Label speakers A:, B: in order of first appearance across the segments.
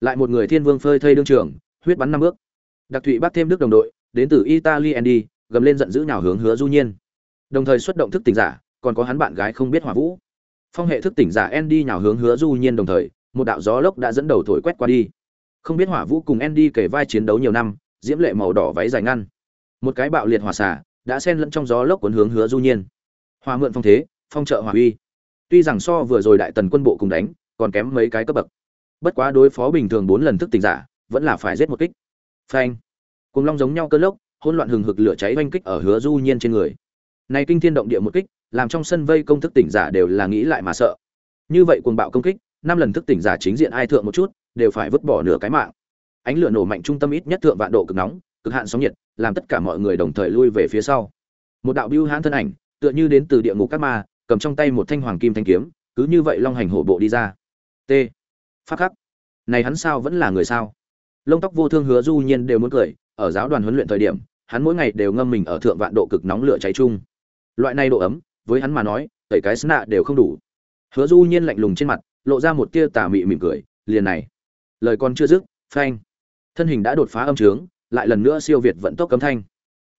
A: lại một người thiên vương phơi thây đương trường, huyết bắn năm bước. Đặc thụy bắt thêm đức đồng đội, đến từ italy andy, gầm lên giận dữ nhào hướng hứa du nhiên. Đồng thời xuất động thức tỉnh giả, còn có hắn bạn gái không biết hỏa vũ. Phong hệ thức tỉnh giả andy nhào hướng hứa du nhiên đồng thời, một đạo gió lốc đã dẫn đầu thổi quét qua đi. Không biết hỏa vũ cùng andy kể vai chiến đấu nhiều năm, diễm lệ màu đỏ váy dài ngăn. Một cái bạo liệt hỏa xả đã xen lẫn trong gió lốc cuốn hướng hứa du nhiên. Hòa mượn phong thế, phong trợ hỏa uy. Tuy rằng so vừa rồi đại tần quân bộ cùng đánh, còn kém mấy cái cấp bậc bất quá đối phó bình thường bốn lần thức tỉnh giả, vẫn là phải giết một kích. Phanh. Cùng long giống nhau cơn lốc, hỗn loạn hừng hực lửa cháy oanh kích ở hứa du nhiên trên người. Này kinh thiên động địa một kích, làm trong sân vây công thức tỉnh giả đều là nghĩ lại mà sợ. Như vậy cuồng bạo công kích, năm lần thức tỉnh giả chính diện ai thượng một chút, đều phải vứt bỏ nửa cái mạng. Ánh lửa nổ mạnh trung tâm ít nhất thượng vạn độ cực nóng, cực hạn sóng nhiệt, làm tất cả mọi người đồng thời lui về phía sau. Một đạo bưu hãn thân ảnh, tựa như đến từ địa ngục các ma, cầm trong tay một thanh hoàng kim thanh kiếm, cứ như vậy long hành hổ bộ đi ra. T pháp khắc. Này hắn sao vẫn là người sao? Lông tóc vô thương hứa du nhiên đều muốn cười, ở giáo đoàn huấn luyện thời điểm, hắn mỗi ngày đều ngâm mình ở thượng vạn độ cực nóng lửa cháy chung. Loại này độ ấm, với hắn mà nói, tẩy cái sna đều không đủ. Hứa du nhiên lạnh lùng trên mặt, lộ ra một tia tà mị mỉm cười, liền này. Lời còn chưa dứt, phanh. Thân hình đã đột phá âm trướng, lại lần nữa siêu việt vận tốc cấm thanh.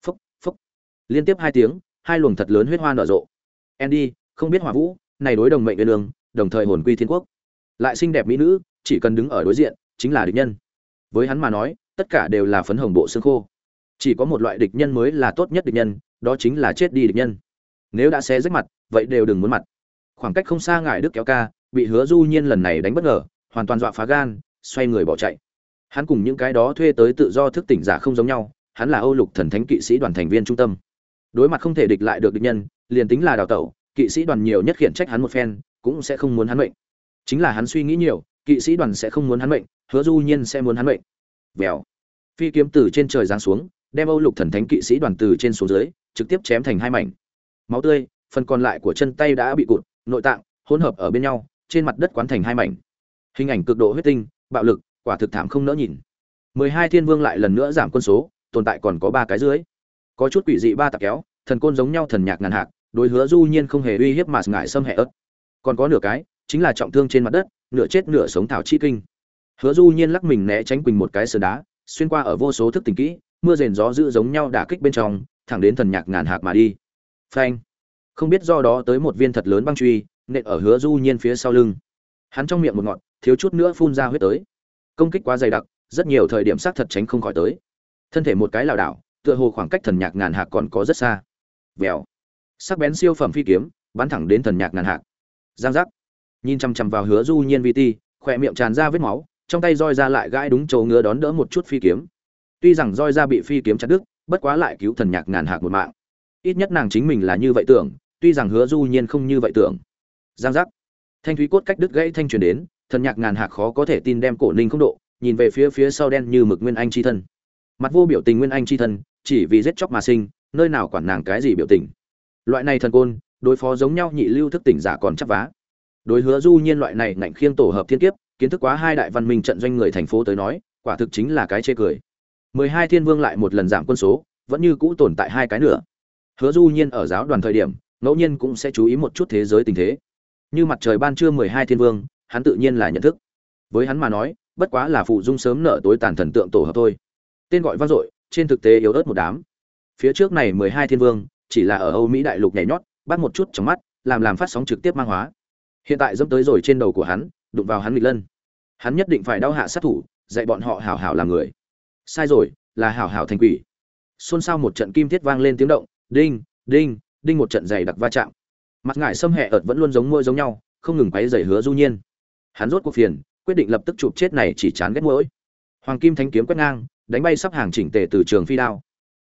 A: Phúc phúc. Liên tiếp hai tiếng, hai luồng thật lớn huyết hoa nở rộ. Andy, không biết hỏa vũ, này đối đồng mệnh viên lương đồng thời hồn quy thiên quốc lại xinh đẹp mỹ nữ, chỉ cần đứng ở đối diện, chính là địch nhân. Với hắn mà nói, tất cả đều là phấn hồng bộ xương khô. Chỉ có một loại địch nhân mới là tốt nhất địch nhân, đó chính là chết đi địch nhân. Nếu đã xé rách mặt, vậy đều đừng muốn mặt. Khoảng cách không xa ngài đức kéo ca, bị hứa du nhiên lần này đánh bất ngờ, hoàn toàn dọa phá gan, xoay người bỏ chạy. Hắn cùng những cái đó thuê tới tự do thức tỉnh giả không giống nhau, hắn là âu lục thần thánh kỵ sĩ đoàn thành viên trung tâm. Đối mặt không thể địch lại được địch nhân, liền tính là đào tẩu, kỵ sĩ đoàn nhiều nhất khiển trách hắn một phen, cũng sẽ không muốn hắn mệnh chính là hắn suy nghĩ nhiều, kỵ sĩ đoàn sẽ không muốn hắn mệnh, hứa du nhiên sẽ muốn hắn mệnh. Vèo. Phi kiếm từ trên trời giáng xuống, đem âu lục thần thánh kỵ sĩ đoàn từ trên xuống dưới, trực tiếp chém thành hai mảnh. Máu tươi, phần còn lại của chân tay đã bị cụt, nội tạng, hỗn hợp ở bên nhau, trên mặt đất quán thành hai mảnh. Hình ảnh cực độ huyết tinh, bạo lực, quả thực thảm không nỡ nhìn. Mười hai thiên vương lại lần nữa giảm quân số, tồn tại còn có ba cái dưới. Có chút quỷ dị ba tạc kéo, thần côn giống nhau thần nhạc ngàn hạc, đối hứa du nhiên không hề uy hiếp mà ngại xâm hệ ớt. Còn có nửa cái chính là trọng thương trên mặt đất, nửa chết nửa sống thảo chi kinh. Hứa du nhiên lắc mình né tránh quỳnh một cái sườn đá, xuyên qua ở vô số thức tình kỹ, mưa rền gió dữ giống nhau đả kích bên trong, thẳng đến thần nhạc ngàn hạc mà đi. Phanh. Không biết do đó tới một viên thật lớn băng truy, nện ở hứa du nhiên phía sau lưng. Hắn trong miệng một ngọn, thiếu chút nữa phun ra huyết tới. Công kích quá dày đặc, rất nhiều thời điểm xác thật tránh không khỏi tới. Thân thể một cái lảo đảo, tựa hồ khoảng cách thần nhạc ngàn hạc còn có rất xa. Vèo. Sắc bén siêu phẩm phi kiếm, bắn thẳng đến thần nhạc ngàn hạc. Giang giác nhìn chằm chằm vào hứa du nhiên vi ti, khỏe miệng tràn ra vết máu, trong tay roi ra lại gãi đúng chỗ ngứa đón đỡ một chút phi kiếm. Tuy rằng roi ra bị phi kiếm chặt đứt, bất quá lại cứu thần nhạc ngàn hạc một mạng. Ít nhất nàng chính mình là như vậy tưởng, tuy rằng hứa du nhiên không như vậy tưởng. Giang giác. Thanh thúy cốt cách đứt gãy thanh truyền đến, thần nhạc ngàn hạc khó có thể tin đem cổ ninh không độ, nhìn về phía phía sau đen như mực nguyên anh chi thân. Mặt vô biểu tình nguyên anh chi thân, chỉ vì giết chóc mà sinh, nơi nào quản nàng cái gì biểu tình. Loại này thần côn, đối phó giống nhau nhị lưu thức tỉnh giả còn chắc vá đối hứa du nhiên loại này ngạnh khiêng tổ hợp thiên kiếp, kiến thức quá hai đại văn minh trận doanh người thành phố tới nói, quả thực chính là cái chê cười. Mười hai thiên vương lại một lần giảm quân số, vẫn như cũ tồn tại hai cái nữa hứa du nhiên ở giáo đoàn thời điểm, ngẫu nhiên cũng sẽ chú ý một chút thế giới tình thế. Như mặt trời ban trưa mười hai thiên vương, hắn tự nhiên là nhận thức. Với hắn mà nói, bất quá là phụ dung sớm nợ tối tàn thần tượng tổ hợp thôi. Tên gọi vang dội, trên thực tế yếu ớt một đám. Phía trước này mười hai thiên vương, chỉ là ở âu mỹ đại lục nhảy nhót, bắt một chút trong mắt, làm làm phát sóng trực tiếp mang hóa hiện tại dẫm tới rồi trên đầu của hắn, đụng vào hắn nghịch lân. Hắn nhất định phải đau hạ sát thủ, dạy bọn họ hảo hảo làm người. Sai rồi, là hảo hảo thành quỷ. Xôn xao một trận kim thiết vang lên tiếng động, đinh đinh đinh một trận dày đặc va chạm. Mặt ngải xâm hẹ ợt vẫn luôn giống môi giống nhau, không ngừng quấy giày hứa du nhiên. Hắn rốt cuộc phiền, quyết định lập tức chụp chết này chỉ chán ghét mũi hoàng kim thanh kiếm quét ngang, đánh bay sắp hàng chỉnh tề từ trường phi đao.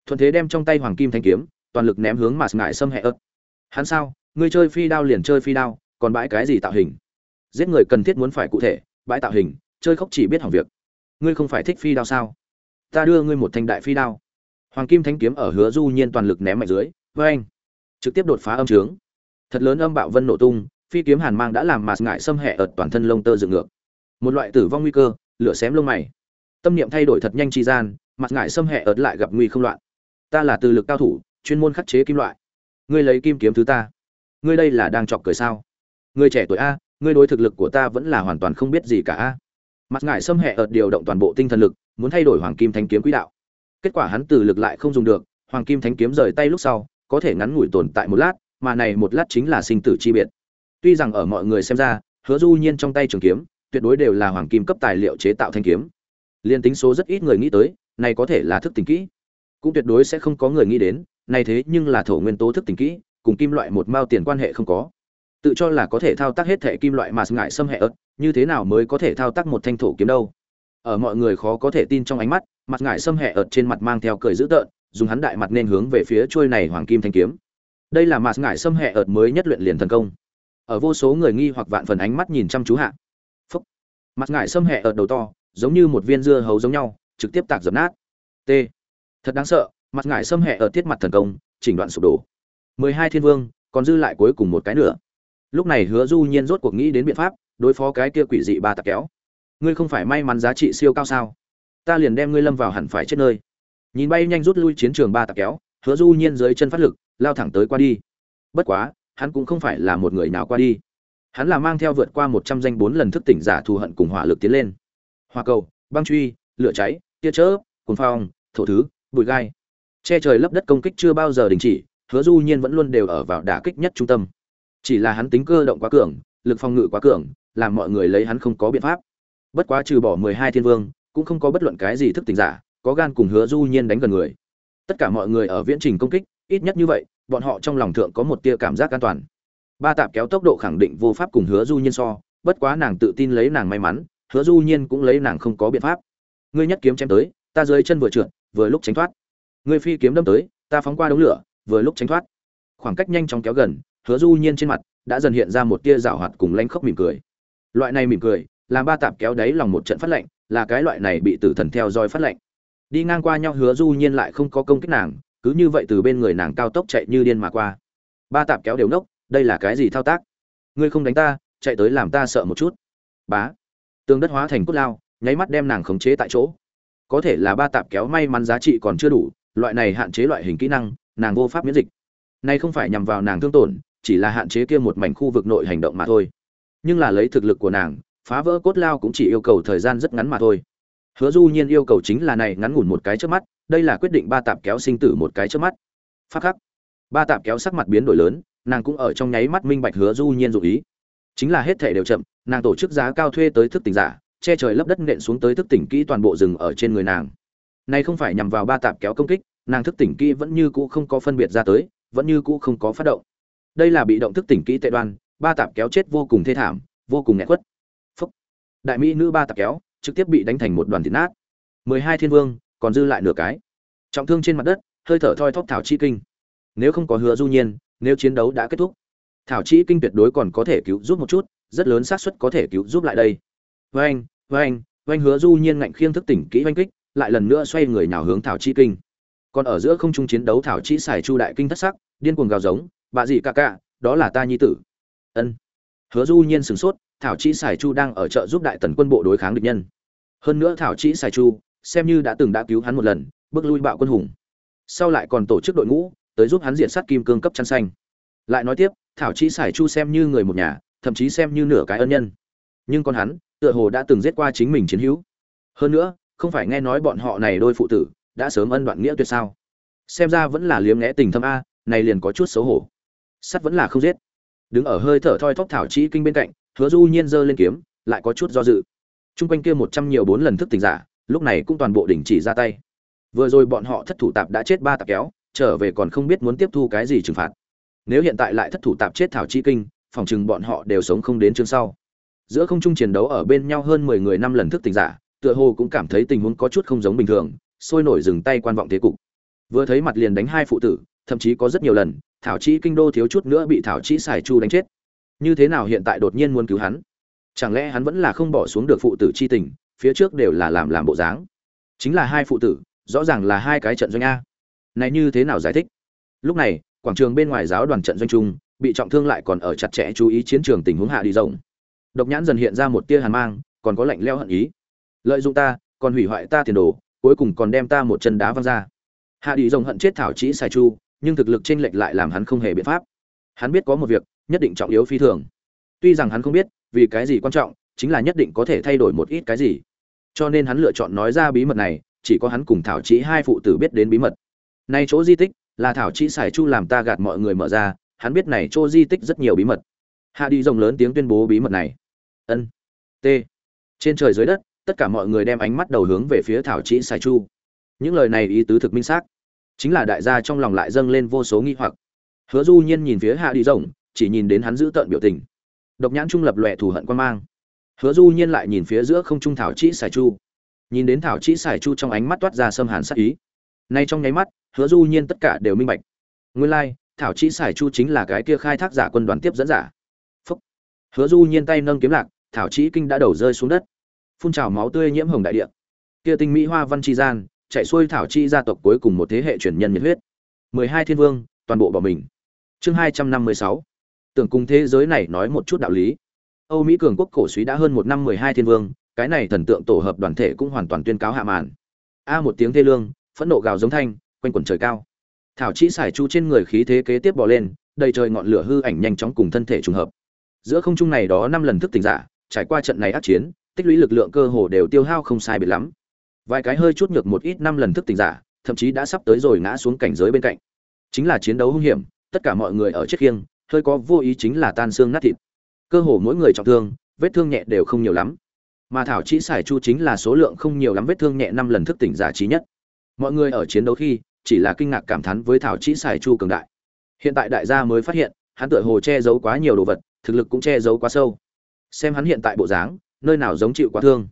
A: Thuận thế đem trong tay hoàng kim thanh kiếm, toàn lực ném hướng mặt ngải xâm hẹ ợt. Hắn sao? Ngươi chơi phi đao liền chơi phi đao còn bãi cái gì tạo hình? Giết người cần thiết muốn phải cụ thể, bãi tạo hình, chơi khóc chỉ biết hỏng việc. Ngươi không phải thích phi đao sao? Ta đưa ngươi một thanh đại phi đao. Hoàng kim thanh kiếm ở hứa du nhiên toàn lực ném mạnh dưới với anh trực tiếp đột phá âm trướng. Thật lớn âm bạo vân nổ tung, phi kiếm hàn mang đã làm mạt ngại xâm hẹ ợt toàn thân lông tơ dựng ngược. Một loại tử vong nguy cơ, lửa xém lông mày. Tâm niệm thay đổi thật nhanh chi gian, mặt ngại xâm hẹ ợt lại gặp nguy không loạn. Ta là từ lực cao thủ, chuyên môn khắc chế kim loại. Ngươi lấy kim kiếm thứ ta. Ngươi đây là đang chọc cười sao? Người trẻ tuổi a, ngươi đối thực lực của ta vẫn là hoàn toàn không biết gì cả a. Mặt ngải xâm hệ ợt điều động toàn bộ tinh thần lực, muốn thay đổi hoàng kim thánh kiếm quỹ đạo. Kết quả hắn từ lực lại không dùng được, hoàng kim thánh kiếm rời tay lúc sau, có thể ngắn ngủi tồn tại một lát, mà này một lát chính là sinh tử chi biệt. Tuy rằng ở mọi người xem ra, hứa du nhiên trong tay trường kiếm, tuyệt đối đều là hoàng kim cấp tài liệu chế tạo thanh kiếm. Liên tính số rất ít người nghĩ tới, này có thể là thức tỉnh kỹ. Cũng tuyệt đối sẽ không có người nghĩ đến, này thế nhưng là thổ nguyên tố thức tỉnh kỹ, cùng kim loại một mao tiền quan hệ không có tự cho là có thể thao tác hết thể kim loại mà ngại xâm hệ ớt, như thế nào mới có thể thao tác một thanh thổ kiếm đâu? Ở mọi người khó có thể tin trong ánh mắt, mặt ngại xâm hệ ớt trên mặt mang theo cười dữ tợn, dùng hắn đại mặt nên hướng về phía chuôi này hoàng kim thanh kiếm. Đây là mặt ngại xâm hệ ớt mới nhất luyện liền thần công. Ở vô số người nghi hoặc vạn phần ánh mắt nhìn chăm chú hạ. Phúc. Mặt ngại xâm hệ ớt đầu to, giống như một viên dưa hấu giống nhau, trực tiếp tạc dập nát. T. Thật đáng sợ, mặt ngại xâm hệ ớt tiết mặt thần công, chỉnh đoạn sụp đổ. Mười hai thiên vương, còn dư lại cuối cùng một cái nữa lúc này hứa du nhiên rốt cuộc nghĩ đến biện pháp, đối phó cái kia quỷ dị ba tạc kéo. Ngươi không phải may mắn giá trị siêu cao sao? Ta liền đem ngươi lâm vào hẳn phải chết nơi. Nhìn bay nhanh rút lui chiến trường ba tạc kéo, hứa du nhiên dưới chân phát lực, lao thẳng tới qua đi. Bất quá, hắn cũng không phải là một người nào qua đi. Hắn là mang theo vượt qua một trăm danh bốn lần thức tỉnh giả thù hận cùng hỏa lực tiến lên. Hoa cầu, băng truy, lửa cháy, tia chớp, cuồng phong, thổ thứ, bụi gai. Che trời lấp đất công kích chưa bao giờ đình chỉ, hứa du nhiên vẫn luôn đều ở vào đả kích nhất trung tâm chỉ là hắn tính cơ động quá cường, lực phòng ngự quá cường, làm mọi người lấy hắn không có biện pháp. Bất quá trừ bỏ mười hai thiên vương, cũng không có bất luận cái gì thức tỉnh giả, có gan cùng hứa du nhiên đánh gần người. Tất cả mọi người ở viễn trình công kích, ít nhất như vậy, bọn họ trong lòng thượng có một tia cảm giác an toàn. Ba tạp kéo tốc độ khẳng định vô pháp cùng hứa du nhiên so, bất quá nàng tự tin lấy nàng may mắn, hứa du nhiên cũng lấy nàng không có biện pháp. Ngươi nhất kiếm chém tới, ta dưới chân vừa trượt, vừa lúc tránh thoát. Ngươi phi kiếm đâm tới, ta phóng qua đống lửa, vừa lúc tránh thoát. Khoảng cách nhanh chóng kéo gần hứa du nhiên trên mặt đã dần hiện ra một tia rảo hoạt cùng lanh khóc mỉm cười. Loại này mỉm cười, làm ba tạp kéo đáy lòng một trận phát lệnh, là cái loại này bị tử thần theo dõi phát lệnh. Đi ngang qua nhau, hứa du nhiên lại không có công kích nàng, cứ như vậy từ bên người nàng cao tốc chạy như điên mà qua. Ba tạp kéo đều nốc đây là cái gì thao tác? Ngươi không đánh ta, chạy tới làm ta sợ một chút. Bá. Tường đất hóa thành cốt lao, nháy mắt đem nàng khống chế tại chỗ. Có thể là ba tạp kéo may mắn giá trị còn chưa đủ, loại này hạn chế loại hình kỹ năng, nàng vô pháp miễn dịch. Nay không phải nhằm vào nàng thương tổn chỉ là hạn chế kia một mảnh khu vực nội hành động mà thôi. Nhưng là lấy thực lực của nàng, phá vỡ cốt lao cũng chỉ yêu cầu thời gian rất ngắn mà thôi. Hứa du nhiên yêu cầu chính là này ngắn ngủn một cái trước mắt, đây là quyết định ba tạp kéo sinh tử một cái trước mắt. Phát khắc, ba tạp kéo sắc mặt biến đổi lớn, nàng cũng ở trong nháy mắt minh bạch hứa du nhiên dụ ý. Chính là hết thể đều chậm, nàng tổ chức giá cao thuê tới thức tỉnh giả, che trời lấp đất nện xuống tới thức tỉnh kỹ toàn bộ rừng ở trên người nàng. Này không phải nhằm vào ba tạp kéo công kích, nàng thức tỉnh kỹ vẫn như cũ không có phân biệt ra tới, vẫn như cũ không có phát động đây là bị động thức tỉnh kỹ tệ đoan, ba tạp kéo chết vô cùng thê thảm, vô cùng nghẹt quất. Phúc. Đại mỹ nữ ba tạp kéo, trực tiếp bị đánh thành một đoàn thịt nát. Mười hai thiên vương, còn dư lại nửa cái. Trọng thương trên mặt đất, hơi thở thoi thóp thảo chi kinh. Nếu không có hứa du nhiên, nếu chiến đấu đã kết thúc, thảo chi kinh tuyệt đối còn có thể cứu giúp một chút, rất lớn xác suất có thể cứu giúp lại đây. Vâng vâng Anh hứa du nhiên ngạnh khiêng thức tỉnh kỹ oanh kích, lại lần nữa xoay người nào hướng thảo chi kinh. Còn ở giữa không trung chiến đấu thảo chi xài chu đại kinh thất sắc, điên cuồng gào giống bà gì cả cả, đó là ta nhi tử. Ân. Hứa du nhiên sửng sốt, thảo chi sài chu đang ở chợ giúp đại tần quân bộ đối kháng địch nhân. Hơn nữa thảo chi sài chu, xem như đã từng đã cứu hắn một lần, bước lui bạo quân hùng. Sau lại còn tổ chức đội ngũ, tới giúp hắn diện sát kim cương cấp chăn xanh. Lại nói tiếp, thảo chi sài chu xem như người một nhà, thậm chí xem như nửa cái ân nhân. Nhưng con hắn, tựa hồ đã từng giết qua chính mình chiến hữu. Hơn nữa, không phải nghe nói bọn họ này đôi phụ tử, đã sớm ân đoạn nghĩa tuyệt sao? Xem ra vẫn là liếm ngẽ tình thâm a, này liền có chút xấu hổ sắt vẫn là không giết. Đứng ở hơi thở thoi thóp thảo chi kinh bên cạnh, hứa du nhiên giơ lên kiếm, lại có chút do dự. Chung quanh kia một trăm nhiều bốn lần thức tỉnh giả, lúc này cũng toàn bộ đình chỉ ra tay. Vừa rồi bọn họ thất thủ tạp đã chết ba tạp kéo, trở về còn không biết muốn tiếp thu cái gì trừng phạt. Nếu hiện tại lại thất thủ tạp chết thảo chi kinh, phòng chừng bọn họ đều sống không đến chương sau. Giữa không trung chiến đấu ở bên nhau hơn mười người năm lần thức tỉnh giả, tựa hồ cũng cảm thấy tình huống có chút không giống bình thường, sôi nổi dừng tay quan vọng thế cục. Vừa thấy mặt liền đánh hai phụ tử, thậm chí có rất nhiều lần thảo chi kinh đô thiếu chút nữa bị thảo chi xài chu đánh chết. Như thế nào hiện tại đột nhiên muốn cứu hắn? Chẳng lẽ hắn vẫn là không bỏ xuống được phụ tử chi tình, phía trước đều là làm làm bộ dáng? Chính là hai phụ tử, rõ ràng là hai cái trận doanh a. Này như thế nào giải thích? Lúc này, quảng trường bên ngoài giáo đoàn trận doanh trung bị trọng thương lại còn ở chặt chẽ chú ý chiến trường tình huống hạ đi rộng. Độc nhãn dần hiện ra một tia hàn mang, còn có lạnh leo hận ý. Lợi dụng ta, còn hủy hoại ta tiền đồ, cuối cùng còn đem ta một chân đá văng ra. Hạ đi rộng hận chết thảo chỉ sai chu nhưng thực lực chênh lệch lại làm hắn không hề biện pháp. Hắn biết có một việc, nhất định trọng yếu phi thường. Tuy rằng hắn không biết, vì cái gì quan trọng, chính là nhất định có thể thay đổi một ít cái gì. Cho nên hắn lựa chọn nói ra bí mật này, chỉ có hắn cùng thảo chỉ hai phụ tử biết đến bí mật. Nay chỗ di tích, là thảo chỉ xài chu làm ta gạt mọi người mở ra, hắn biết này chỗ di tích rất nhiều bí mật. Hạ đi rồng lớn tiếng tuyên bố bí mật này. Ân. T. Trên trời dưới đất, tất cả mọi người đem ánh mắt đầu hướng về phía thảo chỉ xài chu. Những lời này ý tứ thực minh xác chính là đại gia trong lòng lại dâng lên vô số nghi hoặc. Hứa du nhiên nhìn phía hạ đi rồng chỉ nhìn đến hắn giữ tợn biểu tình. Độc nhãn trung lập lòe thù hận quan mang. Hứa du nhiên lại nhìn phía giữa không trung thảo chỉ xài chu. Nhìn đến thảo chỉ xài chu trong ánh mắt toát ra sâm hàn sắc ý. Nay trong nháy mắt hứa du nhiên tất cả đều minh bạch. Nguyên lai like, thảo chỉ xài chu chính là cái kia khai thác giả quân đoàn tiếp dẫn giả. Phúc. hứa du nhiên tay nâng kiếm lạc thảo chỉ kinh đã đầu rơi xuống đất. Phun trào máu tươi nhiễm hồng đại địa. Kia tinh mỹ hoa văn chi gian chạy xuôi thảo chi gia tộc cuối cùng một thế hệ truyền nhân nhiệt huyết. mười hai thiên vương, toàn bộ bỏ mình. Chương hai trăm năm mươi sáu. Tưởng cùng thế giới này nói một chút đạo lý. Âu mỹ cường quốc cổ suý đã hơn một năm mười hai thiên vương, cái này thần tượng tổ hợp đoàn thể cũng hoàn toàn tuyên cáo hạ màn. A một tiếng thê lương, phẫn nộ gào giống thanh, quanh quần trời cao. Thảo chỉ xài chu trên người khí thế kế tiếp bò lên, đầy trời ngọn lửa hư ảnh nhanh chóng cùng thân thể trùng hợp. Giữa không trung này đó năm lần thức tỉnh giả, trải qua trận này ác chiến, tích lũy lực lượng cơ hồ đều tiêu hao không sai biệt lắm vài cái hơi chút nhược một ít năm lần thức tỉnh giả, thậm chí đã sắp tới rồi ngã xuống cảnh giới bên cạnh. Chính là chiến đấu hung hiểm, tất cả mọi người ở chiếc khiêng, hơi có vô ý chính là tan xương nát thịt. Cơ hồ mỗi người trọng thương, vết thương nhẹ đều không nhiều lắm. Mà thảo chỉ xài chu chính là số lượng không nhiều lắm vết thương nhẹ năm lần thức tỉnh giả trí nhất. Mọi người ở chiến đấu khi, chỉ là kinh ngạc cảm thán với thảo chỉ xài chu cường đại. Hiện tại đại gia mới phát hiện, hắn tựa hồ che giấu quá nhiều đồ vật, thực lực cũng che giấu quá sâu. Xem hắn hiện tại bộ dáng, nơi nào giống chịu quá thương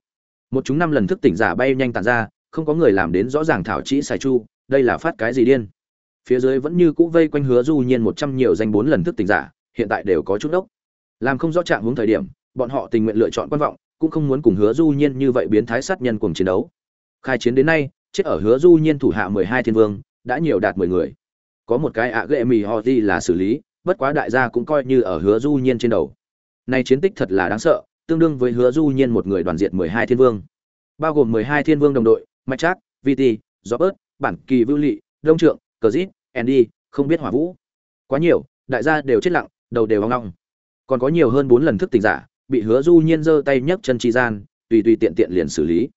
A: một chúng năm lần thức tỉnh giả bay nhanh tàn ra, không có người làm đến rõ ràng thảo chỉ xài chu, đây là phát cái gì điên? Phía dưới vẫn như cũ vây quanh hứa du nhiên một trăm nhiều danh bốn lần thức tỉnh giả, hiện tại đều có chút đốc. Làm không rõ trạng hướng thời điểm, bọn họ tình nguyện lựa chọn quan vọng, cũng không muốn cùng hứa du nhiên như vậy biến thái sát nhân cùng chiến đấu. Khai chiến đến nay, chết ở hứa du nhiên thủ hạ mười hai thiên vương, đã nhiều đạt mười người. Có một cái ạ ghệ mì ho là xử lý, bất quá đại gia cũng coi như ở hứa du nhiên trên đầu. Này chiến tích thật là đáng sợ tương đương với hứa du nhiên một người đoàn diện mười hai thiên vương. Bao gồm mười hai thiên vương đồng đội, mạch trác vt robert, bản kỳ vưu lị, đông trượng, cờ dít, andy, không biết hỏa vũ. Quá nhiều, đại gia đều chết lặng, đầu đều hoang long còn có nhiều hơn bốn lần thức tỉnh giả, bị hứa du nhiên giơ tay nhấc chân chi gian, tùy tùy tiện tiện liền xử lý.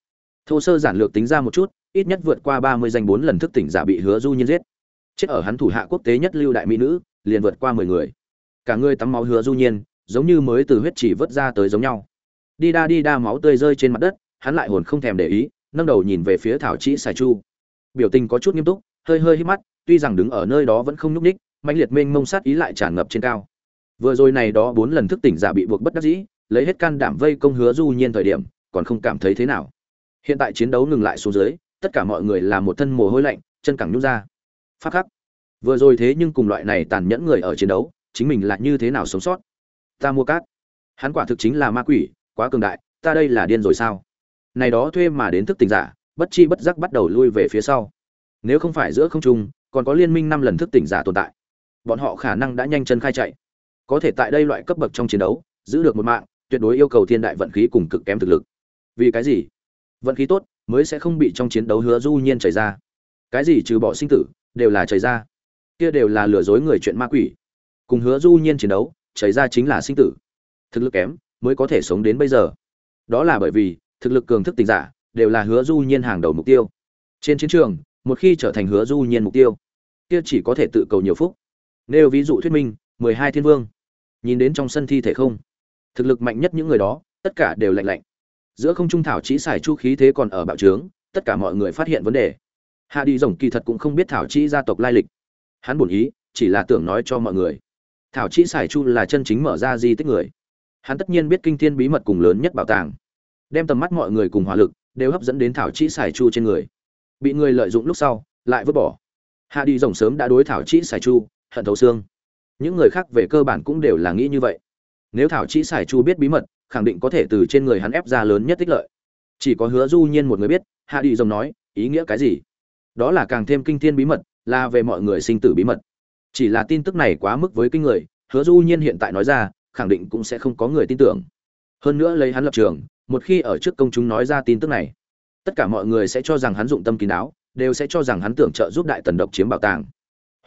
A: Thô sơ giản lược tính ra một chút, ít nhất vượt qua ba mươi danh bốn lần thức tỉnh giả bị hứa du nhiên giết. Chết ở hắn thủ hạ quốc tế nhất lưu đại mỹ nữ, liền vượt qua mười người. Cả người tắm máu hứa du nhiên giống như mới từ huyết chỉ vớt ra tới giống nhau. Đi đa đi đa máu tươi rơi trên mặt đất, hắn lại hồn không thèm để ý, nâng đầu nhìn về phía thảo chỉ xài chu. Biểu tình có chút nghiêm túc, hơi hơi hít mắt, tuy rằng đứng ở nơi đó vẫn không nhúc ních mãnh liệt mênh mông sát ý lại tràn ngập trên cao. Vừa rồi này đó bốn lần thức tỉnh giả bị buộc bất đắc dĩ, lấy hết can đảm vây công hứa du nhiên thời điểm, còn không cảm thấy thế nào. Hiện tại chiến đấu ngừng lại xuống dưới, tất cả mọi người là một thân mồ hôi lạnh, chân cẳng nhúc ra. Phát khắc. Vừa rồi thế nhưng cùng loại này tàn nhẫn người ở chiến đấu, chính mình là như thế nào sống sót? Ta mua cát. Hắn quả thực chính là ma quỷ, quá cường đại, ta đây là điên rồi sao? Này đó thuê mà đến thức tỉnh giả, bất chi bất giác bắt đầu lui về phía sau. Nếu không phải giữa không trung, còn có liên minh năm lần thức tỉnh giả tồn tại. Bọn họ khả năng đã nhanh chân khai chạy. Có thể tại đây loại cấp bậc trong chiến đấu, giữ được một mạng, tuyệt đối yêu cầu thiên đại vận khí cùng cực kém thực lực. Vì cái gì? Vận khí tốt, mới sẽ không bị trong chiến đấu hứa du nhiên chảy ra. Cái gì trừ bỏ sinh tử, đều là chảy ra. Kia đều là lừa dối người chuyện ma quỷ. Cùng hứa du nhiên chiến đấu chảy ra chính là sinh tử. Thực lực kém mới có thể sống đến bây giờ. Đó là bởi vì thực lực cường thức tình giả đều là hứa du nhiên hàng đầu mục tiêu. Trên chiến trường, một khi trở thành hứa du nhiên mục tiêu, kia chỉ có thể tự cầu nhiều phúc. Nêu ví dụ thuyết minh, mười hai thiên vương. Nhìn đến trong sân thi thể không? Thực lực mạnh nhất những người đó, tất cả đều lạnh lạnh. Giữa không trung thảo chỉ xài chu khí thế còn ở bạo trướng, tất cả mọi người phát hiện vấn đề. Hạ đi rồng kỳ thật cũng không biết thảo chỉ gia tộc lai lịch. Hắn bổn ý, chỉ là tưởng nói cho mọi người thảo chỉ xài chu là chân chính mở ra di tích người. Hắn tất nhiên biết kinh thiên bí mật cùng lớn nhất bảo tàng. Đem tầm mắt mọi người cùng hỏa lực đều hấp dẫn đến thảo chỉ xài chu trên người. Bị người lợi dụng lúc sau, lại vứt bỏ. Hạ đi rồng sớm đã đối thảo chỉ xài chu hận thấu xương. Những người khác về cơ bản cũng đều là nghĩ như vậy. Nếu thảo chỉ xài chu biết bí mật, khẳng định có thể từ trên người hắn ép ra lớn nhất tích lợi. Chỉ có hứa du nhiên một người biết, hạ đi rồng nói, ý nghĩa cái gì? Đó là càng thêm kinh thiên bí mật, là về mọi người sinh tử bí mật chỉ là tin tức này quá mức với kinh người, hứa du nhiên hiện tại nói ra, khẳng định cũng sẽ không có người tin tưởng. Hơn nữa lấy hắn lập trường, một khi ở trước công chúng nói ra tin tức này, tất cả mọi người sẽ cho rằng hắn dụng tâm kín đáo, đều sẽ cho rằng hắn tưởng trợ giúp đại tần độc chiếm bảo tàng.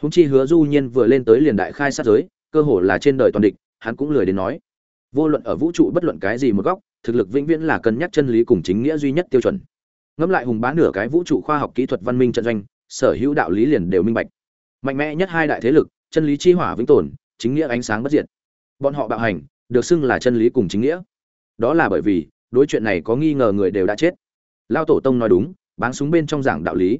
A: Húng chi hứa du nhiên vừa lên tới liền đại khai sát giới, cơ hồ là trên đời toàn địch, hắn cũng lười đến nói. Vô luận ở vũ trụ bất luận cái gì một góc, thực lực vĩnh viễn là cân nhắc chân lý cùng chính nghĩa duy nhất tiêu chuẩn. Ngẫm lại hùng bá nửa cái vũ trụ khoa học kỹ thuật văn minh trận doanh, sở hữu đạo lý liền đều minh bạch mạnh mẽ nhất hai đại thế lực, chân lý chi hỏa vĩnh tồn, chính nghĩa ánh sáng bất diệt. Bọn họ bạo hành, được xưng là chân lý cùng chính nghĩa. Đó là bởi vì, đối chuyện này có nghi ngờ người đều đã chết. Lao tổ tông nói đúng, báng súng bên trong giảng đạo lý.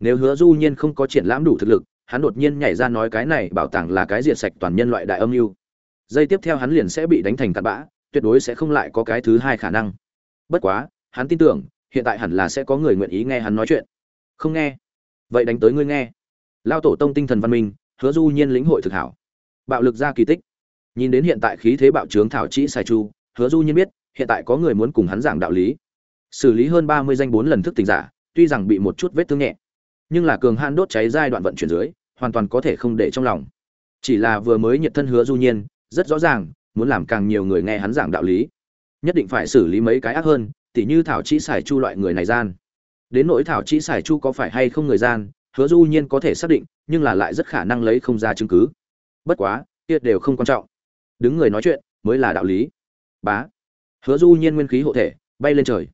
A: Nếu hứa du nhiên không có triển lãm đủ thực lực, hắn đột nhiên nhảy ra nói cái này bảo tàng là cái diệt sạch toàn nhân loại đại âm mưu. Giây tiếp theo hắn liền sẽ bị đánh thành cặn bã, tuyệt đối sẽ không lại có cái thứ hai khả năng. Bất quá, hắn tin tưởng, hiện tại hẳn là sẽ có người nguyện ý nghe hắn nói chuyện. Không nghe. Vậy đánh tới ngươi nghe lao tổ tông tinh thần văn minh, hứa du nhiên lĩnh hội thực hảo. Bạo lực ra kỳ tích. Nhìn đến hiện tại khí thế bạo trướng thảo chỉ sai chu, hứa du nhiên biết, hiện tại có người muốn cùng hắn giảng đạo lý. Xử lý hơn ba mươi danh bốn lần thức tỉnh giả, tuy rằng bị một chút vết thương nhẹ, nhưng là cường han đốt cháy giai đoạn vận chuyển dưới, hoàn toàn có thể không để trong lòng. Chỉ là vừa mới nhiệt thân hứa du nhiên, rất rõ ràng, muốn làm càng nhiều người nghe hắn giảng đạo lý. Nhất định phải xử lý mấy cái ác hơn, tỉ như thảo chỉ xài chu loại người này gian. Đến nỗi thảo chỉ xài chu có phải hay không người gian hứa du nhiên có thể xác định, nhưng là lại rất khả năng lấy không ra chứng cứ. Bất quá, kia đều không quan trọng. Đứng người nói chuyện mới là đạo lý. Bá. Hứa du nhiên nguyên khí hộ thể, bay lên trời.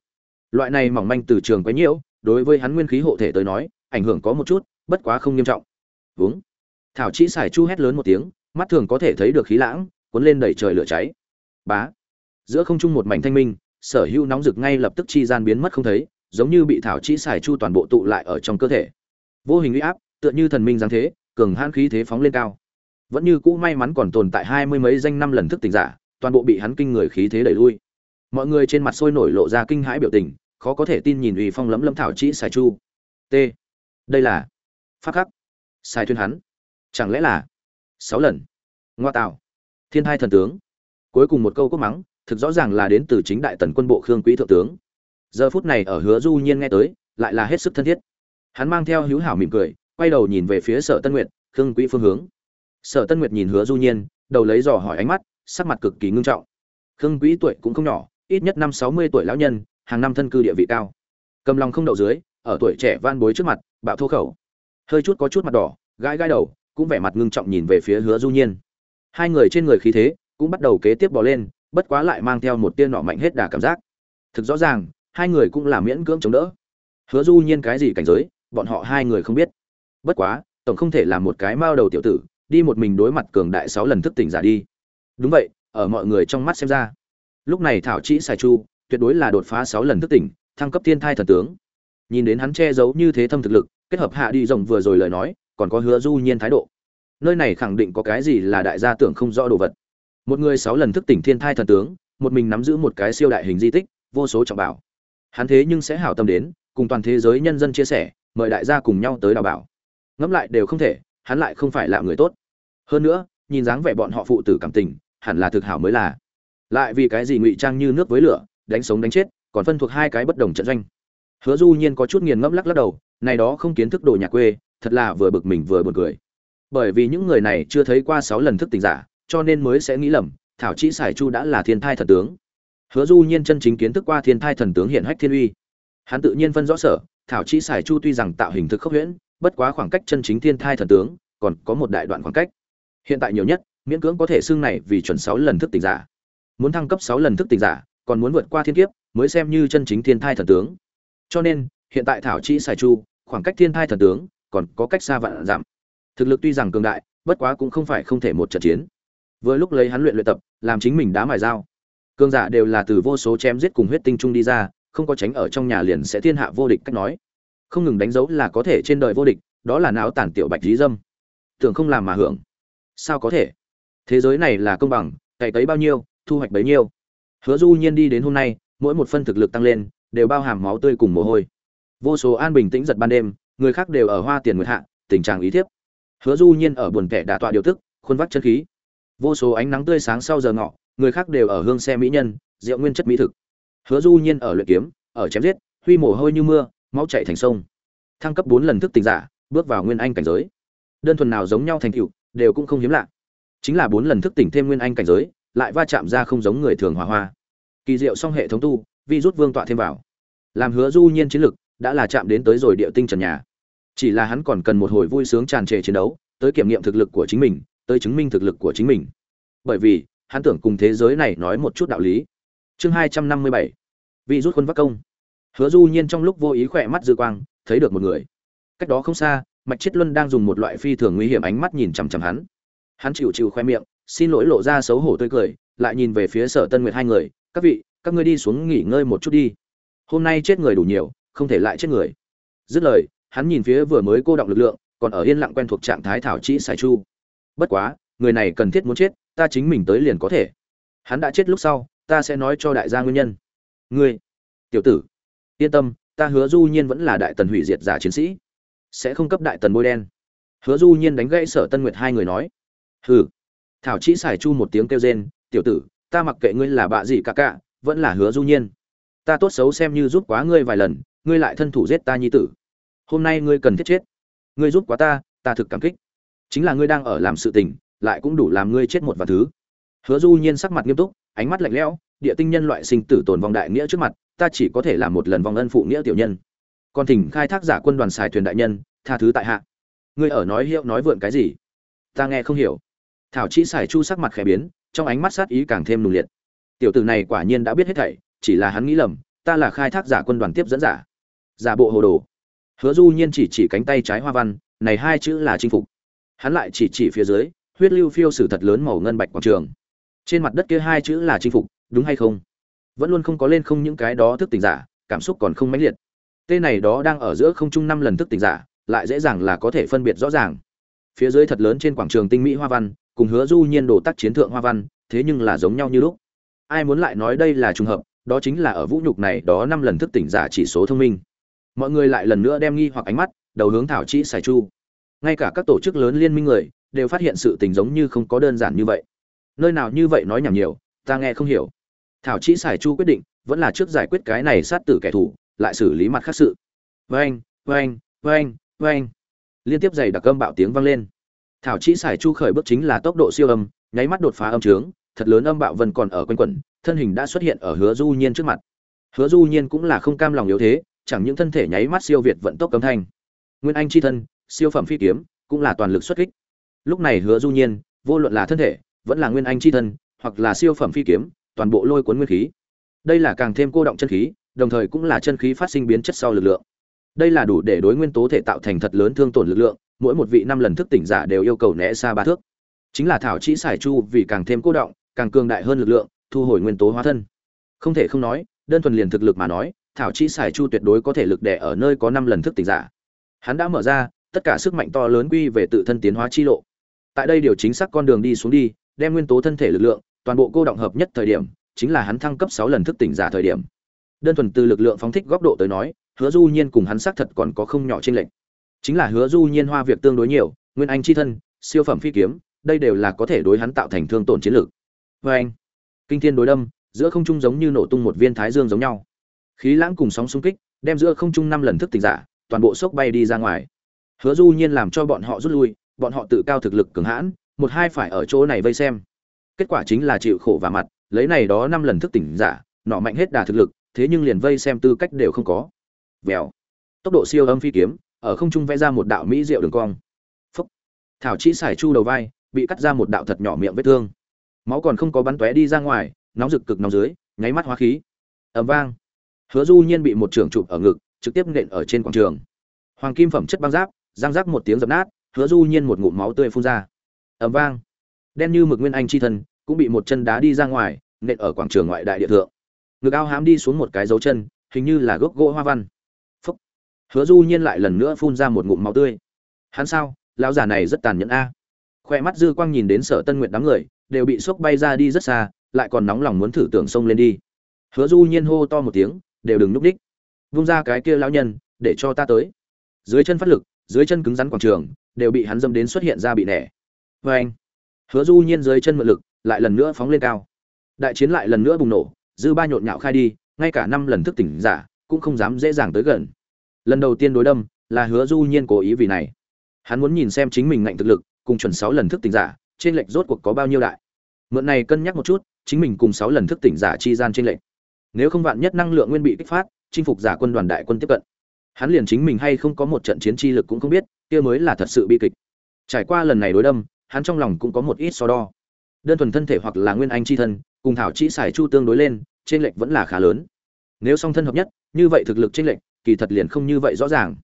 A: Loại này mỏng manh từ trường quấy nhiễu, đối với hắn nguyên khí hộ thể tới nói, ảnh hưởng có một chút, bất quá không nghiêm trọng. Vướng thảo chỉ xài chu hét lớn một tiếng, mắt thường có thể thấy được khí lãng, cuốn lên đẩy trời lửa cháy. Bá. Giữa không trung một mảnh thanh minh, sở hữu nóng rực ngay lập tức chi gian biến mất không thấy, giống như bị thảo chỉ xài chu toàn bộ tụ lại ở trong cơ thể vô hình uy áp, tựa như thần minh giáng thế, cường hãn khí thế phóng lên cao. Vẫn như cũ may mắn còn tồn tại hai mươi mấy danh năm lần thức tỉnh giả, toàn bộ bị hắn kinh người khí thế đẩy lui. Mọi người trên mặt sôi nổi lộ ra kinh hãi biểu tình, khó có thể tin nhìn uy phong lấm lâm thảo chỉ xài chu. T. Đây là pháp khắc. Sai thuyên hắn. Chẳng lẽ là sáu lần? Ngoa tạo. Thiên hai thần tướng. Cuối cùng một câu cốt mắng, thực rõ ràng là đến từ chính đại tần quân bộ khương quý thượng tướng. Giờ phút này ở hứa du nhiên nghe tới, lại là hết sức thân thiết hắn mang theo hữu hảo mỉm cười, quay đầu nhìn về phía sở tân nguyệt, khương quý phương hướng. Sở tân nguyệt nhìn hứa du nhiên, đầu lấy dò hỏi ánh mắt, sắc mặt cực kỳ ngưng trọng. Khương quý tuổi cũng không nhỏ, ít nhất năm sáu mươi tuổi lão nhân, hàng năm thân cư địa vị cao. Cầm lòng không đậu dưới, ở tuổi trẻ van bối trước mặt, bạo thô khẩu. Hơi chút có chút mặt đỏ, gãi gãi đầu, cũng vẻ mặt ngưng trọng nhìn về phía hứa du nhiên. Hai người trên người khí thế, cũng bắt đầu kế tiếp bò lên, bất quá lại mang theo một tiên nọ mạnh hết đà cảm giác. Thực rõ ràng, hai người cũng là miễn cưỡng chống đỡ. Hứa du nhiên cái gì cảnh giới bọn họ hai người không biết. Bất quá, tổng không thể làm một cái mao đầu tiểu tử, đi một mình đối mặt cường đại sáu lần thức tỉnh giả đi. Đúng vậy, ở mọi người trong mắt xem ra, lúc này thảo chỉ xài chu tuyệt đối là đột phá sáu lần thức tỉnh, thăng cấp thiên thai thần tướng. Nhìn đến hắn che giấu như thế thâm thực lực, kết hợp hạ đi rồng vừa rồi lời nói, còn có hứa du nhiên thái độ. Nơi này khẳng định có cái gì là đại gia tưởng không rõ đồ vật. Một người sáu lần thức tỉnh thiên thai thần tướng, một mình nắm giữ một cái siêu đại hình di tích, vô số trọng bảo. Hắn thế nhưng sẽ hảo tâm đến, cùng toàn thế giới nhân dân chia sẻ mời đại gia cùng nhau tới đào bảo. Ngẫm lại đều không thể, hắn lại không phải là người tốt. Hơn nữa, nhìn dáng vẻ bọn họ phụ tử cảm tình, hẳn là thực hảo mới là. Lại vì cái gì ngụy trang như nước với lửa, đánh sống đánh chết, còn phân thuộc hai cái bất đồng trận doanh. Hứa du nhiên có chút nghiền ngẫm lắc lắc đầu, này đó không kiến thức đồ nhà quê, thật là vừa bực mình vừa buồn cười. Bởi vì những người này chưa thấy qua sáu lần thức tình giả, cho nên mới sẽ nghĩ lầm, thảo chỉ sải chu đã là thiên thai thần tướng. Hứa du nhiên chân chính kiến thức qua thiên thai thần tướng hiện hách thiên uy. Hắn tự nhiên phân rõ sở thảo chỉ sải chu tuy rằng tạo hình thực khốc huyễn, bất quá khoảng cách chân chính thiên thai thần tướng, còn có một đại đoạn khoảng cách. Hiện tại nhiều nhất, miễn cưỡng có thể xưng này vì chuẩn sáu lần thức tỉnh giả. Muốn thăng cấp sáu lần thức tỉnh giả, còn muốn vượt qua thiên kiếp, mới xem như chân chính thiên thai thần tướng. Cho nên, hiện tại thảo chỉ sải chu, khoảng cách thiên thai thần tướng, còn có cách xa vạn giảm thực lực tuy rằng cường đại, bất quá cũng không phải không thể một trận chiến. Vừa lúc lấy hắn luyện luyện tập, làm chính mình đá mài dao. Cường giả đều là từ vô số chém giết cùng huyết tinh trung đi ra không có tránh ở trong nhà liền sẽ thiên hạ vô địch cách nói. Không ngừng đánh dấu là có thể trên đời vô địch, đó là não tản tiểu bạch lý dâm. Tưởng không làm mà hưởng. Sao có thể? Thế giới này là công bằng, cày cấy bao nhiêu, thu hoạch bấy nhiêu. Hứa du nhiên đi đến hôm nay, mỗi một phân thực lực tăng lên, đều bao hàm máu tươi cùng mồ hôi. Vô số an bình tĩnh giật ban đêm, người khác đều ở hoa tiền nguyệt hạ, tình trạng ý thiếp. Hứa du nhiên ở buồn kẻ đả tọa điều tức, khuôn vắt chân khí. Vô số ánh nắng tươi sáng sau giờ ngọ, người khác đều ở hương xe mỹ nhân, rượu nguyên chất mỹ thực hứa du nhiên ở luyện kiếm, ở chém giết, huy mồ hôi như mưa, máu chảy thành sông. Thăng cấp bốn lần thức tỉnh giả, bước vào nguyên anh cảnh giới. Đơn thuần nào giống nhau thành tựu, đều cũng không hiếm lạ. Chính là bốn lần thức tỉnh thêm nguyên anh cảnh giới, lại va chạm ra không giống người thường hòa hoa. Kỳ diệu song hệ thống tu, vi rút vương tọa thêm vào. Làm hứa du nhiên chiến lực, đã là chạm đến tới rồi địa tinh trần nhà. Chỉ là hắn còn cần một hồi vui sướng tràn trề chiến đấu, tới kiểm nghiệm thực lực của chính mình, tới chứng minh thực lực của chính mình. Bởi vì, hắn tưởng cùng thế giới này nói một chút đạo lý chương hai trăm năm mươi bảy. Vị rút quân vác công. Hứa du nhiên trong lúc vô ý khỏe mắt dư quang, thấy được một người. Cách đó không xa, mạch chết luân đang dùng một loại phi thường nguy hiểm ánh mắt nhìn chằm chằm hắn. Hắn chịu chịu khoe miệng, xin lỗi lộ ra xấu hổ tươi cười, lại nhìn về phía sở tân nguyệt hai người, các vị, các ngươi đi xuống nghỉ ngơi một chút đi. Hôm nay chết người đủ nhiều, không thể lại chết người. Dứt lời, hắn nhìn phía vừa mới cô động lực lượng, còn ở yên lặng quen thuộc trạng thái thảo trĩ sài chu. Bất quá, người này cần thiết muốn chết, ta chính mình tới liền có thể. Hắn đã chết lúc sau ta sẽ nói cho đại gia nguyên nhân. Ngươi, tiểu tử, yên tâm, ta hứa du nhiên vẫn là đại tần hủy diệt giả chiến sĩ, sẽ không cấp đại tần bôi đen. Hứa du nhiên đánh gãy sở tân nguyệt hai người nói. Hừ, thảo chỉ xài chu một tiếng kêu rên, tiểu tử, ta mặc kệ ngươi là bạ gì cả cả, vẫn là hứa du nhiên. Ta tốt xấu xem như giúp quá ngươi vài lần, ngươi lại thân thủ giết ta nhi tử. Hôm nay ngươi cần thiết chết. Ngươi giúp quá ta ta thực cảm kích. Chính là ngươi đang ở làm sự tình, lại cũng đủ làm ngươi chết một vài thứ hứa du nhiên sắc mặt nghiêm túc, ánh mắt lạnh lẽo, địa tinh nhân loại sinh tử tồn vong đại nghĩa trước mặt, ta chỉ có thể làm một lần vong ân phụ nghĩa tiểu nhân. Còn thỉnh khai thác giả quân đoàn xài thuyền đại nhân, tha thứ tại hạ. Ngươi ở nói hiệu nói vượn cái gì? Ta nghe không hiểu. Thảo chỉ xài chu sắc mặt khẽ biến, trong ánh mắt sát ý càng thêm nùng liệt. Tiểu tử này quả nhiên đã biết hết thảy, chỉ là hắn nghĩ lầm, ta là khai thác giả quân đoàn tiếp dẫn giả. Giả bộ hồ đồ. Hứa du nhiên chỉ chỉ cánh tay trái hoa văn, này hai chữ là chinh phục. Hắn lại chỉ chỉ phía dưới, huyết lưu phiêu sử thật lớn màu ngân bạch quảng trường trên mặt đất kia hai chữ là chinh phục, đúng hay không? Vẫn luôn không có lên không những cái đó thức tỉnh giả, cảm xúc còn không mãnh liệt. Tên này đó đang ở giữa không trung năm lần thức tỉnh giả, lại dễ dàng là có thể phân biệt rõ ràng. Phía dưới thật lớn trên quảng trường tinh mỹ hoa văn, cùng hứa du nhiên đồ tác chiến thượng hoa văn, thế nhưng là giống nhau như lúc. Ai muốn lại nói đây là trùng hợp, đó chính là ở vũ nhục này đó năm lần thức tỉnh giả chỉ số thông minh. Mọi người lại lần nữa đem nghi hoặc ánh mắt, đầu hướng thảo trị xài chu. Ngay cả các tổ chức lớn liên minh người, đều phát hiện sự tình giống như không có đơn giản như vậy nơi nào như vậy nói nhảm nhiều, ta nghe không hiểu. Thảo chỉ xài chu quyết định, vẫn là trước giải quyết cái này sát tử kẻ thù, lại xử lý mặt khác sự. Vâng vâng vâng vâng liên tiếp giày đặc âm bạo tiếng vang lên. Thảo chỉ xài chu khởi bước chính là tốc độ siêu âm, nháy mắt đột phá âm trướng, thật lớn âm bạo vân còn ở quanh quẩn, thân hình đã xuất hiện ở hứa du nhiên trước mặt. Hứa du nhiên cũng là không cam lòng yếu thế, chẳng những thân thể nháy mắt siêu việt vận tốc cấm thanh. Nguyên anh chi thân, siêu phẩm phi kiếm, cũng là toàn lực xuất kích. Lúc này hứa du nhiên, vô luận là thân thể vẫn là nguyên anh chi thân, hoặc là siêu phẩm phi kiếm, toàn bộ lôi cuốn nguyên khí. Đây là càng thêm cô động chân khí, đồng thời cũng là chân khí phát sinh biến chất sau lực lượng. Đây là đủ để đối nguyên tố thể tạo thành thật lớn thương tổn lực lượng, mỗi một vị năm lần thức tỉnh giả đều yêu cầu né xa ba thước. Chính là thảo chỉ xài chu vì càng thêm cô động, càng cường đại hơn lực lượng, thu hồi nguyên tố hóa thân. Không thể không nói, đơn thuần liền thực lực mà nói, thảo chỉ xài chu tuyệt đối có thể lực đè ở nơi có năm lần thức tỉnh giả. Hắn đã mở ra, tất cả sức mạnh to lớn quy về tự thân tiến hóa chi lộ. Tại đây điều chính xác con đường đi xuống đi đem nguyên tố thân thể lực lượng, toàn bộ cô động hợp nhất thời điểm, chính là hắn thăng cấp sáu lần thức tỉnh giả thời điểm. Đơn thuần từ lực lượng phóng thích góc độ tới nói, hứa du nhiên cùng hắn xác thật còn có không nhỏ trên lệnh chính là hứa du nhiên hoa việc tương đối nhiều, nguyên anh chi thân, siêu phẩm phi kiếm, đây đều là có thể đối hắn tạo thành thương tổn chiến lược. Với anh, kinh thiên đối đâm, giữa không trung giống như nổ tung một viên thái dương giống nhau. Khí lãng cùng sóng xung kích, đem giữa không trung năm lần thức tỉnh giả, toàn bộ sốc bay đi ra ngoài. Hứa du nhiên làm cho bọn họ rút lui, bọn họ tự cao thực lực cường hãn một hai phải ở chỗ này vây xem. Kết quả chính là chịu khổ và mặt, lấy này đó năm lần thức tỉnh giả, nọ mạnh hết đà thực lực, thế nhưng liền vây xem tư cách đều không có. Vèo. Tốc độ siêu âm phi kiếm, ở không trung vẽ ra một đạo mỹ diệu đường cong. Phúc. Thảo chỉ xài chu đầu vai, bị cắt ra một đạo thật nhỏ miệng vết thương. Máu còn không có bắn tóe đi ra ngoài, nóng rực cực nóng dưới, nháy mắt hóa khí. Ầm vang. Hứa du nhiên bị một trưởng chụp ở ngực, trực tiếp nện ở trên quảng trường. Hoàng kim phẩm chất băng giáp, giang rác một tiếng dập nát, hứa du nhiên một ngụm máu tươi phun ra ầm vang. Đen như mực nguyên anh chi thân cũng bị một chân đá đi ra ngoài, nện ở quảng trường ngoại đại địa thượng. Ngực ao hám đi xuống một cái dấu chân, hình như là gốc gỗ hoa văn. Phúc. Hứa du nhiên lại lần nữa phun ra một ngụm máu tươi. Hắn sao? Lão già này rất tàn nhẫn a. Khoe mắt dư quang nhìn đến sở tân nguyện đám người, đều bị sốc bay ra đi rất xa, lại còn nóng lòng muốn thử tưởng sông lên đi. Hứa du nhiên hô to một tiếng, đều đừng núp đích. Vung ra cái kia lão nhân, để cho ta tới. Dưới chân phát lực, dưới chân cứng rắn quảng trường, đều bị hắn dâm đến xuất hiện ra bị nẻ vê anh, hứa du nhiên dưới chân mượn lực, lại lần nữa phóng lên cao. Đại chiến lại lần nữa bùng nổ, dư ba nhộn nhạo khai đi, ngay cả năm lần thức tỉnh giả cũng không dám dễ dàng tới gần. Lần đầu tiên đối đâm là hứa du nhiên cố ý vì này. Hắn muốn nhìn xem chính mình ngạnh thực lực, cùng chuẩn sáu lần thức tỉnh giả, trên lệnh rốt cuộc có bao nhiêu đại. Mượn này cân nhắc một chút, chính mình cùng sáu lần thức tỉnh giả chi gian trên lệnh. nếu không vạn nhất năng lượng nguyên bị kích phát, chinh phục giả quân đoàn đại quân tiếp cận. Hắn liền chính mình hay không có một trận chiến chi lực cũng không biết, kia mới là thật sự bi kịch. Trải qua lần này đối đâm hắn trong lòng cũng có một ít so đo. Đơn thuần thân thể hoặc là nguyên anh chi thân, cùng thảo chỉ xài chu tương đối lên trên lệch vẫn là khá lớn. Nếu song thân hợp nhất, như vậy thực lực trên lệch, kỳ thật liền không như vậy rõ ràng.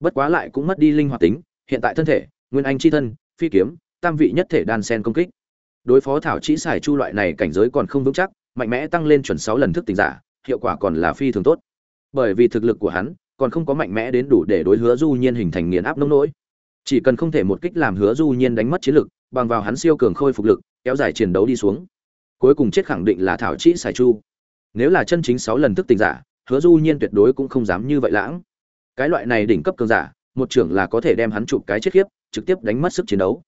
A: Bất quá lại cũng mất đi linh hoạt tính, hiện tại thân thể, nguyên anh chi thân, phi kiếm, tam vị nhất thể đan sen công kích. Đối phó thảo chỉ xài chu loại này cảnh giới còn không vững chắc, mạnh mẽ tăng lên chuẩn sáu lần thức tình giả, hiệu quả còn là phi thường tốt. Bởi vì thực lực của hắn, còn không có mạnh mẽ đến đủ để đối hứa du nhiên hình thành nghiền áp nông nỗi chỉ cần không thể một kích làm hứa du nhiên đánh mất chiến lực, bằng vào hắn siêu cường khôi phục lực, kéo dài chiến đấu đi xuống. Cuối cùng chết khẳng định là thảo chỉ xài chu. Nếu là chân chính sáu lần thức tỉnh giả, hứa du nhiên tuyệt đối cũng không dám như vậy lãng. Cái loại này đỉnh cấp cường giả, một trưởng là có thể đem hắn chụp cái chết khiếp, trực tiếp đánh mất sức chiến đấu.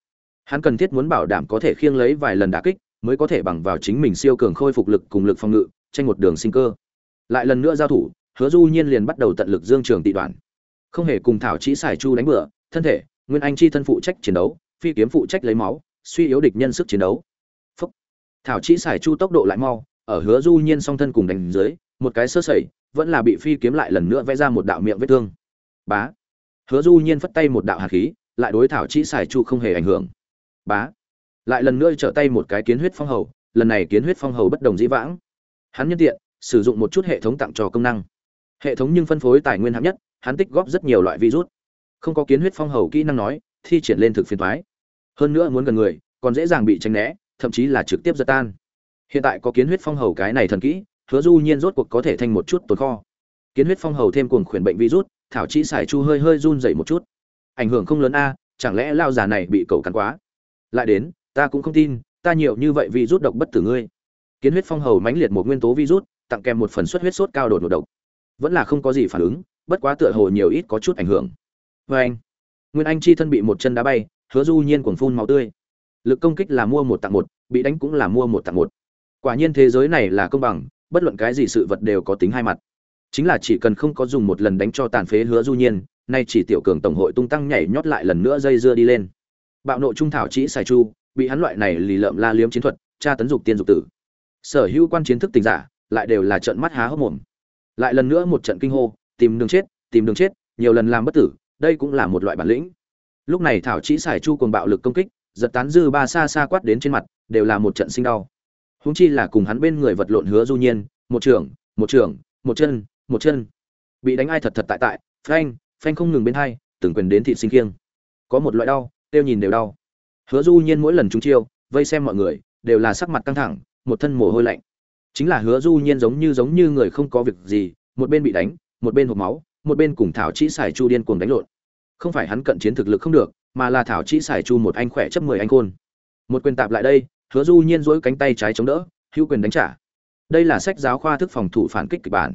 A: Hắn cần thiết muốn bảo đảm có thể khiêng lấy vài lần đả kích, mới có thể bằng vào chính mình siêu cường khôi phục lực cùng lực phòng ngự, tranh một đường sinh cơ. Lại lần nữa giao thủ, hứa du nhiên liền bắt đầu tận lực dương trường tị đoạn. Không hề cùng thảo chỉ xài chu đánh bừa, thân thể nguyên anh chi thân phụ trách chiến đấu, phi kiếm phụ trách lấy máu, suy yếu địch nhân sức chiến đấu. Phúc. thảo Chi xài chu tốc độ lại mau, ở hứa du nhiên song thân cùng đánh dưới, một cái sơ sẩy, vẫn là bị phi kiếm lại lần nữa vẽ ra một đạo miệng vết thương. Bá. Hứa du nhiên phất tay một đạo hạt khí, lại đối thảo Chi xài chu không hề ảnh hưởng. Bá. Lại lần nữa trở tay một cái kiến huyết phong hầu, lần này kiến huyết phong hầu bất đồng dĩ vãng. Hắn nhân tiện, sử dụng một chút hệ thống tặng cho công năng. Hệ thống nhưng phân phối tài nguyên hạng nhất, hắn tích góp rất nhiều loại virus không có kiến huyết phong hầu kỹ năng nói, thi triển lên thực phiền thoái. Hơn nữa muốn gần người, còn dễ dàng bị tránh né, thậm chí là trực tiếp giật tan. Hiện tại có kiến huyết phong hầu cái này thần kỹ, hứa du nhiên rốt cuộc có thể thành một chút tồn kho. Kiến huyết phong hầu thêm cuồng khuyển bệnh virus, thảo chỉ xài chu hơi hơi run dậy một chút. Ảnh hưởng không lớn a, chẳng lẽ lao già này bị cầu cắn quá? Lại đến, ta cũng không tin, ta nhiều như vậy vì rút độc bất tử ngươi. Kiến huyết phong hầu mãnh liệt một nguyên tố virus, tặng kèm một phần suất huyết sốt cao đột ngột độc. Vẫn là không có gì phản ứng, bất quá tựa hồ nhiều ít có chút ảnh hưởng vê anh. Nguyên anh chi thân bị một chân đá bay, hứa du nhiên cuồng phun máu tươi. Lực công kích là mua một tặng một, bị đánh cũng là mua một tặng một. Quả nhiên thế giới này là công bằng, bất luận cái gì sự vật đều có tính hai mặt. Chính là chỉ cần không có dùng một lần đánh cho tàn phế hứa du nhiên, nay chỉ tiểu cường tổng hội tung tăng nhảy nhót lại lần nữa dây dưa đi lên. Bạo nộ trung thảo chỉ xài chu, bị hắn loại này lì lợm la liếm chiến thuật, tra tấn dục tiên dục tử. Sở hữu quan chiến thức tình giả, lại đều là trận mắt há hốc mồm. Lại lần nữa một trận kinh hô, tìm đường chết, tìm đường chết, nhiều lần làm bất tử đây cũng là một loại bản lĩnh. Lúc này thảo chỉ xài chu cùng bạo lực công kích, giật tán dư ba xa xa quát đến trên mặt, đều là một trận sinh đau. Húng chi là cùng hắn bên người vật lộn hứa du nhiên, một trưởng một trưởng, một chân một chân. Bị đánh ai thật thật tại tại, phanh phanh không ngừng bên hai, từng quyền đến thị sinh kiêng có một loại đau, tiêu nhìn đều đau. Hứa du nhiên mỗi lần chúng chiêu, vây xem mọi người, đều là sắc mặt căng thẳng, một thân mồ hôi lạnh. Chính là hứa du nhiên giống như giống như người không có việc gì, một bên bị đánh, một bên hộp máu một bên cùng thảo chỉ xài chu điên cuồng đánh lộn. Không phải hắn cận chiến thực lực không được, mà là thảo chỉ xài chu một anh khỏe chấp mười anh khôn. Một quyền tạp lại đây, hứa du nhiên dỗi cánh tay trái chống đỡ, hữu quyền đánh trả. Đây là sách giáo khoa thức phòng thủ phản kích kịch bản.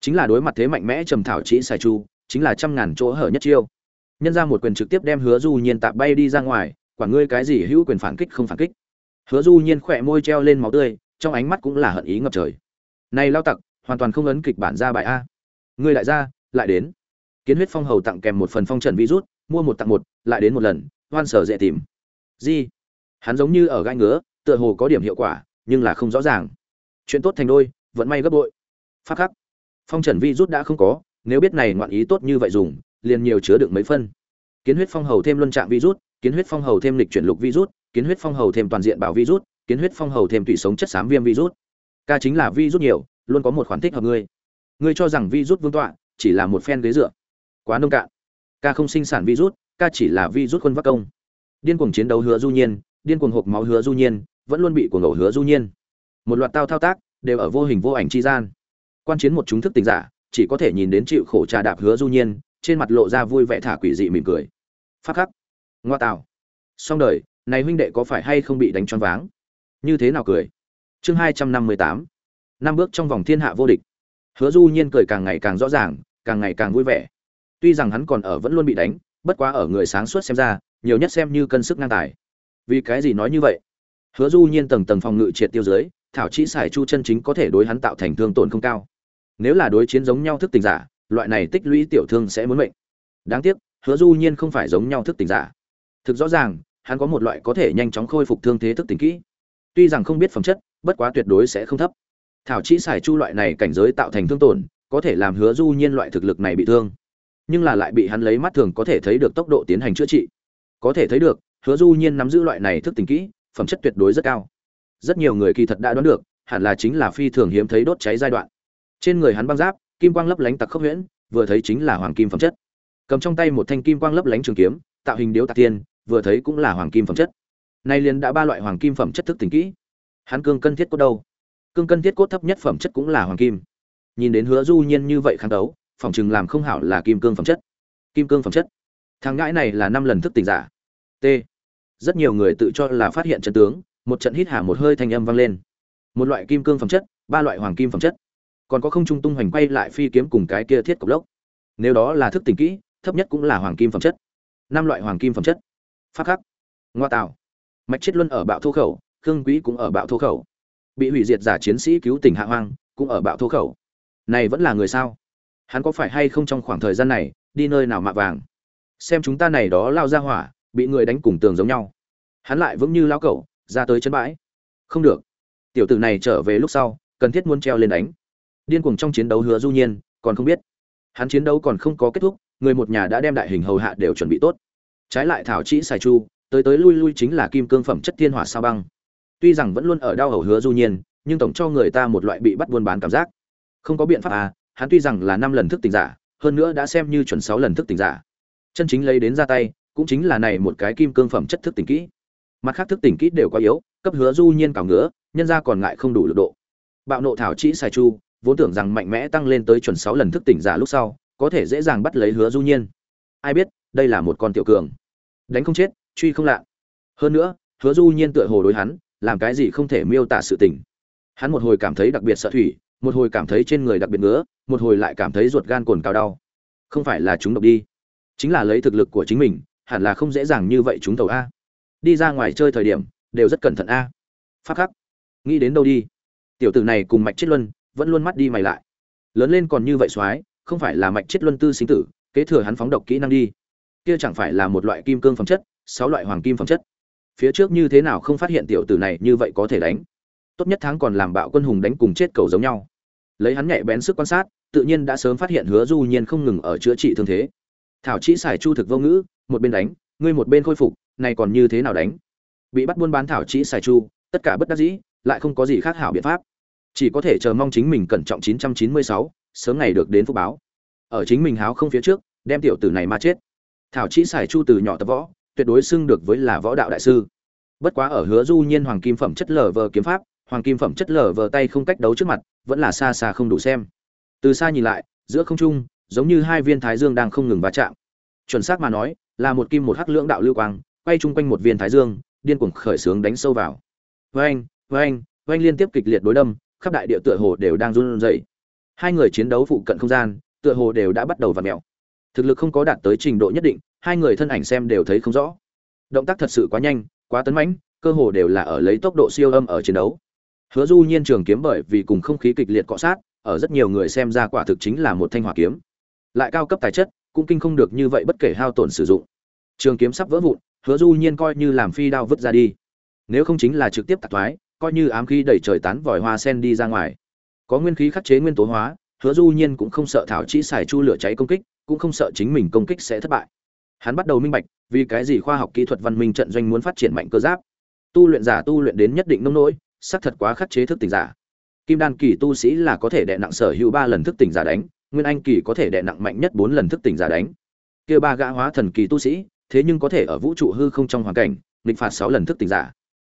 A: Chính là đối mặt thế mạnh mẽ trầm thảo chỉ xài chu, chính là trăm ngàn chỗ hở nhất chiêu. Nhân ra một quyền trực tiếp đem hứa du nhiên tạp bay đi ra ngoài quản ngươi cái gì hữu quyền phản kích không phản kích. Hứa du nhiên khỏe môi treo lên máu tươi, trong ánh mắt cũng là hận ý ngập trời. Này lao tặc, hoàn toàn không ấn kịch bản ra bài a. Ngươi lại ra lại đến. Kiến huyết phong hầu tặng kèm một phần phong trần virus mua một tặng một, lại đến một lần, hoan sở dễ tìm. Gì? Hắn giống như ở gai ngứa, tựa hồ có điểm hiệu quả, nhưng là không rõ ràng. Chuyện tốt thành đôi, vẫn may gấp bội. Phát khắc. Phong trần virus đã không có, nếu biết này ngoạn ý tốt như vậy dùng, liền nhiều chứa đựng mấy phân. Kiến huyết phong hầu thêm luân trạng virus kiến huyết phong hầu thêm lịch chuyển lục virus kiến huyết phong hầu thêm toàn diện bảo virus kiến huyết phong hầu thêm tủy sống chất xám viêm virus ca chính là virus nhiều, luôn có một khoản thích hợp ngươi. Ngươi cho rằng virus vương tọa chỉ là một phen ghế dựa. Quá nông cạn. Ca không sinh sản virus, ca chỉ là virus quân vắc công. Điên cuồng chiến đấu hứa du nhiên, điên cuồng hộp máu hứa du nhiên, vẫn luôn bị cuồng ẩu hứa du nhiên. Một loạt tao thao tác, đều ở vô hình vô ảnh chi gian. Quan chiến một chúng thức tình giả, chỉ có thể nhìn đến chịu khổ trà đạp hứa du nhiên, trên mặt lộ ra vui vẻ thả quỷ dị mỉm cười. Phát khắc. Ngoa tạo. Xong đời, này huynh đệ có phải hay không bị đánh choáng váng? Như thế nào cười? Chương hai trăm năm mươi tám. Năm bước trong vòng thiên hạ vô địch. Hứa du nhiên cười càng ngày càng rõ ràng càng ngày càng vui vẻ. Tuy rằng hắn còn ở vẫn luôn bị đánh, bất quá ở người sáng suốt xem ra, nhiều nhất xem như cân sức ngang tài. Vì cái gì nói như vậy? Hứa du nhiên tầng tầng phòng ngự triệt tiêu dưới, thảo chỉ xài chu chân chính có thể đối hắn tạo thành thương tổn không cao. Nếu là đối chiến giống nhau thức tình giả, loại này tích lũy tiểu thương sẽ muốn mệnh. Đáng tiếc, hứa du nhiên không phải giống nhau thức tình giả. Thực rõ ràng, hắn có một loại có thể nhanh chóng khôi phục thương thế thức tỉnh kỹ. Tuy rằng không biết phẩm chất, bất quá tuyệt đối sẽ không thấp. Thảo chỉ xài chu loại này cảnh giới tạo thành thương tổn có thể làm hứa du nhiên loại thực lực này bị thương. Nhưng là lại bị hắn lấy mắt thường có thể thấy được tốc độ tiến hành chữa trị. Có thể thấy được, hứa du nhiên nắm giữ loại này thức tình kỹ, phẩm chất tuyệt đối rất cao. Rất nhiều người kỳ thật đã đoán được, hẳn là chính là phi thường hiếm thấy đốt cháy giai đoạn. Trên người hắn băng giáp, kim quang lấp lánh tặc khốc huyễn, vừa thấy chính là hoàng kim phẩm chất. Cầm trong tay một thanh kim quang lấp lánh trường kiếm, tạo hình điếu tạc tiên, vừa thấy cũng là hoàng kim phẩm chất. Nay liền đã ba loại hoàng kim phẩm chất thức tình kỹ. Hắn cương cân thiết cốt đâu? Cương cân thiết cốt thấp nhất phẩm chất cũng là hoàng kim nhìn đến hứa du nhiên như vậy kháng đấu phòng chừng làm không hảo là kim cương phẩm chất. Kim cương phẩm chất. Thằng ngãi này là năm lần thức tỉnh giả. T. Rất nhiều người tự cho là phát hiện trận tướng, một trận hít hà một hơi thanh âm vang lên. Một loại kim cương phẩm chất, ba loại hoàng kim phẩm chất. Còn có không trung tung hoành quay lại phi kiếm cùng cái kia thiết cục lốc. Nếu đó là thức tỉnh kỹ, thấp nhất cũng là hoàng kim phẩm chất. Năm loại hoàng kim phẩm chất. Phát khắc. Ngoa tạo. Mạch chết luân ở bạo thô khẩu, khương quý cũng ở bạo thô khẩu. Bị hủy diệt giả chiến sĩ cứu tỉnh hạ hoang, cũng ở bạo thô khẩu này vẫn là người sao? Hắn có phải hay không trong khoảng thời gian này, đi nơi nào mạ vàng? Xem chúng ta này đó lao ra hỏa, bị người đánh cùng tường giống nhau. Hắn lại vững như lao cẩu, ra tới chân bãi. Không được. Tiểu tử này trở về lúc sau, cần thiết muốn treo lên đánh. Điên cuồng trong chiến đấu hứa du nhiên, còn không biết. Hắn chiến đấu còn không có kết thúc, người một nhà đã đem đại hình hầu hạ đều chuẩn bị tốt. Trái lại thảo chỉ xài chu, tới tới lui lui chính là kim cương phẩm chất thiên hỏa sao băng. Tuy rằng vẫn luôn ở đau hầu hứa du nhiên, nhưng tổng cho người ta một loại bị bắt buôn bán cảm giác không có biện pháp à hắn tuy rằng là năm lần thức tỉnh giả, hơn nữa đã xem như chuẩn sáu lần thức tỉnh giả. Chân chính lấy đến ra tay, cũng chính là này một cái kim cương phẩm chất thức tỉnh kỹ. Mặt khác thức tỉnh kỹ đều quá yếu, cấp hứa du nhiên cào ngứa, nhân ra còn ngại không đủ lực độ. Bạo nộ thảo chỉ xài chu, vốn tưởng rằng mạnh mẽ tăng lên tới chuẩn sáu lần thức tỉnh giả lúc sau, có thể dễ dàng bắt lấy hứa du nhiên. Ai biết, đây là một con tiểu cường. Đánh không chết, truy không lạ. Hơn nữa, hứa du nhiên tựa hồ đối hắn, làm cái gì không thể miêu tả sự tình. Hắn một hồi cảm thấy đặc biệt sợ thủy một hồi cảm thấy trên người đặc biệt ngứa, một hồi lại cảm thấy ruột gan cồn cao đau. Không phải là chúng độc đi, chính là lấy thực lực của chính mình, hẳn là không dễ dàng như vậy chúng tàu a. Đi ra ngoài chơi thời điểm, đều rất cẩn thận a. Phát khắc, nghĩ đến đâu đi. Tiểu tử này cùng mạch chết luân vẫn luôn mắt đi mày lại. Lớn lên còn như vậy soái, không phải là mạch chết luân tư sinh tử, kế thừa hắn phóng độc kỹ năng đi. Kia chẳng phải là một loại kim cương phẩm chất, sáu loại hoàng kim phẩm chất. Phía trước như thế nào không phát hiện tiểu tử này như vậy có thể đánh. Tốt nhất tháng còn làm bạo quân hùng đánh cùng chết cầu giống nhau lấy hắn nhạy bén sức quan sát tự nhiên đã sớm phát hiện hứa du nhiên không ngừng ở chữa trị thương thế. Thảo chỉ xài chu thực vô ngữ một bên đánh ngươi một bên khôi phục này còn như thế nào đánh? Bị bắt buôn bán thảo chỉ xài chu tất cả bất đắc dĩ lại không có gì khác hảo biện pháp. Chỉ có thể chờ mong chính mình cẩn trọng 996, sớm ngày được đến phúc báo. Ở chính mình háo không phía trước đem tiểu tử này ma chết. Thảo chỉ xài chu từ nhỏ tập võ tuyệt đối xưng được với là võ đạo đại sư. Bất quá ở hứa du nhiên hoàng kim phẩm chất lở vờ kiếm pháp hoàng kim phẩm chất lở vờ tay không cách đấu trước mặt, vẫn là xa xa không đủ xem. Từ xa nhìn lại, giữa không trung, giống như hai viên thái dương đang không ngừng va chạm. Chuẩn xác mà nói, là một kim một hắc lưỡng đạo lưu quang, quay chung quanh một viên thái dương, điên cuồng khởi sướng đánh sâu vào. Vang vang vang liên tiếp kịch liệt đối đâm, khắp đại địa tựa hồ đều đang run rẩy. Hai người chiến đấu phụ cận không gian, tựa hồ đều đã bắt đầu vặn mèo. Thực lực không có đạt tới trình độ nhất định, hai người thân ảnh xem đều thấy không rõ. Động tác thật sự quá nhanh, quá tấn mãnh, cơ hồ đều là ở lấy tốc độ siêu âm ở chiến đấu hứa du nhiên trường kiếm bởi vì cùng không khí kịch liệt cọ sát, ở rất nhiều người xem ra quả thực chính là một thanh hỏa kiếm. Lại cao cấp tài chất, cũng kinh không được như vậy bất kể hao tổn sử dụng. Trường kiếm sắp vỡ vụn, hứa du nhiên coi như làm phi đao vứt ra đi. Nếu không chính là trực tiếp tạc thoái, coi như ám khí đẩy trời tán vòi hoa sen đi ra ngoài. Có nguyên khí khắc chế nguyên tố hóa, hứa du nhiên cũng không sợ thảo chỉ xài chu lửa cháy công kích, cũng không sợ chính mình công kích sẽ thất bại. Hắn bắt đầu minh bạch, vì cái gì khoa học kỹ thuật văn minh trận doanh muốn phát triển mạnh cơ giáp. Tu luyện giả tu luyện đến nhất định nông nỗi xác thật quá khắc chế thức tỉnh giả. Kim đan kỳ tu sĩ là có thể đệ nặng sở hữu ba lần thức tỉnh giả đánh, nguyên anh kỳ có thể đệ nặng mạnh nhất bốn lần thức tỉnh giả đánh. Kia ba gã hóa thần kỳ tu sĩ, thế nhưng có thể ở vũ trụ hư không trong hoàn cảnh, nghịch phạt sáu lần thức tỉnh giả.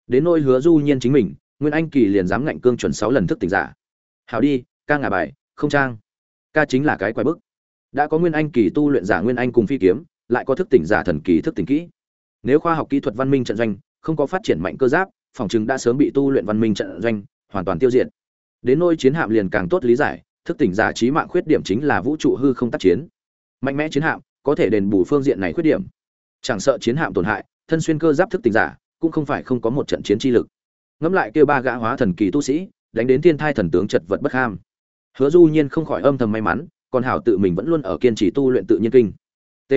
A: Đến nỗi hứa du nhiên chính mình, nguyên anh kỳ liền dám ngạnh cương chuẩn sáu lần thức tỉnh giả. Hảo đi, ca ngả bài, không trang. Ca chính là cái quái bức. Đã có nguyên anh kỳ tu luyện giả nguyên anh cùng phi kiếm, lại có thức tỉnh giả thần kỳ thức tỉnh kỹ. Nếu khoa học kỹ thuật văn minh trận doanh, không có phát triển mạnh cơ giáp phòng chừng đã sớm bị tu luyện văn minh trận doanh, hoàn toàn tiêu diệt. Đến nôi chiến hạm liền càng tốt lý giải, thức tỉnh giả trí mạng khuyết điểm chính là vũ trụ hư không tác chiến. Mạnh mẽ chiến hạm, có thể đền bù phương diện này khuyết điểm. Chẳng sợ chiến hạm tổn hại, thân xuyên cơ giáp thức tỉnh giả, cũng không phải không có một trận chiến chi lực. Ngẫm lại kêu ba gã hóa thần kỳ tu sĩ, đánh đến thiên thai thần tướng chật vật bất ham. Hứa du nhiên không khỏi âm thầm may mắn, còn hảo tự mình vẫn luôn ở kiên trì tu luyện tự nhiên kinh. T.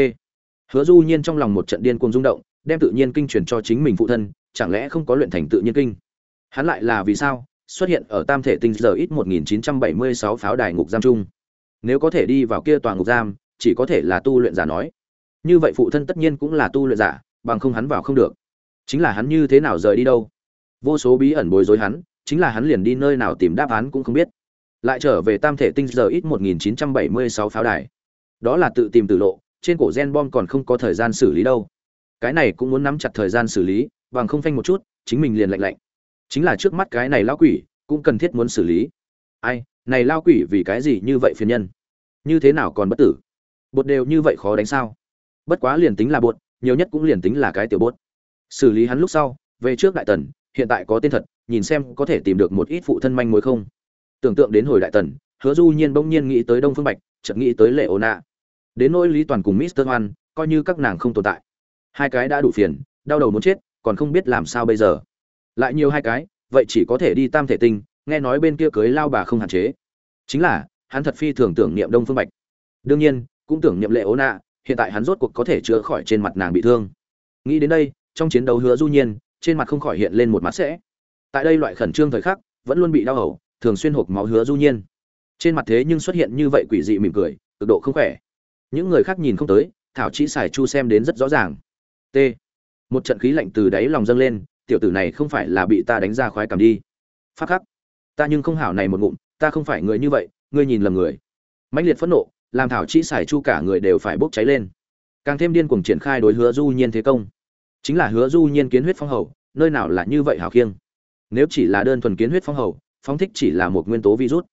A: Hứa du nhiên trong lòng một trận điên cuồng rung động, đem tự nhiên kinh truyền cho chính mình phụ thân chẳng lẽ không có luyện thành tự nhiên kinh? Hắn lại là vì sao xuất hiện ở tam thể tinh giờ ít 1976 pháo đài ngục giam chung? Nếu có thể đi vào kia tòa ngục giam, chỉ có thể là tu luyện giả nói. Như vậy phụ thân tất nhiên cũng là tu luyện giả, bằng không hắn vào không được. Chính là hắn như thế nào rời đi đâu? Vô số bí ẩn bối rối hắn, chính là hắn liền đi nơi nào tìm đáp án cũng không biết. Lại trở về tam thể tinh giờ ít 1976 pháo đài. Đó là tự tìm tự lộ, trên cổ gen bom còn không có thời gian xử lý đâu. Cái này cũng muốn nắm chặt thời gian xử lý bằng không phanh một chút, chính mình liền lạnh lạnh. Chính là trước mắt cái này lão quỷ, cũng cần thiết muốn xử lý. Ai, này lao quỷ vì cái gì như vậy phiền nhân? Như thế nào còn bất tử? Bột đều như vậy khó đánh sao? Bất quá liền tính là bột, nhiều nhất cũng liền tính là cái tiểu bốt xử lý hắn lúc sau, về trước đại tần, hiện tại có tên thật, nhìn xem có thể tìm được một ít phụ thân manh mối không. Tưởng tượng đến hồi đại tần, hứa du nhiên bỗng nhiên nghĩ tới đông phương bạch, chợt nghĩ tới lệ ô nạ. Đến nỗi lý toàn cùng mister hoan, coi như các nàng không tồn tại. Hai cái đã đủ phiền, đau đầu muốn chết còn không biết làm sao bây giờ. Lại nhiều hai cái, vậy chỉ có thể đi tam thể tinh, nghe nói bên kia cưới lao bà không hạn chế. Chính là, hắn thật phi thường tưởng niệm đông phương bạch. Đương nhiên, cũng tưởng niệm lệ ố nạ hiện tại hắn rốt cuộc có thể chữa khỏi trên mặt nàng bị thương. Nghĩ đến đây, trong chiến đấu hứa du nhiên, trên mặt không khỏi hiện lên một mắt sẽ. Tại đây loại khẩn trương thời khắc, vẫn luôn bị đau hầu, thường xuyên hộp máu hứa du nhiên. Trên mặt thế nhưng xuất hiện như vậy quỷ dị mỉm cười, cực độ không khỏe. Những người khác nhìn không tới, thảo chỉ xài chu xem đến rất rõ ràng. T một trận khí lạnh từ đáy lòng dâng lên, tiểu tử này không phải là bị ta đánh ra khoái cảm đi. Phát khắc, ta nhưng không hảo này một ngụm, ta không phải người như vậy, ngươi nhìn lầm người. Mãnh liệt phẫn nộ, làm thảo chỉ xài chu cả người đều phải bốc cháy lên. Càng thêm điên cuồng triển khai đối hứa du nhiên thế công. Chính là hứa du nhiên kiến huyết phong hầu, nơi nào là như vậy hảo khiêng. Nếu chỉ là đơn thuần kiến huyết phong hầu, phóng thích chỉ là một nguyên tố virus.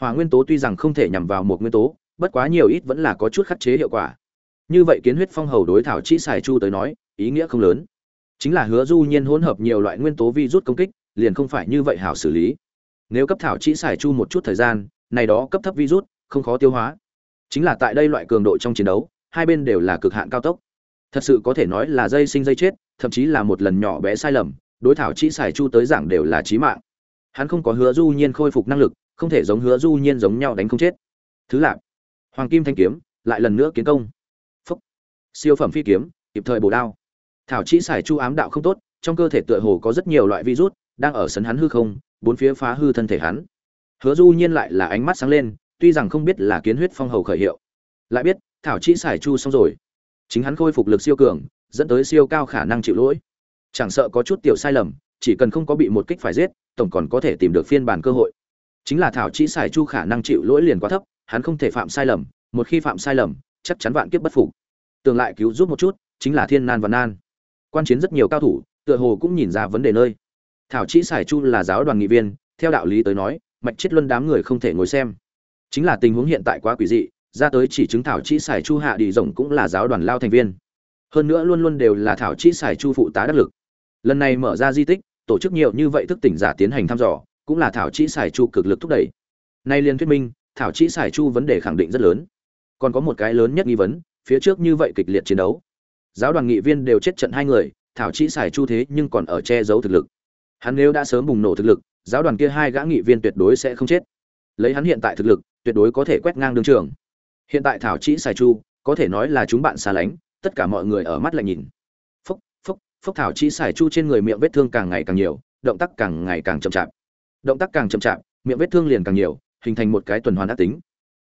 A: Hòa nguyên tố tuy rằng không thể nhằm vào một nguyên tố, bất quá nhiều ít vẫn là có chút khắc chế hiệu quả. Như vậy kiến huyết phong hầu đối thảo chỉ xài chu tới nói ý nghĩa không lớn. Chính là hứa du nhiên hỗn hợp nhiều loại nguyên tố virus công kích, liền không phải như vậy hảo xử lý. Nếu cấp thảo chỉ xài chu một chút thời gian, này đó cấp thấp virus, không khó tiêu hóa. Chính là tại đây loại cường độ trong chiến đấu, hai bên đều là cực hạn cao tốc. Thật sự có thể nói là dây sinh dây chết, thậm chí là một lần nhỏ bé sai lầm, đối thảo chỉ xài chu tới giảng đều là chí mạng. Hắn không có hứa du nhiên khôi phục năng lực, không thể giống hứa du nhiên giống nhau đánh không chết. Thứ lạp hoàng kim thanh kiếm, lại lần nữa kiến công. Phúc. Siêu phẩm phi kiếm, kịp thời bổ đao thảo chỉ xài chu ám đạo không tốt, trong cơ thể tựa hồ có rất nhiều loại virus đang ở sấn hắn hư không, bốn phía phá hư thân thể hắn. Hứa du nhiên lại là ánh mắt sáng lên, tuy rằng không biết là kiến huyết phong hầu khởi hiệu, lại biết thảo chỉ xài chu xong rồi. Chính hắn khôi phục lực siêu cường, dẫn tới siêu cao khả năng chịu lỗi. Chẳng sợ có chút tiểu sai lầm, chỉ cần không có bị một kích phải giết, tổng còn có thể tìm được phiên bản cơ hội. Chính là thảo chỉ xài chu khả năng chịu lỗi liền quá thấp, hắn không thể phạm sai lầm, một khi phạm sai lầm, chắc chắn vạn kiếp bất phục. Tương lại cứu giúp một chút, chính là thiên nan và nan quan chiến rất nhiều cao thủ, tựa hồ cũng nhìn ra vấn đề nơi. Thảo chỉ Sải chu là giáo đoàn nghị viên, theo đạo lý tới nói, mạch chết luân đám người không thể ngồi xem. Chính là tình huống hiện tại quá quỷ dị, ra tới chỉ chứng thảo chỉ Sải chu hạ đi rộng cũng là giáo đoàn lao thành viên. Hơn nữa luôn luôn đều là thảo chỉ Sải chu phụ tá đắc lực. Lần này mở ra di tích, tổ chức nhiều như vậy thức tỉnh giả tiến hành thăm dò, cũng là thảo chỉ Sải chu cực lực thúc đẩy. Nay liên thuyết minh, thảo chỉ Sải chu vấn đề khẳng định rất lớn. Còn có một cái lớn nhất nghi vấn, phía trước như vậy kịch liệt chiến đấu giáo đoàn nghị viên đều chết trận hai người, thảo chỉ xài chu thế nhưng còn ở che giấu thực lực. Hắn nếu đã sớm bùng nổ thực lực, giáo đoàn kia hai gã nghị viên tuyệt đối sẽ không chết. Lấy hắn hiện tại thực lực, tuyệt đối có thể quét ngang đương trường. Hiện tại thảo chỉ xài chu, có thể nói là chúng bạn xa lánh, tất cả mọi người ở mắt lại nhìn. Phúc phúc phúc thảo chỉ xài chu trên người miệng vết thương càng ngày càng nhiều, động tác càng ngày càng chậm chạp. Động tác càng chậm chạp, miệng vết thương liền càng nhiều, hình thành một cái tuần hoàn ác tính.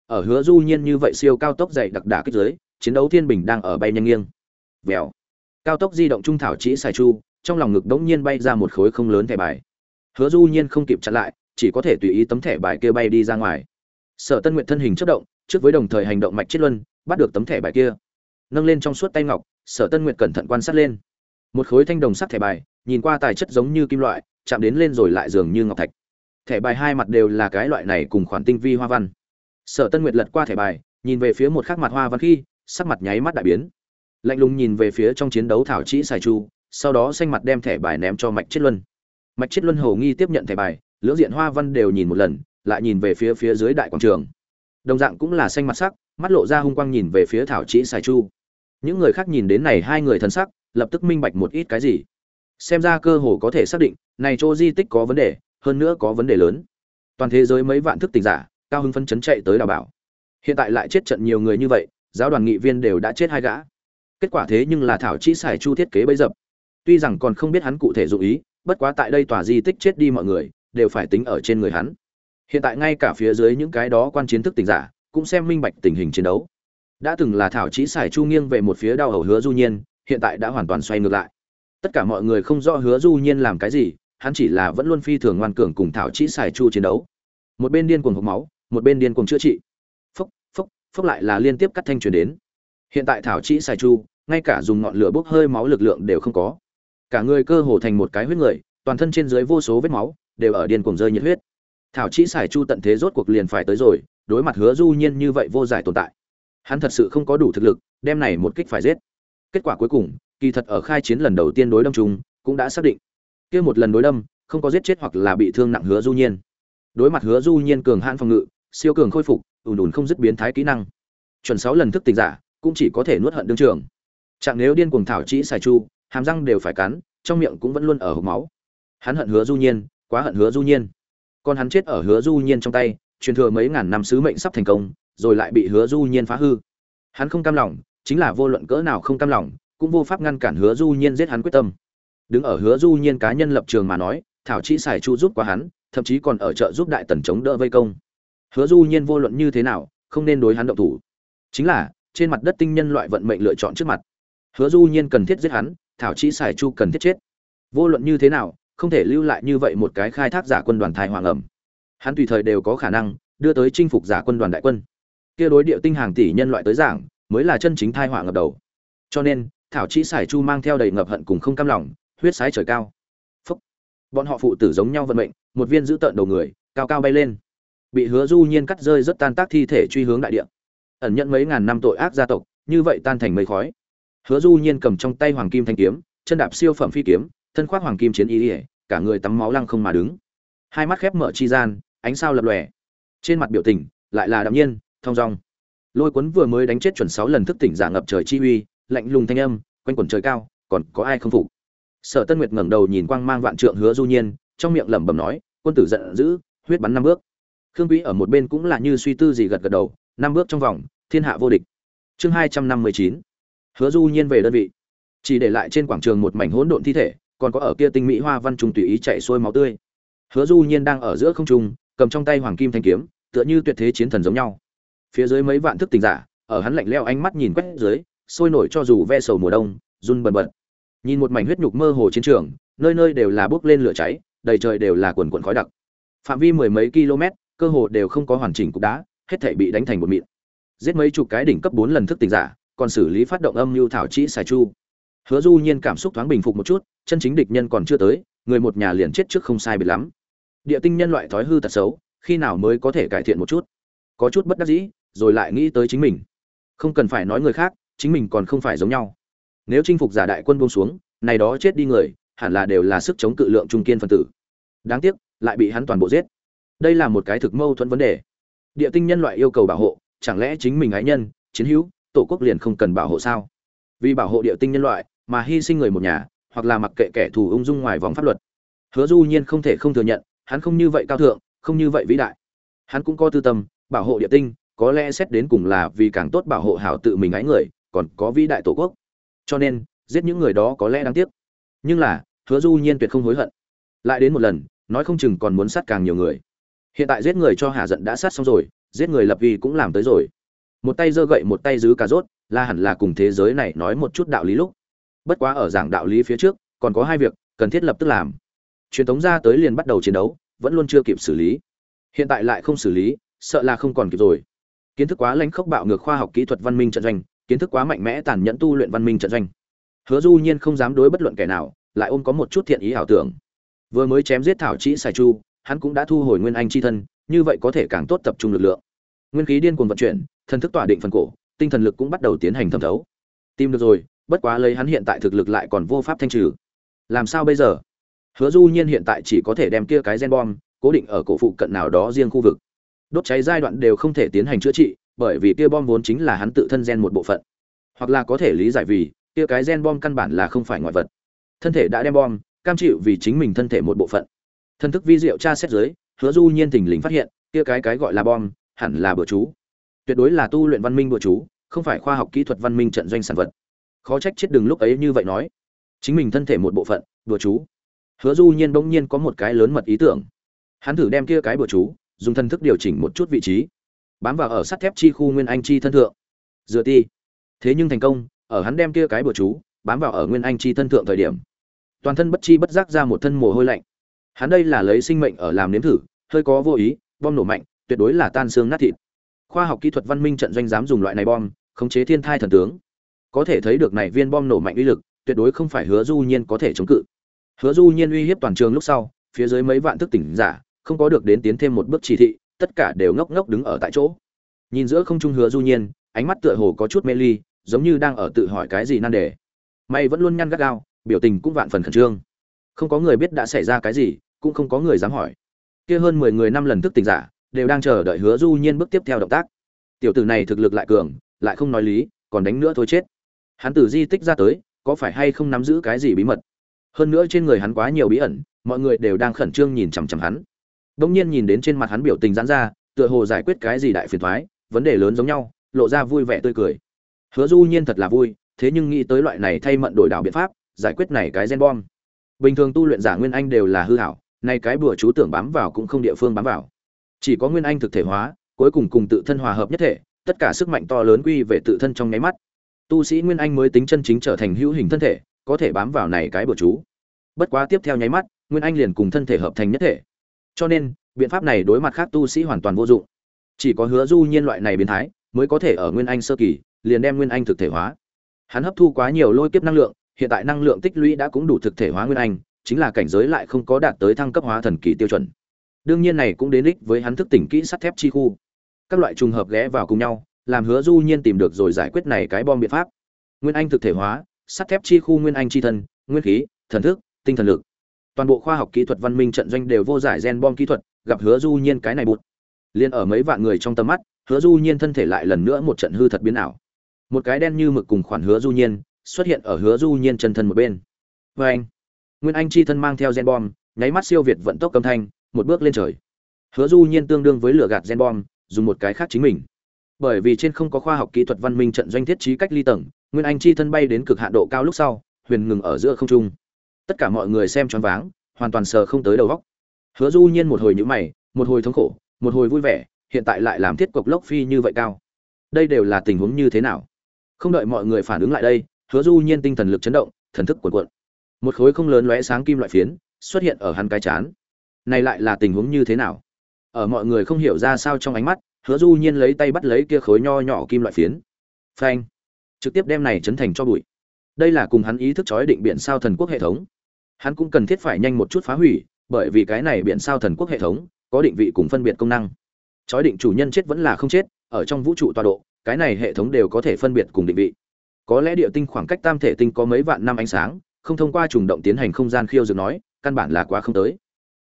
A: Ở hứa du nhiên như vậy siêu cao tốc dày đặc đả kích giới, chiến đấu thiên bình đang ở bay nhanh nghiêng vèo. Cao tốc di động trung thảo chỉ xài chu, trong lòng ngực đống nhiên bay ra một khối không lớn thẻ bài. Hứa du nhiên không kịp chặn lại, chỉ có thể tùy ý tấm thẻ bài kia bay đi ra ngoài. Sở tân nguyện thân hình chất động, trước với đồng thời hành động mạch chết luân, bắt được tấm thẻ bài kia. Nâng lên trong suốt tay ngọc, sở tân nguyện cẩn thận quan sát lên. Một khối thanh đồng sắc thẻ bài, nhìn qua tài chất giống như kim loại, chạm đến lên rồi lại dường như ngọc thạch. Thẻ bài hai mặt đều là cái loại này cùng khoản tinh vi hoa văn. Sở tân nguyệt lật qua thẻ bài, nhìn về phía một khắc mặt hoa văn khi, sắc mặt nháy mắt đại biến lạnh lùng nhìn về phía trong chiến đấu thảo chỉ xài chu, sau đó xanh mặt đem thẻ bài ném cho mạch chết luân. Mạch chết luân hồ nghi tiếp nhận thẻ bài, lưỡng diện hoa văn đều nhìn một lần, lại nhìn về phía phía dưới đại quảng trường. Đồng dạng cũng là xanh mặt sắc, mắt lộ ra hung quang nhìn về phía thảo chỉ xài chu. Những người khác nhìn đến này hai người thân sắc, lập tức minh bạch một ít cái gì. Xem ra cơ hồ có thể xác định, này chỗ di tích có vấn đề, hơn nữa có vấn đề lớn. Toàn thế giới mấy vạn thức tình giả, cao hưng phân chấn chạy tới đào bảo. Hiện tại lại chết trận nhiều người như vậy, giáo đoàn nghị viên đều đã chết hai gã kết quả thế nhưng là thảo chỉ xài chu thiết kế bấy dập. Tuy rằng còn không biết hắn cụ thể dụng ý, bất quá tại đây tòa di tích chết đi mọi người, đều phải tính ở trên người hắn. Hiện tại ngay cả phía dưới những cái đó quan chiến thức tình giả, cũng xem minh bạch tình hình chiến đấu. Đã từng là thảo chỉ xài chu nghiêng về một phía đau hầu hứa du nhiên, hiện tại đã hoàn toàn xoay ngược lại. Tất cả mọi người không rõ hứa du nhiên làm cái gì, hắn chỉ là vẫn luôn phi thường ngoan cường cùng thảo chỉ xài chu chiến đấu. Một bên điên cuồng hộc máu, một bên điên cuồng chữa trị. Phốc phốc phốc lại là liên tiếp cắt thanh truyền đến. Hiện tại thảo chỉ xài chu ngay cả dùng ngọn lửa bốc hơi máu lực lượng đều không có. Cả người cơ hồ thành một cái huyết người, toàn thân trên dưới vô số vết máu, đều ở điên cuồng rơi nhiệt huyết. Thảo chỉ xài chu tận thế rốt cuộc liền phải tới rồi, đối mặt hứa du nhiên như vậy vô giải tồn tại. Hắn thật sự không có đủ thực lực, đem này một kích phải giết. Kết quả cuối cùng, kỳ thật ở khai chiến lần đầu tiên đối đâm trùng cũng đã xác định. Kia một lần đối đâm, không có giết chết hoặc là bị thương nặng hứa du nhiên. Đối mặt hứa du nhiên cường hãn phòng ngự, siêu cường khôi phục, ùn ùn không dứt biến thái kỹ năng. Chuẩn sáu lần thức tỉnh giả, cũng chỉ có thể nuốt hận đương trường chẳng nếu điên cuồng thảo chỉ xài chu, hàm răng đều phải cắn, trong miệng cũng vẫn luôn ở hộc máu. Hắn hận hứa du nhiên, quá hận hứa du nhiên. Còn hắn chết ở hứa du nhiên trong tay, truyền thừa mấy ngàn năm sứ mệnh sắp thành công, rồi lại bị hứa du nhiên phá hư. Hắn không cam lòng, chính là vô luận cỡ nào không cam lòng, cũng vô pháp ngăn cản hứa du nhiên giết hắn quyết tâm. Đứng ở hứa du nhiên cá nhân lập trường mà nói, thảo chỉ xài chu giúp qua hắn, thậm chí còn ở trợ giúp đại tần chống đỡ vây công. Hứa du nhiên vô luận như thế nào, không nên đối hắn động thủ. Chính là, trên mặt đất tinh nhân loại vận mệnh lựa chọn trước mặt hứa du nhiên cần thiết giết hắn, thảo chỉ Sải chu cần thiết chết. Vô luận như thế nào, không thể lưu lại như vậy một cái khai thác giả quân đoàn thai hoàng ẩm. Hắn tùy thời đều có khả năng đưa tới chinh phục giả quân đoàn đại quân. Kia đối địa tinh hàng tỷ nhân loại tới giảng, mới là chân chính thai họa ngập đầu. Cho nên, thảo chỉ Sải chu mang theo đầy ngập hận cùng không cam lòng, huyết sái trời cao. Phúc. bọn họ phụ tử giống nhau vận mệnh, một viên giữ tợn đầu người, cao cao bay lên. Bị hứa du nhiên cắt rơi rất tan tác thi thể truy hướng đại địa. Ẩn nhận mấy ngàn năm tội ác gia tộc, như vậy tan thành mây khói. Hứa Du Nhiên cầm trong tay hoàng kim thanh kiếm, chân đạp siêu phẩm phi kiếm, thân khoác hoàng kim chiến y, cả người tắm máu lăng không mà đứng. Hai mắt khép mở chi gian, ánh sao lập lòe. Trên mặt biểu tình lại là đạm nhiên, thông dong. Lôi Cuốn vừa mới đánh chết chuẩn 6 lần thức tỉnh giả ngập trời chi uy, lạnh lùng thanh âm, quanh quẩn trời cao, còn có ai không phục? Sở Tân Nguyệt ngẩng đầu nhìn quang mang vạn trượng Hứa Du Nhiên, trong miệng lẩm bẩm nói, quân tử giận dữ, huyết bắn năm bước. Khương Quý ở một bên cũng là như suy tư gì gật gật đầu, năm bước trong vòng, thiên hạ vô địch. Chương 259 hứa du nhiên về đơn vị. Chỉ để lại trên quảng trường một mảnh hỗn độn thi thể, còn có ở kia tinh mỹ hoa văn trùng tùy ý chạy xuôi máu tươi. Hứa du nhiên đang ở giữa không trung, cầm trong tay hoàng kim thanh kiếm, tựa như tuyệt thế chiến thần giống nhau. Phía dưới mấy vạn thức tình giả, ở hắn lạnh leo ánh mắt nhìn quét dưới, sôi nổi cho dù ve sầu mùa đông, run bần bật. Nhìn một mảnh huyết nhục mơ hồ chiến trường, nơi nơi đều là bốc lên lửa cháy, đầy trời đều là quần quần khói đặc. Phạm vi mười mấy km, cơ hồ đều không có hoàn chỉnh cục đá, hết thảy bị đánh thành một mịn. Giết mấy chục cái đỉnh cấp bốn lần thức tỉnh giả còn xử lý phát động âm mưu thảo trị xài chu. Hứa du nhiên cảm xúc thoáng bình phục một chút, chân chính địch nhân còn chưa tới, người một nhà liền chết trước không sai biệt lắm. Địa tinh nhân loại thói hư tật xấu, khi nào mới có thể cải thiện một chút? Có chút bất đắc dĩ, rồi lại nghĩ tới chính mình. Không cần phải nói người khác, chính mình còn không phải giống nhau. Nếu chinh phục giả đại quân buông xuống, này đó chết đi người, hẳn là đều là sức chống cự lượng trung kiên phân tử. Đáng tiếc, lại bị hắn toàn bộ giết. Đây là một cái thực mâu thuẫn vấn đề. Địa tinh nhân loại yêu cầu bảo hộ, chẳng lẽ chính mình ái nhân, chiến hữu tổ quốc liền không cần bảo hộ sao? Vì bảo hộ địa tinh nhân loại mà hy sinh người một nhà, hoặc là mặc kệ kẻ thù ung dung ngoài vòng pháp luật. Hứa du nhiên không thể không thừa nhận, hắn không như vậy cao thượng, không như vậy vĩ đại. Hắn cũng có tư tâm, bảo hộ địa tinh, có lẽ xét đến cùng là vì càng tốt bảo hộ hảo tự mình ái người, còn có vĩ đại tổ quốc. Cho nên, giết những người đó có lẽ đáng tiếc. Nhưng là, hứa du nhiên tuyệt không hối hận. Lại đến một lần, nói không chừng còn muốn sát càng nhiều người. Hiện tại giết người cho hà giận đã sát xong rồi, giết người lập vì cũng làm tới rồi một tay giơ gậy một tay giữ cà rốt là hẳn là cùng thế giới này nói một chút đạo lý lúc. Bất quá ở giảng đạo lý phía trước, còn có hai việc cần thiết lập tức làm. Truyền thống ra tới liền bắt đầu chiến đấu, vẫn luôn chưa kịp xử lý. Hiện tại lại không xử lý, sợ là không còn kịp rồi. Kiến thức quá lãnh khốc bạo ngược khoa học kỹ thuật văn minh trận doanh, kiến thức quá mạnh mẽ tàn nhẫn tu luyện văn minh trận doanh. Hứa du nhiên không dám đối bất luận kẻ nào, lại ôm có một chút thiện ý ảo tưởng. Vừa mới chém giết thảo chỉ xài chu, hắn cũng đã thu hồi nguyên anh chi thân, như vậy có thể càng tốt tập trung lực lượng. Nguyên khí điên cuồng vận chuyển thần thức tỏa định phần cổ, tinh thần lực cũng bắt đầu tiến hành thẩm thấu. Tìm được rồi, bất quá lấy hắn hiện tại thực lực lại còn vô pháp thanh trừ. Làm sao bây giờ? Hứa du nhiên hiện tại chỉ có thể đem kia cái gen bom cố định ở cổ phụ cận nào đó riêng khu vực. Đốt cháy giai đoạn đều không thể tiến hành chữa trị, bởi vì kia bom vốn chính là hắn tự thân gen một bộ phận. Hoặc là có thể lý giải vì, kia cái gen bom căn bản là không phải ngoại vật. Thân thể đã đem bom, cam chịu vì chính mình thân thể một bộ phận. Thân thức vi diệu tra xét giới hứa du nhiên thình lình phát hiện, kia cái cái gọi là bom, hẳn là bữa chú tuyệt đối là tu luyện văn minh bừa chú, không phải khoa học kỹ thuật văn minh trận doanh sản vật. Khó trách chết đừng lúc ấy như vậy nói. Chính mình thân thể một bộ phận bừa chú. Hứa du nhiên bỗng nhiên có một cái lớn mật ý tưởng. Hắn thử đem kia cái bừa chú, dùng thân thức điều chỉnh một chút vị trí. Bám vào ở sắt thép chi khu nguyên anh chi thân thượng. Dựa ti. Thế nhưng thành công, ở hắn đem kia cái bừa chú, bám vào ở nguyên anh chi thân thượng thời điểm, toàn thân bất chi bất giác ra một thân mồ hôi lạnh. Hắn đây là lấy sinh mệnh ở làm nếm thử, hơi có vô ý, bom nổ mạnh, tuyệt đối là tan xương nát thịt khoa học kỹ thuật văn minh trận doanh dám dùng loại này bom, khống chế thiên thai thần tướng. Có thể thấy được này viên bom nổ mạnh uy lực, tuyệt đối không phải hứa du nhiên có thể chống cự. Hứa du nhiên uy hiếp toàn trường lúc sau, phía dưới mấy vạn thức tỉnh giả, không có được đến tiến thêm một bước chỉ thị, tất cả đều ngốc ngốc đứng ở tại chỗ. Nhìn giữa không trung hứa du nhiên, ánh mắt tựa hồ có chút mê ly, giống như đang ở tự hỏi cái gì nan đề. Mày vẫn luôn nhăn gắt gao, biểu tình cũng vạn phần khẩn trương. Không có người biết đã xảy ra cái gì, cũng không có người dám hỏi. Kia hơn mười người năm lần thức tỉnh giả đều đang chờ đợi hứa du nhiên bước tiếp theo động tác. Tiểu tử này thực lực lại cường, lại không nói lý, còn đánh nữa thôi chết. Hắn từ di tích ra tới, có phải hay không nắm giữ cái gì bí mật? Hơn nữa trên người hắn quá nhiều bí ẩn, mọi người đều đang khẩn trương nhìn chằm chằm hắn. Đông nhiên nhìn đến trên mặt hắn biểu tình giãn ra, tựa hồ giải quyết cái gì đại phiền thoái vấn đề lớn giống nhau, lộ ra vui vẻ tươi cười. Hứa du nhiên thật là vui, thế nhưng nghĩ tới loại này thay mận đổi đảo biện pháp, giải quyết này cái gen bom. Bình thường tu luyện giả nguyên anh đều là hư hảo, nay cái bùa chú tưởng bám vào cũng không địa phương bám vào chỉ có nguyên anh thực thể hóa, cuối cùng cùng tự thân hòa hợp nhất thể, tất cả sức mạnh to lớn quy về tự thân trong nháy mắt. Tu sĩ nguyên anh mới tính chân chính trở thành hữu hình thân thể, có thể bám vào này cái bừa chú. Bất quá tiếp theo nháy mắt, nguyên anh liền cùng thân thể hợp thành nhất thể. Cho nên, biện pháp này đối mặt khác tu sĩ hoàn toàn vô dụng. Chỉ có hứa du nhiên loại này biến thái, mới có thể ở nguyên anh sơ kỳ, liền đem nguyên anh thực thể hóa. Hắn hấp thu quá nhiều lôi kiếp năng lượng, hiện tại năng lượng tích lũy đã cũng đủ thực thể hóa nguyên anh, chính là cảnh giới lại không có đạt tới thăng cấp hóa thần kỳ tiêu chuẩn đương nhiên này cũng đến ích với hắn thức tỉnh kỹ sắt thép chi khu. Các loại trùng hợp ghé vào cùng nhau, làm hứa du nhiên tìm được rồi giải quyết này cái bom biện pháp. Nguyên anh thực thể hóa, sắt thép chi khu nguyên anh chi thân, nguyên khí, thần thức, tinh thần lực. Toàn bộ khoa học kỹ thuật văn minh trận doanh đều vô giải gen bom kỹ thuật, gặp hứa du nhiên cái này bụt. Liên ở mấy vạn người trong tầm mắt, hứa du nhiên thân thể lại lần nữa một trận hư thật biến ảo. Một cái đen như mực cùng khoản hứa du nhiên, xuất hiện ở hứa du nhiên chân thân một bên. Với anh nguyên anh chi thân mang theo gen bom, nháy mắt siêu việt vận tốc âm thanh một bước lên trời. Hứa du nhiên tương đương với lửa gạt gen bom, dùng một cái khác chính mình. Bởi vì trên không có khoa học kỹ thuật văn minh trận doanh thiết trí cách ly tầng, nguyên anh chi thân bay đến cực hạn độ cao lúc sau, huyền ngừng ở giữa không trung. Tất cả mọi người xem choáng váng, hoàn toàn sờ không tới đầu góc hứa du nhiên một hồi nhữ mày, một hồi thống khổ, một hồi vui vẻ, hiện tại lại làm thiết cục lốc phi như vậy cao. Đây đều là tình huống như thế nào? Không đợi mọi người phản ứng lại đây, hứa du nhiên tinh thần lực chấn động, thần thức cuộn cuộn. Một khối không lớn lóe sáng kim loại phiến xuất hiện ở hắn cái chán này lại là tình huống như thế nào? Ở mọi người không hiểu ra sao trong ánh mắt, hứa du nhiên lấy tay bắt lấy kia khối nho nhỏ kim loại phiến. Phanh! Trực tiếp đem này chấn thành cho bụi. Đây là cùng hắn ý thức chói định biển sao thần quốc hệ thống. Hắn cũng cần thiết phải nhanh một chút phá hủy, bởi vì cái này biển sao thần quốc hệ thống có định vị cùng phân biệt công năng. Chói định chủ nhân chết vẫn là không chết, ở trong vũ trụ tọa độ, cái này hệ thống đều có thể phân biệt cùng định vị. Có lẽ địa tinh khoảng cách tam thể tinh có mấy vạn năm ánh sáng, không thông qua trùng động tiến hành không gian khiêu dược nói, căn bản là quá không tới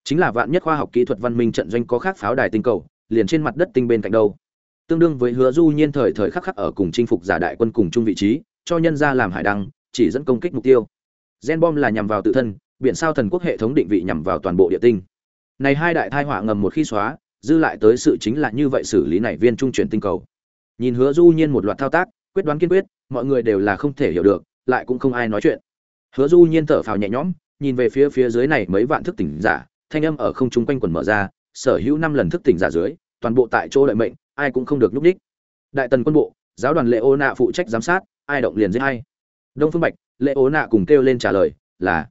A: chính là vạn nhất khoa học kỹ thuật văn minh trận doanh có khác pháo đài tinh cầu, liền trên mặt đất tinh bên cạnh đâu. Tương đương với hứa du nhiên thời thời khắc khắc ở cùng chinh phục giả đại quân cùng chung vị trí, cho nhân ra làm hải đăng, chỉ dẫn công kích mục tiêu. Gen bom là nhằm vào tự thân, biển sao thần quốc hệ thống định vị nhằm vào toàn bộ địa tinh. Này hai đại thai họa ngầm một khi xóa, dư lại tới sự chính là như vậy xử lý này viên trung chuyển tinh cầu. Nhìn hứa du nhiên một loạt thao tác, quyết đoán kiên quyết, mọi người đều là không thể hiểu được, lại cũng không ai nói chuyện. Hứa du nhiên thở phào nhẹ nhõm, nhìn về phía phía dưới này mấy vạn thức tỉnh giả thanh âm ở không trung quanh quần mở ra, sở hữu năm lần thức tỉnh giả dưới, toàn bộ tại chỗ lợi mệnh, ai cũng không được nhúc đích. Đại tần quân bộ, giáo đoàn lệ ô nạ phụ trách giám sát, ai động liền giết hay đông phương bạch lệ ô nạ cùng kêu lên trả lời, là,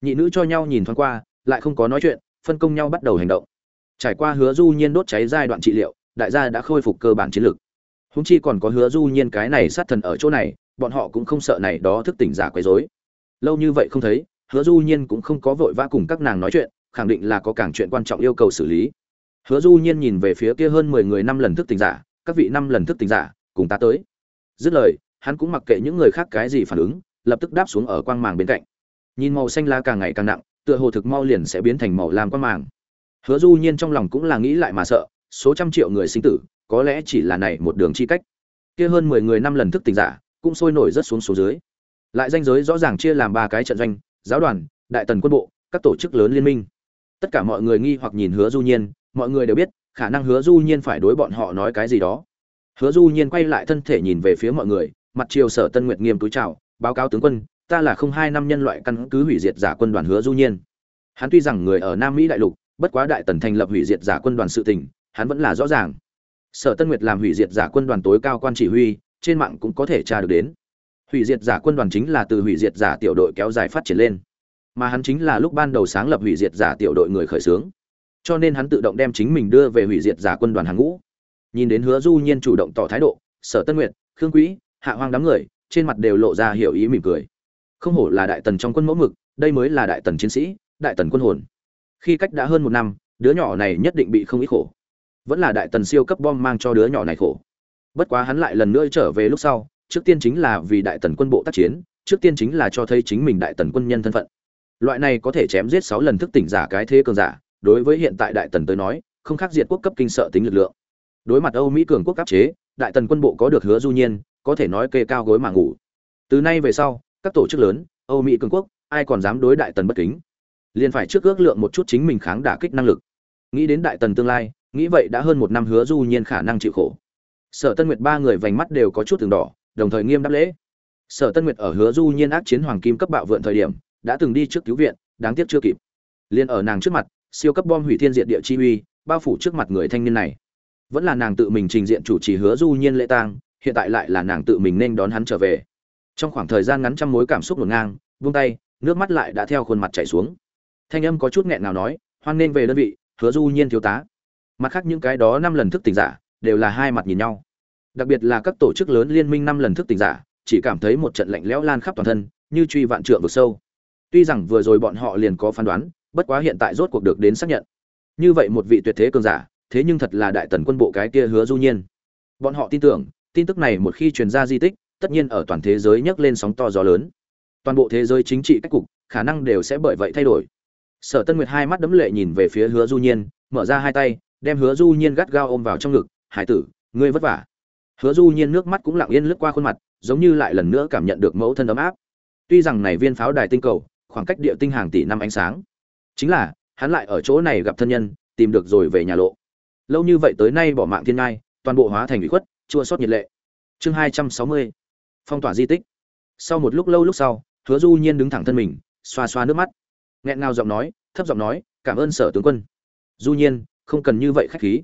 A: nhị nữ cho nhau nhìn thoáng qua, lại không có nói chuyện, phân công nhau bắt đầu hành động. Trải qua hứa du nhiên đốt cháy giai đoạn trị liệu, đại gia đã khôi phục cơ bản chiến lược húng chi còn có hứa du nhiên cái này sát thần ở chỗ này, bọn họ cũng không sợ này đó thức tỉnh giả quấy rối. Lâu như vậy không thấy, hứa du nhiên cũng không có vội vã cùng các nàng nói chuyện khẳng định là có càng chuyện quan trọng yêu cầu xử lý. Hứa du nhiên nhìn về phía kia hơn mười người năm lần thức tỉnh giả, các vị năm lần thức tỉnh giả, cùng ta tới. Dứt lời, hắn cũng mặc kệ những người khác cái gì phản ứng, lập tức đáp xuống ở quang màng bên cạnh. Nhìn màu xanh lá càng ngày càng nặng, tựa hồ thực mau liền sẽ biến thành màu lam quang màng. Hứa du nhiên trong lòng cũng là nghĩ lại mà sợ, số trăm triệu người sinh tử, có lẽ chỉ là này một đường chi cách. Kia hơn mười người năm lần thức tỉnh giả, cũng sôi nổi rất xuống số dưới. Lại danh giới rõ ràng chia làm ba cái trận doanh, giáo đoàn, đại tần quân bộ, các tổ chức lớn liên minh tất cả mọi người nghi hoặc nhìn hứa du nhiên, mọi người đều biết, khả năng hứa du nhiên phải đối bọn họ nói cái gì đó. Hứa du nhiên quay lại thân thể nhìn về phía mọi người, mặt triều sở tân nguyệt nghiêm túi chào, báo cáo tướng quân, ta là không hai năm nhân loại căn cứ hủy diệt giả quân đoàn hứa du nhiên. Hắn tuy rằng người ở nam mỹ đại lục, bất quá đại tần thành lập hủy diệt giả quân đoàn sự tình, hắn vẫn là rõ ràng. Sở tân nguyệt làm hủy diệt giả quân đoàn tối cao quan chỉ huy, trên mạng cũng có thể tra được đến. Hủy diệt giả quân đoàn chính là từ hủy diệt giả tiểu đội kéo dài phát triển lên mà hắn chính là lúc ban đầu sáng lập hủy diệt giả tiểu đội người khởi xướng. Cho nên hắn tự động đem chính mình đưa về hủy diệt giả quân đoàn hàng ngũ. Nhìn đến hứa du nhiên chủ động tỏ thái độ, sở tân nguyệt, khương quỹ hạ hoang đám người, trên mặt đều lộ ra hiểu ý mỉm cười. Không hổ là đại tần trong quân mẫu mực, đây mới là đại tần chiến sĩ, đại tần quân hồn. Khi cách đã hơn một năm, đứa nhỏ này nhất định bị không ít khổ. Vẫn là đại tần siêu cấp bom mang cho đứa nhỏ này khổ. Bất quá hắn lại lần nữa trở về lúc sau, trước tiên chính là vì đại tần quân bộ tác chiến, trước tiên chính là cho thấy chính mình đại tần quân nhân thân phận loại này có thể chém giết sáu lần thức tỉnh giả cái thế cường giả, đối với hiện tại đại tần tới nói, không khác diệt quốc cấp kinh sợ tính lực lượng. Đối mặt âu mỹ cường quốc áp chế, đại tần quân bộ có được hứa du nhiên, có thể nói kê cao gối mà ngủ. Từ nay về sau, các tổ chức lớn, âu mỹ cường quốc, ai còn dám đối đại tần bất kính? Liền phải trước ước lượng một chút chính mình kháng đả kích năng lực. Nghĩ đến đại tần tương lai, nghĩ vậy đã hơn một năm hứa du nhiên khả năng chịu khổ. Sở tân nguyệt ba người vành mắt đều có chút từng đỏ, đồng thời nghiêm đáp lễ. Sở tân nguyệt ở hứa du nhiên ác chiến hoàng kim cấp bạo vượn thời điểm đã từng đi trước cứu viện, đáng tiếc chưa kịp. Liền ở nàng trước mặt, siêu cấp bom hủy thiên diện địa chi uy, bao phủ trước mặt người thanh niên này. Vẫn là nàng tự mình trình diện chủ trì hứa du nhiên lễ tang, hiện tại lại là nàng tự mình nên đón hắn trở về. Trong khoảng thời gian ngắn trăm mối cảm xúc ngổn ngang, vung tay, nước mắt lại đã theo khuôn mặt chảy xuống. Thanh âm có chút nghẹn nào nói, hoan nên về đơn vị, hứa du nhiên thiếu tá. Mặt khác những cái đó năm lần thức tỉnh giả, đều là hai mặt nhìn nhau. Đặc biệt là các tổ chức lớn liên minh năm lần thức tỉnh giả, chỉ cảm thấy một trận lạnh lẽo lan khắp toàn thân, như truy vạn trượng vực sâu tuy rằng vừa rồi bọn họ liền có phán đoán, bất quá hiện tại rốt cuộc được đến xác nhận. Như vậy một vị tuyệt thế cường giả, thế nhưng thật là đại tần quân bộ cái kia hứa du nhiên. Bọn họ tin tưởng, tin tức này một khi truyền ra di tích, tất nhiên ở toàn thế giới nhấc lên sóng to gió lớn. Toàn bộ thế giới chính trị cách cục, khả năng đều sẽ bởi vậy thay đổi. Sở tân nguyệt hai mắt đấm lệ nhìn về phía hứa du nhiên, mở ra hai tay, đem hứa du nhiên gắt gao ôm vào trong ngực, hải tử, ngươi vất vả. Hứa du nhiên nước mắt cũng lặng yên lướt qua khuôn mặt, giống như lại lần nữa cảm nhận được mẫu thân ấm áp. Tuy rằng này viên pháo đài tinh cầu khoảng cách địa tinh hàng tỷ năm ánh sáng. Chính là, hắn lại ở chỗ này gặp thân nhân, tìm được rồi về nhà lộ. Lâu như vậy tới nay bỏ mạng thiên ngai, toàn bộ hóa thành bị khuất, chua sót nhiệt lệ. Chương hai trăm sáu mươi, phong tỏa di tích. Sau một lúc lâu lúc sau, hứa du nhiên đứng thẳng thân mình, xoa xoa nước mắt. Nghẹn ngào giọng nói, thấp giọng nói, cảm ơn sở tướng quân. Du nhiên, không cần như vậy khách khí.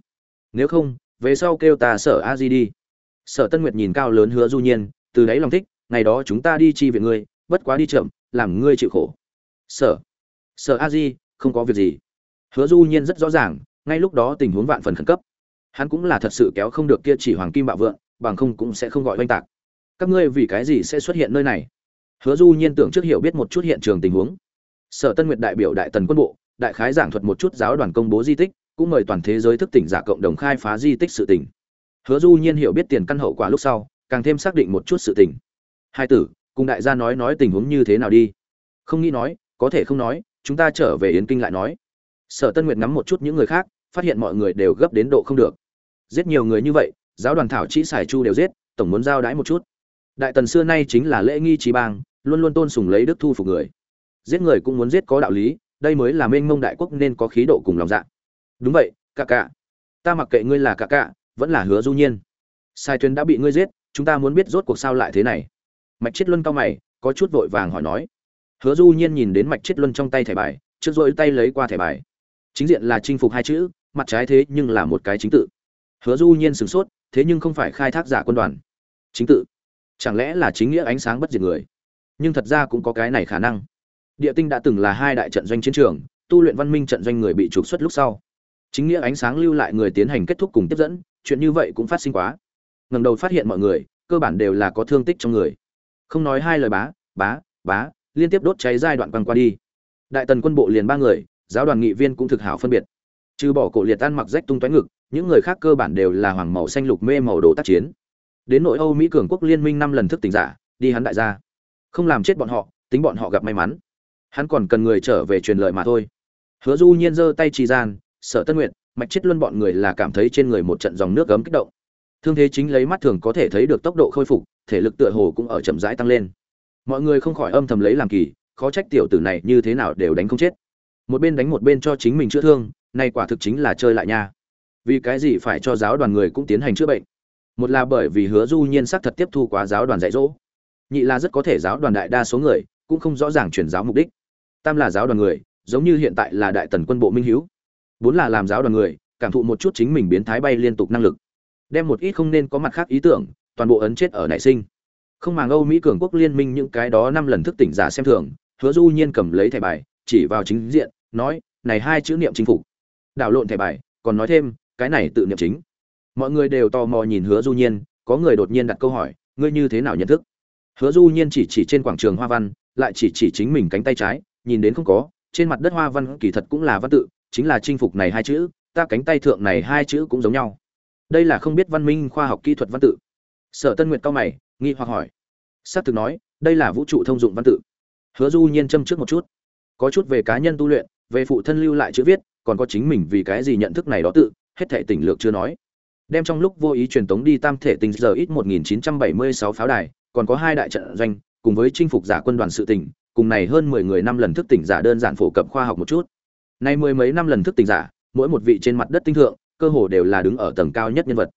A: Nếu không, về sau kêu ta sở a di đi. Sở tân nguyệt nhìn cao lớn hứa du nhiên, từ đấy lòng thích, ngày đó chúng ta đi chi viện ngươi, bất quá đi chậm làm ngươi chịu khổ. Sở sở a di, không có việc gì. Hứa du nhiên rất rõ ràng, ngay lúc đó tình huống vạn phần khẩn cấp. Hắn cũng là thật sự kéo không được kia chỉ hoàng kim bạo vượng, bằng không cũng sẽ không gọi oanh tạc. Các ngươi vì cái gì sẽ xuất hiện nơi này? Hứa du nhiên tưởng trước hiểu biết một chút hiện trường tình huống. Sở tân nguyệt đại biểu đại tần quân bộ, đại khái giảng thuật một chút giáo đoàn công bố di tích, cũng mời toàn thế giới thức tỉnh giả cộng đồng khai phá di tích sự tỉnh hứa du nhiên hiểu biết tiền căn hậu quả lúc sau, càng thêm xác định một chút sự tình. Hai tử cùng đại gia nói nói tình huống như thế nào đi. Không nghĩ nói, có thể không nói, chúng ta trở về yến kinh lại nói. Sở tân nguyệt ngắm một chút những người khác, phát hiện mọi người đều gấp đến độ không được. Giết nhiều người như vậy, giáo đoàn thảo chỉ xài chu đều giết, tổng muốn giao đái một chút. Đại tần xưa nay chính là lễ nghi trí bang, luôn luôn tôn sùng lấy đức thu phục người. Giết người cũng muốn giết có đạo lý, đây mới là mênh mông đại quốc nên có khí độ cùng lòng dạ. Đúng vậy cả cả ta mặc kệ ngươi là cả cả vẫn là hứa du nhiên. Sai thuyền đã bị ngươi giết, chúng ta muốn biết rốt cuộc sao lại thế này mạch chết luân cao mày, có chút vội vàng hỏi nói. Hứa du nhiên nhìn đến mạch chết luân trong tay thẻ bài, trước rồi tay lấy qua thẻ bài. Chính diện là chinh phục hai chữ, mặt trái thế nhưng là một cái chính tự. Hứa du nhiên sửng sốt, thế nhưng không phải khai thác giả quân đoàn. Chính tự. Chẳng lẽ là chính nghĩa ánh sáng bất diệt người? Nhưng thật ra cũng có cái này khả năng. Địa tinh đã từng là hai đại trận doanh chiến trường, tu luyện văn minh trận doanh người bị trục xuất lúc sau. Chính nghĩa ánh sáng lưu lại người tiến hành kết thúc cùng tiếp dẫn, chuyện như vậy cũng phát sinh quá. Ngẩng đầu phát hiện mọi người, cơ bản đều là có thương tích trong người không nói hai lời bá bá bá, liên tiếp đốt cháy giai đoạn băng qua đi. Đại tần quân bộ liền ba người, giáo đoàn nghị viên cũng thực hảo phân biệt. Trừ bỏ cổ liệt tan mặc rách tung toái ngực, những người khác cơ bản đều là hoàng màu xanh lục mê màu đồ tác chiến. Đến nội âu mỹ cường quốc liên minh năm lần thức tỉnh giả, đi hắn đại gia. Không làm chết bọn họ, tính bọn họ gặp may mắn. Hắn còn cần người trở về truyền lợi mà thôi. Hứa du nhiên giơ tay trì gian sở tân nguyện mạch chết luân bọn người là cảm thấy trên người một trận dòng nước gấm kích động. Thương thế chính lấy mắt thường có thể thấy được tốc độ khôi phục thể lực tựa hồ cũng ở chậm rãi tăng lên. Mọi người không khỏi âm thầm lấy làm kỳ, khó trách tiểu tử này như thế nào đều đánh không chết. Một bên đánh một bên cho chính mình chữa thương, nay quả thực chính là chơi lại nha. Vì cái gì phải cho giáo đoàn người cũng tiến hành chữa bệnh? Một là bởi vì hứa du nhiên xác thật tiếp thu quá giáo đoàn dạy dỗ. Nhị là rất có thể giáo đoàn đại đa số người cũng không rõ ràng truyền giáo mục đích. Tam là giáo đoàn người, giống như hiện tại là đại tần quân bộ minh hiếu. Bốn là làm giáo đoàn người, cảm thụ một chút chính mình biến thái bay liên tục năng lực. Đem một ít không nên có mặt khác ý tưởng toàn bộ ấn chết ở nảy sinh. Không màng âu mỹ cường quốc liên minh những cái đó năm lần thức tỉnh giả xem thường, hứa du nhiên cầm lấy thẻ bài, chỉ vào chính diện, nói, này hai chữ niệm chính phủ. Đảo lộn thẻ bài, còn nói thêm, cái này tự niệm chính. Mọi người đều tò mò nhìn hứa du nhiên, có người đột nhiên đặt câu hỏi, ngươi như thế nào nhận thức? Hứa du nhiên chỉ chỉ trên quảng trường hoa văn, lại chỉ chỉ chính mình cánh tay trái, nhìn đến không có, trên mặt đất hoa văn kỳ thật cũng là văn tự, chính là chinh phục này hai chữ, ta cánh tay thượng này hai chữ cũng giống nhau. Đây là không biết văn minh khoa học kỹ thuật văn tự sở tân nguyệt cao mày, nghi hoặc hỏi. S á c thực nói, đây là vũ trụ thông dụng văn tự. Hứa du nhiên châm trước một chút. Có chút về cá nhân tu luyện, về phụ thân lưu lại chữ viết, còn có chính mình vì cái gì nhận thức này đó tự, hết thể tỉnh lược chưa nói. Đem trong lúc vô ý truyền tống đi tam thể tình giờ ít 1976 pháo đài, còn có hai đại trận doanh, cùng với chinh phục giả quân đoàn sự tỉnh, cùng này hơn 10 người năm lần thức tỉnh giả đơn giản phổ cập khoa học một chút. Nay mười mấy năm lần thức tỉnh giả, mỗi một vị trên mặt đất tinh thượng, cơ hồ đều là đứng ở tầng cao nhất nhân vật.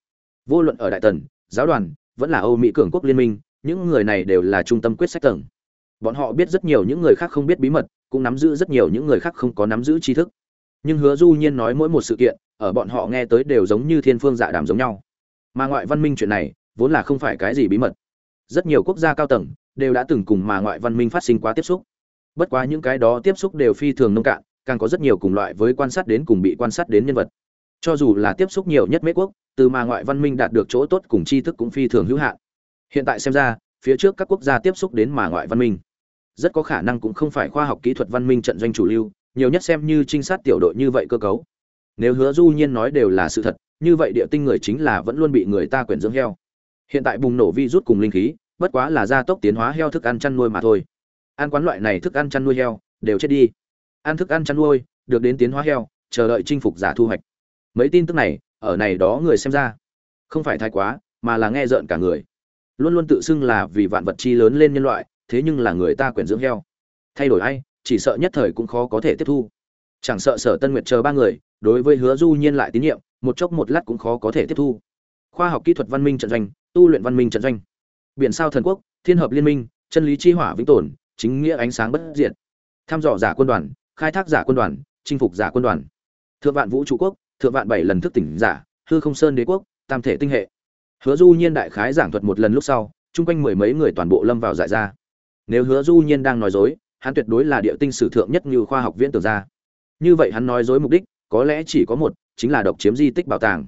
A: Vô luận ở đại tần, giáo đoàn vẫn là âu mỹ cường quốc liên minh, những người này đều là trung tâm quyết sách tầng. Bọn họ biết rất nhiều những người khác không biết bí mật, cũng nắm giữ rất nhiều những người khác không có nắm giữ tri thức. Nhưng hứa du nhiên nói mỗi một sự kiện, ở bọn họ nghe tới đều giống như thiên phương dạ đàm giống nhau. Mà ngoại văn minh chuyện này, vốn là không phải cái gì bí mật. Rất nhiều quốc gia cao tầng, đều đã từng cùng mà ngoại văn minh phát sinh quá tiếp xúc. Bất quá những cái đó tiếp xúc đều phi thường nông cạn, càng có rất nhiều cùng loại với quan sát đến cùng bị quan sát đến nhân vật. Cho dù là tiếp xúc nhiều nhất mấy quốc từ mà ngoại văn minh đạt được chỗ tốt cùng tri thức cũng phi thường hữu hạn. Hiện tại xem ra, phía trước các quốc gia tiếp xúc đến mà ngoại văn minh, rất có khả năng cũng không phải khoa học kỹ thuật văn minh trận doanh chủ lưu, nhiều nhất xem như trinh sát tiểu đội như vậy cơ cấu. Nếu hứa du nhiên nói đều là sự thật, như vậy địa tinh người chính là vẫn luôn bị người ta quyển dưỡng heo. Hiện tại bùng nổ virus cùng linh khí, bất quá là gia tốc tiến hóa heo thức ăn chăn nuôi mà thôi. Ăn quán loại này thức ăn chăn nuôi heo, đều chết đi. Ăn thức ăn chăn nuôi, được đến tiến hóa heo, chờ đợi chinh phục giả thu hoạch. Mấy tin tức này ở này đó người xem ra. Không phải thái quá, mà là nghe rợn cả người. Luôn luôn tự xưng là vì vạn vật chi lớn lên nhân loại, thế nhưng là người ta quyển dưỡng heo. Thay đổi ai, chỉ sợ nhất thời cũng khó có thể tiếp thu. Chẳng sợ sở tân nguyệt chờ ba người, đối với hứa du nhiên lại tín nhiệm, một chốc một lát cũng khó có thể tiếp thu. Khoa học kỹ thuật văn minh trận doanh, tu luyện văn minh trận doanh. Biển sao thần quốc, thiên hợp liên minh, chân lý chi hỏa vĩnh tồn, chính nghĩa ánh sáng bất diệt. Tham dò giả quân đoàn, khai thác giả quân đoàn, chinh phục giả quân đoàn. Thượng vạn vũ trụ quốc thượng vạn bảy lần thức tỉnh giả, hư không sơn đế quốc, tam thể tinh hệ. Hứa du nhiên đại khái giảng thuật một lần lúc sau, chung quanh mười mấy người toàn bộ lâm vào giải ra. Nếu hứa du nhiên đang nói dối, hắn tuyệt đối là địa tinh sử thượng nhất như khoa học viễn tưởng ra như vậy hắn nói dối mục đích, có lẽ chỉ có một, chính là độc chiếm di tích bảo tàng.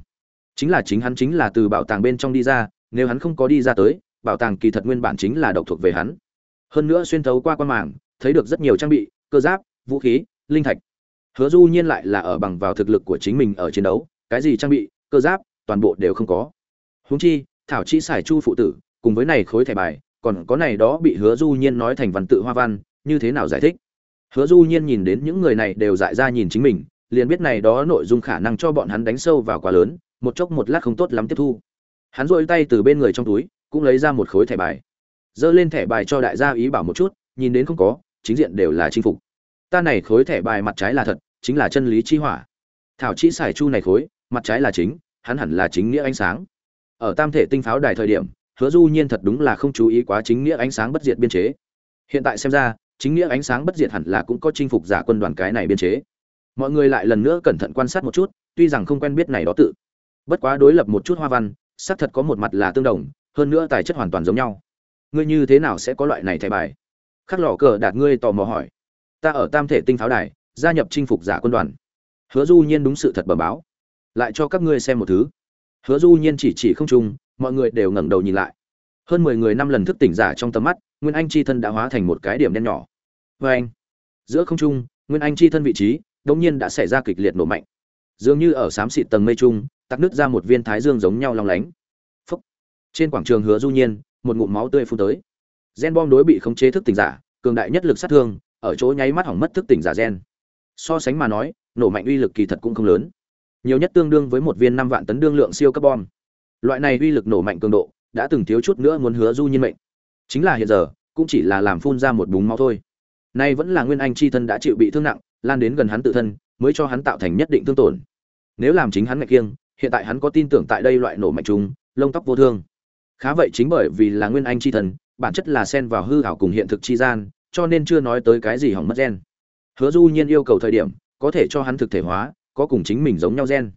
A: Chính là chính hắn chính là từ bảo tàng bên trong đi ra, nếu hắn không có đi ra tới, bảo tàng kỳ thật nguyên bản chính là độc thuộc về hắn. Hơn nữa xuyên thấu qua quan màng, thấy được rất nhiều trang bị, cơ giáp, vũ khí, linh thạch hứa du nhiên lại là ở bằng vào thực lực của chính mình ở chiến đấu, cái gì trang bị, cơ giáp, toàn bộ đều không có. Huống chi, thảo chi xài chu phụ tử, cùng với này khối thẻ bài, còn có này đó bị hứa du nhiên nói thành văn tự hoa văn, như thế nào giải thích? Hứa du nhiên nhìn đến những người này đều dại ra nhìn chính mình, liền biết này đó nội dung khả năng cho bọn hắn đánh sâu vào quá lớn, một chốc một lát không tốt lắm tiếp thu. Hắn duỗi tay từ bên người trong túi, cũng lấy ra một khối thẻ bài. Dơ lên thẻ bài cho đại gia ý bảo một chút, nhìn đến không có, chính diện đều là chinh phục. Ta này khối thẻ bài mặt trái là thật chính là chân lý chi hỏa. Thảo chi xài chu này khối, mặt trái là chính, hắn hẳn là chính nghĩa ánh sáng. Ở tam thể tinh pháo đài thời điểm, hứa du nhiên thật đúng là không chú ý quá chính nghĩa ánh sáng bất diệt biên chế. Hiện tại xem ra, chính nghĩa ánh sáng bất diệt hẳn là cũng có chinh phục giả quân đoàn cái này biên chế. Mọi người lại lần nữa cẩn thận quan sát một chút, tuy rằng không quen biết này đó tự. Bất quá đối lập một chút hoa văn, xác thật có một mặt là tương đồng, hơn nữa tài chất hoàn toàn giống nhau. Ngươi như thế nào sẽ có loại này thẻ bài? Khắc lọ cờ đạt ngươi tò mò hỏi. Ta ở tam thể tinh pháo đài gia nhập chinh phục giả quân đoàn. Hứa du nhiên đúng sự thật bẩm báo. Lại cho các ngươi xem một thứ. Hứa du nhiên chỉ chỉ không trung, mọi người đều ngẩng đầu nhìn lại. Hơn mười người năm lần thức tỉnh giả trong tầm mắt, nguyên anh chi thân đã hóa thành một cái điểm đen nhỏ. Vê anh, giữa không trung, nguyên anh chi thân vị trí đống nhiên đã xảy ra kịch liệt nổ mạnh. Dường như ở xám xịt tầng mây trung tắc nứt ra một viên thái dương giống nhau long lánh. Phúc. trên quảng trường hứa du nhiên, một ngụm máu tươi phun tới. Gen bom đối bị khống chế thức tỉnh giả, cường đại nhất lực sát thương, ở chỗ nháy mắt hỏng mất thức tỉnh giả gen so sánh mà nói, nổ mạnh uy lực kỳ thật cũng không lớn. Nhiều nhất tương đương với một viên năm vạn tấn đương lượng siêu cấp bom. Loại này uy lực nổ mạnh cường độ, đã từng thiếu chút nữa muốn hứa du nhiên mệnh. Chính là hiện giờ, cũng chỉ là làm phun ra một búng máu thôi. Nay vẫn là nguyên anh chi thân đã chịu bị thương nặng, lan đến gần hắn tự thân, mới cho hắn tạo thành nhất định thương tổn. Nếu làm chính hắn ngạch kiêng, hiện tại hắn có tin tưởng tại đây loại nổ mạnh chung, lông tóc vô thương. Khá vậy chính bởi vì là nguyên anh chi thần bản chất là xen vào hư ảo cùng hiện thực chi gian, cho nên chưa nói tới cái gì hỏng mất gen hứa du nhiên yêu cầu thời điểm, có thể cho hắn thực thể hóa, có cùng chính mình giống nhau gen.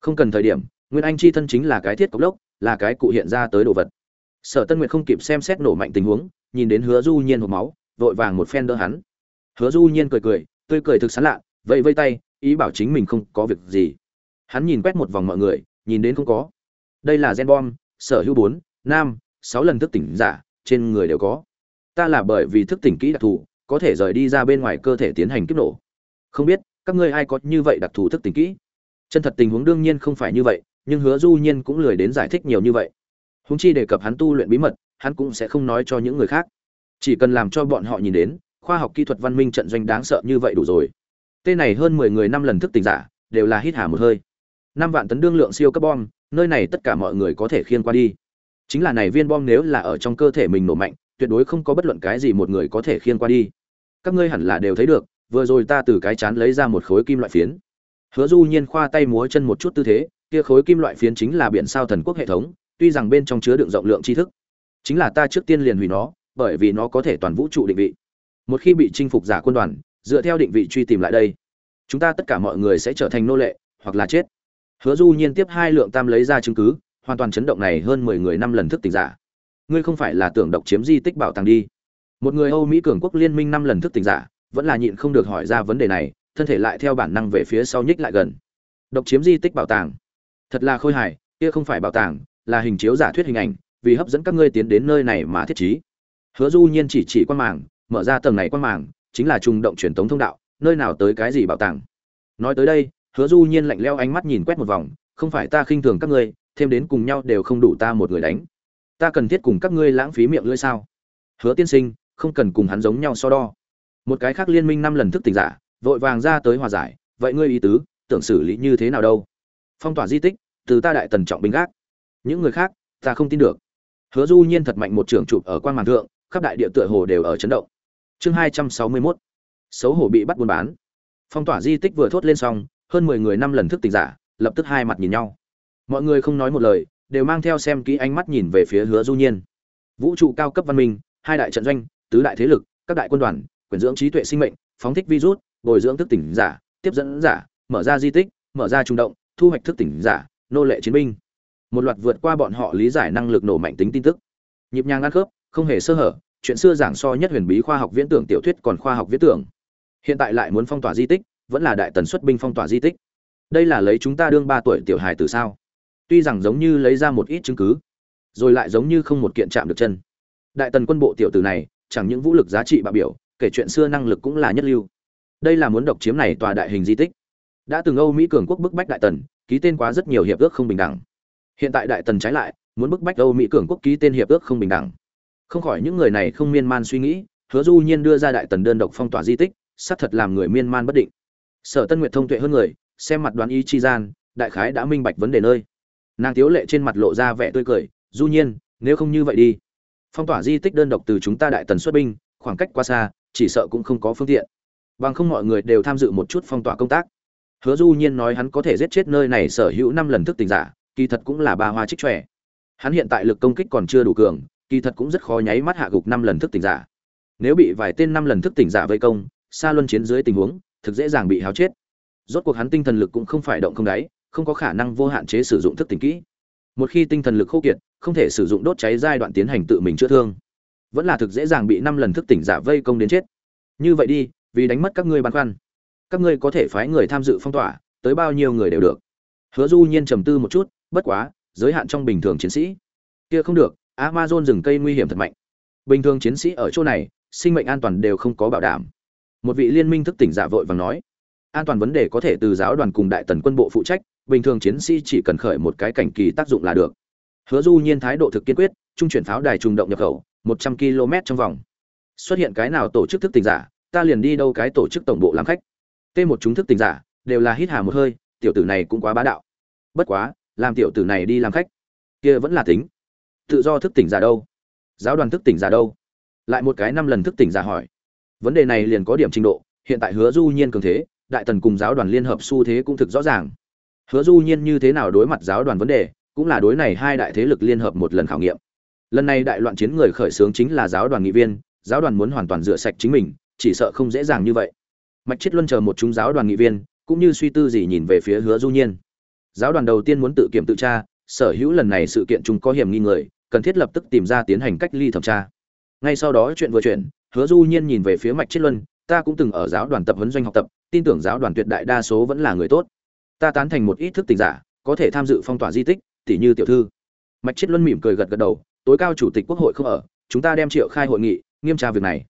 A: Không cần thời điểm, nguyên anh chi thân chính là cái thiết cốc lốc, là cái cụ hiện ra tới đồ vật. Sở tân nguyệt không kịp xem xét nổ mạnh tình huống, nhìn đến hứa du nhiên hộp máu, vội vàng một phen đỡ hắn. Hứa du nhiên cười cười, tươi cười thực sán lạ, vẫy vây tay, ý bảo chính mình không có việc gì. Hắn nhìn quét một vòng mọi người, nhìn đến không có. Đây là gen bom, sở hữu bốn, nam, sáu lần thức tỉnh giả, trên người đều có. Ta là bởi vì thức tỉnh kỹ đặc thù có thể rời đi ra bên ngoài cơ thể tiến hành kích nổ. Không biết, các ngươi ai có như vậy đặc thù thức tỉnh kỹ? Chân thật tình huống đương nhiên không phải như vậy, nhưng hứa du nhiên cũng lười đến giải thích nhiều như vậy. Húng chi đề cập hắn tu luyện bí mật, hắn cũng sẽ không nói cho những người khác. Chỉ cần làm cho bọn họ nhìn đến, khoa học kỹ thuật văn minh trận doanh đáng sợ như vậy đủ rồi. Tên này hơn mười người năm lần thức tỉnh giả, đều là hít hà một hơi. Năm vạn tấn đương lượng siêu cấp bom, nơi này tất cả mọi người có thể khiêng qua đi. Chính là này viên bom nếu là ở trong cơ thể mình nổ mạnh tuyệt đối không có bất luận cái gì một người có thể khiêng qua đi. Các ngươi hẳn là đều thấy được, vừa rồi ta từ cái chán lấy ra một khối kim loại phiến. Hứa du nhiên khoa tay múa chân một chút tư thế, kia khối kim loại phiến chính là biển sao thần quốc hệ thống, tuy rằng bên trong chứa đựng rộng lượng tri thức, chính là ta trước tiên liền hủy nó, bởi vì nó có thể toàn vũ trụ định vị. Một khi bị chinh phục giả quân đoàn, dựa theo định vị truy tìm lại đây, chúng ta tất cả mọi người sẽ trở thành nô lệ, hoặc là chết. Hứa du nhiên tiếp hai lượng tam lấy ra chứng cứ, hoàn toàn chấn động này hơn mười người năm lần thức tỉnh giả ngươi không phải là tưởng độc chiếm di tích bảo tàng đi. Một người âu mỹ cường quốc liên minh năm lần thức tỉnh giả vẫn là nhịn không được hỏi ra vấn đề này thân thể lại theo bản năng về phía sau nhích lại gần. Độc chiếm di tích bảo tàng. Thật là khôi hài kia không phải bảo tàng là hình chiếu giả thuyết hình ảnh vì hấp dẫn các ngươi tiến đến nơi này mà thiết trí. Hứa du nhiên chỉ chỉ quan mảng, mở ra tầng này quan mảng, chính là trùng động truyền thống thông đạo nơi nào tới cái gì bảo tàng. Nói tới đây hứa du nhiên lạnh leo ánh mắt nhìn quét một vòng không phải ta khinh thường các ngươi thêm đến cùng nhau đều không đủ ta một người đánh ta cần thiết cùng các ngươi lãng phí miệng lưỡi sao? Hứa tiên sinh, không cần cùng hắn giống nhau so đo. Một cái khác liên minh năm lần thức tỉnh giả, vội vàng ra tới hòa giải. Vậy ngươi ý tứ, tưởng xử lý như thế nào đâu? Phong tỏa di tích, từ ta đại tần trọng binh gác. Những người khác, ta không tin được. Hứa du nhiên thật mạnh một trường chụp ở quan màn thượng, khắp đại địa tựa hồ đều ở chấn động. Chương hai trăm sáu mươi 261 xấu hổ bị bắt buôn bán. Phong tỏa di tích vừa thốt lên xong, hơn mười người năm lần thức tỉnh giả, lập tức hai mặt nhìn nhau. Mọi người không nói một lời đều mang theo xem kỹ ánh mắt nhìn về phía hứa du nhiên. Vũ trụ cao cấp văn minh, hai đại trận doanh, tứ đại thế lực, các đại quân đoàn, quyền dưỡng trí tuệ sinh mệnh, phóng thích virus, bồi dưỡng thức tỉnh giả, tiếp dẫn giả, mở ra di tích, mở ra trung động, thu hoạch thức tỉnh giả, nô lệ chiến binh. Một loạt vượt qua bọn họ lý giải năng lực nổ mạnh tính tin tức. Nhịp nhàng ăn khớp, không hề sơ hở, chuyện xưa giảng so nhất huyền bí khoa học viễn tưởng tiểu thuyết còn khoa học viễn tưởng. Hiện tại lại muốn phong tỏa di tích, vẫn là đại tần suất binh phong tỏa di tích. Đây là lấy chúng ta đương ba tuổi tiểu hài từ sao? Tuy rằng giống như lấy ra một ít chứng cứ, rồi lại giống như không một kiện chạm được chân. Đại tần quân bộ tiểu tử này, chẳng những vũ lực giá trị bạo biểu, kể chuyện xưa năng lực cũng là nhất lưu. Đây là muốn độc chiếm này tòa đại hình di tích. Đã từng âu mỹ cường quốc bức bách đại tần, ký tên quá rất nhiều hiệp ước không bình đẳng. Hiện tại đại tần trái lại, muốn bức bách âu mỹ cường quốc ký tên hiệp ước không bình đẳng. Không khỏi những người này không miên man suy nghĩ, hứa du nhiên đưa ra đại tần đơn độc phong tỏa di tích, xác thật làm người miên man bất định. Sở tân nguyệt thông tuệ hơn người, xem mặt đoán ý chi gian, đại khái đã minh bạch vấn đề nơi nàng tiếu lệ trên mặt lộ ra vẻ tươi cười, du nhiên, nếu không như vậy đi. Phong tỏa di tích đơn độc từ chúng ta đại tần xuất binh, khoảng cách quá xa, chỉ sợ cũng không có phương tiện. Bằng không mọi người đều tham dự một chút phong tỏa công tác. Hứa du nhiên nói hắn có thể giết chết nơi này sở hữu năm lần thức tỉnh giả, kỳ thật cũng là ba hoa trích trẻ. Hắn hiện tại lực công kích còn chưa đủ cường, kỳ thật cũng rất khó nháy mắt hạ gục năm lần thức tỉnh giả. Nếu bị vài tên năm lần thức tỉnh giả vây công, xa luân chiến dưới tình huống, thực dễ dàng bị háo chết. Rốt cuộc hắn tinh thần lực cũng không phải động không đáy không có khả năng vô hạn chế sử dụng thức tỉnh kỹ. Một khi tinh thần lực khô kiệt, không thể sử dụng đốt cháy giai đoạn tiến hành tự mình chữa thương. Vẫn là thực dễ dàng bị năm lần thức tỉnh giả vây công đến chết. Như vậy đi, vì đánh mất các ngươi băn khoăn. Các ngươi có thể phái người tham dự phong tỏa, tới bao nhiêu người đều được. Hứa du nhiên trầm tư một chút, bất quá, giới hạn trong bình thường chiến sĩ. Kia không được, amazon rừng cây nguy hiểm thật mạnh. Bình thường chiến sĩ ở chỗ này, sinh mệnh an toàn đều không có bảo đảm. Một vị liên minh thức tỉnh giả vội vàng nói, an toàn vấn đề có thể từ giáo đoàn cùng đại tần quân bộ phụ trách bình thường chiến sĩ chỉ cần khởi một cái cảnh kỳ tác dụng là được. Hứa du nhiên thái độ thực kiên quyết, trung chuyển pháo đài trùng động nhập khẩu, một trăm km trong vòng. Xuất hiện cái nào tổ chức thức tỉnh giả, ta liền đi đâu cái tổ chức tổng bộ làm khách. T một chúng thức tỉnh giả, đều là hít hà một hơi, tiểu tử này cũng quá bá đạo. Bất quá, làm tiểu tử này đi làm khách, kia vẫn là tính. Tự do thức tỉnh giả đâu? Giáo đoàn thức tỉnh giả đâu? Lại một cái năm lần thức tỉnh giả hỏi. Vấn đề này liền có điểm trình độ, hiện tại hứa du nhiên cường thế, đại tần cùng giáo đoàn liên hợp xu thế cũng thực rõ ràng hứa du nhiên như thế nào đối mặt giáo đoàn vấn đề, cũng là đối này hai đại thế lực liên hợp một lần khảo nghiệm. Lần này đại loạn chiến người khởi xướng chính là giáo đoàn nghị viên, giáo đoàn muốn hoàn toàn rửa sạch chính mình, chỉ sợ không dễ dàng như vậy. Mạch chết luân chờ một chúng giáo đoàn nghị viên, cũng như suy tư gì nhìn về phía hứa du nhiên. Giáo đoàn đầu tiên muốn tự kiểm tự tra, sở hữu lần này sự kiện chúng có hiểm nghi người, cần thiết lập tức tìm ra tiến hành cách ly thẩm tra. Ngay sau đó chuyện vừa chuyển, hứa du nhiên nhìn về phía mạch chết luân, ta cũng từng ở giáo đoàn tập huấn doanh học tập, tin tưởng giáo đoàn tuyệt đại đa số vẫn là người tốt ta tán thành một ít thức tỉnh giả, có thể tham dự phong tỏa di tích, tỉ như tiểu thư. Mạch chết luân mỉm cười gật gật đầu, tối cao chủ tịch quốc hội không ở, chúng ta đem triệu khai hội nghị nghiêm tra việc này.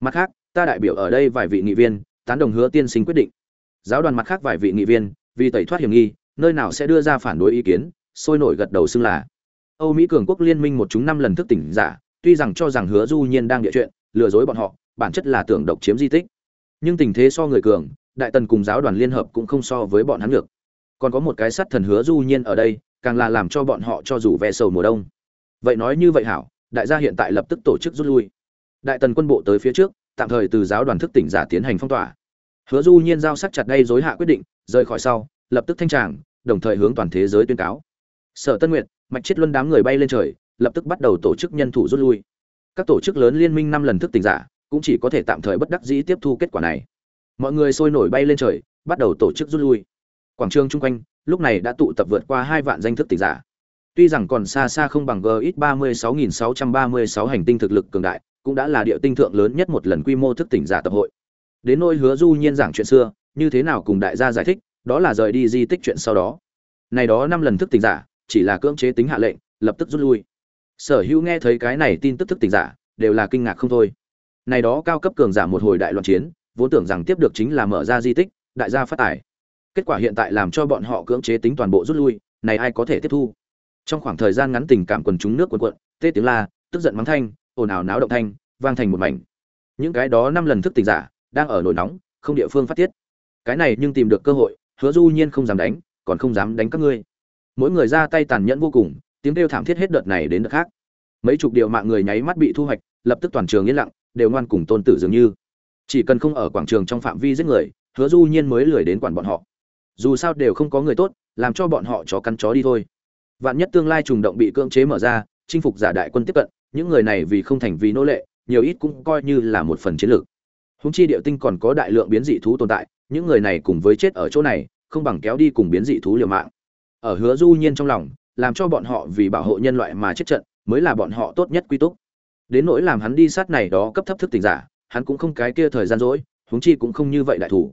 A: Mặt khác, ta đại biểu ở đây vài vị nghị viên, tán đồng hứa tiên sinh quyết định. Giáo đoàn mặt khác vài vị nghị viên, vì tẩy thoát hiểm nghi, nơi nào sẽ đưa ra phản đối ý kiến, sôi nổi gật đầu xưng là. Âu mỹ cường quốc liên minh một chúng năm lần thức tỉnh giả, tuy rằng cho rằng hứa du nhiên đang địa chuyện, lừa dối bọn họ, bản chất là tưởng độc chiếm di tích. Nhưng tình thế so người cường, đại tần cùng giáo đoàn liên hợp cũng không so với bọn hắn được còn có một cái sắt thần hứa du nhiên ở đây, càng là làm cho bọn họ cho dù ve sầu mùa đông. Vậy nói như vậy hảo, đại gia hiện tại lập tức tổ chức rút lui. Đại tần quân bộ tới phía trước, tạm thời từ giáo đoàn thức tỉnh giả tiến hành phong tỏa. Hứa du nhiên giao sắc chặt đây dối hạ quyết định, rời khỏi sau, lập tức thanh tràng, đồng thời hướng toàn thế giới tuyên cáo. Sở tân nguyệt, mạch chết luân đám người bay lên trời, lập tức bắt đầu tổ chức nhân thủ rút lui. Các tổ chức lớn liên minh năm lần thức tỉnh giả, cũng chỉ có thể tạm thời bất đắc dĩ tiếp thu kết quả này. Mọi người sôi nổi bay lên trời, bắt đầu tổ chức rút lui quảng trường chung quanh, lúc này đã tụ tập vượt qua hai vạn danh thức tỉnh giả. Tuy rằng còn xa xa không bằng gx ba mươi sáu nghìn sáu trăm ba mươi sáu hành tinh thực lực cường đại, cũng đã là địa tinh thượng lớn nhất một lần quy mô thức tỉnh giả tập hội. Đến nôi hứa du nhiên giảng chuyện xưa, như thế nào cùng đại gia giải thích, đó là rời đi di tích chuyện sau đó. Này đó năm lần thức tỉnh giả, chỉ là cưỡng chế tính hạ lệnh, lập tức rút lui. Sở hữu nghe thấy cái này tin tức thức tỉnh giả, đều là kinh ngạc không thôi. Này đó cao cấp cường giả một hồi đại loạn chiến, vốn tưởng rằng tiếp được chính là mở ra di tích, đại gia phát tải kết quả hiện tại làm cho bọn họ cưỡng chế tính toàn bộ rút lui, này ai có thể tiếp thu? Trong khoảng thời gian ngắn tình cảm quần chúng nước quần quận tê tiếng la, tức giận mắng thanh, ồn ào náo động thanh, vang thành một mảnh. Những cái đó năm lần thức tỉnh giả, đang ở nổi nóng, không địa phương phát tiết. Cái này nhưng tìm được cơ hội, hứa du nhiên không dám đánh, còn không dám đánh các ngươi. Mỗi người ra tay tàn nhẫn vô cùng, tiếng kêu thảm thiết hết đợt này đến đợt khác. Mấy chục điều mạng người nháy mắt bị thu hoạch, lập tức toàn trường yên lặng, đều ngoan cùng tôn tử dường như. Chỉ cần không ở quảng trường trong phạm vi giết người, hứa du nhiên mới lười đến quản bọn họ dù sao đều không có người tốt, làm cho bọn họ chó cắn chó đi thôi. Vạn nhất tương lai trùng động bị cưỡng chế mở ra, chinh phục giả đại quân tiếp cận, những người này vì không thành vì nô lệ, nhiều ít cũng coi như là một phần chiến lược. Húng chi địa tinh còn có đại lượng biến dị thú tồn tại, những người này cùng với chết ở chỗ này, không bằng kéo đi cùng biến dị thú liều mạng. Ở hứa du nhiên trong lòng, làm cho bọn họ vì bảo hộ nhân loại mà chết trận, mới là bọn họ tốt nhất quy túc. Đến nỗi làm hắn đi sát này đó cấp thấp thức tình giả, hắn cũng không cái kia thời gian rỗi huống chi cũng không như vậy đại thủ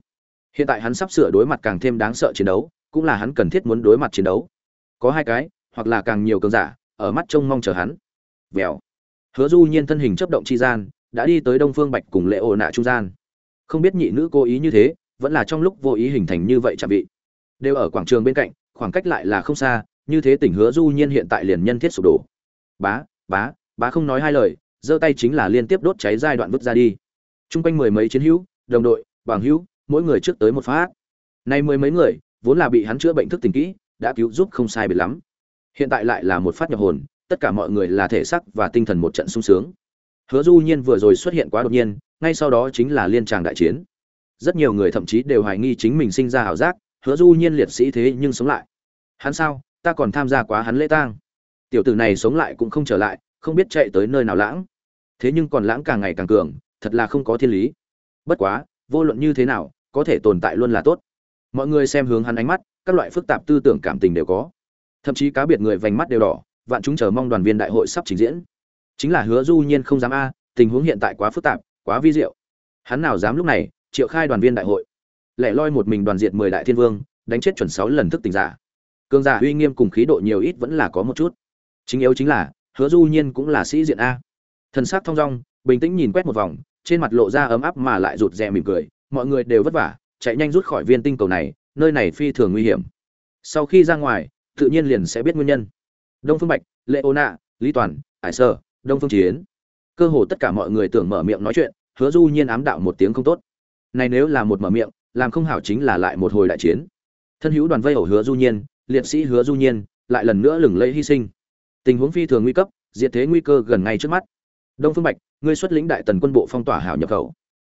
A: hiện tại hắn sắp sửa đối mặt càng thêm đáng sợ chiến đấu, cũng là hắn cần thiết muốn đối mặt chiến đấu. Có hai cái, hoặc là càng nhiều cường giả, ở mắt trông mong chờ hắn. Vèo. Hứa du nhiên thân hình chấp động chi gian, đã đi tới đông phương bạch cùng lệ ổ nạ trung gian. Không biết nhị nữ cố ý như thế, vẫn là trong lúc vô ý hình thành như vậy chạm vị. Đều ở quảng trường bên cạnh, khoảng cách lại là không xa, như thế tỉnh hứa du nhiên hiện tại liền nhân thiết sụp đổ. Bá bá bá không nói hai lời, giơ tay chính là liên tiếp đốt cháy giai đoạn vứt ra đi. Chung quanh mười mấy chiến hữu, đồng đội, bằng hữu mỗi người trước tới một phát. Nay mười mấy người, vốn là bị hắn chữa bệnh thức tỉnh kỹ, đã cứu giúp không sai biệt lắm. Hiện tại lại là một phát nhập hồn, tất cả mọi người là thể sắc và tinh thần một trận sung sướng. Hứa du nhiên vừa rồi xuất hiện quá đột nhiên, ngay sau đó chính là liên tràng đại chiến. Rất nhiều người thậm chí đều hoài nghi chính mình sinh ra ảo giác, hứa du nhiên liệt sĩ thế nhưng sống lại. Hắn sao? Ta còn tham gia quá hắn lễ tang. Tiểu tử này sống lại cũng không trở lại, không biết chạy tới nơi nào lãng. Thế nhưng còn lãng càng ngày càng cường, thật là không có thiên lý. Bất quá, vô luận như thế nào có thể tồn tại luôn là tốt. Mọi người xem hướng hắn ánh mắt, các loại phức tạp tư tưởng cảm tình đều có. Thậm chí cá biệt người vành mắt đều đỏ, vạn chúng chờ mong đoàn viên đại hội sắp trình diễn. Chính là hứa du nhiên không dám a, tình huống hiện tại quá phức tạp, quá vi diệu. Hắn nào dám lúc này triệu khai đoàn viên đại hội. Lẻ loi một mình đoàn diệt mười đại thiên vương, đánh chết chuẩn sáu lần thức tỉnh giả. Cường giả uy nghiêm cùng khí độ nhiều ít vẫn là có một chút. Chính yếu chính là, hứa du nhiên cũng là sĩ diện a. Thần sắc thong dong, bình tĩnh nhìn quét một vòng, trên mặt lộ ra ấm áp mà lại rụt rè mỉm cười mọi người đều vất vả, chạy nhanh rút khỏi viên tinh cầu này, nơi này phi thường nguy hiểm. Sau khi ra ngoài, tự nhiên liền sẽ biết nguyên nhân. Đông phương bạch lệ ô nạ lý toàn ải sơ, đông phương chiến cơ hồ tất cả mọi người tưởng mở miệng nói chuyện, hứa du nhiên ám đạo một tiếng không tốt. Này nếu là một mở miệng, làm không hảo chính là lại một hồi đại chiến. Thân hữu đoàn vây ở hứa du nhiên, liệt sĩ hứa du nhiên, lại lần nữa lừng lẫy hy sinh. Tình huống phi thường nguy cấp, diệt thế nguy cơ gần ngay trước mắt. Đông phương bạch, ngươi xuất lĩnh đại tần quân bộ phong tỏa hảo nhập khẩu.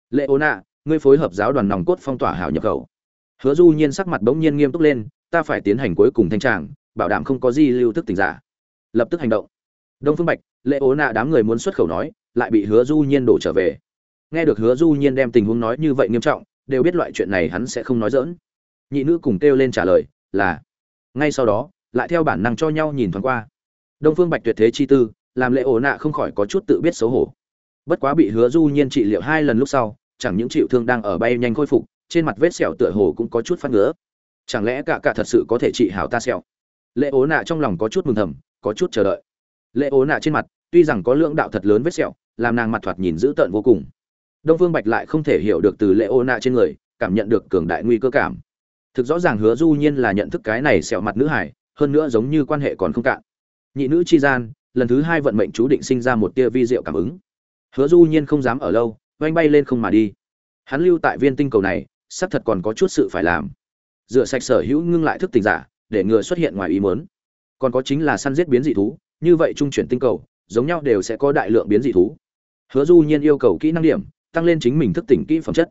A: Lệ ô nạ ngươi phối hợp giáo đoàn nòng cốt phong tỏa hảo nhập khẩu. Hứa du nhiên sắc mặt bỗng nhiên nghiêm túc lên, ta phải tiến hành cuối cùng thanh tràng, bảo đảm không có gì lưu thức tình giả. Lập tức hành động. Đông phương bạch, lệ ố nạ đám người muốn xuất khẩu nói, lại bị hứa du nhiên đổ trở về. Nghe được hứa du nhiên đem tình huống nói như vậy nghiêm trọng, đều biết loại chuyện này hắn sẽ không nói dỡn nhị nữ cùng kêu lên trả lời, là, ngay sau đó, lại theo bản năng cho nhau nhìn thoáng qua. Đông phương bạch tuyệt thế chi tư, làm lệ ổ nạ không khỏi có chút tự biết xấu hổ. Bất quá bị hứa du nhiên trị liệu hai lần lúc sau chẳng những chịu thương đang ở bay nhanh khôi phục, trên mặt vết sẹo tựa hồ cũng có chút phát ngứa. Chẳng lẽ cả cả thật sự có thể trị hảo ta sẹo? Lệ ố nạ trong lòng có chút mừng thầm, có chút chờ đợi. Lệ ố nạ trên mặt, tuy rằng có lượng đạo thật lớn vết sẹo, làm nàng mặt thoạt nhìn dữ tợn vô cùng. Đông phương bạch lại không thể hiểu được từ lệ ố nạ trên người, cảm nhận được cường đại nguy cơ cảm. Thực rõ ràng hứa du nhiên là nhận thức cái này sẹo mặt nữ hải, hơn nữa giống như quan hệ còn không cạn. Nhị nữ chi gian, lần thứ hai vận mệnh chú định sinh ra một tia vi diệu cảm ứng. Hứa du nhiên không dám ở lâu oanh bay lên không mà đi. Hắn lưu tại viên tinh cầu này, xác thật còn có chút sự phải làm. Rửa sạch sở hữu ngưng lại thức tỉnh giả, để ngừa xuất hiện ngoài ý muốn. Còn có chính là săn giết biến dị thú, như vậy trung chuyển tinh cầu, giống nhau đều sẽ có đại lượng biến dị thú. Hứa du nhiên yêu cầu kỹ năng điểm, tăng lên chính mình thức tỉnh kỹ phẩm chất.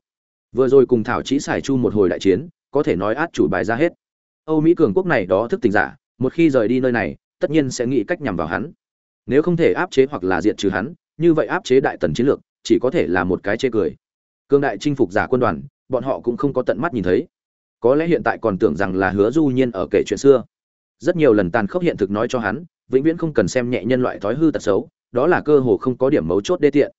A: Vừa rồi cùng thảo chỉ xài chu một hồi đại chiến, có thể nói át chủ bài ra hết. Âu mỹ cường quốc này đó thức tỉnh giả, một khi rời đi nơi này, tất nhiên sẽ nghĩ cách nhằm vào hắn. Nếu không thể áp chế hoặc là diệt trừ hắn, như vậy áp chế đại tần chiến lược chỉ có thể là một cái chê cười. Cương đại chinh phục giả quân đoàn, bọn họ cũng không có tận mắt nhìn thấy. Có lẽ hiện tại còn tưởng rằng là hứa du nhiên ở kể chuyện xưa. Rất nhiều lần tàn khốc hiện thực nói cho hắn, vĩnh viễn không cần xem nhẹ nhân loại thói hư tật xấu, đó là cơ hồ không có điểm mấu chốt đê tiện.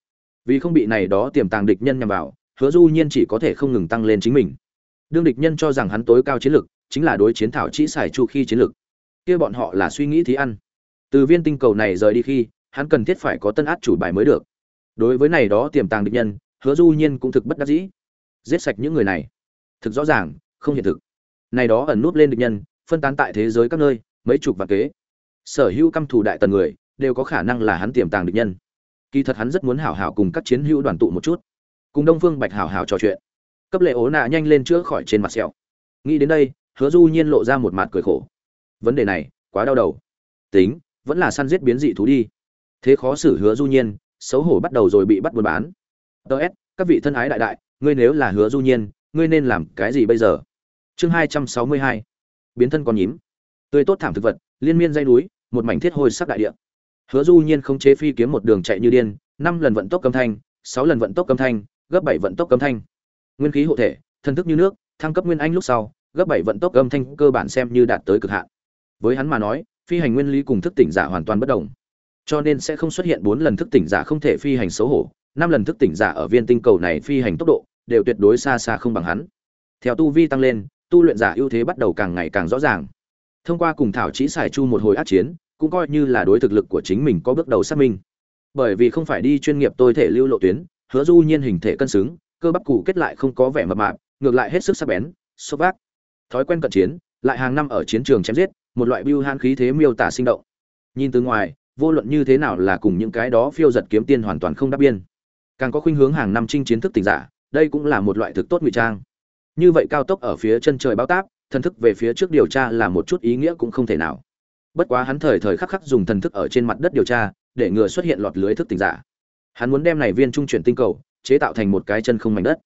A: Vì không bị này đó tiềm tàng địch nhân nhằm vào, hứa du nhiên chỉ có thể không ngừng tăng lên chính mình. Đương địch nhân cho rằng hắn tối cao chiến lực, chính là đối chiến thảo chỉ xài chu khi chiến lực. Kia bọn họ là suy nghĩ thí ăn. Từ viên tinh cầu này rời đi khi, hắn cần thiết phải có tân át chủ bài mới được đối với này đó tiềm tàng địch nhân, hứa du nhiên cũng thực bất đắc dĩ. Giết sạch những người này. Thực rõ ràng, không hiện thực. Này đó ẩn núp lên địch nhân, phân tán tại thế giới các nơi, mấy chục vạn kế. Sở hữu căm thù đại tần người, đều có khả năng là hắn tiềm tàng địch nhân. Kỳ thật hắn rất muốn hảo hảo cùng các chiến hữu đoàn tụ một chút. Cùng đông phương bạch hảo hảo trò chuyện. Cấp lệ ố nạ nhanh lên chữa khỏi trên mặt sẹo. Nghĩ đến đây, hứa du nhiên lộ ra một mặt cười khổ. Vấn đề này, quá đau đầu. Tính, vẫn là săn giết biến dị thú đi. Thế khó xử hứa du nhiên xấu hổ bắt đầu rồi bị bắt buôn bán. Ts các vị thân ái đại đại, ngươi nếu là hứa du nhiên, ngươi nên làm cái gì bây giờ? Chương hai trăm sáu mươi hai. Biến thân con nhím. Tươi tốt thảm thực vật, liên miên dây núi, một mảnh thiết hồi sắc đại địa. Hứa du nhiên không chế phi kiếm một đường chạy như điên, năm lần vận tốc âm thanh, sáu lần vận tốc âm thanh, gấp bảy vận tốc âm thanh. Nguyên khí hộ thể thân thức như nước, thăng cấp nguyên anh lúc sau, gấp bảy vận tốc âm thanh cơ bản xem như đạt tới cực hạn. Với hắn mà nói, phi hành nguyên lý cùng thức tỉnh giả hoàn toàn bất đồng cho nên sẽ không xuất hiện bốn lần thức tỉnh giả không thể phi hành xấu hổ, năm lần thức tỉnh giả ở viên tinh cầu này phi hành tốc độ đều tuyệt đối xa xa không bằng hắn. Theo tu vi tăng lên, tu luyện giả ưu thế bắt đầu càng ngày càng rõ ràng. Thông qua cùng thảo chỉ xài chu một hồi át chiến, cũng coi như là đối thực lực của chính mình có bước đầu xác minh. Bởi vì không phải đi chuyên nghiệp tôi thể lưu lộ tuyến, hứa du nhiên hình thể cân xứng, cơ bắp cụ kết lại không có vẻ mập mạp, ngược lại hết sức sắc bén, sốc vác. Thói quen cận chiến, lại hàng năm ở chiến trường chém giết, một loại bưu han khí thế miêu tả sinh động. Nhìn từ ngoài vô luận như thế nào là cùng những cái đó phiêu giật kiếm tiên hoàn toàn không đáp biên. Càng có khuynh hướng hàng năm chinh chiến thức tỉnh giả, đây cũng là một loại thực tốt ngụy trang. Như vậy cao tốc ở phía chân trời bao táp, thần thức về phía trước điều tra là một chút ý nghĩa cũng không thể nào. Bất quá hắn thời thời khắc khắc dùng thần thức ở trên mặt đất điều tra, để ngừa xuất hiện lọt lưới thức tỉnh giả. Hắn muốn đem này viên trung chuyển tinh cầu, chế tạo thành một cái chân không mảnh đất.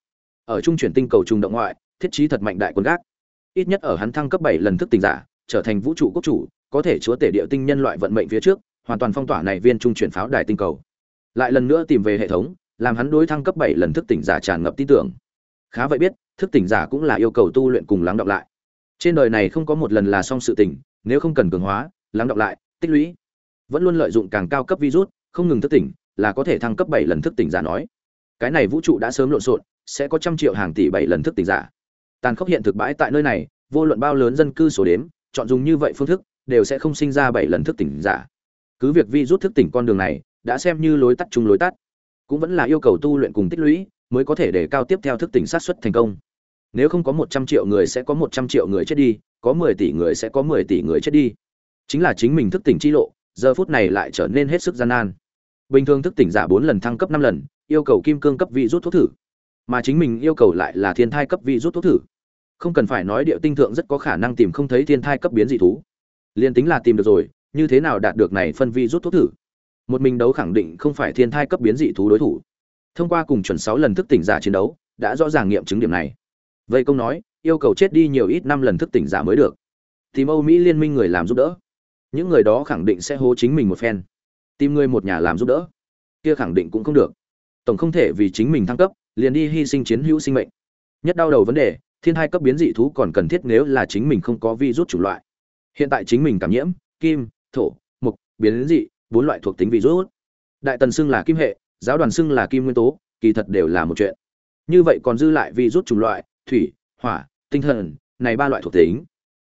A: Ở trung chuyển tinh cầu trung động ngoại, thiết trí thật mạnh đại quân gác. Ít nhất ở hắn thăng cấp bảy lần thức tỉnh giả, trở thành vũ trụ quốc chủ, có thể chúa tể địa tinh nhân loại vận mệnh phía trước hoàn toàn phong tỏa này viên trung chuyển pháo đài tinh cầu. Lại lần nữa tìm về hệ thống, làm hắn đối thăng cấp bảy lần thức tỉnh giả tràn ngập tin tưởng. Khá vậy biết, thức tỉnh giả cũng là yêu cầu tu luyện cùng lắng đọng lại. Trên đời này không có một lần là xong sự tỉnh nếu không cần cường hóa, lắng đọng lại, tích lũy. Vẫn luôn lợi dụng càng cao cấp virus, không ngừng thức tỉnh, là có thể thăng cấp bảy lần thức tỉnh giả nói. Cái này vũ trụ đã sớm lộn xộn, sẽ có trăm triệu hàng tỷ bảy lần thức tỉnh giả. Tàn khốc hiện thực bãi tại nơi này, vô luận bao lớn dân cư số đếm, chọn dùng như vậy phương thức, đều sẽ không sinh ra bảy lần thức tỉnh giả cứ việc vi rút thức tỉnh con đường này, đã xem như lối tắt chung lối tắt. Cũng vẫn là yêu cầu tu luyện cùng tích lũy, mới có thể để cao tiếp theo thức tỉnh sát xuất thành công. Nếu không có một trăm triệu người sẽ có một trăm triệu người chết đi, có mười tỷ người sẽ có mười tỷ người chết đi. Chính là chính mình thức tỉnh chi lộ, giờ phút này lại trở nên hết sức gian nan. Bình thường thức tỉnh giả bốn lần thăng cấp năm lần, yêu cầu kim cương cấp vi rút thuốc thử. Mà chính mình yêu cầu lại là thiên thai cấp vi rút thuốc thử. Không cần phải nói địa tinh thượng rất có khả năng tìm không thấy thiên thai cấp biến dị thú. Liền tính là tìm được rồi như thế nào đạt được này phân vi rút thuốc thử? Một mình đấu khẳng định không phải thiên thai cấp biến dị thú đối thủ. Thông qua cùng chuẩn sáu lần thức tỉnh giả chiến đấu, đã rõ ràng nghiệm chứng điểm này. Vây công nói, yêu cầu chết đi nhiều ít năm lần thức tỉnh giả mới được. Tìm âu mỹ liên minh người làm giúp đỡ. Những người đó khẳng định sẽ hố chính mình một phen. Tìm người một nhà làm giúp đỡ. Kia khẳng định cũng không được. Tổng không thể vì chính mình thăng cấp, liền đi hy sinh chiến hữu sinh mệnh. Nhất đau đầu vấn đề, thiên hai cấp biến dị thú còn cần thiết nếu là chính mình không có vi rút chủng loại. Hiện tại chính mình cảm nhiễm, kim thổ, mục, biến dị, bốn loại thuộc tính virus. Đại tần xưng là kim hệ, giáo đoàn xưng là kim nguyên tố, kỳ thật đều là một chuyện. Như vậy còn dư lại vi rút chủng loại, thủy, hỏa, tinh thần, này ba loại thuộc tính.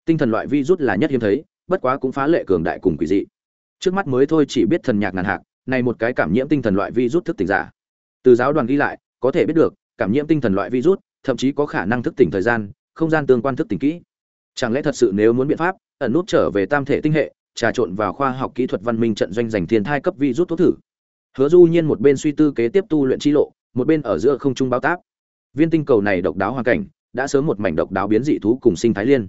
A: Tinh thần loại vi rút là nhất hiếm thấy, bất quá cũng phá lệ cường đại cùng quỷ dị. Trước mắt mới thôi chỉ biết thần nhạc ngàn hạc, này một cái cảm nhiễm tinh thần loại vi rút thức tỉnh giả. Từ giáo đoàn ghi lại, có thể biết được, cảm nhiễm tinh thần loại virus, thậm chí có khả năng thức tỉnh thời gian, không gian tương quan thức tỉnh kỹ. Chẳng lẽ thật sự nếu muốn biện pháp, ẩn nút trở về tam thể tinh hệ trà trộn vào khoa học kỹ thuật văn minh trận doanh giành thiên thai cấp virus thuốc thử. Hứa du nhiên một bên suy tư kế tiếp tu luyện chi lộ, một bên ở giữa không trung báo táp. Viên tinh cầu này độc đáo hoàn cảnh, đã sớm một mảnh độc đáo biến dị thú cùng sinh thái liên.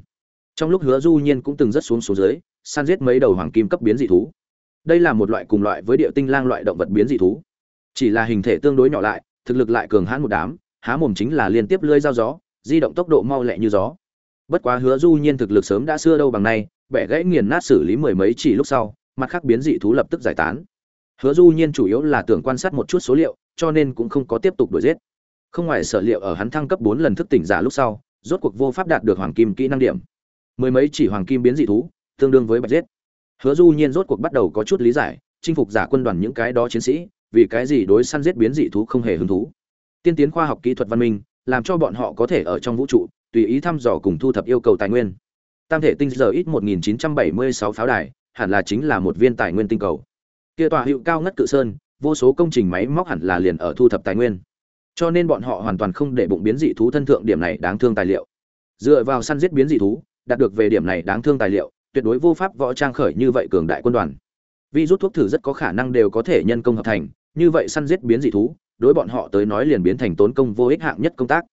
A: Trong lúc hứa du nhiên cũng từng rất xuống số dưới săn giết mấy đầu hoàng kim cấp biến dị thú. Đây là một loại cùng loại với địa tinh lang loại động vật biến dị thú. Chỉ là hình thể tương đối nhỏ lại, thực lực lại cường hãn một đám, há mồm chính là liên tiếp lưỡi dao gió, di động tốc độ mau lẹ như gió. Bất quá hứa du nhiên thực lực sớm đã xưa đâu bằng nay bẻ gãy nghiền nát xử lý mười mấy chỉ lúc sau, mặt khác biến dị thú lập tức giải tán. Hứa du nhiên chủ yếu là tưởng quan sát một chút số liệu, cho nên cũng không có tiếp tục đuổi giết. Không ngoài sở liệu ở hắn thăng cấp bốn lần thức tỉnh giả lúc sau, rốt cuộc vô pháp đạt được hoàng kim kỹ năng điểm. Mười mấy chỉ hoàng kim biến dị thú, tương đương với bạch giết. Hứa du nhiên rốt cuộc bắt đầu có chút lý giải, chinh phục giả quân đoàn những cái đó chiến sĩ, vì cái gì đối săn giết biến dị thú không hề hứng thú. Tiên tiến khoa học kỹ thuật văn minh, làm cho bọn họ có thể ở trong vũ trụ, tùy ý thăm dò cùng thu thập yêu cầu tài nguyên tam thể tinh giờ ít 1976 pháo đài, hẳn là chính là một viên tài nguyên tinh cầu. Kia tòa hiệu cao ngất cự sơn, vô số công trình máy móc hẳn là liền ở thu thập tài nguyên. Cho nên bọn họ hoàn toàn không để bụng biến dị thú thân thượng điểm này đáng thương tài liệu. Dựa vào săn giết biến dị thú, đạt được về điểm này đáng thương tài liệu, tuyệt đối vô pháp võ trang khởi như vậy cường đại quân đoàn. Vì rút thuốc thử rất có khả năng đều có thể nhân công hợp thành, như vậy săn giết biến dị thú, đối bọn họ tới nói liền biến thành tốn công vô ích hạng nhất công tác.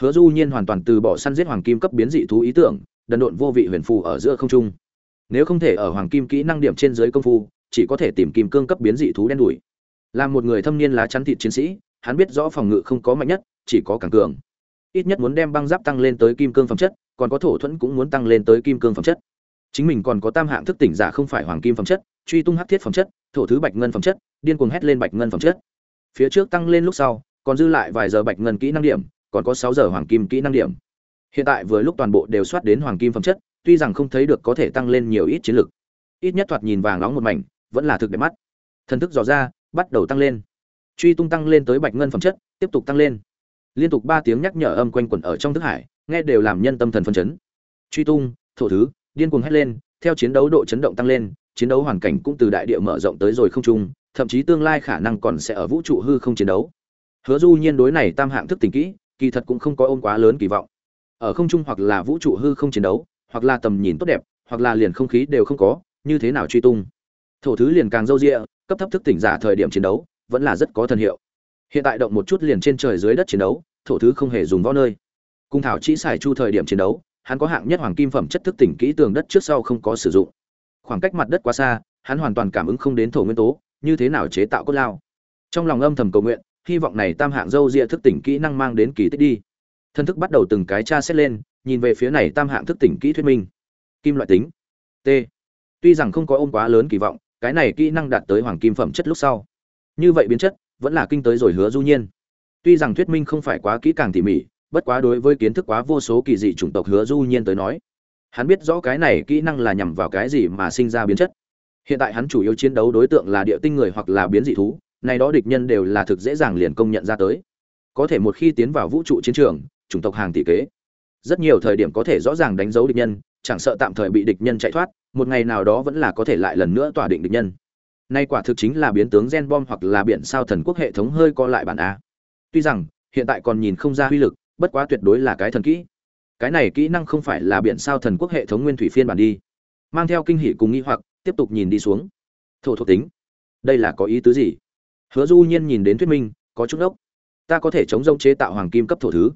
A: Hứa du nhiên hoàn toàn từ bỏ săn giết hoàng kim cấp biến dị thú ý tưởng đần độn vô vị huyền phù ở giữa không trung. Nếu không thể ở hoàng kim kỹ năng điểm trên dưới công phu, chỉ có thể tìm kim cương cấp biến dị thú đen đuổi. Là một người thâm niên lá chắn thịt chiến sĩ, hắn biết rõ phòng ngự không có mạnh nhất, chỉ có càng cường. Ít nhất muốn đem băng giáp tăng lên tới kim cương phẩm chất, còn có thổ thuẫn cũng muốn tăng lên tới kim cương phẩm chất. Chính mình còn có tam hạng thức tỉnh giả không phải hoàng kim phẩm chất, truy tung hắc thiết phẩm chất, thổ thứ bạch ngân phẩm chất, điên cuồng hét lên bạch ngân phẩm chất. Phía trước tăng lên lúc sau, còn dư lại vài giờ bạch ngân kỹ năng điểm, còn có sáu giờ hoàng kim kỹ năng điểm hiện tại vừa lúc toàn bộ đều soát đến hoàng kim phẩm chất, tuy rằng không thấy được có thể tăng lên nhiều ít chiến lực, ít nhất thoạt nhìn vàng nóng một mảnh, vẫn là thực đẹp mắt. Thần thức dò ra, bắt đầu tăng lên. Truy tung tăng lên tới bạch ngân phẩm chất, tiếp tục tăng lên. Liên tục ba tiếng nhắc nhở âm quanh quẩn ở trong thức hải, nghe đều làm nhân tâm thần phân chấn. Truy tung, thổ thứ, điên cuồng hét lên, theo chiến đấu độ chấn động tăng lên, chiến đấu hoàn cảnh cũng từ đại địa mở rộng tới rồi không trung, thậm chí tương lai khả năng còn sẽ ở vũ trụ hư không chiến đấu. Hứa du nhiên đối này tam hạng thức tình kỹ, kỳ thật cũng không có ôm quá lớn kỳ vọng ở không trung hoặc là vũ trụ hư không chiến đấu, hoặc là tầm nhìn tốt đẹp, hoặc là liền không khí đều không có, như thế nào truy tung? Thổ thứ liền càng râu rịa, cấp thấp thức tỉnh giả thời điểm chiến đấu, vẫn là rất có thần hiệu. Hiện tại động một chút liền trên trời dưới đất chiến đấu, thổ thứ không hề dùng võ nơi. Cung thảo chỉ xài chu thời điểm chiến đấu, hắn có hạng nhất hoàng kim phẩm chất thức tỉnh kỹ tường đất trước sau không có sử dụng. Khoảng cách mặt đất quá xa, hắn hoàn toàn cảm ứng không đến thổ nguyên tố, như thế nào chế tạo cốt lao. Trong lòng âm thầm cầu nguyện, hy vọng này tam hạng dâu ria thức tỉnh kỹ năng mang đến kỳ tích đi thân thức bắt đầu từng cái tra xét lên, nhìn về phía này tam hạng thức tỉnh kỹ thuyết minh. Kim loại tính. T. Tuy rằng không có ôm quá lớn kỳ vọng, cái này kỹ năng đạt tới hoàng kim phẩm chất lúc sau. Như vậy biến chất, vẫn là kinh tới rồi hứa du nhiên. Tuy rằng thuyết minh không phải quá kỹ càng tỉ mỉ, bất quá đối với kiến thức quá vô số kỳ dị chủng tộc hứa du nhiên tới nói, hắn biết rõ cái này kỹ năng là nhằm vào cái gì mà sinh ra biến chất. Hiện tại hắn chủ yếu chiến đấu đối tượng là địa tinh người hoặc là biến dị thú, này đó địch nhân đều là thực dễ dàng liền công nhận ra tới. Có thể một khi tiến vào vũ trụ chiến trường chủng tộc hàng tỷ kế. Rất nhiều thời điểm có thể rõ ràng đánh dấu địch nhân, chẳng sợ tạm thời bị địch nhân chạy thoát, một ngày nào đó vẫn là có thể lại lần nữa tỏa định địch nhân. Nay quả thực chính là biến tướng gen bom hoặc là biển sao thần quốc hệ thống hơi co lại bản a. Tuy rằng, hiện tại còn nhìn không ra uy lực, bất quá tuyệt đối là cái thần kỹ. Cái này kỹ năng không phải là biển sao thần quốc hệ thống nguyên thủy phiên bản đi. Mang theo kinh hỉ cùng nghi hoặc, tiếp tục nhìn đi xuống. Thổ thuộc tính. Đây là có ý tứ gì? Hứa du nhiên nhìn đến thuyết minh, có chút ốc ta có thể chống rông chế tạo hoàng kim cấp thổ thứ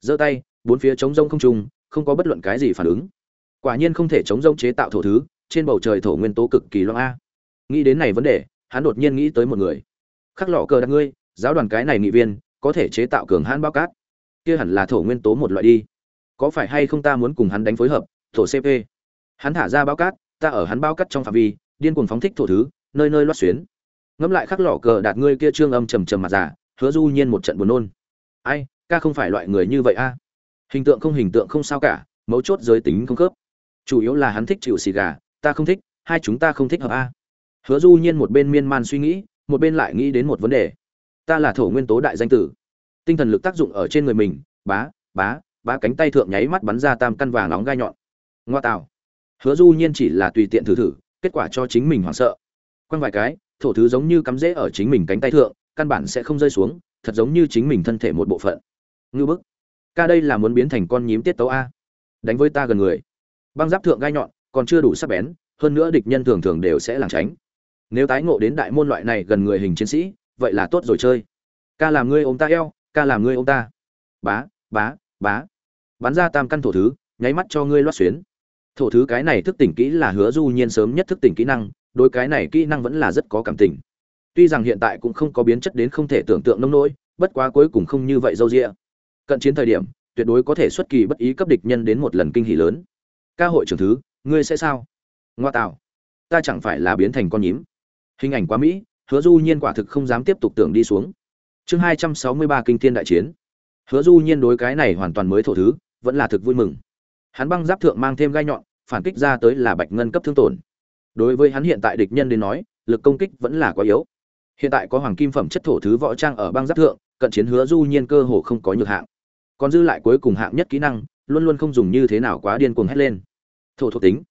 A: giơ tay, bốn phía chống rông không trùng không có bất luận cái gì phản ứng. Quả nhiên không thể chống rông chế tạo thổ thứ, trên bầu trời thổ nguyên tố cực kỳ loang a. Nghĩ đến này vấn đề, hắn đột nhiên nghĩ tới một người. Khắc lọ cờ đặc ngươi, giáo đoàn cái này nghị viên, có thể chế tạo cường hãn bao cát. Kia hẳn là thổ nguyên tố một loại đi. Có phải hay không ta muốn cùng hắn đánh phối hợp, thổ cp hắn thả ra bao cát, ta ở hắn bao cát trong phạm vi, điên cuồng phóng thích thổ thứ, nơi nơi loát xuyến. Ngẫm lại khắc lọ cờ đạt ngươi kia trương âm trầm trầm mặt giả, hứa du nhiên một trận buồn nôn. Ai ca không phải loại người như vậy a. Hình tượng không hình tượng không sao cả, mấu chốt giới tính không khớp. Chủ yếu là hắn thích chịu xì gà, ta không thích, hai chúng ta không thích hợp a. Hứa du nhiên một bên miên man suy nghĩ, một bên lại nghĩ đến một vấn đề. Ta là thổ nguyên tố đại danh tử. Tinh thần lực tác dụng ở trên người mình, bá bá bá cánh tay thượng nháy mắt bắn ra tam căn vàng nóng gai nhọn. Ngoa tạo. Hứa du nhiên chỉ là tùy tiện thử thử, kết quả cho chính mình hoảng sợ. Quăng vài cái, thổ thứ giống như cắm rễ ở chính mình cánh tay thượng, căn bản sẽ không rơi xuống, thật giống như chính mình thân thể một bộ phận ngư bức. Ca đây là muốn biến thành con nhím tiết tấu a. Đánh với ta gần người. Băng giáp thượng gai nhọn, còn chưa đủ sắc bén, hơn nữa địch nhân thường thường đều sẽ lảng tránh. Nếu tái ngộ đến đại môn loại này gần người hình chiến sĩ, vậy là tốt rồi chơi. Ca làm ngươi ôm ta eo, ca làm ngươi ôm ta. Bá bá bá. Bắn ra tam căn thổ thứ, nháy mắt cho ngươi loát xuyến. Thổ thứ cái này thức tỉnh kỹ là hứa du nhiên sớm nhất thức tỉnh kỹ năng, đối cái này kỹ năng vẫn là rất có cảm tình. Tuy rằng hiện tại cũng không có biến chất đến không thể tưởng tượng nông nỗi, bất quá cuối cùng không như vậy dâu dịa cận chiến thời điểm, tuyệt đối có thể xuất kỳ bất ý cấp địch nhân đến một lần kinh hỉ lớn. Ca hội trưởng thứ, ngươi sẽ sao? Ngoa tạo. Ta chẳng phải là biến thành con nhím. Hình ảnh quá mỹ, hứa du nhiên quả thực không dám tiếp tục tưởng đi xuống. Chương hai trăm sáu mươi ba kinh thiên đại chiến. Hứa du nhiên đối cái này hoàn toàn mới thổ thứ, vẫn là thực vui mừng. Hắn băng giáp thượng mang thêm gai nhọn, phản kích ra tới là bạch ngân cấp thương tổn. Đối với hắn hiện tại địch nhân đến nói, lực công kích vẫn là quá yếu. Hiện tại có hoàng kim phẩm chất thổ thứ võ trang ở băng giáp thượng, cận chiến hứa du nhiên cơ hồ không có nhược hạng còn dư lại cuối cùng hạng nhất kỹ năng, luôn luôn không dùng như thế nào quá điên cuồng hét lên. Thổ thuộc tính.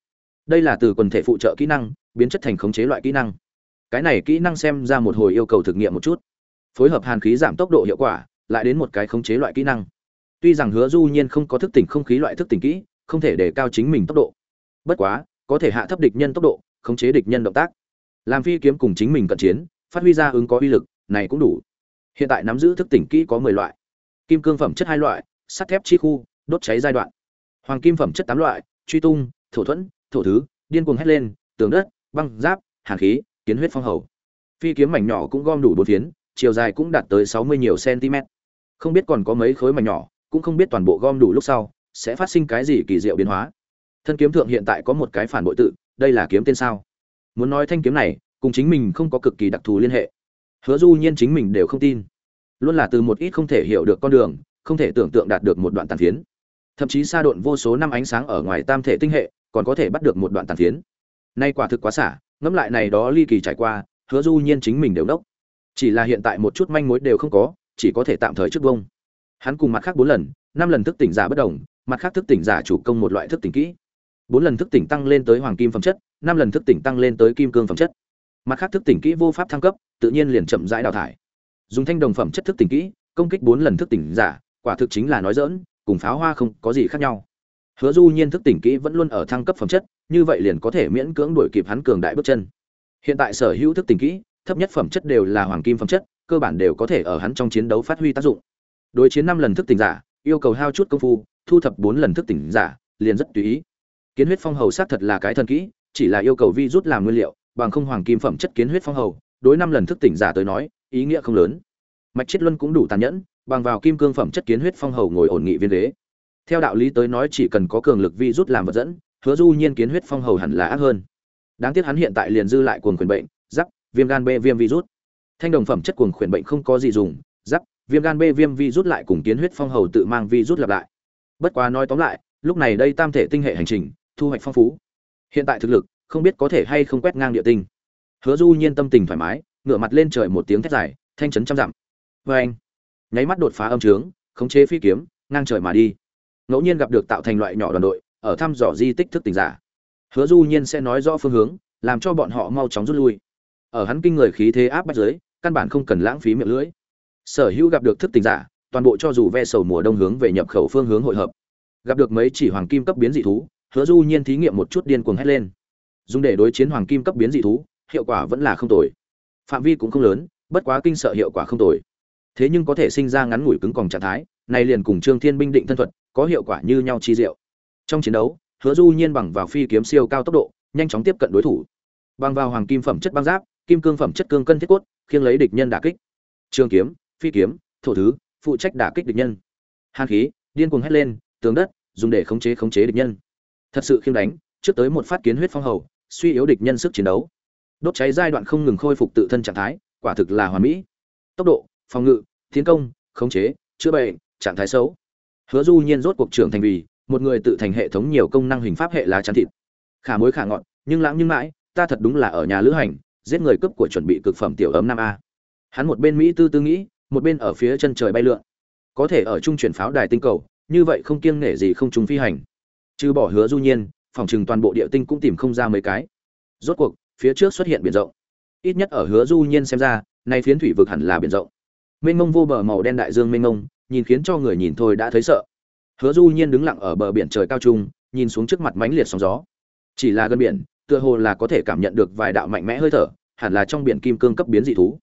A: Đây là từ quần thể phụ trợ kỹ năng, biến chất thành khống chế loại kỹ năng. Cái này kỹ năng xem ra một hồi yêu cầu thực nghiệm một chút. Phối hợp hàn khí giảm tốc độ hiệu quả, lại đến một cái khống chế loại kỹ năng. Tuy rằng hứa du nhiên không có thức tỉnh không khí loại thức tỉnh kỹ, không thể để cao chính mình tốc độ. Bất quá, có thể hạ thấp địch nhân tốc độ, khống chế địch nhân động tác. Làm phi kiếm cùng chính mình cận chiến, phát huy ra ứng có uy lực, này cũng đủ. Hiện tại nắm giữ thức tỉnh kỹ có 10 loại kim cương phẩm chất hai loại, sắt thép chi khu, đốt cháy giai đoạn. Hoàng kim phẩm chất tám loại, truy tung, thổ thuẫn, thổ thứ, điên cuồng hét lên, tường đất, băng giáp, hàn khí, kiến huyết phong hầu. Phi kiếm mảnh nhỏ cũng gom đủ bốn phiến, chiều dài cũng đạt tới 60 nhiều cm không biết còn có mấy khối mảnh nhỏ, cũng không biết toàn bộ gom đủ lúc sau, sẽ phát sinh cái gì kỳ diệu biến hóa. Thân kiếm thượng hiện tại có một cái phản bội tự, đây là kiếm tên sao? Muốn nói thanh kiếm này, cùng chính mình không có cực kỳ đặc thù liên hệ. Hứa du nhiên chính mình đều không tin luôn là từ một ít không thể hiểu được con đường, không thể tưởng tượng đạt được một đoạn tàn phiến. Thậm chí xa độn vô số năm ánh sáng ở ngoài tam thể tinh hệ, còn có thể bắt được một đoạn tàn phiến. Nay quả thực quá xả, ngẫm lại này đó ly kỳ trải qua, hứa du nhiên chính mình đều đốc. Chỉ là hiện tại một chút manh mối đều không có, chỉ có thể tạm thời trước vông. Hắn cùng mặt khác bốn lần, năm lần thức tỉnh giả bất đồng, mặt khác thức tỉnh giả chủ công một loại thức tỉnh kỹ. Bốn lần thức tỉnh tăng lên tới hoàng kim phẩm chất, năm lần thức tỉnh tăng lên tới kim cương phẩm chất. Mặt khác thức tỉnh kỹ vô pháp thăng cấp, tự nhiên liền chậm rãi đào thải dùng thanh đồng phẩm chất thức tỉnh kỹ, công kích bốn lần thức tỉnh giả, quả thực chính là nói dỡn cùng pháo hoa không có gì khác nhau. Hứa du nhiên thức tỉnh kỹ vẫn luôn ở thăng cấp phẩm chất, như vậy liền có thể miễn cưỡng đuổi kịp hắn cường đại bước chân. Hiện tại sở hữu thức tỉnh kỹ, thấp nhất phẩm chất đều là hoàng kim phẩm chất, cơ bản đều có thể ở hắn trong chiến đấu phát huy tác dụng. Đối chiến năm lần thức tỉnh giả, yêu cầu hao chút công phu, thu thập bốn lần thức tỉnh giả, liền rất tùy ý. Kiến huyết phong hầu sát thật là cái thần kỹ, chỉ là yêu cầu vi rút làm nguyên liệu, bằng không hoàng kim phẩm chất kiến huyết phong hầu, đối năm lần thức tỉnh giả tới nói ý nghĩa không lớn. Mạch chết luân cũng đủ tàn nhẫn, bằng vào kim cương phẩm chất kiến huyết phong hầu ngồi ổn nghị viên đế theo đạo lý tới nói chỉ cần có cường lực vi rút làm vật dẫn, hứa du nhiên kiến huyết phong hầu hẳn là ác hơn. Đáng tiếc hắn hiện tại liền dư lại cuồng quyền bệnh giắc viêm gan b viêm virus thanh đồng phẩm chất cuồng quyền bệnh không có gì dùng giắc viêm gan b viêm virus lại cùng kiến huyết phong hầu tự mang virus lặp lại. Bất quá nói tóm lại, lúc này đây tam thể tinh hệ hành trình, thu hoạch phong phú. Hiện tại thực lực, không biết có thể hay không quét ngang địa tinh. Hứa du nhiên tâm tình thoải mái ngửa mặt lên trời một tiếng thét dài, thanh chấn trăm dặm. Vê anh, nháy mắt đột phá âm trướng, khống chế phi kiếm, ngang trời mà đi. Ngẫu nhiên gặp được tạo thành loại nhỏ đoàn đội, ở thăm dò di tích thức tỉnh giả. Hứa du nhiên sẽ nói rõ phương hướng, làm cho bọn họ mau chóng rút lui. Ở hắn kinh người khí thế áp bách giới căn bản không cần lãng phí miệng lưỡi. Sở hữu gặp được thức tỉnh giả, toàn bộ cho dù ve sầu mùa đông hướng về nhập khẩu phương hướng hội hợp. Gặp được mấy chỉ hoàng kim cấp biến dị thú, hứa du nhiên thí nghiệm một chút điên cuồng hét lên. Dùng để đối chiến hoàng kim cấp biến dị thú, hiệu quả vẫn là không tồi phạm vi cũng không lớn, bất quá kinh sợ hiệu quả không tồi. Thế nhưng có thể sinh ra ngắn ngủi cứng còng trạng thái, này liền cùng trương thiên binh định thân thuật, có hiệu quả như nhau chi diệu. Trong chiến đấu, hứa du nhiên bằng vào phi kiếm siêu cao tốc độ, nhanh chóng tiếp cận đối thủ. Bằng vào hoàng kim phẩm chất băng giáp, kim cương phẩm chất cương cân thiết cốt, khiêng lấy địch nhân đả kích. Trường kiếm, phi kiếm, thổ thứ, phụ trách đả kích địch nhân. Hàn khí, điên cuồng hét lên, tường đất, dùng để khống chế khống chế địch nhân. Thật sự khiêng đánh, trước tới một phát kiến huyết phong hầu, suy yếu địch nhân sức chiến đấu đốt cháy giai đoạn không ngừng khôi phục tự thân trạng thái, quả thực là hoàn mỹ. Tốc độ, phòng ngự, tiến công, khống chế, chữa bệnh, trạng thái xấu. Hứa du nhiên rốt cuộc trưởng thành vì một người tự thành hệ thống nhiều công năng hình pháp hệ lá chắn thịt. Khả mối khả ngọn nhưng lãng nhưng mãi, ta thật đúng là ở nhà lữ hành, giết người cướp của chuẩn bị cực phẩm tiểu ấm năm a. Hắn một bên mỹ tư tư nghĩ, một bên ở phía chân trời bay lượn. Có thể ở trung chuyển pháo đài tinh cầu, như vậy không kiêng nể gì không trùng phi hành. Trừ bỏ hứa du nhiên, phòng trừng toàn bộ địa tinh cũng tìm không ra mấy cái. Rốt cuộc phía trước xuất hiện biển rộng. Ít nhất ở hứa du nhiên xem ra, nay phiến thủy vực hẳn là biển rộng. Mênh mông vô bờ màu đen đại dương mênh mông, nhìn khiến cho người nhìn thôi đã thấy sợ. Hứa du nhiên đứng lặng ở bờ biển trời cao trung, nhìn xuống trước mặt mãnh liệt sóng gió. Chỉ là gần biển, tựa hồ là có thể cảm nhận được vài đạo mạnh mẽ hơi thở, hẳn là trong biển kim cương cấp biến dị thú.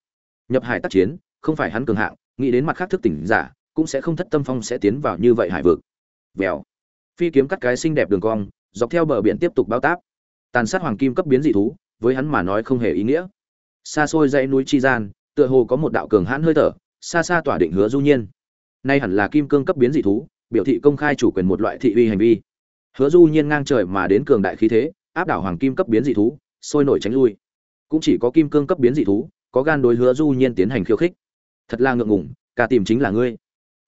A: Nhập hải tác chiến, không phải hắn cường hạng, nghĩ đến mặt khác thức tỉnh giả, cũng sẽ không thất tâm phong sẽ tiến vào như vậy hải vực. Vèo. Phi kiếm cắt cái xinh đẹp đường cong, dọc theo bờ biển tiếp tục bao táp. Tàn sát hoàng kim cấp biến dị thú với hắn mà nói không hề ý nghĩa. Xa xôi dãy núi chi gian, tựa hồ có một đạo cường hãn hơi thở, xa xa tỏa định hứa du nhiên. Nay hẳn là kim cương cấp biến dị thú, biểu thị công khai chủ quyền một loại thị uy hành vi. Hứa du nhiên ngang trời mà đến cường đại khí thế, áp đảo hoàng kim cấp biến dị thú, sôi nổi tránh lui. Cũng chỉ có kim cương cấp biến dị thú, có gan đối hứa du nhiên tiến hành khiêu khích. Thật là ngượng ngùng, cả tìm chính là ngươi.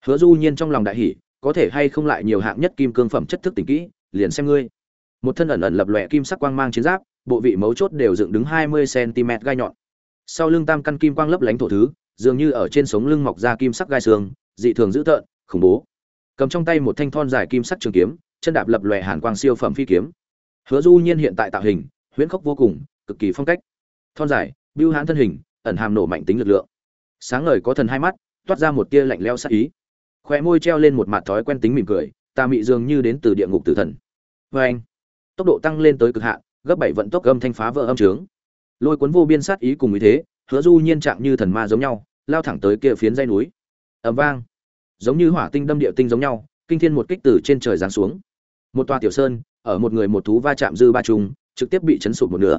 A: Hứa du nhiên trong lòng đại hỉ, có thể hay không lại nhiều hạng nhất kim cương phẩm chất thức tỉnh kỹ, liền xem ngươi. Một thân ẩn ẩn lập lòe kim sắc quang mang chiến giáp bộ vị mấu chốt đều dựng đứng 20 cm gai nhọn. Sau lưng tam căn kim quang lấp lánh thổ thứ, dường như ở trên sống lưng mọc ra kim sắc gai xương, dị thường dữ tợn, khủng bố. Cầm trong tay một thanh thon dài kim sắc trường kiếm, chân đạp lập lòe hàn quang siêu phẩm phi kiếm. Hứa du nhiên hiện tại tạo hình, huyễn khốc vô cùng, cực kỳ phong cách. Thon dài, bưu hãn thân hình, ẩn hàm nổ mạnh tính lực lượng. Sáng ngời có thần hai mắt, toát ra một tia lạnh lẽo sắc ý. Khóe môi treo lên một mặt thói quen tính mỉm cười, ta mị dường như đến từ địa ngục tử thần. Và anh tốc độ tăng lên tới cực hạn gấp bảy vận tốc âm thanh phá vỡ âm trướng. Lôi cuốn vô biên sát ý cùng ý thế, hứa du nhiên trạng như thần ma giống nhau, lao thẳng tới kia phiến dây núi. Ầm vang. Giống như hỏa tinh đâm địa tinh giống nhau, kinh thiên một kích từ trên trời giáng xuống. Một tòa tiểu sơn, ở một người một thú va chạm dư ba trùng, trực tiếp bị chấn sụp một nửa.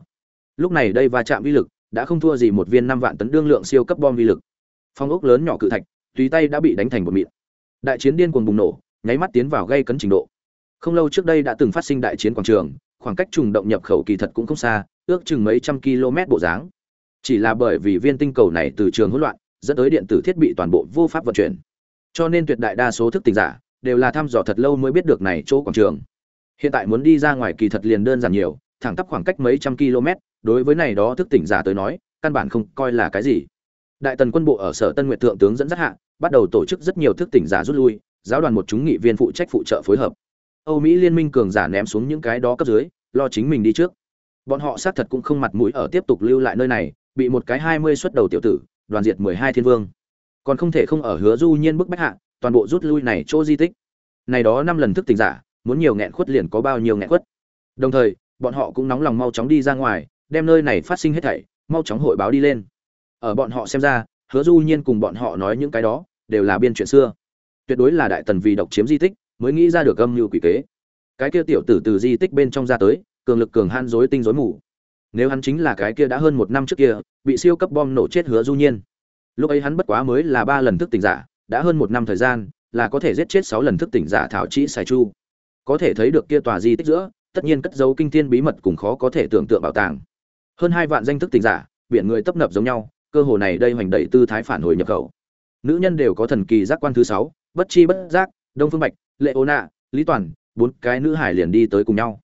A: Lúc này đây va chạm vi lực đã không thua gì một viên năm vạn tấn đương lượng siêu cấp bom vi lực. Phong ốc lớn nhỏ cự thạch, tùy tay đã bị đánh thành một mịn. Đại chiến điên cuồng bùng nổ, nháy mắt tiến vào gây cấn trình độ. Không lâu trước đây đã từng phát sinh đại chiến quảng trường khoảng cách trùng động nhập khẩu kỳ thật cũng không xa, ước chừng mấy trăm km bộ dáng. Chỉ là bởi vì viên tinh cầu này từ trường hỗn loạn, dẫn tới điện tử thiết bị toàn bộ vô pháp vận chuyển. Cho nên tuyệt đại đa số thức tỉnh giả đều là thăm dò thật lâu mới biết được này chỗ quảng trường. Hiện tại muốn đi ra ngoài kỳ thật liền đơn giản nhiều, thẳng tắp khoảng cách mấy trăm km, đối với này đó thức tỉnh giả tới nói, căn bản không coi là cái gì. Đại tần quân bộ ở sở tân nguyệt thượng tướng dẫn dắt hạ, bắt đầu tổ chức rất nhiều thức tỉnh giả rút lui, giáo đoàn một chúng nghị viên phụ trách phụ trợ phối hợp âu mỹ liên minh cường giả ném xuống những cái đó cấp dưới, lo chính mình đi trước. Bọn họ xác thật cũng không mặt mũi ở tiếp tục lưu lại nơi này, bị một cái hai mươi xuất đầu tiểu tử, đoàn diệt mười hai thiên vương. Còn không thể không ở hứa du nhiên bức bách hạ, toàn bộ rút lui này chỗ di tích. Này đó năm lần thức tỉnh giả, muốn nhiều nghẹn khuất liền có bao nhiêu nghẹn khuất. Đồng thời, bọn họ cũng nóng lòng mau chóng đi ra ngoài, đem nơi này phát sinh hết thảy, mau chóng hội báo đi lên. Ở bọn họ xem ra, hứa du nhiên cùng bọn họ nói những cái đó, đều là biên chuyện xưa. Tuyệt đối là đại tần vì độc chiếm di tích mới nghĩ ra được âm mưu quỷ kế. Cái kia tiểu tử từ di tích bên trong ra tới, cường lực cường han dối tinh dối mù. Nếu hắn chính là cái kia đã hơn một năm trước kia, bị siêu cấp bom nổ chết hứa du nhiên. Lúc ấy hắn bất quá mới là ba lần thức tỉnh giả, đã hơn một năm thời gian, là có thể giết chết sáu lần thức tỉnh giả thảo chỉ xài chu. Có thể thấy được kia tòa di tích giữa, tất nhiên cất giấu kinh thiên bí mật cùng khó có thể tưởng tượng bảo tàng. Hơn hai vạn danh thức tỉnh giả, biển người tấp nập giống nhau, cơ hồ này đây hoành đẩy tư thái phản hồi nhập khẩu. Nữ nhân đều có thần kỳ giác quan thứ sáu, bất chi bất giác, đông phương bạch lệ ô nạ lý toàn, bốn cái nữ hải liền đi tới cùng nhau.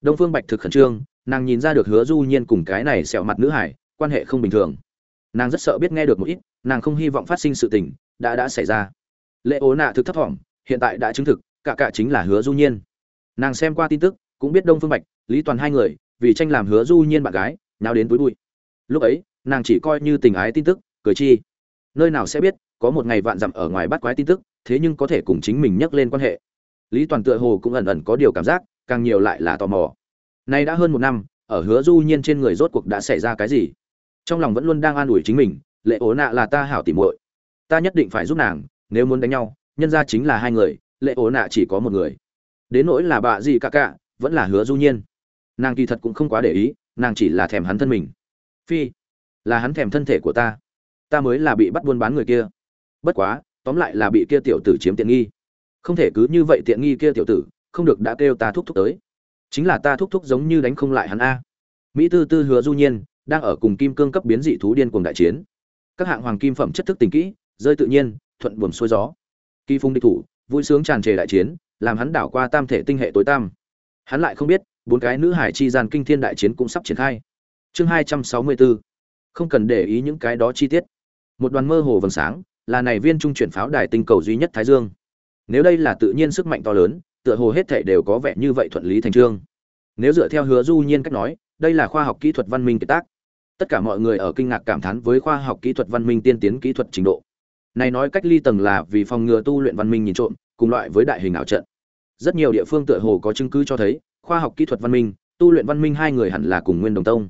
A: Đông phương bạch thực khẩn trương, nàng nhìn ra được hứa du nhiên cùng cái này sẹo mặt nữ hải, quan hệ không bình thường. Nàng rất sợ biết nghe được một ít, nàng không hy vọng phát sinh sự tình, đã đã xảy ra. Lệ ố nạ thực thấp thỏm, hiện tại đã chứng thực, cả cả chính là hứa du nhiên. Nàng xem qua tin tức, cũng biết đông phương bạch, lý toàn hai người, vì tranh làm hứa du nhiên bạn gái nào đến túi bụi. Lúc ấy, nàng chỉ coi như tình ái tin tức, cười chi. Nơi nào sẽ biết có một ngày vạn dặm ở ngoài bắt quái tin tức, thế nhưng có thể cùng chính mình nhắc lên quan hệ. Lý toàn tựa hồ cũng ẩn ẩn có điều cảm giác, càng nhiều lại là tò mò. Nay đã hơn một năm, ở hứa du nhiên trên người rốt cuộc đã xảy ra cái gì? Trong lòng vẫn luôn đang an ủi chính mình, lệ ố nạ là ta hảo tỉ muội. Ta nhất định phải giúp nàng, nếu muốn đánh nhau, nhân ra chính là hai người, lệ ố nạ chỉ có một người. Đến nỗi là bà gì cả cả, vẫn là hứa du nhiên. Nàng kỳ thật cũng không quá để ý, nàng chỉ là thèm hắn thân mình. Phi, là hắn thèm thân thể của ta. Ta mới là bị bắt buôn bán người kia bất quá, tóm lại là bị kia tiểu tử chiếm tiện nghi. Không thể cứ như vậy tiện nghi kia tiểu tử, không được đã kêu ta thúc thúc tới. Chính là ta thúc thúc giống như đánh không lại hắn a. Mỹ tư tư hứa du nhiên, đang ở cùng kim cương cấp biến dị thú điên cuồng đại chiến. Các hạng hoàng kim phẩm chất thức tình kỹ, rơi tự nhiên, thuận buồm xuôi gió. Kỳ phung địch thủ, vui sướng tràn trề đại chiến, làm hắn đảo qua tam thể tinh hệ tối tam hắn lại không biết, bốn cái nữ hải chi gian kinh thiên đại chiến cũng sắp triển khai. Chương hai trăm sáu mươi bốn không cần để ý những cái đó chi tiết. Một đoàn mơ hồ vầng sáng là này viên trung chuyển pháo đài tinh cầu duy nhất thái dương. Nếu đây là tự nhiên sức mạnh to lớn, tựa hồ hết thảy đều có vẻ như vậy thuận lý thành trương. Nếu dựa theo hứa du nhiên cách nói, đây là khoa học kỹ thuật văn minh kiệt tác. Tất cả mọi người ở kinh ngạc cảm thán với khoa học kỹ thuật văn minh tiên tiến kỹ thuật trình độ. Này nói cách ly tầng là vì phòng ngừa tu luyện văn minh nhìn trộm, cùng loại với đại hình ảo trận. Rất nhiều địa phương tựa hồ có chứng cứ cho thấy, khoa học kỹ thuật văn minh, tu luyện văn minh hai người hẳn là cùng nguyên đồng tông.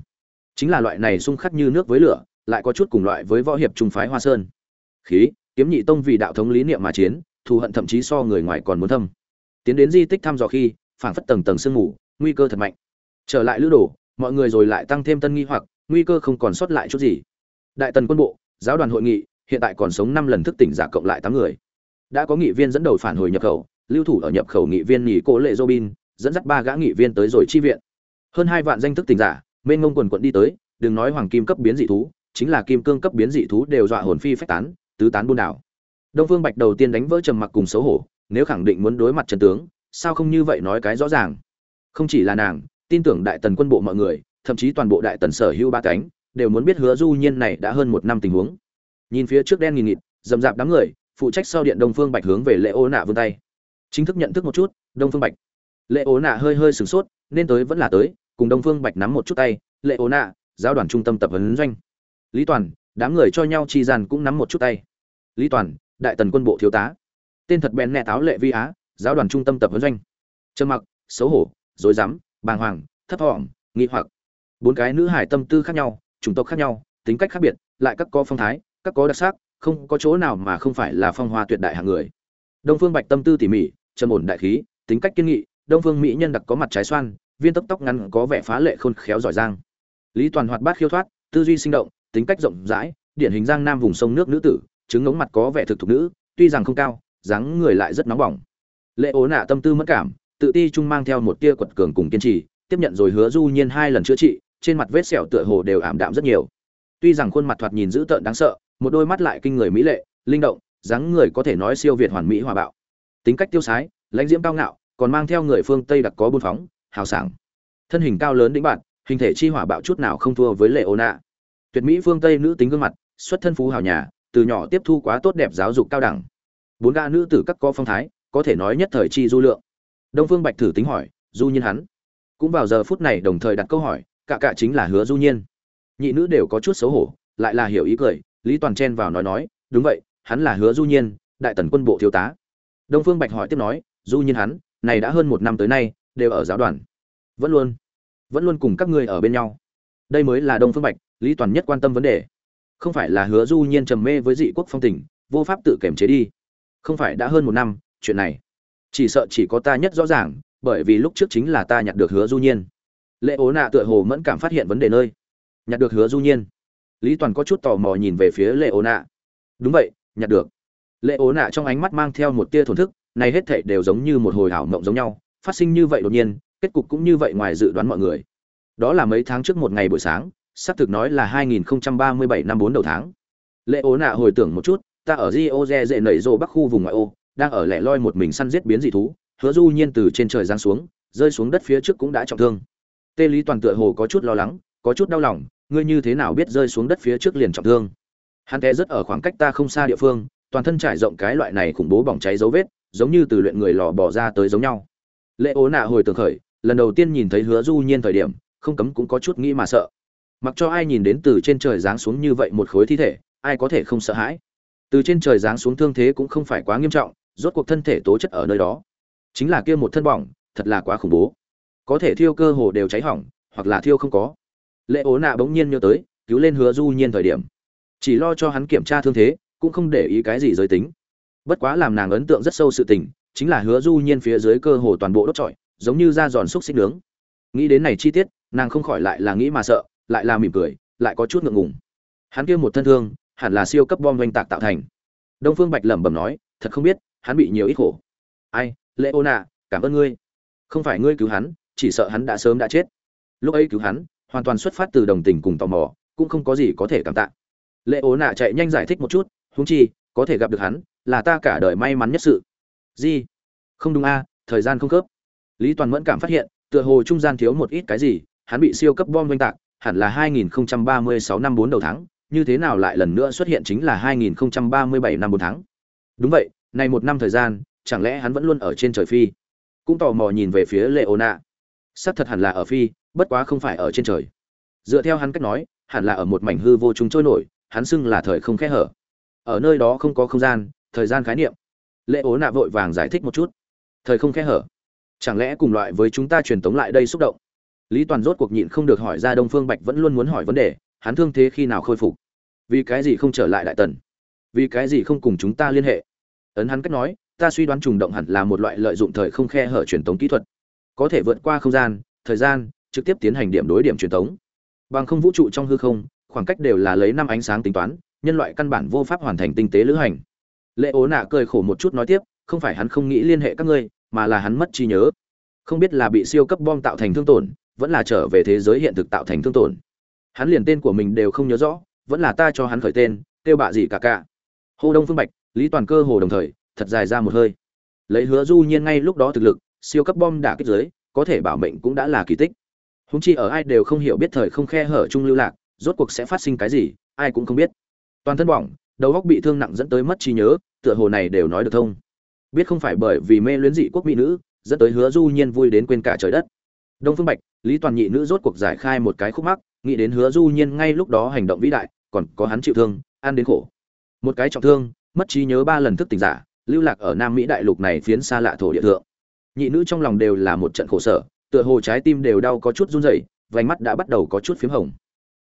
A: Chính là loại này xung khắc như nước với lửa, lại có chút cùng loại với võ hiệp trung phái hoa sơn khí, kiếm nhị tông vì đạo thống lý niệm mà chiến, thù hận thậm chí so người ngoài còn muốn thâm. Tiến đến di tích thăm dò khi, phảng phất tầng tầng sương mù, nguy cơ thật mạnh. Trở lại lữ đồ, mọi người rồi lại tăng thêm tân nghi hoặc, nguy cơ không còn sót lại chút gì. Đại tần quân bộ, giáo đoàn hội nghị, hiện tại còn sống năm lần thức tỉnh giả cộng lại tám người. Đã có nghị viên dẫn đầu phản hồi nhập khẩu, lưu thủ ở nhập khẩu nghị viên nghỉ cố lệ robin, dẫn dắt ba gã nghị viên tới rồi chi viện. Hơn hai vạn danh thức tỉnh giả, mênh ngông quần quận đi tới, đừng nói hoàng kim cấp biến dị thú, chính là kim cương cấp biến dị thú đều dọa hồn phi phách tán tứ tán buôn đảo. Đông phương bạch đầu tiên đánh vỡ trầm mặc cùng xấu hổ, nếu khẳng định muốn đối mặt trần tướng, sao không như vậy nói cái rõ ràng? Không chỉ là nàng, tin tưởng đại tần quân bộ mọi người, thậm chí toàn bộ đại tần sở hữu ba cánh, đều muốn biết hứa du nhiên này đã hơn một năm tình huống. Nhìn phía trước đen nghìn nghịt dầm dạp đám người, phụ trách sau điện đông phương bạch hướng về lễ ô nạ vươn tay. Chính thức nhận thức một chút, đông phương bạch. Lễ ô nạ hơi hơi sửng sốt, nên tới vẫn là tới, cùng đông phương bạch nắm một chút tay. Lễ ô nạ, giáo đoàn trung tâm tập huấn doanh. Lý toàn đám người cho nhau chi gian cũng nắm một chút tay. Lý toàn, đại tần quân bộ thiếu tá. Tên thật bèn nẹ táo lệ vi á, giáo đoàn trung tâm tập huấn doanh. Trầm mặc, xấu hổ dối rắm, bàng hoàng, thấp thỏm, nghi hoặc. Bốn cái nữ hải tâm tư khác nhau, chủng tộc khác nhau, tính cách khác biệt, lại các có phong thái, các có đặc sắc, không có chỗ nào mà không phải là phong hoa tuyệt đại hạng người. Đông phương bạch tâm tư tỉ mỉ, trầm ổn đại khí, tính cách kiên nghị, đông phương mỹ nhân đặc có mặt trái xoan, viên tóc tóc ngắn có vẻ phá lệ khôn khéo giỏi giang. Lý toàn hoạt bát khiêu thoát, tư duy sinh động tính cách rộng rãi, điển hình giang nam vùng sông nước nữ tử chứng ngống mặt có vẻ thực thục nữ, tuy rằng không cao, dáng người lại rất nóng bỏng. Lệ ố nạ tâm tư mất cảm, tự ti trung mang theo một tia quật cường cùng kiên trì, tiếp nhận rồi hứa du nhiên hai lần chữa trị, trên mặt vết sẹo tựa hồ đều ảm đạm rất nhiều. Tuy rằng khuôn mặt thoạt nhìn dữ tợn đáng sợ, một đôi mắt lại kinh người mỹ lệ, linh động, dáng người có thể nói siêu việt hoàn mỹ hòa bạo. Tính cách tiêu sái, lãnh diễm cao ngạo, còn mang theo người phương tây đặc có buôn phóng, hào sảng. Thân hình cao lớn đĩnh bạn, hình thể chi hỏa bạo chút nào không thua với lệ ô nạ tuyệt mỹ phương tây nữ tính gương mặt, xuất thân phú hào nhà, từ nhỏ tiếp thu quá tốt đẹp giáo dục cao đẳng. Bốn gã nữ tử các có phong thái, có thể nói nhất thời chi du lượng. Đông phương bạch thử tính hỏi, du nhiên hắn? Cũng vào giờ phút này đồng thời đặt câu hỏi, cả cả chính là hứa du nhiên. Nhị nữ đều có chút xấu hổ, lại là hiểu ý cười, lý toàn chen vào nói nói, đúng vậy, hắn là hứa du nhiên, đại tần quân bộ thiếu tá. Đông phương bạch hỏi tiếp nói, du nhiên hắn, này đã hơn một năm tới nay, đều ở giáo đoàn. Vẫn luôn vẫn luôn cùng các ngươi ở bên nhau. Đây mới là đông phương bạch lý toàn nhất quan tâm vấn đề. Không phải là hứa du nhiên trầm mê với dị quốc phong tình, vô pháp tự kiểm chế đi. Không phải đã hơn một năm, chuyện này, chỉ sợ chỉ có ta nhất rõ ràng, bởi vì lúc trước chính là ta nhặt được hứa du nhiên. Lệ ố nạ tựa hồ mẫn cảm phát hiện vấn đề nơi. Nhặt được hứa du nhiên. Lý toàn có chút tò mò nhìn về phía lệ ố nạ. Đúng vậy, nhặt được. Lệ ố nạ trong ánh mắt mang theo một tia thổn thức, này hết thảy đều giống như một hồi ảo mộng giống nhau, phát sinh như vậy đột nhiên, kết cục cũng như vậy ngoài dự đoán mọi người. Đó là mấy tháng trước một ngày buổi sáng xác thực nói là 2037 năm 4 đầu tháng. Lệ ố nạ hồi tưởng một chút, ta ở rio de dệ bắc khu vùng ngoại ô, đang ở lẻ loi một mình săn giết biến dị thú, hứa du nhiên từ trên trời giáng xuống, rơi xuống đất phía trước cũng đã trọng thương. Tê lý toàn tựa hồ có chút lo lắng, có chút đau lòng, ngươi như thế nào biết rơi xuống đất phía trước liền trọng thương? Hắn té rất ở khoảng cách ta không xa địa phương, toàn thân trải rộng cái loại này khủng bố bỏng cháy dấu vết, giống như từ luyện người lò bỏ ra tới giống nhau. Lệ ố nạ hồi tưởng khởi, lần đầu tiên nhìn thấy hứa du nhiên thời điểm, không cấm cũng có chút nghĩ mà sợ mặc cho ai nhìn đến từ trên trời giáng xuống như vậy một khối thi thể, ai có thể không sợ hãi? Từ trên trời giáng xuống thương thế cũng không phải quá nghiêm trọng, rốt cuộc thân thể tố chất ở nơi đó. Chính là kia một thân bỏng, thật là quá khủng bố. Có thể thiêu cơ hồ đều cháy hỏng, hoặc là thiêu không có. Lệ ố nạ bỗng nhiên nhớ tới, cứu lên hứa du nhiên thời điểm. Chỉ lo cho hắn kiểm tra thương thế, cũng không để ý cái gì giới tính. Bất quá làm nàng ấn tượng rất sâu sự tình, chính là hứa du nhiên phía dưới cơ hồ toàn bộ đốt trọi, giống như da giòn xúc xích nướng. Nghĩ đến này chi tiết, nàng không khỏi lại là nghĩ mà sợ lại là mỉm cười, lại có chút ngượng ngùng. Hắn kia một thân thương, hẳn là siêu cấp bom oanh tạc tạo thành. Đông phương bạch lẩm bẩm nói, thật không biết, hắn bị nhiều ít khổ. Ai lệ ô nạ cảm ơn ngươi. Không phải ngươi cứu hắn, chỉ sợ hắn đã sớm đã chết. Lúc ấy cứu hắn, hoàn toàn xuất phát từ đồng tình cùng tò mò, cũng không có gì có thể cảm tạ. Lệ ố nạ chạy nhanh giải thích một chút húng chi, có thể gặp được hắn, là ta cả đời may mắn nhất sự. Gì? Không đúng a, thời gian không khớp. Lý toàn mẫn cảm phát hiện, tựa hồ trung gian thiếu một ít cái gì, hắn bị siêu cấp bom oanh tạc hẳn là 2036 năm 4 đầu tháng như thế nào lại lần nữa xuất hiện chính là 2037 năm 4 tháng. Đúng vậy, này một năm thời gian, chẳng lẽ hắn vẫn luôn ở trên trời phi? Cũng tò mò nhìn về phía Leona. Sắc thật hẳn là ở phi, bất quá không phải ở trên trời. Dựa theo hắn cách nói, hẳn là ở một mảnh hư vô trung trôi nổi, hắn xưng là thời không khe hở. Ở nơi đó không có không gian, thời gian khái niệm. Leona vội vàng giải thích một chút. Thời không khe hở, chẳng lẽ cùng loại với chúng ta truyền tống lại đây xúc động? Lý Toàn rốt cuộc nhịn không được hỏi ra Đông Phương Bạch vẫn luôn muốn hỏi vấn đề, hắn thương thế khi nào khôi phục? Vì cái gì không trở lại Đại Tần? Vì cái gì không cùng chúng ta liên hệ? Ấn hắn cách nói, ta suy đoán trùng động hẳn là một loại lợi dụng thời không khe hở truyền tống kỹ thuật, có thể vượt qua không gian, thời gian, trực tiếp tiến hành điểm đối điểm truyền tống. Bằng không vũ trụ trong hư không, khoảng cách đều là lấy năm ánh sáng tính toán, nhân loại căn bản vô pháp hoàn thành tinh tế lữ hành. Lệ Ố nạ cười khổ một chút nói tiếp, không phải hắn không nghĩ liên hệ các ngươi, mà là hắn mất trí nhớ. Không biết là bị siêu cấp bom tạo thành thương tổn, vẫn là trở về thế giới hiện thực tạo thành thương tổn. Hắn liền tên của mình đều không nhớ rõ, vẫn là ta cho hắn khởi tên, kêu bạ gì cả cả. Hồ Đông Phương Bạch, Lý Toàn Cơ hồ đồng thời, thật dài ra một hơi. Lấy hứa du nhiên ngay lúc đó thực lực siêu cấp bom đả kích giới có thể bảo mệnh cũng đã là kỳ tích. Húng chi ở ai đều không hiểu biết thời không khe hở chung lưu lạc rốt cuộc sẽ phát sinh cái gì ai cũng không biết. Toàn thân bỏng đầu óc bị thương nặng dẫn tới mất trí nhớ tựa hồ này đều nói được thông. Biết không phải bởi vì mê luyến dị quốc mỹ nữ dẫn tới hứa du nhiên vui đến quên cả trời đất đông phương bạch lý toàn nhị nữ rốt cuộc giải khai một cái khúc mắc nghĩ đến hứa du nhiên ngay lúc đó hành động vĩ đại còn có hắn chịu thương ăn đến khổ. Một cái trọng thương mất trí nhớ ba lần thức tỉnh giả lưu lạc ở nam mỹ đại lục này phiến xa lạ thổ địa thượng. Nhị nữ trong lòng đều là một trận khổ sở tựa hồ trái tim đều đau có chút run rẩy vành mắt đã bắt đầu có chút phím hồng.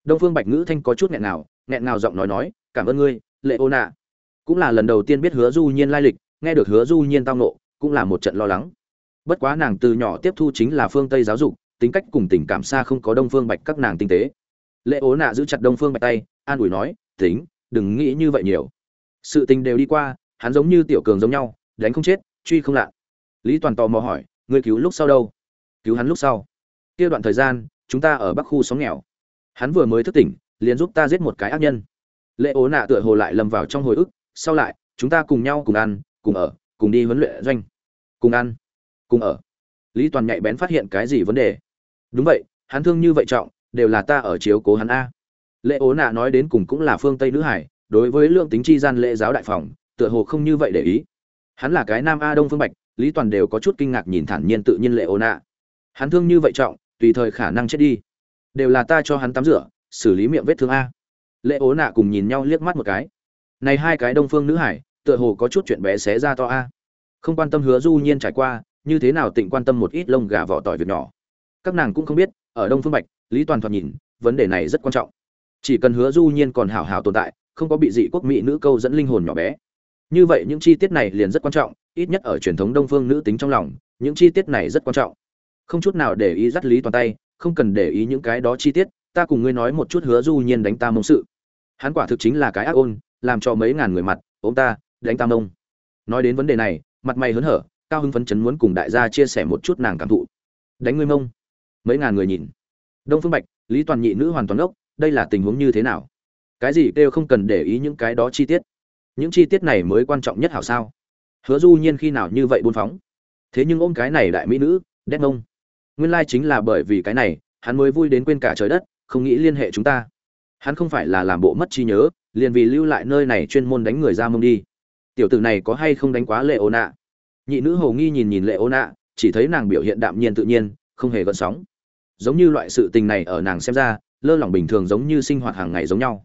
A: Đông phương bạch ngữ thanh có chút nghẹn ngào nghẹn ngào giọng nói nói cảm ơn ngươi lệ ô nạ cũng là lần đầu tiên biết hứa du nhiên lai lịch nghe được hứa du nhiên tao ngộ, cũng là một trận lo lắng bất quá nàng từ nhỏ tiếp thu chính là phương tây giáo dục, tính cách cùng tình cảm xa không có đông phương bạch các nàng tinh tế. Lệ ố nạ giữ chặt đông phương bạch tay, an ủi nói, tính, đừng nghĩ như vậy nhiều. Sự tình đều đi qua, hắn giống như tiểu cường giống nhau, đánh không chết, truy không lạ. Lý toàn tò mò hỏi, ngươi cứu lúc sau đâu? Cứu hắn lúc sau. Kia đoạn thời gian, chúng ta ở bắc khu xóm nghèo. Hắn vừa mới thức tỉnh, liền giúp ta giết một cái ác nhân. Lệ ố nạ tựa hồ lại lầm vào trong hồi ức, sau lại, chúng ta cùng nhau cùng ăn, cùng ở, cùng đi huấn luyện doanh. Cùng ăn cùng ở. Lý toàn nhạy bén phát hiện cái gì vấn đề? Đúng vậy, hắn thương như vậy trọng, đều là ta ở chiếu cố hắn a. Lệ ố nạ nói đến cùng cũng là phương tây nữ hải, đối với lượng tính chi gian lễ giáo đại phòng, tựa hồ không như vậy để ý. Hắn là cái nam a đông phương bạch, lý toàn đều có chút kinh ngạc nhìn thản nhiên tự nhiên lệ ô nạ. Hắn thương như vậy trọng, tùy thời khả năng chết đi. Đều là ta cho hắn tắm rửa, xử lý miệng vết thương a. Lệ ố nạ cùng nhìn nhau liếc mắt một cái. Này hai cái đông phương nữ hải, tựa hồ có chút chuyện bé xé ra to a. Không quan tâm hứa du nhiên trải qua như thế nào tịnh quan tâm một ít lông gà vỏ tỏi việc nhỏ. Các nàng cũng không biết, ở đông phương bạch, lý toàn thoạt nhìn, vấn đề này rất quan trọng. Chỉ cần hứa du nhiên còn hảo hảo tồn tại, không có bị dị quốc mỹ nữ câu dẫn linh hồn nhỏ bé. Như vậy những chi tiết này liền rất quan trọng, ít nhất ở truyền thống đông phương nữ tính trong lòng, những chi tiết này rất quan trọng. Không chút nào để ý dắt lý toàn tay, không cần để ý những cái đó chi tiết, ta cùng ngươi nói một chút hứa du nhiên đánh ta mông sự. Hắn quả thực chính là cái ác ôn, làm cho mấy ngàn người mặt, ôm ta, đánh ta mông. Nói đến vấn đề này, mặt mày hớn hở cao hưng phấn chấn muốn cùng đại gia chia sẻ một chút nàng cảm thụ. Đánh ngươi mông. Mấy ngàn người nhìn. Đông phương bạch lý toàn nhị nữ hoàn toàn ốc đây là tình huống như thế nào? Cái gì kêu không cần để ý những cái đó chi tiết? Những chi tiết này mới quan trọng nhất hảo sao? Hứa du nhiên khi nào như vậy buôn phóng? Thế nhưng ôm cái này đại mỹ nữ đét mông, nguyên lai chính là bởi vì cái này hắn mới vui đến quên cả trời đất không nghĩ liên hệ chúng ta. Hắn không phải là làm bộ mất trí nhớ liền vì lưu lại nơi này chuyên môn đánh người ra mông đi. Tiểu tử này có hay không đánh quá lệ ồn ạ nhị nữ hầu nghi nhìn nhìn lệ ô nạ chỉ thấy nàng biểu hiện đạm nhiên tự nhiên, không hề gợn sóng. Giống như loại sự tình này ở nàng xem ra, lơ lỏng bình thường giống như sinh hoạt hàng ngày giống nhau.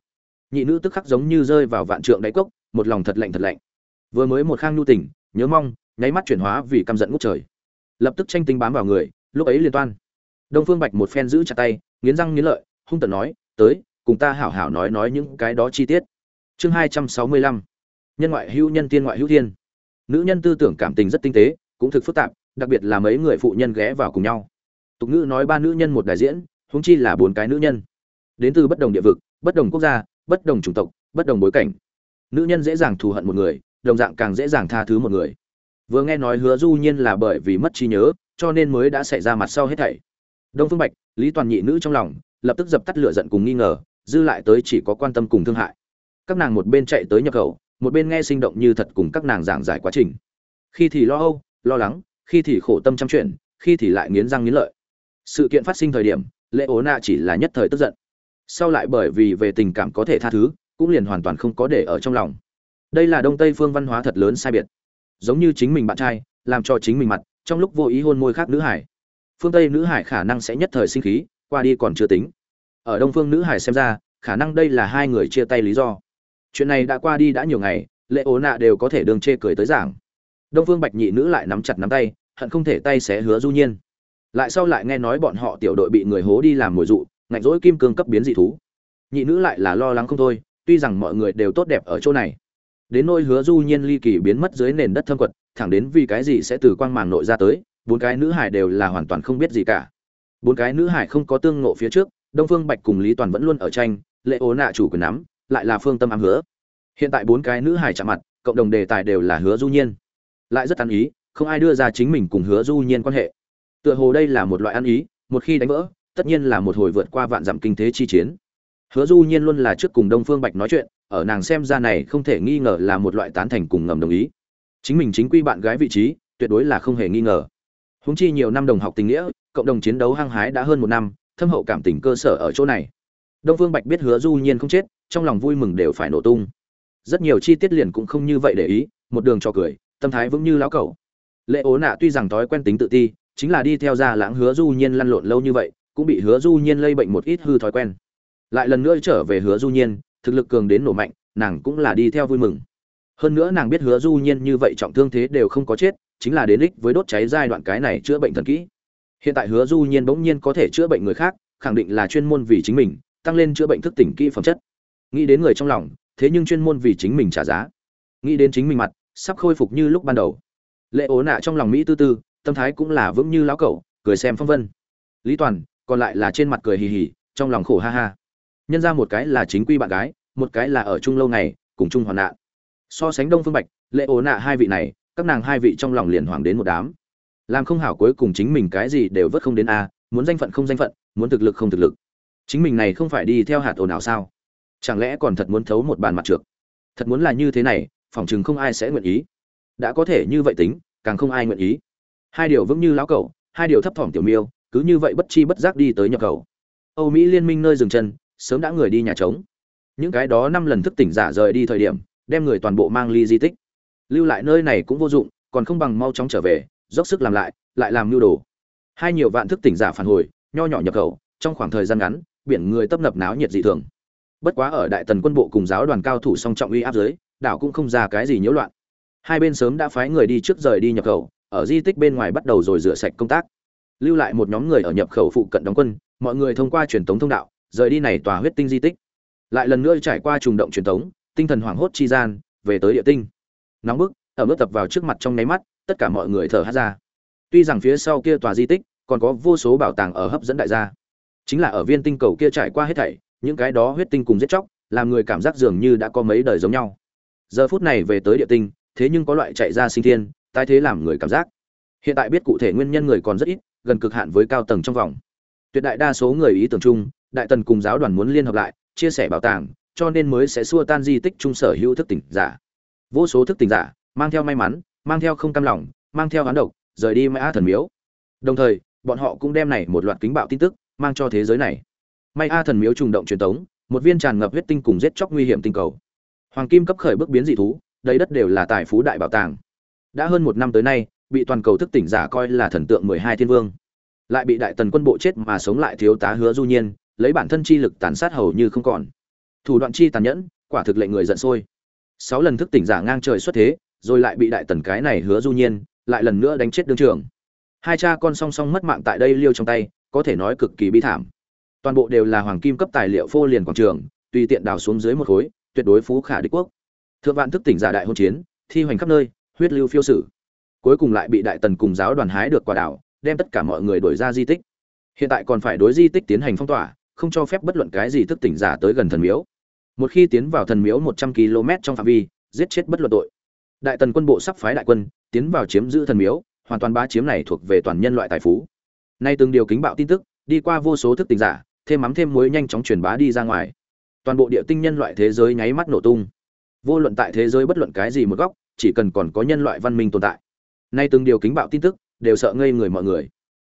A: Nhị nữ tức khắc giống như rơi vào vạn trượng đáy cốc, một lòng thật lạnh thật lạnh. Vừa mới một khang nhu tình, nhớ mong, nháy mắt chuyển hóa vì căm giận ngút trời. Lập tức tranh tinh bám vào người, lúc ấy liên toan. Đông phương bạch một phen giữ chặt tay, nghiến răng nghiến lợi, hung tận nói, tới, cùng ta hảo hảo nói nói những cái đó chi tiết. Chương hai trăm sáu mươi lăm. Nhân ngoại hữu nhân tiên ngoại hữu thiên nữ nhân tư tưởng cảm tình rất tinh tế, cũng thực phức tạp, đặc biệt là mấy người phụ nhân ghé vào cùng nhau. Tục ngữ nói ba nữ nhân một đại diễn, huống chi là bốn cái nữ nhân. Đến từ bất đồng địa vực, bất đồng quốc gia, bất đồng chủng tộc, bất đồng bối cảnh. Nữ nhân dễ dàng thù hận một người, đồng dạng càng dễ dàng tha thứ một người. Vừa nghe nói hứa du nhiên là bởi vì mất trí nhớ, cho nên mới đã xảy ra mặt sau hết thảy. Đông phương bạch, lý toàn nhị nữ trong lòng, lập tức dập tắt lửa giận cùng nghi ngờ, dư lại tới chỉ có quan tâm cùng thương hại. Các nàng một bên chạy tới nhập khẩu một bên nghe sinh động như thật cùng các nàng giảng giải quá trình. Khi thì lo âu, lo lắng, khi thì khổ tâm chăm chuyện, khi thì lại nghiến răng nghiến lợi. Sự kiện phát sinh thời điểm, lệ ố nạ chỉ là nhất thời tức giận. Sau lại bởi vì về tình cảm có thể tha thứ, cũng liền hoàn toàn không có để ở trong lòng. Đây là đông tây phương văn hóa thật lớn sai biệt. Giống như chính mình bạn trai, làm cho chính mình mặt, trong lúc vô ý hôn môi khác nữ hải. Phương tây nữ hải khả năng sẽ nhất thời sinh khí, qua đi còn chưa tính. Ở đông phương nữ hải xem ra, khả năng đây là hai người chia tay lý do chuyện này đã qua đi đã nhiều ngày, lệ ố nạ đều có thể đường chê cười tới giảng. Đông phương bạch nhị nữ lại nắm chặt nắm tay, hận không thể tay xé hứa du nhiên. Lại sau lại nghe nói bọn họ tiểu đội bị người hố đi làm mồi dụ, ngạnh rỗi kim cương cấp biến dị thú. Nhị nữ lại là lo lắng không thôi, tuy rằng mọi người đều tốt đẹp ở chỗ này. Đến nỗi hứa du nhiên ly kỳ biến mất dưới nền đất thâm quật, thẳng đến vì cái gì sẽ từ quang màng nội ra tới, bốn cái nữ hải đều là hoàn toàn không biết gì cả. Bốn cái nữ hải không có tương ngộ phía trước, đông phương bạch cùng lý toàn vẫn luôn ở tranh, lệ ố nạ chủ quyền nắm lại là phương tâm ám hứa. Hiện tại bốn cái nữ hải chạm mặt, cộng đồng đề tài đều là hứa du nhiên. Lại rất ăn ý, không ai đưa ra chính mình cùng hứa du nhiên quan hệ. Tựa hồ đây là một loại ăn ý, một khi đánh vỡ, tất nhiên là một hồi vượt qua vạn dặm kinh tế chi chiến. Hứa du nhiên luôn là trước cùng đông phương bạch nói chuyện, ở nàng xem ra này không thể nghi ngờ là một loại tán thành cùng ngầm đồng ý. Chính mình chính quy bạn gái vị trí, tuyệt đối là không hề nghi ngờ. Húng chi nhiều năm đồng học tình nghĩa, cộng đồng chiến đấu hăng hái đã hơn một năm, thâm hậu cảm tình cơ sở ở chỗ này. Đông phương bạch biết hứa du nhiên không chết trong lòng vui mừng đều phải nổ tung. Rất nhiều chi tiết liền cũng không như vậy để ý, một đường cho cười, tâm thái vững như lão cẩu. Lệ ố nạ tuy rằng thói quen tính tự ti, chính là đi theo ra lãng hứa du nhiên lăn lộn lâu như vậy, cũng bị hứa du nhiên lây bệnh một ít hư thói quen. Lại lần nữa trở về hứa du nhiên, thực lực cường đến nổ mạnh, nàng cũng là đi theo vui mừng. Hơn nữa nàng biết hứa du nhiên như vậy trọng thương thế đều không có chết, chính là đến ích với đốt cháy giai đoạn cái này chữa bệnh thần kỹ. Hiện tại hứa du nhiên bỗng nhiên có thể chữa bệnh người khác, khẳng định là chuyên môn vì chính mình, tăng lên chữa bệnh thức tỉnh kỹ phẩm chất nghĩ đến người trong lòng, thế nhưng chuyên môn vì chính mình trả giá. Nghĩ đến chính mình mặt, sắp khôi phục như lúc ban đầu. Lệ ố nạ trong lòng mỹ tư tư, tâm thái cũng là vững như lão cẩu, cười xem phong vân. Lý toàn, còn lại là trên mặt cười hì hì, trong lòng khổ ha ha. Nhân ra một cái là chính quy bạn gái, một cái là ở chung lâu ngày, cùng chung hoàn nạn. So sánh đông phương bạch, lệ ố nạ hai vị này, các nàng hai vị trong lòng liền hoàng đến một đám. Làm không hảo cuối cùng chính mình cái gì đều vớt không đến a, muốn danh phận không danh phận, muốn thực lực không thực lực. Chính mình này không phải đi theo hạt ồn nào sao? Chẳng lẽ còn thật muốn thấu một bàn mặt trượt thật muốn là như thế này phỏng chừng không ai sẽ nguyện ý. Đã có thể như vậy tính, càng không ai nguyện ý. Hai điều vững như lão cẩu, hai điều thấp thỏm tiểu miêu, cứ như vậy bất chi bất giác đi tới nhập cầu âu mỹ liên minh nơi dừng chân, sớm đã người đi nhà trống. Những cái đó năm lần thức tỉnh giả rời đi thời điểm, đem người toàn bộ mang ly di tích. Lưu lại nơi này cũng vô dụng, còn không bằng mau chóng trở về, dốc sức làm lại lại làm mưu đồ. Hai nhiều vạn thức tỉnh giả phản hồi, nho nhỏ nhập khẩu, trong khoảng thời gian ngắn, biển người tấp nập náo nhiệt dị thường bất quá ở đại tần quân bộ cùng giáo đoàn cao thủ song trọng uy áp dưới, đảo cũng không ra cái gì nhiễu loạn. Hai bên sớm đã phái người đi trước rời đi nhập khẩu, ở di tích bên ngoài bắt đầu rồi rửa sạch công tác. Lưu lại một nhóm người ở nhập khẩu phụ cận đóng quân, mọi người thông qua truyền tống thông đạo, rời đi này tòa huyết tinh di tích. Lại lần nữa trải qua trùng động truyền tống, tinh thần hoảng hốt chi gian, về tới địa tinh. Nóng bức ở bước tập vào trước mặt trong nháy mắt, tất cả mọi người thở hát ra. Tuy rằng phía sau kia tòa di tích, còn có vô số bảo tàng ở hấp dẫn đại gia. Chính là ở viên tinh cầu kia trải qua hết thảy những cái đó huyết tinh cùng giết chóc, làm người cảm giác dường như đã có mấy đời giống nhau. Giờ phút này về tới địa tinh, thế nhưng có loại chạy ra sinh thiên, tái thế làm người cảm giác. Hiện tại biết cụ thể nguyên nhân người còn rất ít, gần cực hạn với cao tầng trong vòng. Tuyệt đại đa số người ý tưởng chung, đại tần cùng giáo đoàn muốn liên hợp lại, chia sẻ bảo tàng, cho nên mới sẽ xua tan di tích trung sở hữu thức tỉnh giả. Vô số thức tỉnh giả, mang theo may mắn, mang theo không cam lòng, mang theo hán độc, rời đi mã thần miếu. Đồng thời, bọn họ cũng đem này một loạt kính bạo tin tức, mang cho thế giới này may a thần miếu trùng động truyền tống, một viên tràn ngập huyết tinh cùng giết chóc nguy hiểm tinh cầu. Hoàng kim cấp khởi bước biến dị thú đây đất đều là tài phú đại bảo tàng. Đã hơn một năm tới nay, bị toàn cầu thức tỉnh giả coi là thần tượng mười hai thiên vương. Lại bị đại tần quân bộ chết mà sống lại thiếu tá hứa du nhiên, lấy bản thân chi lực tàn sát hầu như không còn. Thủ đoạn chi tàn nhẫn, quả thực lệnh người giận sôi. Sáu lần thức tỉnh giả ngang trời xuất thế, rồi lại bị đại tần cái này hứa du nhiên, lại lần nữa đánh chết đương trường. Hai cha con song song mất mạng tại đây liêu trong tay, có thể nói cực kỳ bi thảm toàn bộ đều là hoàng kim cấp tài liệu phô liền quảng trường, tùy tiện đào xuống dưới một khối, tuyệt đối phú khả địch quốc. Thượng vạn thức tỉnh giả đại hôn chiến, thi hoành khắp nơi, huyết lưu phiêu sử. Cuối cùng lại bị đại tần cùng giáo đoàn hái được quả đảo, đem tất cả mọi người đuổi ra di tích. Hiện tại còn phải đối di tích tiến hành phong tỏa, không cho phép bất luận cái gì thức tỉnh giả tới gần thần miếu. Một khi tiến vào thần miếu một trăm km trong phạm vi, giết chết bất luận tội. Đại tần quân bộ sắp phái đại quân, tiến vào chiếm giữ thần miếu, hoàn toàn bá chiếm này thuộc về toàn nhân loại tài phú. Nay từng điều kính bạo tin tức, đi qua vô số thức tỉnh giả thêm mắm thêm muối nhanh chóng truyền bá đi ra ngoài. Toàn bộ địa tinh nhân loại thế giới nháy mắt nổ tung. Vô luận tại thế giới bất luận cái gì một góc, chỉ cần còn có nhân loại văn minh tồn tại. Nay từng điều kính bạo tin tức, đều sợ ngây người mọi người.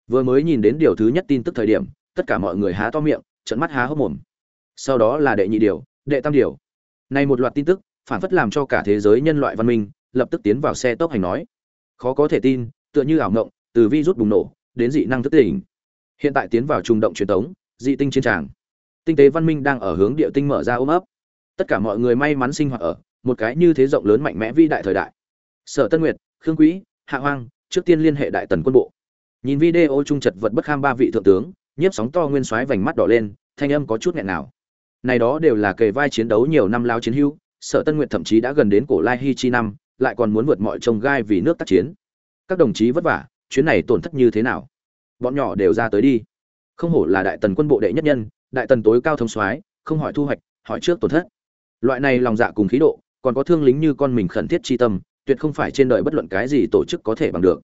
A: Vừa mới nhìn đến điều thứ nhất tin tức thời điểm, tất cả mọi người há to miệng trận mắt há hốc mồm. Sau đó là đệ nhị điều, đệ tam điều. Này một loạt tin tức, phản phất làm cho cả thế giới nhân loại văn minh, lập tức tiến vào xe tốc hành nói. Khó có thể tin, tựa như ảo mộng từ virus bùng nổ, đến dị năng thức tỉnh. Hiện tại tiến vào trung động truyền thống dị tinh chiến tràng. Tinh tế văn minh đang ở hướng địa tinh mở ra ôm ấp. Tất cả mọi người may mắn sinh hoạt ở một cái như thế rộng lớn mạnh mẽ vĩ đại thời đại. Sở tân nguyệt, khương quý, hạ hoang, trước tiên liên hệ đại tần quân bộ. Nhìn video trung chật vật bất kham ba vị thượng tướng, nhiếp sóng to nguyên soái vành mắt đỏ lên, thanh âm có chút nghẹn nào. Này đó đều là kề vai chiến đấu nhiều năm lao chiến hưu sở tân nguyệt thậm chí đã gần đến cổ lai hi chi năm, lại còn muốn vượt mọi trông gai vì nước tác chiến. Các đồng chí vất vả, chuyến này tổn thất như thế nào? Bọn nhỏ đều ra tới đi không hổ là đại tần quân bộ đệ nhất nhân, đại tần tối cao thông soái, không hỏi thu hoạch, hỏi trước tổn thất. Loại này lòng dạ cùng khí độ, còn có thương lính như con mình khẩn thiết chi tâm, tuyệt không phải trên đời bất luận cái gì tổ chức có thể bằng được.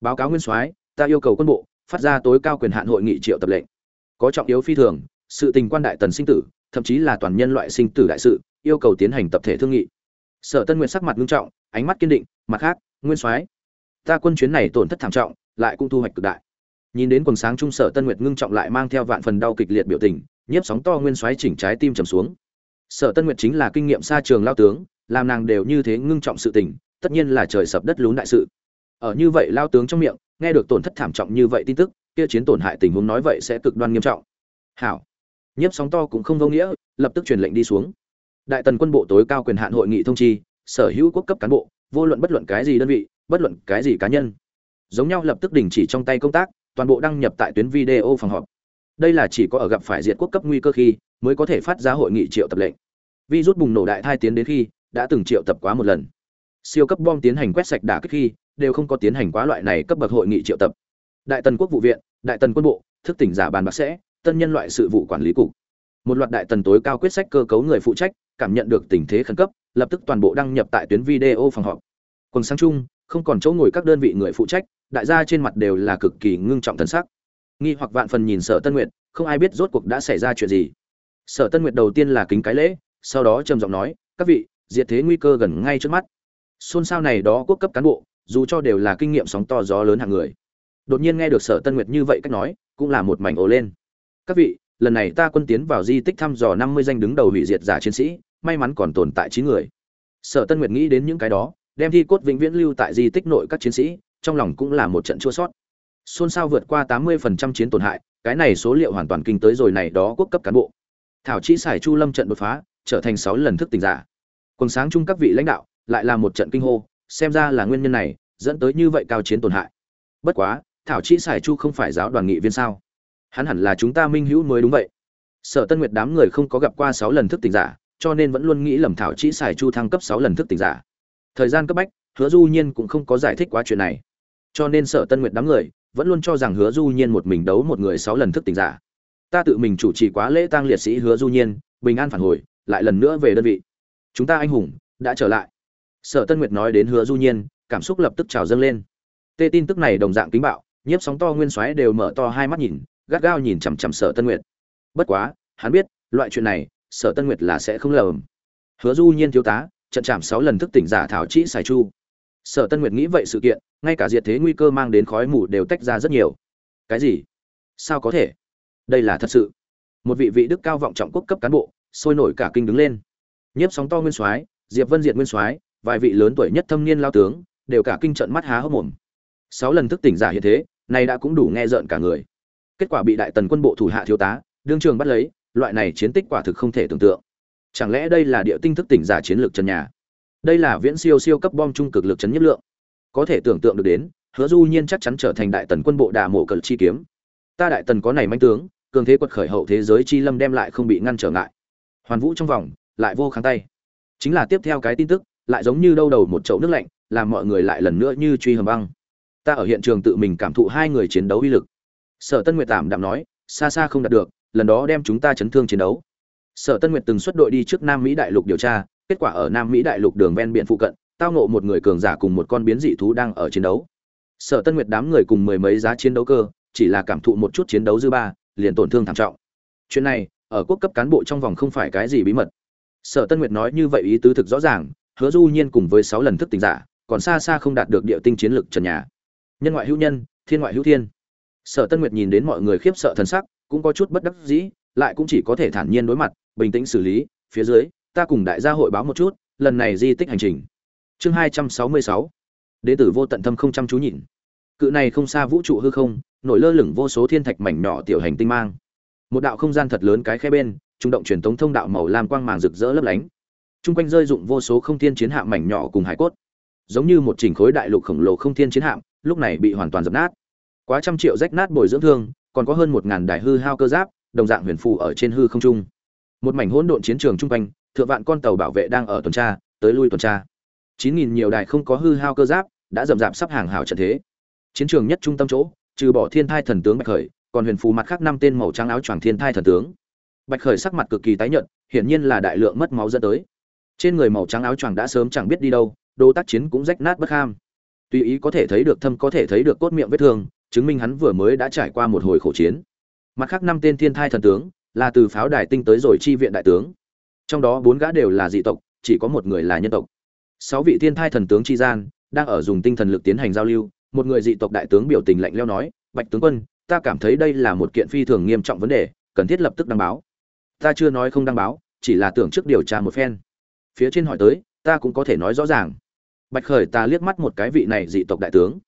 A: Báo cáo nguyên soái, ta yêu cầu quân bộ, phát ra tối cao quyền hạn hội nghị triệu tập lệnh. Có trọng yếu phi thường, sự tình quan đại tần sinh tử, thậm chí là toàn nhân loại sinh tử đại sự, yêu cầu tiến hành tập thể thương nghị. Sở tân nguyện sắc mặt nghiêm trọng, ánh mắt kiên định, mặt khác, nguyên soái, ta quân chuyến này tổn thất thảm trọng, lại cũng thu hoạch cực đại nhìn đến quần sáng trung sở tân nguyệt ngưng trọng lại mang theo vạn phần đau kịch liệt biểu tình, nhiếp sóng to nguyên xoáy chỉnh trái tim trầm xuống. Sở tân nguyệt chính là kinh nghiệm xa trường lao tướng, làm nàng đều như thế ngưng trọng sự tình, tất nhiên là trời sập đất lún đại sự. Ở như vậy lao tướng trong miệng, nghe được tổn thất thảm trọng như vậy tin tức, kia chiến tổn hại tình huống nói vậy sẽ cực đoan nghiêm trọng. Hảo. Nhiếp sóng to cũng không vô nghĩa, lập tức truyền lệnh đi xuống. Đại tần quân bộ tối cao quyền hạn hội nghị thông chi, sở hữu quốc cấp cán bộ, vô luận bất luận cái gì đơn vị, bất luận cái gì cá nhân. Giống nhau lập tức đình chỉ trong tay công tác toàn bộ đăng nhập tại tuyến video phòng họp. Đây là chỉ có ở gặp phải diện quốc cấp nguy cơ khi mới có thể phát ra hội nghị triệu tập lệnh. Virus bùng nổ đại thai tiến đến khi đã từng triệu tập quá một lần. Siêu cấp bom tiến hành quét sạch đả kích khi đều không có tiến hành quá loại này cấp bậc hội nghị triệu tập. Đại tần quốc vụ viện, đại tần quân bộ, thức tỉnh giả bàn bạc sẽ, tân nhân loại sự vụ quản lý cục. Một loạt đại tần tối cao quyết sách cơ cấu người phụ trách, cảm nhận được tình thế khẩn cấp, lập tức toàn bộ đăng nhập tại tuyến video phòng họp. Quần sáng chung, không còn chỗ ngồi các đơn vị người phụ trách đại gia trên mặt đều là cực kỳ ngưng trọng thân sắc. Nghi hoặc vạn phần nhìn sở tân nguyệt, không ai biết rốt cuộc đã xảy ra chuyện gì. Sở tân nguyệt đầu tiên là kính cái lễ, sau đó trầm giọng nói, các vị, diệt thế nguy cơ gần ngay trước mắt. Xôn xao này đó quốc cấp cán bộ, dù cho đều là kinh nghiệm sóng to gió lớn hàng người. Đột nhiên nghe được sở tân nguyệt như vậy cách nói, cũng là một mảnh ồ lên. Các vị, lần này ta quân tiến vào di tích thăm dò năm mươi danh đứng đầu hủy diệt giả chiến sĩ, may mắn còn tồn tại chín người. Sở tân nguyệt nghĩ đến những cái đó, đem thi cốt vĩnh viễn lưu tại di tích nội các chiến sĩ trong lòng cũng là một trận chua sót. Xôn xao vượt qua tám mươi phần trăm chiến tổn hại, cái này số liệu hoàn toàn kinh tới rồi này đó quốc cấp cán bộ. Thảo chỉ xài chu lâm trận đột phá, trở thành sáu lần thức tỉnh giả. Quần sáng chung các vị lãnh đạo, lại là một trận kinh hô, xem ra là nguyên nhân này, dẫn tới như vậy cao chiến tổn hại. Bất quá, thảo chỉ xài chu không phải giáo đoàn nghị viên sao? Hắn hẳn là chúng ta minh hữu mới đúng vậy. Sở tân nguyệt đám người không có gặp qua sáu lần thức tỉnh giả, cho nên vẫn luôn nghĩ lầm thảo chỉ xài chu thăng cấp sáu lần thức tỉnh giả. Thời gian cấp bách, hứa du nhiên cũng không có giải thích quá chuyện này cho nên sở tân nguyệt đám người vẫn luôn cho rằng hứa du nhiên một mình đấu một người sáu lần thức tỉnh giả. Ta tự mình chủ trì quá lễ tang liệt sĩ hứa du nhiên, bình an phản hồi, lại lần nữa về đơn vị. Chúng ta anh hùng, đã trở lại. Sở tân nguyệt nói đến hứa du nhiên, cảm xúc lập tức trào dâng lên. Tê tin tức này đồng dạng kính bạo, nhiếp sóng to nguyên soái đều mở to hai mắt nhìn, gắt gao nhìn chằm chằm sở tân nguyệt. Bất quá, hắn biết, loại chuyện này, sở tân nguyệt là sẽ không lờm. hứa du nhiên thiếu tá, trận chạm sáu lần thức tỉnh giả thảo Trị xài chu. Sở tân nguyệt nghĩ vậy sự kiện ngay cả diệt thế nguy cơ mang đến khói mù đều tách ra rất nhiều. Cái gì? Sao có thể? Đây là thật sự. Một vị vị đức cao vọng trọng quốc cấp cán bộ, sôi nổi cả kinh đứng lên. Nhiếp sóng to nguyên soái, diệp vân diệt nguyên soái, vài vị lớn tuổi nhất thâm niên lao tướng, đều cả kinh trận mắt há hốc mồm. Sáu lần thức tỉnh giả hiện thế, này đã cũng đủ nghe rợn cả người. Kết quả bị đại tần quân bộ thủ hạ thiếu tá, đương trường bắt lấy, loại này chiến tích quả thực không thể tưởng tượng. Chẳng lẽ đây là địa tinh thức tỉnh giả chiến lược trần nhà? Đây là viễn siêu siêu cấp bom trung cực lực chấn nhất lượng có thể tưởng tượng được đến, hứa du nhiên chắc chắn trở thành đại tần quân bộ đà mộ cờ chi kiếm. Ta đại tần có này manh tướng, cường thế quật khởi hậu thế giới chi lâm đem lại không bị ngăn trở ngại. Hoàn vũ trong vòng, lại vô kháng tay. Chính là tiếp theo cái tin tức, lại giống như đâu đầu một chậu nước lạnh, làm mọi người lại lần nữa như truy hầm băng. Ta ở hiện trường tự mình cảm thụ hai người chiến đấu uy lực. Sở tân nguyệt tạm đạm nói, xa xa không đạt được, lần đó đem chúng ta chấn thương chiến đấu. Sở tân nguyệt từng xuất đội đi trước nam mỹ đại lục điều tra, kết quả ở nam mỹ đại lục đường ven biển phụ cận tao ngộ một người cường giả cùng một con biến dị thú đang ở chiến đấu. Sở tân nguyệt đám người cùng mười mấy giá chiến đấu cơ, chỉ là cảm thụ một chút chiến đấu dư ba, liền tổn thương thảm trọng. Chuyện này, ở quốc cấp cán bộ trong vòng không phải cái gì bí mật. Sở tân nguyệt nói như vậy ý tứ thực rõ ràng, hứa du nhiên cùng với sáu lần thức tỉnh giả, còn xa xa không đạt được địa tinh chiến lực trần nhà. Nhân ngoại hữu nhân, thiên ngoại hữu thiên. Sở tân nguyệt nhìn đến mọi người khiếp sợ thần sắc, cũng có chút bất đắc dĩ, lại cũng chỉ có thể thản nhiên đối mặt, bình tĩnh xử lý, phía dưới, ta cùng đại gia hội báo một chút, lần này di tích hành trình chương hai trăm sáu mươi sáu. Đế tử vô tận thâm không chăm chú nhìn. Cự này không xa vũ trụ hư không, nổi lơ lửng vô số thiên thạch mảnh nhỏ tiểu hành tinh mang. Một đạo không gian thật lớn cái khe bên, trung động truyền tống thông đạo màu lam quang màng rực rỡ lấp lánh. Chung quanh rơi dụng vô số không thiên chiến hạm mảnh nhỏ cùng hải cốt. Giống như một chỉnh khối đại lục khổng lồ không thiên chiến hạm lúc này bị hoàn toàn dập nát. Quá trăm triệu rách nát bồi dưỡng thương, còn có hơn một ngàn đài hư hao cơ giáp, đồng dạng huyền phù ở trên hư không trung. Một mảnh hỗn độn chiến trường chung quanh, thượng vạn con tàu bảo vệ đang ở tuần tra, tới lui tuần tra chín nghìn nhiều đài không có hư hao cơ giáp, đã rậm rạp sắp hàng hào trận thế. Chiến trường nhất trung tâm chỗ, trừ bỏ thiên thai thần tướng bạch khởi, còn huyền phù mặt khác năm tên màu trắng áo choàng thiên thai thần tướng. Bạch khởi sắc mặt cực kỳ tái nhợt, hiển nhiên là đại lượng mất máu dẫn tới. Trên người màu trắng áo choàng đã sớm chẳng biết đi đâu đồ tác chiến cũng rách nát bất ham. Tùy ý có thể thấy được thâm, có thể thấy được cốt miệng vết thương, chứng minh hắn vừa mới đã trải qua một hồi khổ chiến. Mặt khác năm tên thiên thai thần tướng, là từ pháo đài tinh tới rồi chi viện đại tướng. Trong đó bốn gã đều là dị tộc, chỉ có một người là nhân tộc sáu vị thiên thai thần tướng chi gian, đang ở dùng tinh thần lực tiến hành giao lưu, một người dị tộc đại tướng biểu tình lạnh leo nói, bạch tướng quân, ta cảm thấy đây là một kiện phi thường nghiêm trọng vấn đề, cần thiết lập tức đăng báo. Ta chưa nói không đăng báo, chỉ là tưởng trước điều tra một phen. Phía trên hỏi tới, ta cũng có thể nói rõ ràng. Bạch khởi ta liếc mắt một cái vị này dị tộc đại tướng.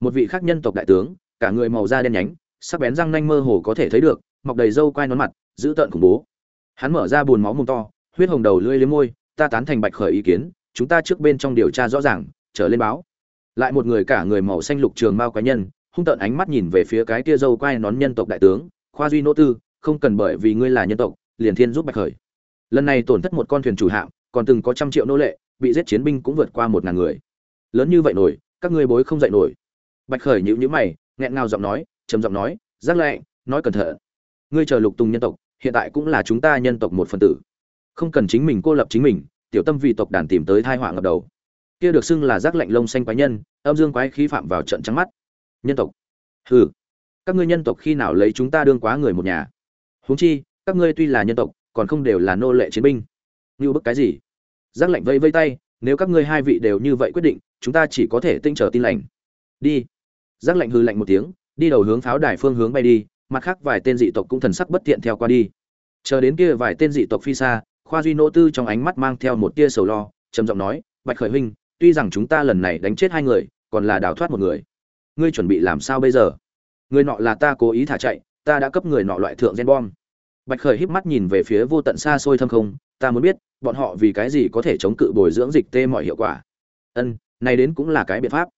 A: Một vị khác nhân tộc đại tướng, cả người màu da đen nhánh, sắc bén răng nanh mơ hồ có thể thấy được, mọc đầy râu quai nón mặt giữ tợn khủng bố. Hắn mở ra buồn máu mồm to, huyết hồng đầu lưỡi liếm môi, ta tán thành bạch khởi ý kiến chúng ta trước bên trong điều tra rõ ràng, trở lên báo. Lại một người cả người màu xanh lục trường mao quái nhân, hung tợn ánh mắt nhìn về phía cái kia râu quai nón nhân tộc đại tướng, khoa duy nỗ tư, không cần bởi vì ngươi là nhân tộc, liền thiên giúp bạch khởi. Lần này tổn thất một con thuyền chủ hạm, còn từng có trăm triệu nô lệ, bị giết chiến binh cũng vượt qua một ngàn người. Lớn như vậy nổi, các ngươi bối không dậy nổi. Bạch khởi nhữ nhữ mày, nghẹn ngào giọng nói, trầm giọng nói, giác lệ nói cẩn thận. Ngươi chờ lục tùng nhân tộc, hiện tại cũng là chúng ta nhân tộc một phần tử. Không cần chính mình cô lập chính mình tiểu tâm vì tộc đàn tìm tới thai họa ngập đầu. Kia được xưng là giác lạnh lông xanh quái nhân, âm dương quái khí phạm vào trận trắng mắt. Nhân tộc. Hừ. Các ngươi nhân tộc khi nào lấy chúng ta đương quá người một nhà? Huống chi, các ngươi tuy là nhân tộc, còn không đều là nô lệ chiến binh. Như bức cái gì? Giác lạnh vây vây tay, nếu các ngươi hai vị đều như vậy quyết định, chúng ta chỉ có thể tinh trở tin lành. Đi. Giác lạnh hư lạnh một tiếng, đi đầu hướng pháo đài phương hướng bay đi, mặt khác vài tên dị tộc cũng thần sắc bất tiện theo qua đi. Chờ đến kia vài tên dị tộc phi xa khoa duy nỗ tư trong ánh mắt mang theo một tia sầu lo, trầm giọng nói, bạch khởi huynh, tuy rằng chúng ta lần này đánh chết hai người, còn là đào thoát một người. Ngươi chuẩn bị làm sao bây giờ? Người nọ là ta cố ý thả chạy, ta đã cấp người nọ loại thượng gen bom. Bạch khởi híp mắt nhìn về phía vô tận xa xôi thâm không, ta muốn biết, bọn họ vì cái gì có thể chống cự bồi dưỡng dịch tê mọi hiệu quả? Ân, này đến cũng là cái biện pháp.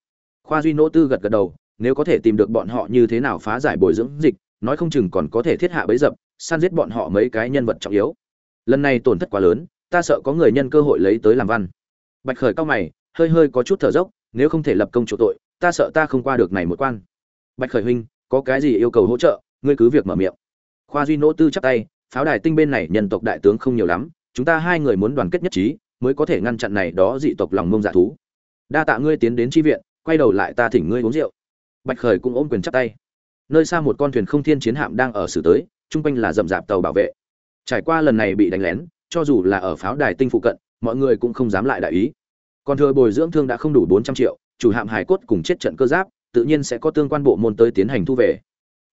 A: Khoa duy nỗ tư gật gật đầu, nếu có thể tìm được bọn họ như thế nào phá giải bồi dưỡng dịch, nói không chừng còn có thể thiết hạ bấy dập, săn giết bọn họ mấy cái nhân vật trọng yếu lần này tổn thất quá lớn, ta sợ có người nhân cơ hội lấy tới làm văn. Bạch khởi cao mày, hơi hơi có chút thở dốc, nếu không thể lập công chỗ tội, ta sợ ta không qua được này một quan. Bạch khởi huynh, có cái gì yêu cầu hỗ trợ, ngươi cứ việc mở miệng. Khoa duy nỗ tư chắp tay, pháo đài tinh bên này nhân tộc đại tướng không nhiều lắm, chúng ta hai người muốn đoàn kết nhất trí, mới có thể ngăn chặn này đó dị tộc lòng mông dạ thú. Đa tạ ngươi tiến đến tri viện, quay đầu lại ta thỉnh ngươi uống rượu. Bạch khởi cũng ôm quyền chắp tay. Nơi xa một con thuyền không thiên chiến hạm đang ở xử tới, chung quanh là rậm rạp tàu bảo vệ trải qua lần này bị đánh lén, cho dù là ở pháo đài tinh phụ cận, mọi người cũng không dám lại đại ý. Còn thừa bồi dưỡng thương đã không đủ bốn trăm triệu, chủ hạm hải cốt cùng chết trận cơ giáp, tự nhiên sẽ có tương quan bộ môn tới tiến hành thu về.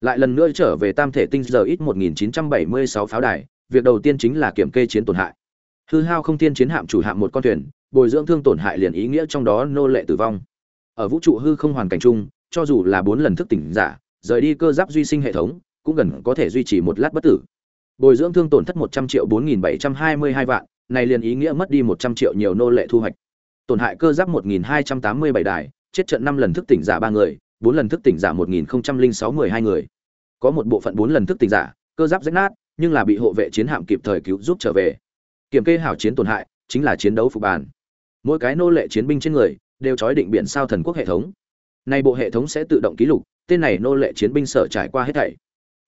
A: Lại lần nữa trở về tam thể tinh giờ ít một nghìn chín trăm bảy mươi sáu pháo đài, việc đầu tiên chính là kiểm kê chiến tổn hại. Hư hao không tiên chiến hạm chủ hạm một con thuyền, bồi dưỡng thương tổn hại liền ý nghĩa trong đó nô lệ tử vong. Ở vũ trụ hư không hoàn cảnh chung, cho dù là bốn lần thức tỉnh giả, rời đi cơ giáp duy sinh hệ thống, cũng gần có thể duy trì một lát bất tử bồi dưỡng thương tổn thất một trăm triệu bốn nghìn bảy trăm hai mươi hai vạn, này liền ý nghĩa mất đi một trăm triệu nhiều nô lệ thu hoạch. Tổn hại cơ giáp một nghìn hai trăm tám mươi bảy đài, chết trận năm lần thức tỉnh giả ba người, bốn lần thức tỉnh giả một nghìn sáu mười hai người. Có một bộ phận bốn lần thức tỉnh giả, cơ giáp rách nát, nhưng là bị hộ vệ chiến hạm kịp thời cứu giúp trở về. Kiểm kê hảo chiến tổn hại, chính là chiến đấu phục bàn. Mỗi cái nô lệ chiến binh trên người, đều trói định biển sao thần quốc hệ thống. Nay bộ hệ thống sẽ tự động ký lục, tên này nô lệ chiến binh sở trải qua hết thảy.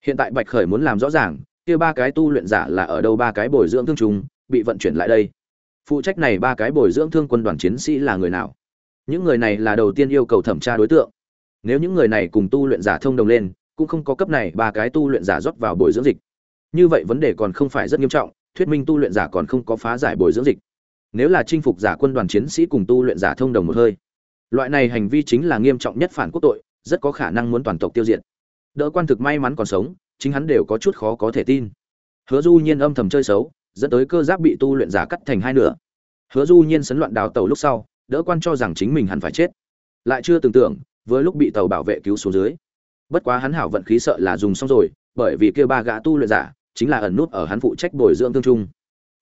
A: Hiện tại bạch khởi muốn làm rõ ràng kia ba cái tu luyện giả là ở đâu ba cái bồi dưỡng thương trùng, bị vận chuyển lại đây? Phụ trách này ba cái bồi dưỡng thương quân đoàn chiến sĩ là người nào? Những người này là đầu tiên yêu cầu thẩm tra đối tượng. Nếu những người này cùng tu luyện giả thông đồng lên, cũng không có cấp này ba cái tu luyện giả rót vào bồi dưỡng dịch. Như vậy vấn đề còn không phải rất nghiêm trọng, thuyết minh tu luyện giả còn không có phá giải bồi dưỡng dịch. Nếu là chinh phục giả quân đoàn chiến sĩ cùng tu luyện giả thông đồng một hơi, loại này hành vi chính là nghiêm trọng nhất phản quốc tội, rất có khả năng muốn toàn tộc tiêu diệt. Đỡ quan thực may mắn còn sống chính hắn đều có chút khó có thể tin. Hứa du nhiên âm thầm chơi xấu, dẫn tới cơ giáp bị tu luyện giả cắt thành hai nửa. Hứa du nhiên sấn loạn đào tàu lúc sau, đỡ quan cho rằng chính mình hẳn phải chết. Lại chưa tưởng tượng với lúc bị tàu bảo vệ cứu xuống dưới. Bất quá hắn hảo vận khí sợ là dùng xong rồi, bởi vì kia ba gã tu luyện giả chính là ẩn nút ở hắn phụ trách bồi dưỡng tương trung.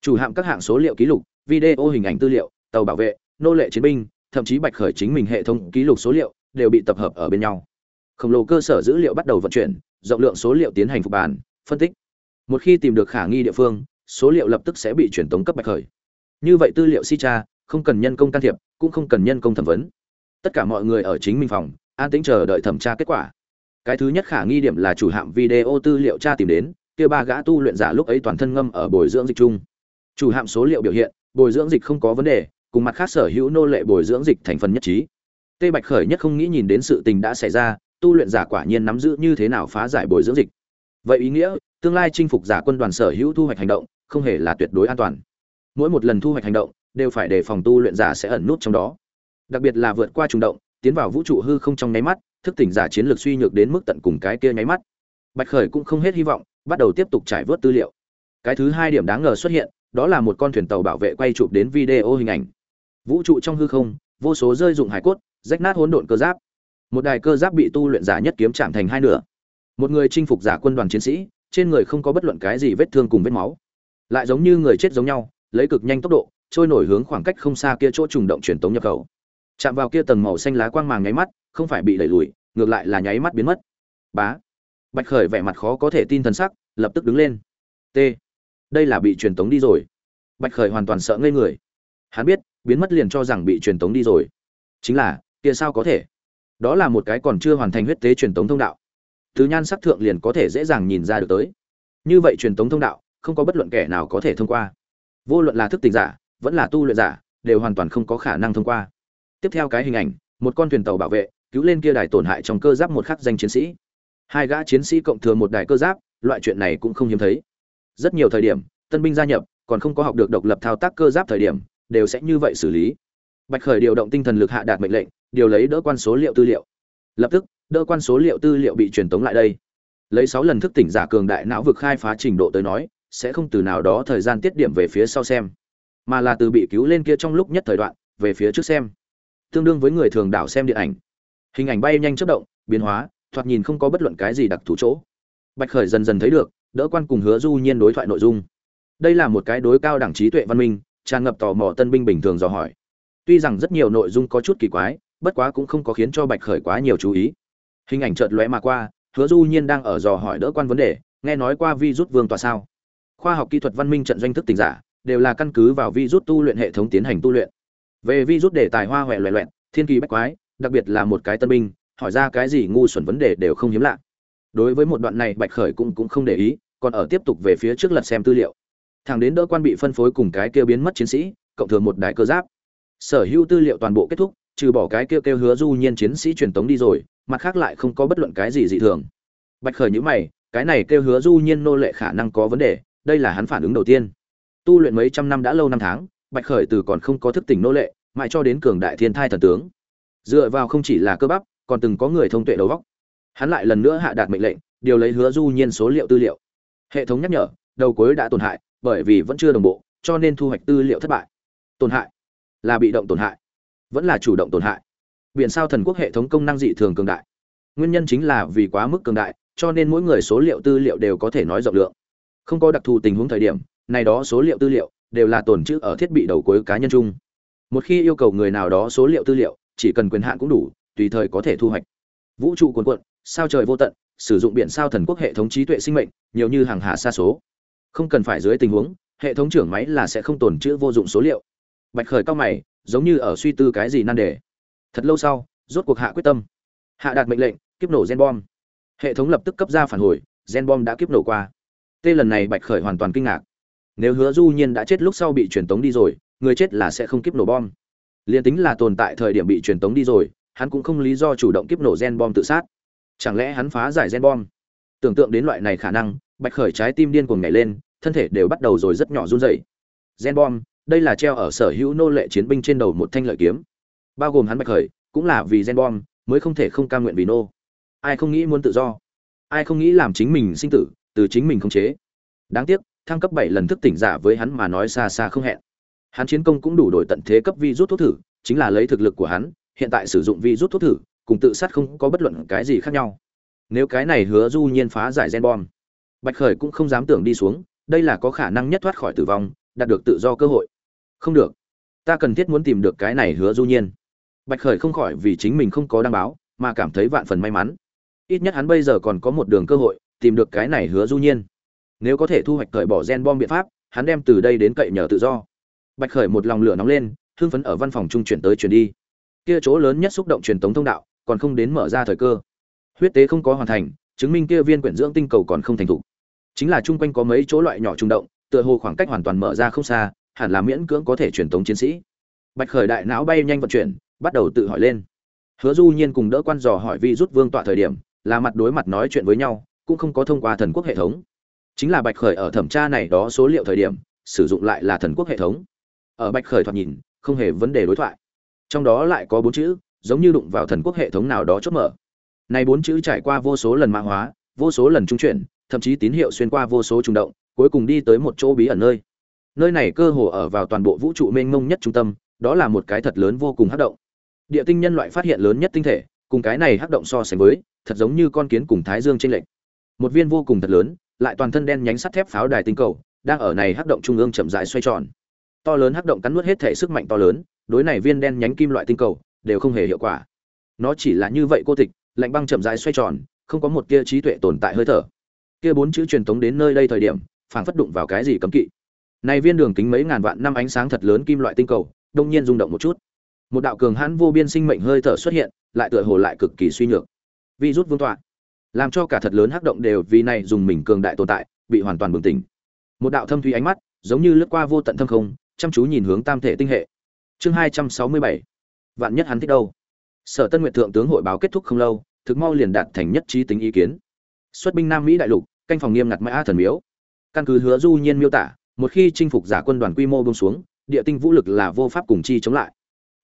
A: Chủ hạm các hạng số liệu ký lục, video hình ảnh tư liệu, tàu bảo vệ, nô lệ chiến binh, thậm chí bạch khởi chính mình hệ thống ký lục số liệu đều bị tập hợp ở bên nhau. Khổng lồ cơ sở dữ liệu bắt đầu vận chuyển rộng lượng số liệu tiến hành phục bản phân tích. Một khi tìm được khả nghi địa phương số liệu lập tức sẽ bị truyền tống cấp bạch khởi. Như vậy tư liệu si tra, không cần nhân công can thiệp cũng không cần nhân công thẩm vấn. Tất cả mọi người ở chính minh phòng an tĩnh chờ đợi thẩm tra kết quả. Cái thứ nhất khả nghi điểm là chủ hạm video tư liệu tra tìm đến kia ba gã tu luyện giả lúc ấy toàn thân ngâm ở bồi dưỡng dịch chung. Chủ hạm số liệu biểu hiện bồi dưỡng dịch không có vấn đề cùng mặt khác sở hữu nô lệ bồi dưỡng dịch thành phần nhất trí. Tê bạch khởi nhất không nghĩ nhìn đến sự tình đã xảy ra tu luyện giả quả nhiên nắm giữ như thế nào phá giải bồi dưỡng dịch. Vậy ý nghĩa, tương lai chinh phục giả quân đoàn sở hữu thu hoạch hành động, không hề là tuyệt đối an toàn. Mỗi một lần thu hoạch hành động, đều phải đề phòng tu luyện giả sẽ ẩn nút trong đó. Đặc biệt là vượt qua trùng động, tiến vào vũ trụ hư không trong nháy mắt, thức tỉnh giả chiến lược suy nhược đến mức tận cùng cái kia nháy mắt. Bạch khởi cũng không hết hy vọng, bắt đầu tiếp tục trải vớt tư liệu. Cái thứ hai điểm đáng ngờ xuất hiện, đó là một con thuyền tàu bảo vệ quay chụp đến video hình ảnh. Vũ trụ trong hư không, vô số rơi dụng hải cốt, rách nát hỗn độn cơ giáp một đài cơ giáp bị tu luyện giả nhất kiếm chạm thành hai nửa. Một người chinh phục giả quân đoàn chiến sĩ, trên người không có bất luận cái gì vết thương cùng vết máu. Lại giống như người chết giống nhau, lấy cực nhanh tốc độ, trôi nổi hướng khoảng cách không xa kia chỗ trùng động truyền tống nhập khẩu. Chạm vào kia tầng màu xanh lá quang màng nháy mắt, không phải bị đẩy lùi, ngược lại là nháy mắt biến mất. Bá. Bạch khởi vẻ mặt khó có thể tin thần sắc, lập tức đứng lên. T. Đây là bị truyền tống đi rồi. Bạch khởi hoàn toàn sợ ngây người. Hắn biết, biến mất liền cho rằng bị truyền tống đi rồi. Chính là, kia sao có thể? Đó là một cái còn chưa hoàn thành huyết tế truyền tống thông đạo. Từ nhan sắc thượng liền có thể dễ dàng nhìn ra được tới. Như vậy truyền tống thông đạo, không có bất luận kẻ nào có thể thông qua. Vô luận là thức tỉnh giả, vẫn là tu luyện giả, đều hoàn toàn không có khả năng thông qua. Tiếp theo cái hình ảnh, một con thuyền tàu bảo vệ, cứu lên kia đài tổn hại trong cơ giáp một khắc danh chiến sĩ. Hai gã chiến sĩ cộng thừa một đài cơ giáp, loại chuyện này cũng không hiếm thấy. Rất nhiều thời điểm, tân binh gia nhập, còn không có học được độc lập thao tác cơ giáp thời điểm, đều sẽ như vậy xử lý. Bạch khởi điều động tinh thần lực hạ đạt mệnh lệnh điều lấy đỡ quan số liệu tư liệu. Lập tức, đỡ quan số liệu tư liệu bị truyền tống lại đây. Lấy sáu lần thức tỉnh giả cường đại não vực khai phá trình độ tới nói, sẽ không từ nào đó thời gian tiết điểm về phía sau xem, mà là từ bị cứu lên kia trong lúc nhất thời đoạn, về phía trước xem. Tương đương với người thường đảo xem điện ảnh. Hình ảnh bay nhanh chất động, biến hóa, thoạt nhìn không có bất luận cái gì đặc thù chỗ. Bạch khởi dần dần thấy được, đỡ quan cùng hứa du nhiên đối thoại nội dung. Đây là một cái đối cao đẳng trí tuệ văn minh, tràn ngập tò mò tân binh bình thường dò hỏi. Tuy rằng rất nhiều nội dung có chút kỳ quái bất quá cũng không có khiến cho bạch khởi quá nhiều chú ý. Hình ảnh chợt lóe mà qua, hứa du nhiên đang ở dò hỏi đỡ quan vấn đề, nghe nói qua vi rút vương tòa sao. Khoa học kỹ thuật văn minh trận doanh thức tình giả, đều là căn cứ vào vi rút tu luyện hệ thống tiến hành tu luyện. Về vi rút đề tài hoa huệ loẹ loẹn thiên kỳ bách quái, đặc biệt là một cái tân binh, hỏi ra cái gì ngu xuẩn vấn đề đều không hiếm lạ. Đối với một đoạn này, bạch khởi cũng cũng không để ý, còn ở tiếp tục về phía trước lật xem tư liệu. Thằng đến đỡ quan bị phân phối cùng cái kia biến mất chiến sĩ, cộng thường một đài cơ giáp. Sở hữu tư liệu toàn bộ kết thúc trừ bỏ cái kêu kêu hứa du nhiên chiến sĩ truyền tống đi rồi, mặt khác lại không có bất luận cái gì dị thường. Bạch khởi như mày, cái này kêu hứa du nhiên nô lệ khả năng có vấn đề, đây là hắn phản ứng đầu tiên. Tu luyện mấy trăm năm đã lâu năm tháng, bạch khởi từ còn không có thức tỉnh nô lệ, mãi cho đến cường đại thiên thai thần tướng. Dựa vào không chỉ là cơ bắp, còn từng có người thông tuệ đầu vóc hắn lại lần nữa hạ đạt mệnh lệnh, điều lấy hứa du nhiên số liệu tư liệu. Hệ thống nhắc nhở, đầu cuối đã tổn hại, bởi vì vẫn chưa đồng bộ, cho nên thu hoạch tư liệu thất bại. Tổn hại? Là bị động tổn hại vẫn là chủ động tổn hại. Biển sao thần quốc hệ thống công năng dị thường cường đại. Nguyên nhân chính là vì quá mức cường đại, cho nên mỗi người số liệu tư liệu đều có thể nói rộng lượng. Không có đặc thù tình huống thời điểm, này đó số liệu tư liệu đều là tồn trữ ở thiết bị đầu cuối cá nhân chung. Một khi yêu cầu người nào đó số liệu tư liệu, chỉ cần quyền hạn cũng đủ, tùy thời có thể thu hoạch. Vũ trụ cuồn cuộn, sao trời vô tận, sử dụng biển sao thần quốc hệ thống trí tuệ sinh mệnh, nhiều như hàng hà xa số. Không cần phải dưới tình huống, hệ thống trưởng máy là sẽ không tồn trữ vô dụng số liệu. Bạch khởi cao mày giống như ở suy tư cái gì nan đề. Thật lâu sau, rốt cuộc hạ quyết tâm. Hạ đạt mệnh lệnh, kiếp nổ gen bom. Hệ thống lập tức cấp ra phản hồi, gen bom đã kiếp nổ qua. Tê lần này bạch khởi hoàn toàn kinh ngạc. Nếu hứa du nhiên đã chết lúc sau bị truyền tống đi rồi, người chết là sẽ không kiếp nổ bom. Liền tính là tồn tại thời điểm bị truyền tống đi rồi, hắn cũng không lý do chủ động kiếp nổ gen bom tự sát. Chẳng lẽ hắn phá giải gen bom? Tưởng tượng đến loại này khả năng, bạch khởi trái tim điên cuồng nhảy lên, thân thể đều bắt đầu rồi rất nhỏ run rẩy. Gen bom đây là treo ở sở hữu nô lệ chiến binh trên đầu một thanh lợi kiếm. Bao gồm hắn bạch khởi, cũng là vì gen bom, mới không thể không cam nguyện vì nô. Ai không nghĩ muốn tự do? Ai không nghĩ làm chính mình sinh tử, từ chính mình khống chế? Đáng tiếc, thăng cấp bảy lần thức tỉnh giả với hắn mà nói xa xa không hẹn. Hắn chiến công cũng đủ đổi tận thế cấp vi rút thuốc thử, chính là lấy thực lực của hắn, hiện tại sử dụng vi rút thuốc thử, cùng tự sát không có bất luận cái gì khác nhau. Nếu cái này hứa du nhiên phá giải gen bom, bạch khởi cũng không dám tưởng đi xuống, đây là có khả năng nhất thoát khỏi tử vong, đạt được tự do cơ hội không được. Ta cần thiết muốn tìm được cái này hứa du nhiên. Bạch khởi không khỏi vì chính mình không có đăng báo, mà cảm thấy vạn phần may mắn. Ít nhất hắn bây giờ còn có một đường cơ hội, tìm được cái này hứa du nhiên. Nếu có thể thu hoạch cởi bỏ gen bom biện pháp, hắn đem từ đây đến cậy nhờ tự do. Bạch khởi một lòng lửa nóng lên, hưng phấn ở văn phòng trung chuyển tới chuyển đi. Kia chỗ lớn nhất xúc động truyền tống thông đạo, còn không đến mở ra thời cơ. Huyết tế không có hoàn thành, chứng minh kia viên quyển dưỡng tinh cầu còn không thành thục. Chính là chung quanh có mấy chỗ loại nhỏ trung động, tựa hồ khoảng cách hoàn toàn mở ra không xa hẳn là miễn cưỡng có thể truyền tống chiến sĩ. Bạch khởi đại não bay nhanh vận chuyển, bắt đầu tự hỏi lên. Hứa du nhiên cùng đỡ quan dò hỏi vi rút vương tọa thời điểm, là mặt đối mặt nói chuyện với nhau, cũng không có thông qua thần quốc hệ thống. Chính là bạch khởi ở thẩm tra này đó số liệu thời điểm, sử dụng lại là thần quốc hệ thống. Ở bạch khởi thoạt nhìn, không hề vấn đề đối thoại. Trong đó lại có bốn chữ, giống như đụng vào thần quốc hệ thống nào đó chốt mở. Này bốn chữ trải qua vô số lần mã hóa, vô số lần trung chuyển, thậm chí tín hiệu xuyên qua vô số trùng động, cuối cùng đi tới một chỗ bí ẩn nơi nơi này cơ hồ ở vào toàn bộ vũ trụ mênh mông nhất trung tâm, đó là một cái thật lớn vô cùng hắc động. Địa tinh nhân loại phát hiện lớn nhất tinh thể, cùng cái này hắc động so sánh với, thật giống như con kiến cùng thái dương trên lệch. một viên vô cùng thật lớn, lại toàn thân đen nhánh sắt thép pháo đài tinh cầu, đang ở này hắc động trung ương chậm rãi xoay tròn. To lớn hắc động cắn nuốt hết thể sức mạnh to lớn, đối này viên đen nhánh kim loại tinh cầu, đều không hề hiệu quả. Nó chỉ là như vậy cô tịch, lạnh băng chậm rãi xoay tròn, không có một tia trí tuệ tồn tại hơi thở. Kia bốn chữ truyền tống đến nơi đây thời điểm, phảng phất đụng vào cái gì cấm kỵ này viên đường kính mấy ngàn vạn năm ánh sáng thật lớn kim loại tinh cầu, đông nhiên rung động một chút. Một đạo cường hãn vô biên sinh mệnh hơi thở xuất hiện, lại tựa hồ lại cực kỳ suy nhược. Vi rút vương tọa. Làm cho cả thật lớn hắc động đều vì này dùng mình cường đại tồn tại, bị hoàn toàn bừng tỉnh. Một đạo thâm thủy ánh mắt, giống như lướt qua vô tận thâm không, chăm chú nhìn hướng tam thể tinh hệ. Chương hai trăm sáu mươi bảy. Vạn nhất hắn thích đâu? Sở tân nguyệt thượng tướng hội báo kết thúc không lâu, thực mau liền đạt thành nhất trí tính ý kiến. Xuất binh nam mỹ đại lục, canh phòng nghiêm ngặt mã thần miếu. Căn cứ hứa du nhiên miêu tả một khi chinh phục giả quân đoàn quy mô bông xuống, địa tinh vũ lực là vô pháp cùng chi chống lại.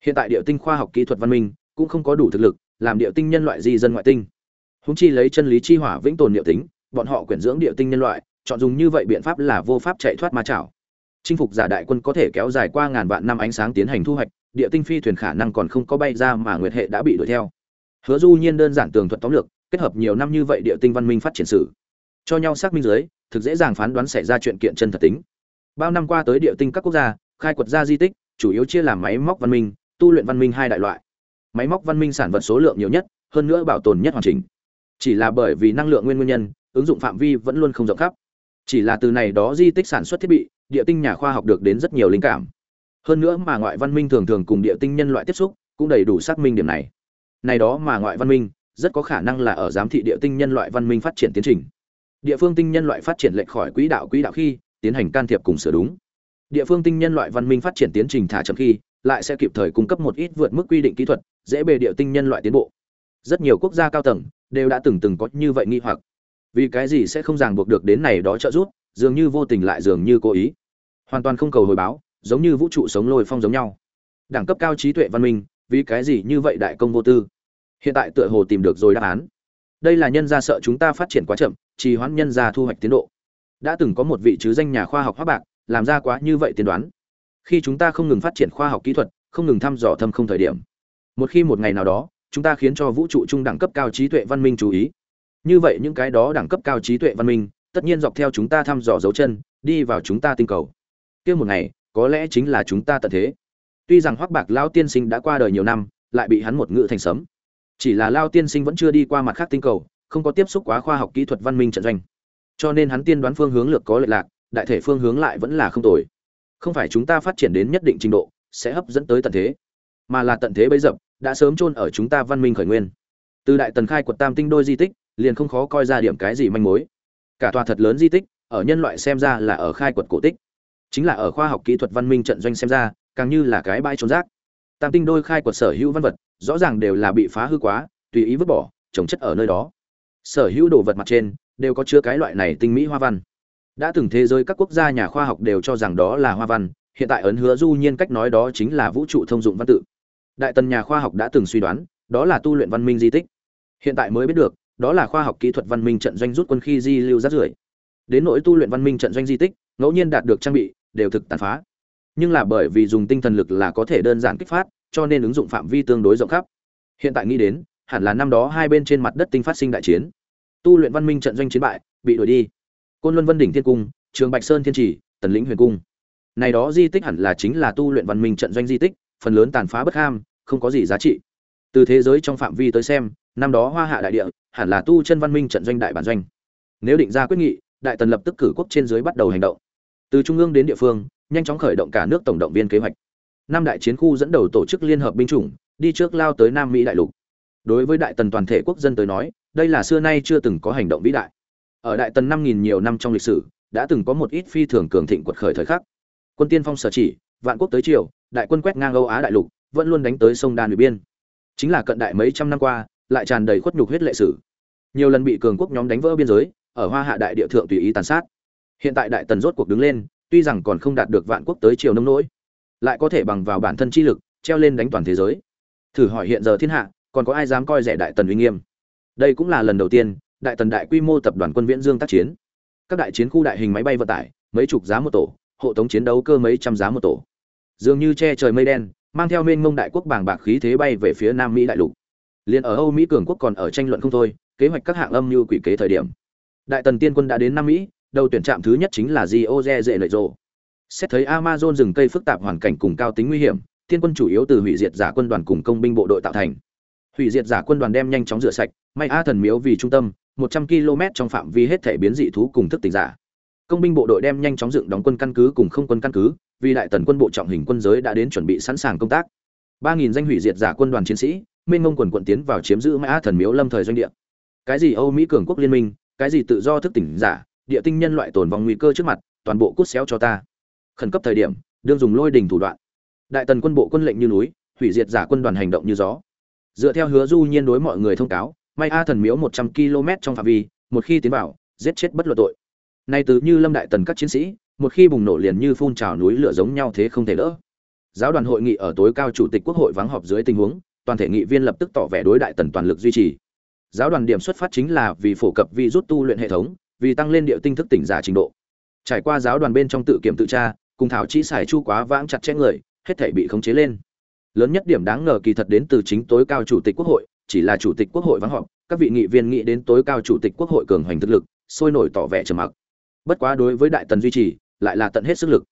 A: Hiện tại địa tinh khoa học kỹ thuật văn minh cũng không có đủ thực lực làm địa tinh nhân loại di dân ngoại tinh. Húng chi lấy chân lý chi hỏa vĩnh tồn địa tính, bọn họ quyển dưỡng địa tinh nhân loại, chọn dùng như vậy biện pháp là vô pháp chạy thoát ma chảo. Chinh phục giả đại quân có thể kéo dài qua ngàn vạn năm ánh sáng tiến hành thu hoạch, địa tinh phi thuyền khả năng còn không có bay ra mà nguyệt hệ đã bị đuổi theo. Hứa du nhiên đơn giản tường thuật tóm lược, kết hợp nhiều năm như vậy địa tinh văn minh phát triển sử, cho nhau xác minh dưới, thực dễ dàng phán đoán xảy ra chuyện kiện chân thật tính bao năm qua tới địa tinh các quốc gia, khai quật ra di tích, chủ yếu chia làm máy móc văn minh, tu luyện văn minh hai đại loại. Máy móc văn minh sản vật số lượng nhiều nhất, hơn nữa bảo tồn nhất hoàn chỉnh. Chỉ là bởi vì năng lượng nguyên nguyên nhân, ứng dụng phạm vi vẫn luôn không rộng khắp. Chỉ là từ này đó di tích sản xuất thiết bị, địa tinh nhà khoa học được đến rất nhiều linh cảm. Hơn nữa mà ngoại văn minh thường thường cùng địa tinh nhân loại tiếp xúc, cũng đầy đủ xác minh điểm này. Này đó mà ngoại văn minh, rất có khả năng là ở giám thị địa tinh nhân loại văn minh phát triển tiến trình. Địa phương tinh nhân loại phát triển lệch khỏi quỹ đạo quỹ đạo khi tiến hành can thiệp cùng sửa đúng. Địa phương tinh nhân loại văn minh phát triển tiến trình thả chậm khi, lại sẽ kịp thời cung cấp một ít vượt mức quy định kỹ thuật, dễ bề địa tinh nhân loại tiến bộ. Rất nhiều quốc gia cao tầng đều đã từng từng có như vậy nghi hoặc. Vì cái gì sẽ không ràng buộc được đến này đó trợ giúp, dường như vô tình lại dường như cố ý. Hoàn toàn không cầu hồi báo, giống như vũ trụ sống lôi phong giống nhau. Đẳng cấp cao trí tuệ văn minh, vì cái gì như vậy đại công vô tư? Hiện tại tựa hồ tìm được rồi đáp án. Đây là nhân gia sợ chúng ta phát triển quá chậm, trì hoãn nhân gia thu hoạch tiến độ đã từng có một vị chứ danh nhà khoa học hóa bạc, làm ra quá như vậy tiên đoán. Khi chúng ta không ngừng phát triển khoa học kỹ thuật, không ngừng thăm dò thâm không thời điểm, một khi một ngày nào đó, chúng ta khiến cho vũ trụ trung đẳng cấp cao trí tuệ văn minh chú ý. Như vậy những cái đó đẳng cấp cao trí tuệ văn minh, tất nhiên dọc theo chúng ta thăm dò dấu chân, đi vào chúng ta tinh cầu. Kia một ngày, có lẽ chính là chúng ta tận thế. Tuy rằng hoắc bạc lao tiên sinh đã qua đời nhiều năm, lại bị hắn một ngự thành sấm. Chỉ là lao tiên sinh vẫn chưa đi qua mặt khác tinh cầu, không có tiếp xúc quá khoa học kỹ thuật văn minh trận doanh cho nên hắn tiên đoán phương hướng lược có lệch lạc, đại thể phương hướng lại vẫn là không tồi. Không phải chúng ta phát triển đến nhất định trình độ, sẽ hấp dẫn tới tận thế, mà là tận thế bấy dập, đã sớm chôn ở chúng ta văn minh khởi nguyên. Từ đại tần khai quật tam tinh đôi di tích, liền không khó coi ra điểm cái gì manh mối. Cả tòa thật lớn di tích, ở nhân loại xem ra là ở khai quật cổ tích. Chính là ở khoa học kỹ thuật văn minh trận doanh xem ra, càng như là cái bãi trốn rác. Tam tinh đôi khai quật sở hữu văn vật, rõ ràng đều là bị phá hư quá, tùy ý vứt bỏ, trồng chất ở nơi đó. Sở hữu đồ vật mặt trên đều có chứa cái loại này tinh mỹ hoa văn. Đã từng thế giới các quốc gia nhà khoa học đều cho rằng đó là hoa văn, hiện tại ấn hứa du nhiên cách nói đó chính là vũ trụ thông dụng văn tự. Đại tần nhà khoa học đã từng suy đoán, đó là tu luyện văn minh di tích. Hiện tại mới biết được, đó là khoa học kỹ thuật văn minh trận doanh rút quân khi di lưu rác rưởi. Đến nỗi tu luyện văn minh trận doanh di tích, ngẫu nhiên đạt được trang bị, đều thực tàn phá. Nhưng là bởi vì dùng tinh thần lực là có thể đơn giản kích phát, cho nên ứng dụng phạm vi tương đối rộng khắp. Hiện tại nghĩ đến, hẳn là năm đó hai bên trên mặt đất tinh phát sinh đại chiến tu luyện văn minh trận doanh chiến bại, bị đuổi đi. Côn luân vân đỉnh thiên cung, trường bạch sơn thiên trì tần lĩnh huyền cung. Này đó di tích hẳn là chính là tu luyện văn minh trận doanh di tích, phần lớn tàn phá bất ham, không có gì giá trị. Từ thế giới trong phạm vi tới xem, năm đó hoa hạ đại địa, hẳn là tu chân văn minh trận doanh đại bản doanh. Nếu định ra quyết nghị, đại tần lập tức cử quốc trên dưới bắt đầu hành động. Từ trung ương đến địa phương, nhanh chóng khởi động cả nước tổng động viên kế hoạch. Năm đại chiến khu dẫn đầu tổ chức liên hợp binh chủng, đi trước lao tới nam mỹ đại lục. Đối với đại tần toàn thể quốc dân tới nói đây là xưa nay chưa từng có hành động vĩ đại. Ở đại tần năm nghìn nhiều năm trong lịch sử, đã từng có một ít phi thường cường thịnh quật khởi thời khắc. Quân tiên phong sở chỉ, vạn quốc tới triều, đại quân quét ngang âu á đại lục, vẫn luôn đánh tới sông đan biên. Chính là cận đại mấy trăm năm qua, lại tràn đầy khuất nhục huyết lệ sử. Nhiều lần bị cường quốc nhóm đánh vỡ biên giới, ở hoa hạ đại địa thượng tùy ý tàn sát. Hiện tại đại tần rốt cuộc đứng lên, tuy rằng còn không đạt được vạn quốc tới triều nông nỗi, lại có thể bằng vào bản thân chi lực, treo lên đánh toàn thế giới. Thử hỏi hiện giờ thiên hạ, còn có ai dám coi rẻ đại tần uy nghiêm? Đây cũng là lần đầu tiên đại tần đại quy mô tập đoàn quân viễn dương tác chiến các đại chiến khu đại hình máy bay vận tải mấy chục giá một tổ hộ tống chiến đấu cơ mấy trăm giá một tổ dường như che trời mây đen mang theo mênh mông đại quốc bảng bạc khí thế bay về phía nam mỹ đại lục liền ở âu mỹ cường quốc còn ở tranh luận không thôi kế hoạch các hạng âm như quỷ kế thời điểm đại tần tiên quân đã đến nam mỹ đầu tuyển trạm thứ nhất chính là Gioze dễ lợi rồ. Xét thấy Amazon rừng cây phức tạp hoàn cảnh cùng cao tính nguy hiểm, tiên quân chủ yếu từ hủy diệt giả quân đoàn cùng công binh bộ đội tạo thành. Hủy diệt giả quân đoàn đem nhanh chóng rửa sạch, may A thần miếu vì trung tâm, 100 km trong phạm vi hết thể biến dị thú cùng thức tỉnh giả. Công binh bộ đội đem nhanh chóng dựng đóng quân căn cứ cùng không quân căn cứ, vì đại tần quân bộ trọng hình quân giới đã đến chuẩn bị sẵn sàng công tác. 3000 danh hủy diệt giả quân đoàn chiến sĩ, minh ngông quần quận tiến vào chiếm giữ May A thần miếu lâm thời doanh địa. Cái gì Âu Mỹ cường quốc liên minh, cái gì tự do thức tỉnh giả, địa tinh nhân loại tồn vong nguy cơ trước mặt toàn bộ cút xéo cho ta khẩn cấp thời điểm đương dùng lôi đình thủ đoạn đại tần quân bộ quân lệnh như núi hủy diệt giả quân đoàn hành động như gió dựa theo hứa du nhiên đối mọi người thông cáo may a thần miếu một trăm km trong phạm vi, một khi tiến vào, giết chết bất luận tội. Nay từ như lâm đại tần các chiến sĩ, một khi bùng nổ liền như phun trào núi lửa giống nhau thế không thể đỡ. Giáo đoàn hội nghị ở tối cao chủ tịch quốc hội vắng họp dưới tình huống, toàn thể nghị viên lập tức tỏ vẻ đối đại tần toàn lực duy trì. Giáo đoàn điểm xuất phát chính là vì phổ cập vi rút tu luyện hệ thống, vì tăng lên điệu tinh thức tỉnh giả trình độ. Trải qua giáo đoàn bên trong tự kiểm tự tra, cùng thảo chỉ xài chu quá vãng chặt chẽ người, hết thể bị khống chế lên. Lớn nhất điểm đáng ngờ kỳ thật đến từ chính tối cao chủ tịch quốc hội chỉ là chủ tịch quốc hội vắng họp, các vị nghị viên nghĩ đến tối cao chủ tịch quốc hội cường hoành thực lực, sôi nổi tỏ vẻ trầm mặc. Bất quá đối với đại tần duy trì, lại là tận hết sức lực.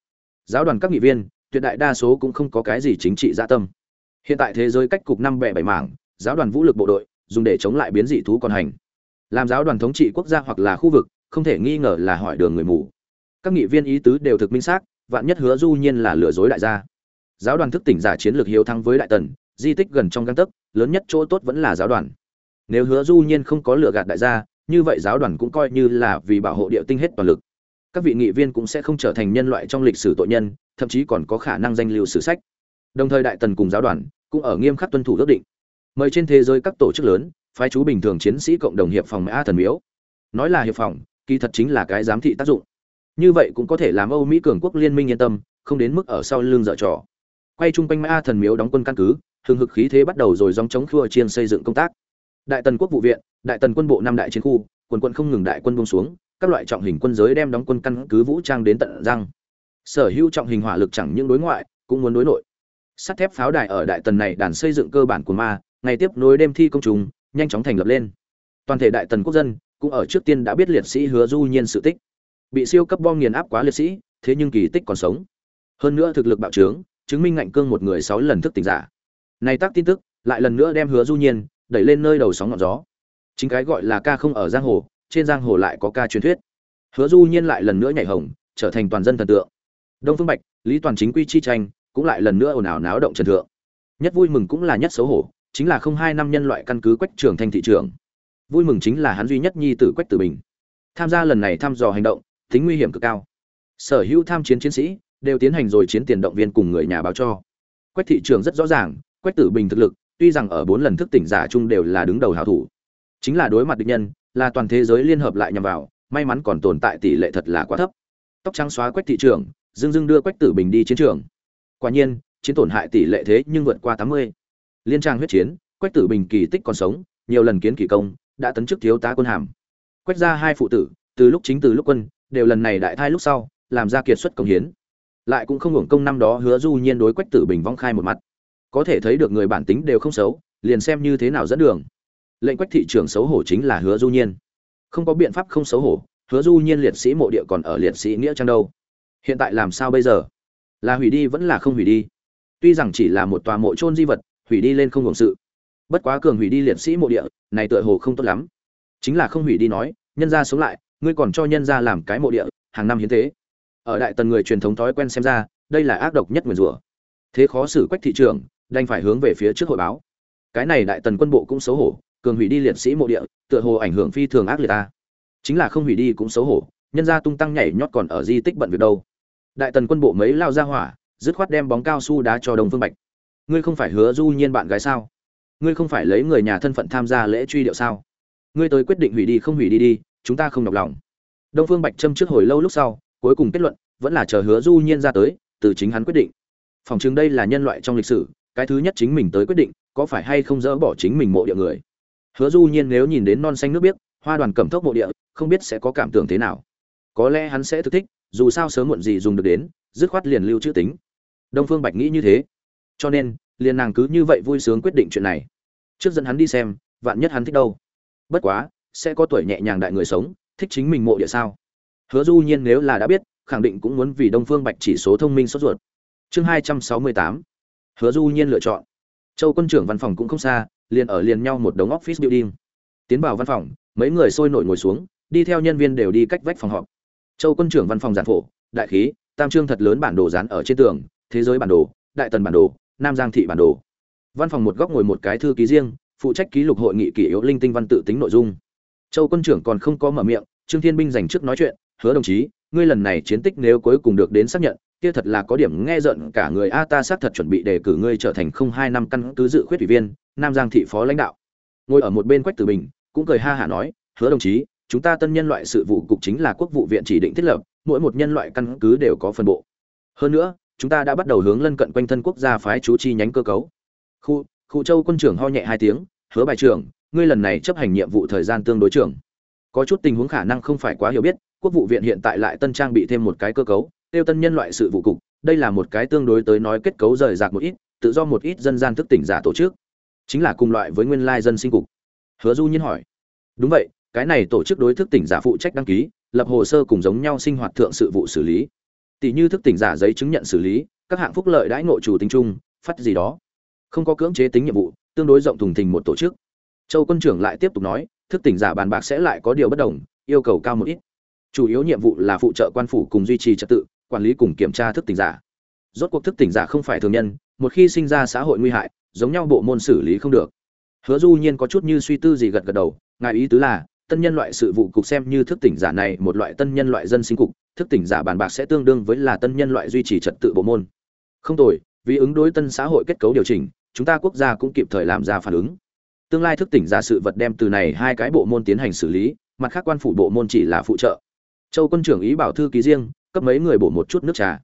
A: Giáo đoàn các nghị viên, tuyệt đại đa số cũng không có cái gì chính trị gia tâm. Hiện tại thế giới cách cục năm bẻ bảy mảng, giáo đoàn vũ lực bộ đội, dùng để chống lại biến dị thú còn hành. Làm giáo đoàn thống trị quốc gia hoặc là khu vực, không thể nghi ngờ là hỏi đường người mù. Các nghị viên ý tứ đều thực minh xác, vạn nhất hứa du nhiên là lừa dối đại gia. Giáo đoàn thức tỉnh giả chiến lược hiếu thắng với đại tần di tích gần trong găng tấc, lớn nhất chỗ tốt vẫn là giáo đoàn. Nếu hứa du nhiên không có lừa gạt đại gia, như vậy giáo đoàn cũng coi như là vì bảo hộ địa tinh hết toàn lực. Các vị nghị viên cũng sẽ không trở thành nhân loại trong lịch sử tội nhân, thậm chí còn có khả năng danh lưu sử sách. Đồng thời đại tần cùng giáo đoàn cũng ở nghiêm khắc tuân thủ ước định. Mời trên thế giới các tổ chức lớn, phái chú bình thường chiến sĩ cộng đồng hiệp phòng mã thần miếu. Nói là hiệp phòng, kỳ thật chính là cái giám thị tác dụng. Như vậy cũng có thể làm âu mỹ cường quốc liên minh yên tâm, không đến mức ở sau lưng dở trò. Quay chung quanh mã thần miếu đóng quân căn cứ hừng hực khí thế bắt đầu rồi dòng chống khua chiên xây dựng công tác. Đại tần quốc vụ viện, đại tần quân bộ năm đại chiến khu quân quân không ngừng đại quân buông xuống, các loại trọng hình quân giới đem đóng quân căn cứ vũ trang đến tận răng. Sở hữu trọng hình hỏa lực chẳng những đối ngoại, cũng muốn đối nội. Sắt thép pháo đài ở đại tần này đàn xây dựng cơ bản của ma, ngày tiếp nối đêm thi công trùng nhanh chóng thành lập lên. Toàn thể đại tần quốc dân, cũng ở trước tiên đã biết liệt sĩ hứa du nhiên sự tích. Bị siêu cấp bom nghiền áp quá liệt sĩ, thế nhưng kỳ tích còn sống. Hơn nữa thực lực bạo trướng, chứng minh ngạnh cương một người sáu lần thức tỉnh giả này tác tin tức, lại lần nữa đem hứa du nhiên đẩy lên nơi đầu sóng ngọn gió. Chính cái gọi là ca không ở giang hồ, trên giang hồ lại có ca truyền thuyết. Hứa du nhiên lại lần nữa nhảy hồng, trở thành toàn dân thần tượng. Đông phương bạch, lý toàn chính quy chi tranh cũng lại lần nữa ồn ào náo động trần thượng. Nhất vui mừng cũng là nhất xấu hổ, chính là không hai năm nhân loại căn cứ quách trường thanh thị trường vui mừng chính là hắn duy nhất nhi tử quách tử bình. Tham gia lần này thăm dò hành động, tính nguy hiểm cực cao. Sở hữu tham chiến chiến sĩ đều tiến hành rồi chiến tiền động viên cùng người nhà báo cho. Quách thị trường rất rõ ràng quách tử bình thực lực, tuy rằng ở bốn lần thức tỉnh giả chung đều là đứng đầu hảo thủ, chính là đối mặt địch nhân, là toàn thế giới liên hợp lại nhằm vào, may mắn còn tồn tại tỷ lệ thật là quá thấp. Tóc trắng xóa quách thị trường dưng dưng đưa quách tử bình đi chiến trường. Quả nhiên, chiến tổn hại tỷ lệ thế nhưng vượt qua tám mươi. Liên trang huyết chiến, quách tử bình kỳ tích còn sống, nhiều lần kiến kỳ công, đã tấn chức thiếu tá quân hàm. Quách ra hai phụ tử, từ lúc chính từ lúc quân, đều lần này đại thai lúc sau, làm ra kiệt xuất công hiến. Lại cũng không hưởng công năm đó hứa du nhiên đối quách tử bình vong khai một mặt có thể thấy được người bản tính đều không xấu, liền xem như thế nào dẫn đường. Lệnh quách thị trưởng xấu hổ chính là hứa du nhiên. Không có biện pháp không xấu hổ, hứa du nhiên liệt sĩ mộ địa còn ở liệt sĩ nghĩa trang đâu. Hiện tại làm sao bây giờ? Là hủy đi vẫn là không hủy đi? Tuy rằng chỉ là một tòa mộ trôn di vật, hủy đi lên không hưởng sự. Bất quá cường hủy đi liệt sĩ mộ địa, này tựa hồ không tốt lắm. Chính là không hủy đi nói, nhân gia sống lại, ngươi còn cho nhân gia làm cái mộ địa, hàng năm hiến thế ở đại tần người truyền thống thói quen xem ra, đây là ác độc nhất nguyền rủa. Thế khó xử quách thị trường đành phải hướng về phía trước hội báo. Cái này đại tần quân bộ cũng xấu hổ, cường hủy đi liệt sĩ mộ địa, tựa hồ ảnh hưởng phi thường ác liệt ta. Chính là không hủy đi cũng xấu hổ, nhân gia tung tăng nhảy nhót còn ở di tích bận việc đâu. Đại tần quân bộ mấy lao ra hỏa, dứt khoát đem bóng cao su đá cho đồng phương bạch. Ngươi không phải hứa du nhiên bạn gái sao? Ngươi không phải lấy người nhà thân phận tham gia lễ truy điệu sao? Ngươi tới quyết định hủy đi không hủy đi đi, chúng ta không nhọc lòng. Đông phương bạch châm trước hồi lâu lúc sau, cuối cùng kết luận, vẫn là chờ hứa du nhiên ra tới, từ chính hắn quyết định. Phòng chứng đây là nhân loại trong lịch sử cái thứ nhất chính mình tới quyết định, có phải hay không dỡ bỏ chính mình mộ địa người? Hứa du nhiên nếu nhìn đến non xanh nước biếc, hoa đoàn cẩm thốc mộ địa, không biết sẽ có cảm tưởng thế nào. Có lẽ hắn sẽ thực thích, dù sao sớm muộn gì dùng được đến, dứt khoát liền lưu trữ tính. Đông phương bạch nghĩ như thế. Cho nên, liền nàng cứ như vậy vui sướng quyết định chuyện này. Trước dẫn hắn đi xem, vạn nhất hắn thích đâu? Bất quá, sẽ có tuổi nhẹ nhàng đại người sống, thích chính mình mộ địa sao? Hứa du nhiên nếu là đã biết, khẳng định cũng muốn vì đông phương bạch chỉ số thông minh sốt ruột. Chương hai trăm sáu mươi tám hứa du nhiên lựa chọn. Châu quân trưởng văn phòng cũng không xa, liền ở liền nhau một đống office building. Tiến vào văn phòng, mấy người sôi nổi ngồi xuống, đi theo nhân viên đều đi cách vách phòng họp. Châu quân trưởng văn phòng giản phổ, đại khí, tam trương thật lớn bản đồ dán ở trên tường, thế giới bản đồ, đại tần bản đồ, nam giang thị bản đồ. Văn phòng một góc ngồi một cái thư ký riêng, phụ trách ký lục hội nghị kỷ yếu linh tinh văn tự tính nội dung. Châu quân trưởng còn không có mở miệng, trương thiên binh dành trước nói chuyện, hứa đồng chí ngươi lần này chiến tích nếu cuối cùng được đến xác nhận, kia thật là có điểm nghe giận cả người. A, ta xác thật chuẩn bị đề cử ngươi trở thành không hai năm căn cứ dự khuyết ủy viên, nam giang thị phó lãnh đạo. Ngồi ở một bên quách tử bình, cũng cười ha hả nói, hứa đồng chí, chúng ta tân nhân loại sự vụ cục chính là quốc vụ viện chỉ định thiết lập, mỗi một nhân loại căn cứ đều có phân bộ. Hơn nữa, chúng ta đã bắt đầu hướng lân cận quanh thân quốc gia phái chú chi nhánh cơ cấu. Khu khu châu quân trưởng ho nhẹ hai tiếng, hứa bài trưởng, ngươi lần này chấp hành nhiệm vụ thời gian tương đối trưởng có chút tình huống khả năng không phải quá hiểu biết quốc vụ viện hiện tại lại tân trang bị thêm một cái cơ cấu, tiêu tân nhân loại sự vụ cục, đây là một cái tương đối tới nói kết cấu rời rạc một ít, tự do một ít dân gian thức tỉnh giả tổ chức. Chính là cùng loại với nguyên lai dân sinh cục. Hứa du nhiên hỏi. Đúng vậy, cái này tổ chức đối thức tỉnh giả phụ trách đăng ký, lập hồ sơ cùng giống nhau sinh hoạt thượng sự vụ xử lý. Tỷ như thức tỉnh giả giấy chứng nhận xử lý, các hạng phúc lợi đãi ngộ chủ tính chung, phát gì đó. Không có cưỡng chế tính nhiệm vụ, tương đối rộng thùng thình một tổ chức. Châu quân trưởng lại tiếp tục nói, thức tỉnh giả bàn bạc sẽ lại có điều bất đồng, yêu cầu cao một ít chủ yếu nhiệm vụ là phụ trợ quan phủ cùng duy trì trật tự, quản lý cùng kiểm tra thức tỉnh giả. Rốt cuộc thức tỉnh giả không phải thường nhân, một khi sinh ra xã hội nguy hại, giống nhau bộ môn xử lý không được. Hứa du nhiên có chút như suy tư gì gật gật đầu, ngài ý tứ là, tân nhân loại sự vụ cục xem như thức tỉnh giả này một loại tân nhân loại dân sinh cục, thức tỉnh giả bàn bạc sẽ tương đương với là tân nhân loại duy trì trật tự bộ môn. Không tồi, vì ứng đối tân xã hội kết cấu điều chỉnh, chúng ta quốc gia cũng kịp thời làm ra phản ứng. Tương lai thức tỉnh giả sự vật đem từ này hai cái bộ môn tiến hành xử lý, mặt khác quan phủ bộ môn chỉ là phụ trợ châu quân trưởng ý bảo thư ký riêng, cấp mấy người bổ một chút nước trà.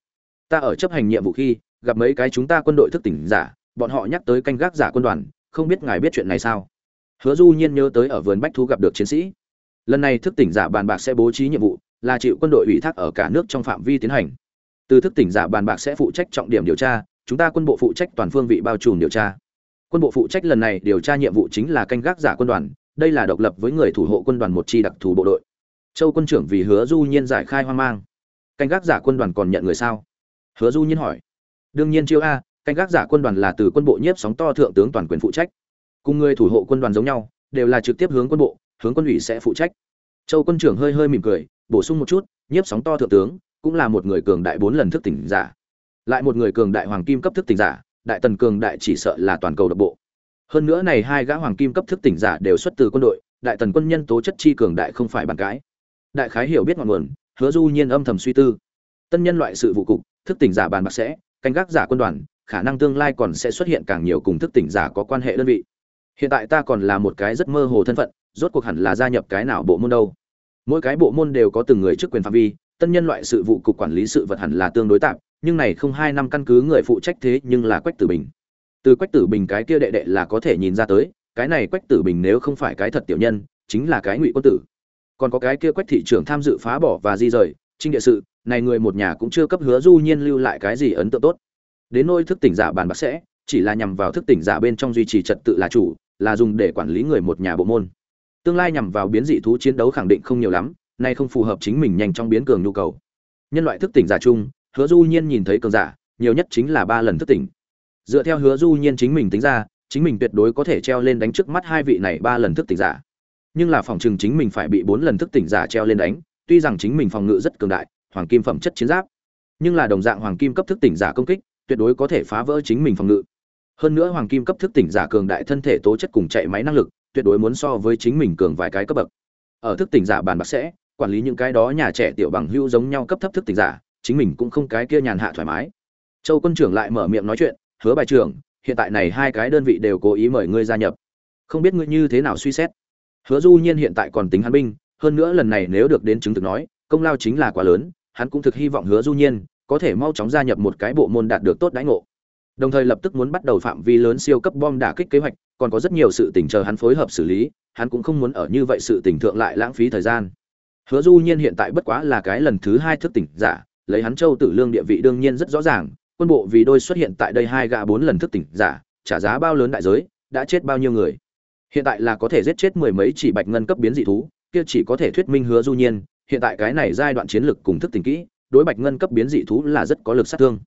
A: Ta ở chấp hành nhiệm vụ khi, gặp mấy cái chúng ta quân đội thức tỉnh giả, bọn họ nhắc tới canh gác giả quân đoàn, không biết ngài biết chuyện này sao? Hứa du nhiên nhớ tới ở vườn bách thú gặp được chiến sĩ. Lần này thức tỉnh giả bàn bạc sẽ bố trí nhiệm vụ, là chịu quân đội ủy thác ở cả nước trong phạm vi tiến hành. Từ thức tỉnh giả bàn bạc sẽ phụ trách trọng điểm điều tra, chúng ta quân bộ phụ trách toàn phương vị bao trùm điều tra. Quân bộ phụ trách lần này điều tra nhiệm vụ chính là canh gác giả quân đoàn, đây là độc lập với người thủ hộ quân đoàn một chi đặc thù bộ đội châu quân trưởng vì hứa du nhiên giải khai hoang mang. Canh gác giả quân đoàn còn nhận người sao? Hứa du nhiên hỏi. Đương nhiên chiêu a, canh gác giả quân đoàn là từ quân bộ nhiếp sóng to thượng tướng toàn quyền phụ trách. Cùng người thủ hộ quân đoàn giống nhau, đều là trực tiếp hướng quân bộ, hướng quân ủy sẽ phụ trách. Châu quân trưởng hơi hơi mỉm cười, bổ sung một chút, nhiếp sóng to thượng tướng, cũng là một người cường đại bốn lần thức tỉnh giả. Lại một người cường đại hoàng kim cấp thức tỉnh giả, đại tần cường đại chỉ sợ là toàn cầu độc bộ. Hơn nữa này hai gã hoàng kim cấp thức tỉnh giả đều xuất từ quân đội, đại tần quân nhân tố chất chi cường đại không phải bàn cãi đại khái hiểu biết ngọn nguồn, hứa du nhiên âm thầm suy tư. Tân nhân loại sự vụ cục, thức tỉnh giả bàn bạc sẽ, canh gác giả quân đoàn, khả năng tương lai còn sẽ xuất hiện càng nhiều cùng thức tỉnh giả có quan hệ đơn vị. Hiện tại ta còn là một cái rất mơ hồ thân phận, rốt cuộc hẳn là gia nhập cái nào bộ môn đâu. Mỗi cái bộ môn đều có từng người chức quyền phạm vi, tân nhân loại sự vụ cục quản lý sự vật hẳn là tương đối tạm, nhưng này không hai năm căn cứ người phụ trách thế nhưng là quách tử bình. Từ quách tử bình cái kia đệ đệ là có thể nhìn ra tới, cái này quách tử bình nếu không phải cái thật tiểu nhân, chính là cái ngụy quân tử còn có cái kia quách thị trưởng tham dự phá bỏ và di rời, trinh địa sự, này người một nhà cũng chưa cấp hứa du nhiên lưu lại cái gì ấn tượng tốt. Đến nôi thức tỉnh giả bàn bạc sẽ, chỉ là nhằm vào thức tỉnh giả bên trong duy trì trật tự là chủ, là dùng để quản lý người một nhà bộ môn. Tương lai nhằm vào biến dị thú chiến đấu khẳng định không nhiều lắm, nay không phù hợp chính mình nhanh trong biến cường nhu cầu. Nhân loại thức tỉnh giả chung, hứa du nhiên nhìn thấy cường giả, nhiều nhất chính là ba lần thức tỉnh. Dựa theo hứa du nhiên chính mình tính ra, chính mình tuyệt đối có thể treo lên đánh trước mắt hai vị này ba lần thức tỉnh giả nhưng là phòng trường chính mình phải bị bốn lần thức tỉnh giả treo lên đánh, tuy rằng chính mình phòng ngự rất cường đại, hoàng kim phẩm chất chiến giáp, nhưng là đồng dạng hoàng kim cấp thức tỉnh giả công kích, tuyệt đối có thể phá vỡ chính mình phòng ngự. Hơn nữa hoàng kim cấp thức tỉnh giả cường đại thân thể tố chất cùng chạy máy năng lực, tuyệt đối muốn so với chính mình cường vài cái cấp bậc. Ở thức tỉnh giả bàn bạc sẽ, quản lý những cái đó nhà trẻ tiểu bằng hữu giống nhau cấp thấp thức tỉnh giả, chính mình cũng không cái kia nhàn hạ thoải mái. Châu quân trưởng lại mở miệng nói chuyện, hứa bài trưởng, hiện tại này hai cái đơn vị đều cố ý mời ngươi gia nhập. Không biết ngươi như thế nào suy xét? Hứa du nhiên hiện tại còn tính hắn binh, hơn nữa lần này nếu được đến chứng thực nói, công lao chính là quá lớn, hắn cũng thực hy vọng hứa du nhiên có thể mau chóng gia nhập một cái bộ môn đạt được tốt đãi ngộ. Đồng thời lập tức muốn bắt đầu phạm vi lớn siêu cấp bom đả kích kế hoạch, còn có rất nhiều sự tình chờ hắn phối hợp xử lý, hắn cũng không muốn ở như vậy sự tình thượng lại lãng phí thời gian. Hứa du nhiên hiện tại bất quá là cái lần thứ hai thức tỉnh giả, lấy hắn châu tử lương địa vị đương nhiên rất rõ ràng, quân bộ vì đôi xuất hiện tại đây hai gã bốn lần thức tỉnh giả, trả giá bao lớn đại giới, đã chết bao nhiêu người hiện tại là có thể giết chết mười mấy chỉ bạch ngân cấp biến dị thú, kia chỉ có thể thuyết minh hứa du nhiên, hiện tại cái này giai đoạn chiến lược cùng thức tỉnh kỹ, đối bạch ngân cấp biến dị thú là rất có lực sát thương.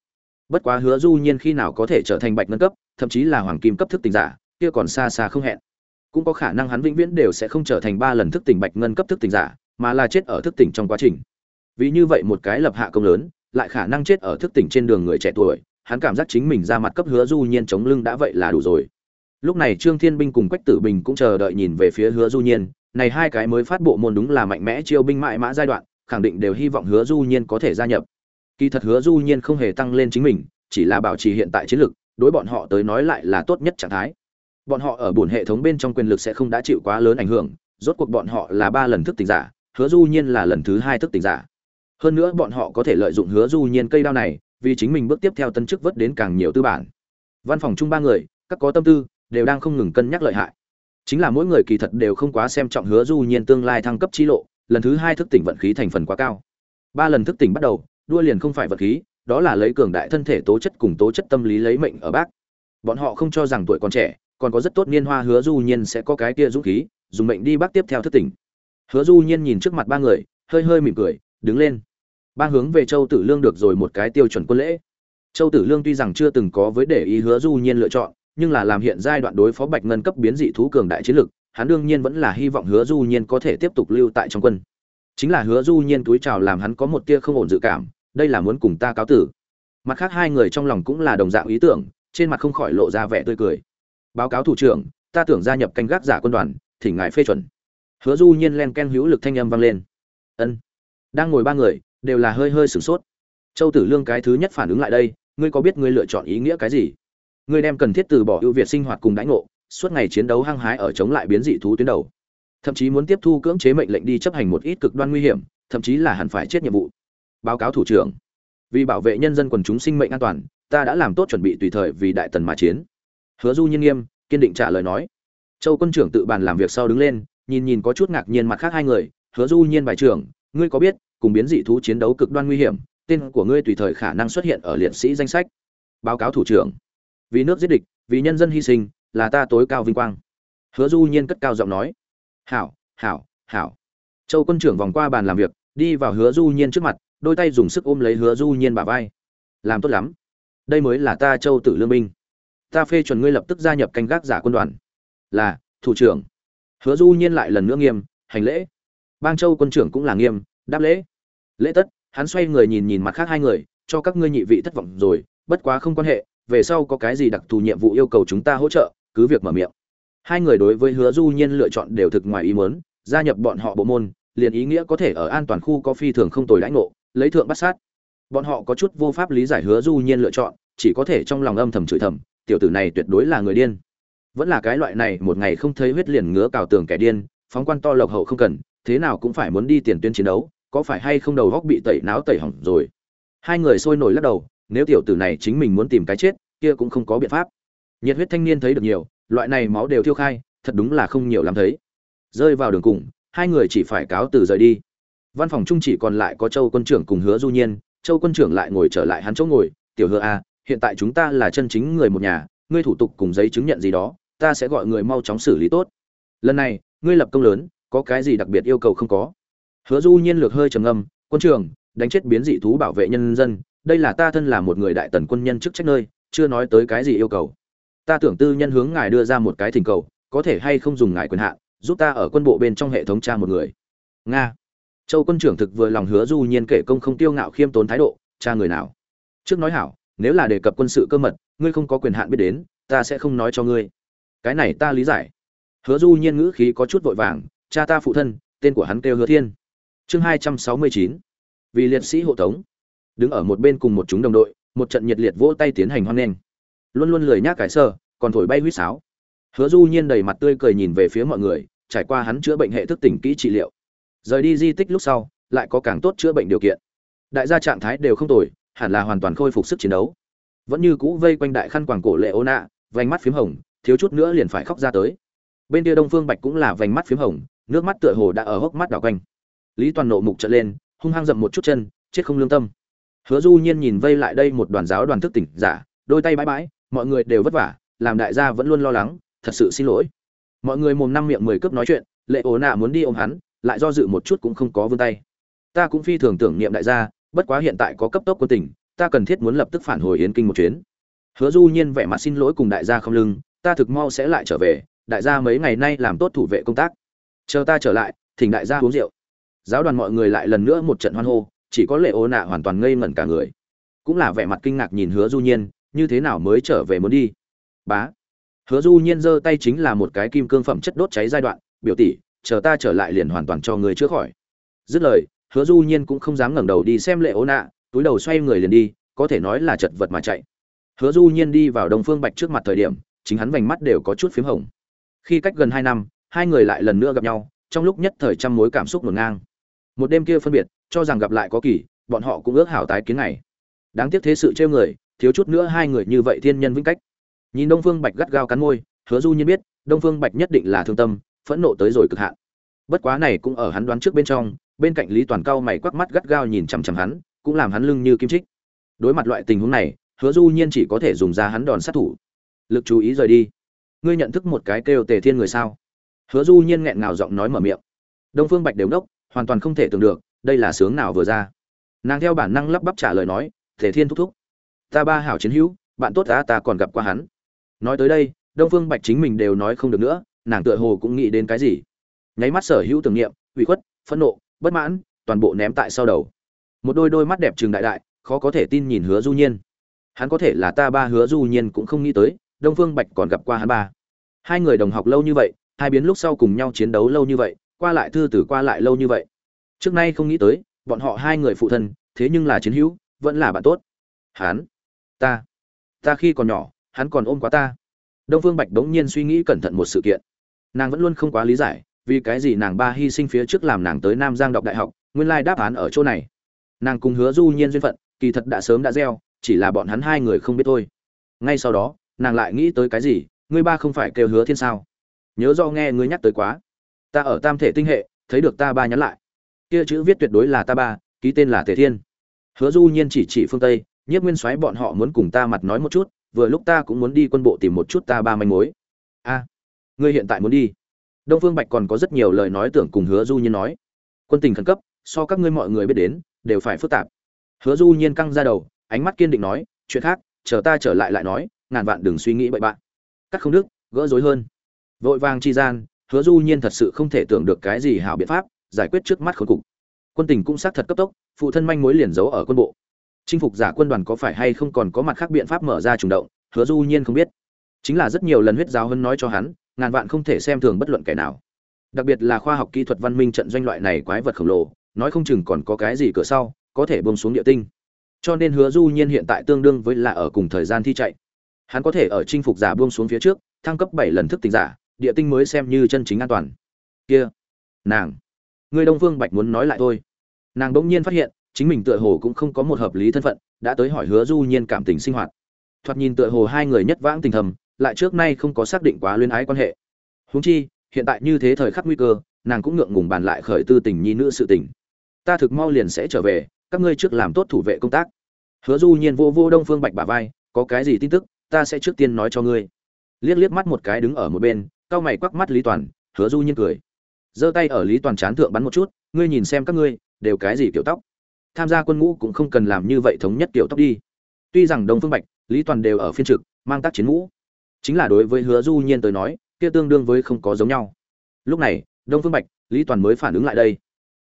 A: Bất quá hứa du nhiên khi nào có thể trở thành bạch ngân cấp, thậm chí là hoàng kim cấp thức tỉnh giả, kia còn xa xa không hẹn. Cũng có khả năng hắn vĩnh viễn đều sẽ không trở thành ba lần thức tỉnh bạch ngân cấp thức tỉnh giả, mà là chết ở thức tỉnh trong quá trình. Vì như vậy một cái lập hạ công lớn, lại khả năng chết ở thức tỉnh trên đường người trẻ tuổi, hắn cảm giác chính mình ra mặt cấp hứa du nhiên chống lưng đã vậy là đủ rồi lúc này trương thiên binh cùng quách tử bình cũng chờ đợi nhìn về phía hứa du nhiên. Này hai cái mới phát bộ môn đúng là mạnh mẽ chiêu binh mại mã giai đoạn, khẳng định đều hy vọng hứa du nhiên có thể gia nhập. Kỳ thật hứa du nhiên không hề tăng lên chính mình, chỉ là bảo trì hiện tại chiến lược đối bọn họ tới nói lại là tốt nhất trạng thái. Bọn họ ở buồn hệ thống bên trong quyền lực sẽ không đã chịu quá lớn ảnh hưởng, rốt cuộc bọn họ là ba lần thức tỉnh giả, hứa du nhiên là lần thứ hai thức tỉnh giả. Hơn nữa bọn họ có thể lợi dụng hứa du nhiên cây đao này, vì chính mình bước tiếp theo tân chức vớt đến càng nhiều tư bản. Văn phòng chung ba người, các có tâm tư đều đang không ngừng cân nhắc lợi hại. Chính là mỗi người kỳ thật đều không quá xem trọng hứa du nhiên tương lai thăng cấp chi lộ, lần thứ hai thức tỉnh vận khí thành phần quá cao. Ba lần thức tỉnh bắt đầu, đua liền không phải vận khí, đó là lấy cường đại thân thể tố chất cùng tố chất tâm lý lấy mệnh ở bác. Bọn họ không cho rằng tuổi còn trẻ, còn có rất tốt niên hoa hứa du nhiên sẽ có cái kia dũng khí, dùng mệnh đi bác tiếp theo thức tỉnh. Hứa du nhiên nhìn trước mặt ba người, hơi hơi mỉm cười, đứng lên. Ba hướng về châu tử lương được rồi một cái tiêu chuẩn quân lễ. Châu tử lương tuy rằng chưa từng có với để ý hứa du nhiên lựa chọn nhưng là làm hiện giai đoạn đối phó bạch ngân cấp biến dị thú cường đại chiến lực, hắn đương nhiên vẫn là hy vọng hứa du nhiên có thể tiếp tục lưu tại trong quân. Chính là hứa du nhiên túi chào làm hắn có một tia không ổn dự cảm, đây là muốn cùng ta cáo tử. Mặt khác hai người trong lòng cũng là đồng dạng ý tưởng, trên mặt không khỏi lộ ra vẻ tươi cười. Báo cáo thủ trưởng, ta tưởng gia nhập canh gác giả quân đoàn, thỉnh ngài phê chuẩn. Hứa du nhiên len ken hữu lực thanh âm vang lên. Ân. Đang ngồi ba người, đều là hơi hơi sửng sốt. Châu tử lương cái thứ nhất phản ứng lại đây, ngươi có biết ngươi lựa chọn ý nghĩa cái gì? Ngươi đem cần thiết từ bỏ ưu việt sinh hoạt cùng đãi ngộ, suốt ngày chiến đấu hăng hái ở chống lại biến dị thú tuyến đầu. Thậm chí muốn tiếp thu cưỡng chế mệnh lệnh đi chấp hành một ít cực đoan nguy hiểm, thậm chí là hẳn phải chết nhiệm vụ. Báo cáo thủ trưởng. Vì bảo vệ nhân dân quần chúng sinh mệnh an toàn, ta đã làm tốt chuẩn bị tùy thời vì đại tần mà chiến. Hứa du nhiên nghiêm, kiên định trả lời nói. Châu quân trưởng tự bàn làm việc sau đứng lên, nhìn nhìn có chút ngạc nhiên mặt khác hai người, hứa du nhiên bài trưởng, ngươi có biết, cùng biến dị thú chiến đấu cực đoan nguy hiểm, tên của ngươi tùy thời khả năng xuất hiện ở liệt sĩ danh sách. Báo cáo thủ trưởng vì nước giết địch, vì nhân dân hy sinh, là ta tối cao vinh quang. Hứa du nhiên cất cao giọng nói. Hảo hảo hảo. Châu quân trưởng vòng qua bàn làm việc, đi vào hứa du nhiên trước mặt, đôi tay dùng sức ôm lấy hứa du nhiên bả vai. Làm tốt lắm. Đây mới là ta châu tử lương minh ta phê chuẩn ngươi lập tức gia nhập canh gác giả quân đoàn. Là, thủ trưởng. Hứa du nhiên lại lần nữa nghiêm, hành lễ. Bang châu quân trưởng cũng là nghiêm, đáp lễ. Lễ tất. Hắn xoay người nhìn nhìn mặt khác hai người, cho các ngươi nhị vị thất vọng rồi, bất quá không quan hệ về sau có cái gì đặc thù nhiệm vụ yêu cầu chúng ta hỗ trợ, cứ việc mở miệng. Hai người đối với hứa du nhiên lựa chọn đều thực ngoài ý muốn, gia nhập bọn họ bộ môn, liền ý nghĩa có thể ở an toàn khu có phi thường không tồi lãnh ngộ, lấy thượng bắt sát. Bọn họ có chút vô pháp lý giải hứa du nhiên lựa chọn, chỉ có thể trong lòng âm thầm chửi thầm, tiểu tử này tuyệt đối là người điên. Vẫn là cái loại này, một ngày không thấy huyết liền ngứa cào tường kẻ điên, phóng quan to lộc hậu không cần, thế nào cũng phải muốn đi tiền tuyến chiến đấu, có phải hay không đầu góc bị tẩy náo tẩy hỏng rồi. Hai người sôi nổi lắc đầu nếu tiểu tử này chính mình muốn tìm cái chết, kia cũng không có biện pháp. Nhiệt huyết thanh niên thấy được nhiều, loại này máu đều thiêu khai, thật đúng là không nhiều lắm thấy. Rơi vào đường cùng, hai người chỉ phải cáo từ rời đi. Văn phòng chung chỉ còn lại có châu quân trưởng cùng hứa du nhiên, châu quân trưởng lại ngồi trở lại hắn chỗ ngồi, tiểu hứa a hiện tại chúng ta là chân chính người một nhà, ngươi thủ tục cùng giấy chứng nhận gì đó, ta sẽ gọi người mau chóng xử lý tốt. Lần này, ngươi lập công lớn, có cái gì đặc biệt yêu cầu không có? Hứa du nhiên lược hơi trầm ngâm, quân trưởng, đánh chết biến dị thú bảo vệ nhân dân đây là ta thân là một người đại tần quân nhân chức trách nơi, chưa nói tới cái gì yêu cầu. Ta tưởng tư nhân hướng ngài đưa ra một cái thỉnh cầu, có thể hay không dùng ngài quyền hạn, giúp ta ở quân bộ bên trong hệ thống tra một người. Nga. Châu quân trưởng thực vừa lòng hứa du nhiên kể công không tiêu ngạo khiêm tốn thái độ cha người nào. Trước nói hảo, nếu là đề cập quân sự cơ mật, ngươi không có quyền hạn biết đến, ta sẽ không nói cho ngươi. Cái này ta lý giải. Hứa du nhiên ngữ khí có chút vội vàng, cha ta phụ thân, tên của hắn kêu hứa thiên. Chương hai trăm sáu mươi chín. Vì liệt sĩ hộ tống đứng ở một bên cùng một chúng đồng đội, một trận nhiệt liệt vỗ tay tiến hành hoan nghênh. Luôn luôn lười nhác cải sơ, còn thổi bay huýt sáo. Hứa du nhiên đầy mặt tươi cười nhìn về phía mọi người, trải qua hắn chữa bệnh hệ thức tỉnh kỹ trị liệu. Rời đi di tích lúc sau, lại có càng tốt chữa bệnh điều kiện. Đại gia trạng thái đều không tồi, hẳn là hoàn toàn khôi phục sức chiến đấu. Vẫn như cũ vây quanh đại khăn quàng cổ lệ ô nạ, vành mắt p h í m hồng, thiếu chút nữa liền phải khóc ra tới. Bên kia đông phương bạch cũng là vành mắt p h í m hồng, nước mắt tựa hồ đã ở hốc mắt đảo quanh. Lý toàn nộ mục trợn lên, hung hăng dậm một chút chân, chết không lương tâm hứa du nhiên nhìn vây lại đây một đoàn giáo đoàn thức tỉnh giả, đôi tay bãi bãi, mọi người đều vất vả, làm đại gia vẫn luôn lo lắng, thật sự xin lỗi. Mọi người mồm năm miệng mười cướp nói chuyện, lệ ố nạ muốn đi ôm hắn, lại do dự một chút cũng không có vươn tay. Ta cũng phi thường tưởng niệm đại gia, bất quá hiện tại có cấp tốc quân tình, ta cần thiết muốn lập tức phản hồi yến kinh một chuyến. Hứa du nhiên vẻ mặt xin lỗi cùng đại gia không lưng, ta thực mau sẽ lại trở về, đại gia mấy ngày nay làm tốt thủ vệ công tác. Chờ ta trở lại, thỉnh đại gia uống rượu. Giáo đoàn mọi người lại lần nữa một trận hoan hô chỉ có lệ ô nạ hoàn toàn ngây ngẩn cả người. Cũng là vẻ mặt kinh ngạc nhìn hứa du nhiên, như thế nào mới trở về muốn đi? Bá. Hứa du nhiên giơ tay chính là một cái kim cương phẩm chất đốt cháy giai đoạn, biểu tỷ, chờ ta trở lại liền hoàn toàn cho người chữa khỏi. Dứt lời, hứa du nhiên cũng không dám ngẩng đầu đi xem lệ ố nạ, túi đầu xoay người liền đi, có thể nói là chật vật mà chạy. Hứa du nhiên đi vào đông phương bạch trước mặt thời điểm, chính hắn vành mắt đều có chút phím hồng. Khi cách gần hai năm, hai người lại lần nữa gặp nhau, trong lúc nhất thời trăm mối cảm xúc ngổn ngang. Một đêm kia phân biệt cho rằng gặp lại có kỳ, bọn họ cũng ước hảo tái kiến ngày. Đáng tiếc thế sự trêu người, thiếu chút nữa hai người như vậy thiên nhân vĩnh cách. Nhìn đông phương bạch gắt gao cắn môi, hứa du nhiên biết, đông phương bạch nhất định là thương tâm, phẫn nộ tới rồi cực hạn. Bất quá này cũng ở hắn đoán trước bên trong, bên cạnh lý toàn cao mày quắc mắt gắt gao nhìn chằm chằm hắn, cũng làm hắn lưng như kim trích đối mặt loại tình huống này, hứa du nhiên chỉ có thể dùng ra hắn đòn sát thủ. Lực chú ý rời đi. Ngươi nhận thức một cái kêu tề thiên người sao? Hứa du nhiên nghẹn ngào giọng nói mở miệng. Đông phương bạch đều đốc hoàn toàn không thể tưởng được đây là sướng nào vừa ra? Nàng theo bản năng lắp bắp trả lời nói, thể thiên thúc thúc, ta ba hảo chiến hữu, bạn tốt ta ta còn gặp qua hắn. Nói tới đây, đông phương bạch chính mình đều nói không được nữa, nàng tựa hồ cũng nghĩ đến cái gì. Nháy mắt sở hữu tưởng niệm, ủy khuất, phẫn nộ, bất mãn, toàn bộ ném tại sau đầu. Một đôi đôi mắt đẹp trừng đại đại, khó có thể tin nhìn hứa du nhiên. Hắn có thể là ta ba, hứa du nhiên cũng không nghĩ tới, đông phương bạch còn gặp qua hắn ba. Hai người đồng học lâu như vậy, hai biến lúc sau cùng nhau chiến đấu lâu như vậy, qua lại thư tử qua lại lâu như vậy trước nay không nghĩ tới, bọn họ hai người phụ thân, thế nhưng là chiến hữu, vẫn là bạn tốt. Hắn, ta ta khi còn nhỏ, hắn còn ôm quá ta. Đông phương bạch đống nhiên suy nghĩ cẩn thận một sự kiện. Nàng vẫn luôn không quá lý giải, vì cái gì nàng ba hy sinh phía trước làm nàng tới nam giang đọc đại học, nguyên lai đáp án ở chỗ này. Nàng cùng hứa du nhiên duyên phận, kỳ thật đã sớm đã gieo, chỉ là bọn hắn hai người không biết thôi. Ngay sau đó, nàng lại nghĩ tới cái gì, ngươi ba không phải kêu hứa thiên sao? Nhớ do nghe ngươi nhắc tới quá. Ta ở tam thể tinh hệ, thấy được ta ba nhắn lại kia chữ viết tuyệt đối là ta ba, ký tên là tề thiên. Hứa du nhiên chỉ chỉ phương tây nhất nguyên soái bọn họ muốn cùng ta mặt nói một chút, vừa lúc ta cũng muốn đi quân bộ tìm một chút ta ba manh mối. A, ngươi hiện tại muốn đi. Đông phương bạch còn có rất nhiều lời nói tưởng cùng hứa du nhiên nói. Quân tình khẩn cấp, so các ngươi mọi người biết đến, đều phải phức tạp. Hứa du nhiên căng ra đầu, ánh mắt kiên định nói, chuyện khác, chờ ta trở lại lại nói, ngàn vạn đừng suy nghĩ bậy bạn. Cắt không đức gỡ rối hơn. Vội vàng chi gian, hứa du nhiên thật sự không thể tưởng được cái gì hảo biện pháp giải quyết trước mắt khốn cục. Quân tình cũng xác thật cấp tốc, phụ thân manh mối liền giấu ở quân bộ. Chinh phục giả quân đoàn có phải hay không còn có mặt khác biện pháp mở ra trùng động, hứa du nhiên không biết. Chính là rất nhiều lần huyết giáo hân nói cho hắn, ngàn vạn không thể xem thường bất luận kẻ nào. Đặc biệt là khoa học kỹ thuật văn minh trận doanh loại này quái vật khổng lồ, nói không chừng còn có cái gì cửa sau, có thể bông xuống địa tinh. Cho nên hứa du nhiên hiện tại tương đương với là ở cùng thời gian thi chạy. Hắn có thể ở chinh phục giả buông xuống phía trước, thăng cấp bảy lần thức tỉnh giả, địa tinh mới xem như chân chính an toàn. Kia, nàng người đông phương bạch muốn nói lại thôi. Nàng bỗng nhiên phát hiện, chính mình tựa hồ cũng không có một hợp lý thân phận, đã tới hỏi hứa du nhiên cảm tình sinh hoạt. Thoạt nhìn tựa hồ hai người nhất vãng tình thầm, lại trước nay không có xác định quá luyến ái quan hệ. Huống chi, hiện tại như thế thời khắc nguy cơ, nàng cũng ngượng ngùng bàn lại khởi tư tình nhi nữ sự tình. Ta thực mau liền sẽ trở về, các ngươi trước làm tốt thủ vệ công tác. Hứa du nhiên vô vô đông phương bạch bả vai, có cái gì tin tức, ta sẽ trước tiên nói cho ngươi. Liếc liếc mắt một cái đứng ở một bên cao mày quắc mắt lý toàn, hứa du nhiên cười giơ tay ở lý toàn chán thượng bắn một chút, ngươi nhìn xem các ngươi, đều cái gì kiểu tóc? Tham gia quân ngũ cũng không cần làm như vậy thống nhất kiểu tóc đi. Tuy rằng đông phương bạch, lý toàn đều ở phiên trực, mang tác chiến ngũ. Chính là đối với hứa du nhiên tới nói, kia tương đương với không có giống nhau. Lúc này, đông phương bạch, lý toàn mới phản ứng lại đây.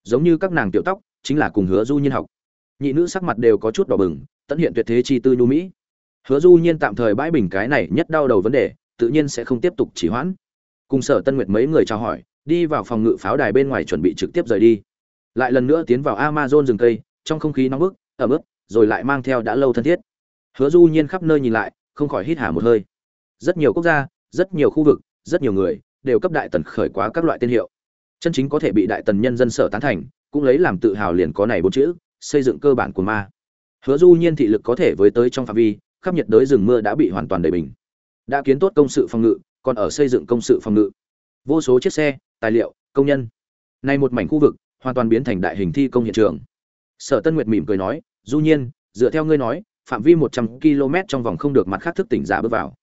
A: Giống như các nàng tiểu tóc, chính là cùng hứa du nhiên học. Nhị nữ sắc mặt đều có chút đỏ bừng, tận hiện tuyệt thế chi tư nhu mỹ. Hứa du nhiên tạm thời bãi bình cái này nhất đau đầu vấn đề, tự nhiên sẽ không tiếp tục chỉ hoãn. Cùng sở tân nguyệt mấy người chào hỏi đi vào phòng ngự pháo đài bên ngoài chuẩn bị trực tiếp rời đi. Lại lần nữa tiến vào amazon rừng cây, trong không khí nóng bức, ẩm ướt, rồi lại mang theo đã lâu thân thiết. Hứa du nhiên khắp nơi nhìn lại, không khỏi hít hà một hơi. Rất nhiều quốc gia, rất nhiều khu vực, rất nhiều người đều cấp đại tần khởi quá các loại tên hiệu. Chân chính có thể bị đại tần nhân dân sở tán thành, cũng lấy làm tự hào liền có này bốn chữ, xây dựng cơ bản của ma. Hứa du nhiên thị lực có thể với tới trong phạm vi, khắp nhiệt đới rừng mưa đã bị hoàn toàn đầy bình. Đã kiến tốt công sự phòng ngự, còn ở xây dựng công sự phòng ngự. Vô số chiếc xe tài liệu, công nhân. Nay một mảnh khu vực hoàn toàn biến thành đại hình thi công hiện trường. Sở tân nguyệt mỉm cười nói, du nhiên, dựa theo ngươi nói, phạm vi 100 km trong vòng không được mặt khác thức tỉnh giả bước vào.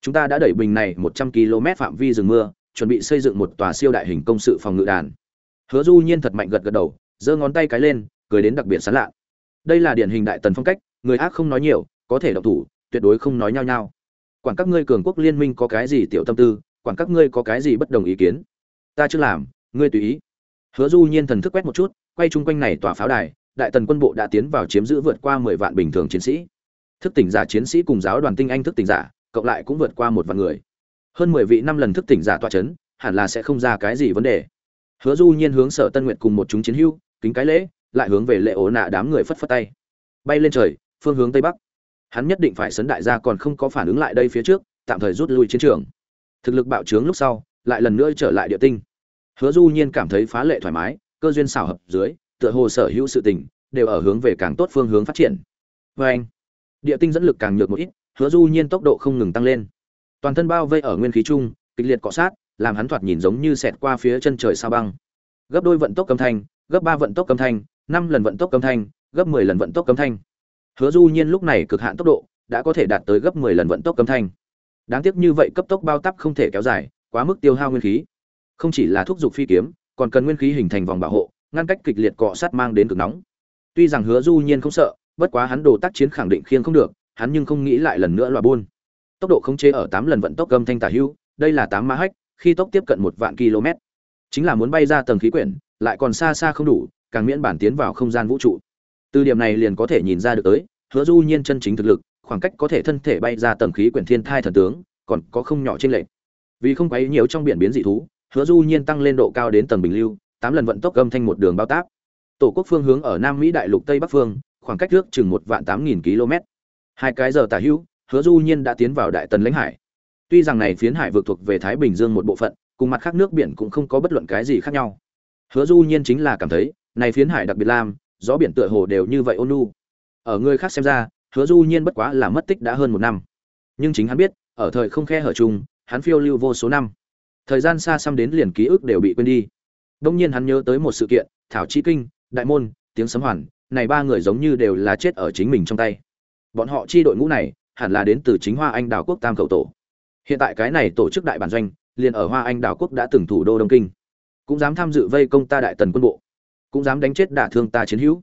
A: Chúng ta đã đẩy bình này 100 km phạm vi rừng mưa, chuẩn bị xây dựng một tòa siêu đại hình công sự phòng ngự đàn. Hứa du nhiên thật mạnh gật gật đầu, giơ ngón tay cái lên, cười đến đặc biệt sán lạ. Đây là điển hình đại tần phong cách, người ác không nói nhiều, có thể động thủ, tuyệt đối không nói nhau nhau quản các ngươi cường quốc liên minh có cái gì tiểu tâm tư, quản các ngươi có cái gì bất đồng ý kiến? Ta chưa làm, ngươi tùy ý. Hứa du nhiên thần thức quét một chút, quay chung quanh này tòa pháo đài, đại tần quân bộ đã tiến vào chiếm giữ vượt qua mười vạn bình thường chiến sĩ. Thức tỉnh giả chiến sĩ cùng giáo đoàn tinh anh thức tỉnh giả, cộng lại cũng vượt qua một vạn người. Hơn mười vị năm lần thức tỉnh giả tọa chấn, hẳn là sẽ không ra cái gì vấn đề. Hứa du nhiên hướng sở tân nguyệt cùng một chúng chiến hưu, kính cái lễ, lại hướng về lệ ổ nạ đám người phất phất tay. Bay lên trời, phương hướng tây bắc. Hắn nhất định phải sấn đại gia còn không có phản ứng lại đây phía trước, tạm thời rút lui chiến trường. Thực lực bạo trướng lúc sau lại lần nữa trở lại địa tinh. Hứa du nhiên cảm thấy phá lệ thoải mái, cơ duyên xảo hợp dưới, tựa hồ sở hữu sự tình đều ở hướng về càng tốt phương hướng phát triển. Với anh, địa tinh dẫn lực càng nhược một ít, hứa du nhiên tốc độ không ngừng tăng lên. Toàn thân bao vây ở nguyên khí chung kịch liệt cọ sát, làm hắn thoạt nhìn giống như xẹt qua phía chân trời sao băng. Gấp đôi vận tốc âm thanh, gấp ba vận tốc âm thanh, năm lần vận tốc âm thanh, gấp mười lần vận tốc âm thanh. Hứa du nhiên lúc này cực hạn tốc độ đã có thể đạt tới gấp mười lần vận tốc âm thanh. Đáng tiếc như vậy cấp tốc bao tắp không thể kéo dài quá mức tiêu hao nguyên khí. Không chỉ là thúc giục phi kiếm, còn cần nguyên khí hình thành vòng bảo hộ, ngăn cách kịch liệt cọ sát mang đến cực nóng. Tuy rằng hứa du nhiên không sợ, bất quá hắn đồ tác chiến khẳng định khiêng không được, hắn nhưng không nghĩ lại lần nữa loại buôn. Tốc độ khống chế ở tám lần vận tốc gầm thanh tả hưu, đây là tám mã hách, khi tốc tiếp cận một vạn km. Chính là muốn bay ra tầng khí quyển, lại còn xa xa không đủ, càng miễn bản tiến vào không gian vũ trụ. Từ điểm này liền có thể nhìn ra được tới, hứa du nhiên chân chính thực lực, khoảng cách có thể thân thể bay ra tầng khí quyển thiên thai thần tướng, còn có không nhỏ trên lệch vì không quấy nhiều trong biển biến dị thú, hứa du nhiên tăng lên độ cao đến tầng bình lưu, tám lần vận tốc âm thanh một đường bao táp. Tổ quốc phương hướng ở nam mỹ đại lục tây bắc phương, khoảng cách trước chừng một vạn tám nghìn km. Hai cái giờ tả hữu, hứa du nhiên đã tiến vào đại tần lãnh hải. Tuy rằng này phiến hải vượt thuộc về thái bình dương một bộ phận, cùng mặt khác nước biển cũng không có bất luận cái gì khác nhau. Hứa du nhiên chính là cảm thấy, này phiến hải đặc biệt lam, gió biển tựa hồ đều như vậy ôn nhu. Ở người khác xem ra, hứa du nhiên bất quá là mất tích đã hơn một năm. Nhưng chính hắn biết, ở thời không khe hở chung hắn phiêu lưu vô số năm. Thời gian xa xăm đến liền ký ức đều bị quên đi. Đông nhiên hắn nhớ tới một sự kiện, thảo chi kinh, đại môn, tiếng sấm hoàn, này ba người giống như đều là chết ở chính mình trong tay. Bọn họ chi đội ngũ này, hẳn là đến từ chính hoa anh đào quốc tam Cầu tổ. Hiện tại cái này tổ chức đại bản doanh, liền ở hoa anh đào quốc đã từng thủ đô đông kinh. Cũng dám tham dự vây công ta đại tần quân bộ. Cũng dám đánh chết đả thương ta chiến hữu.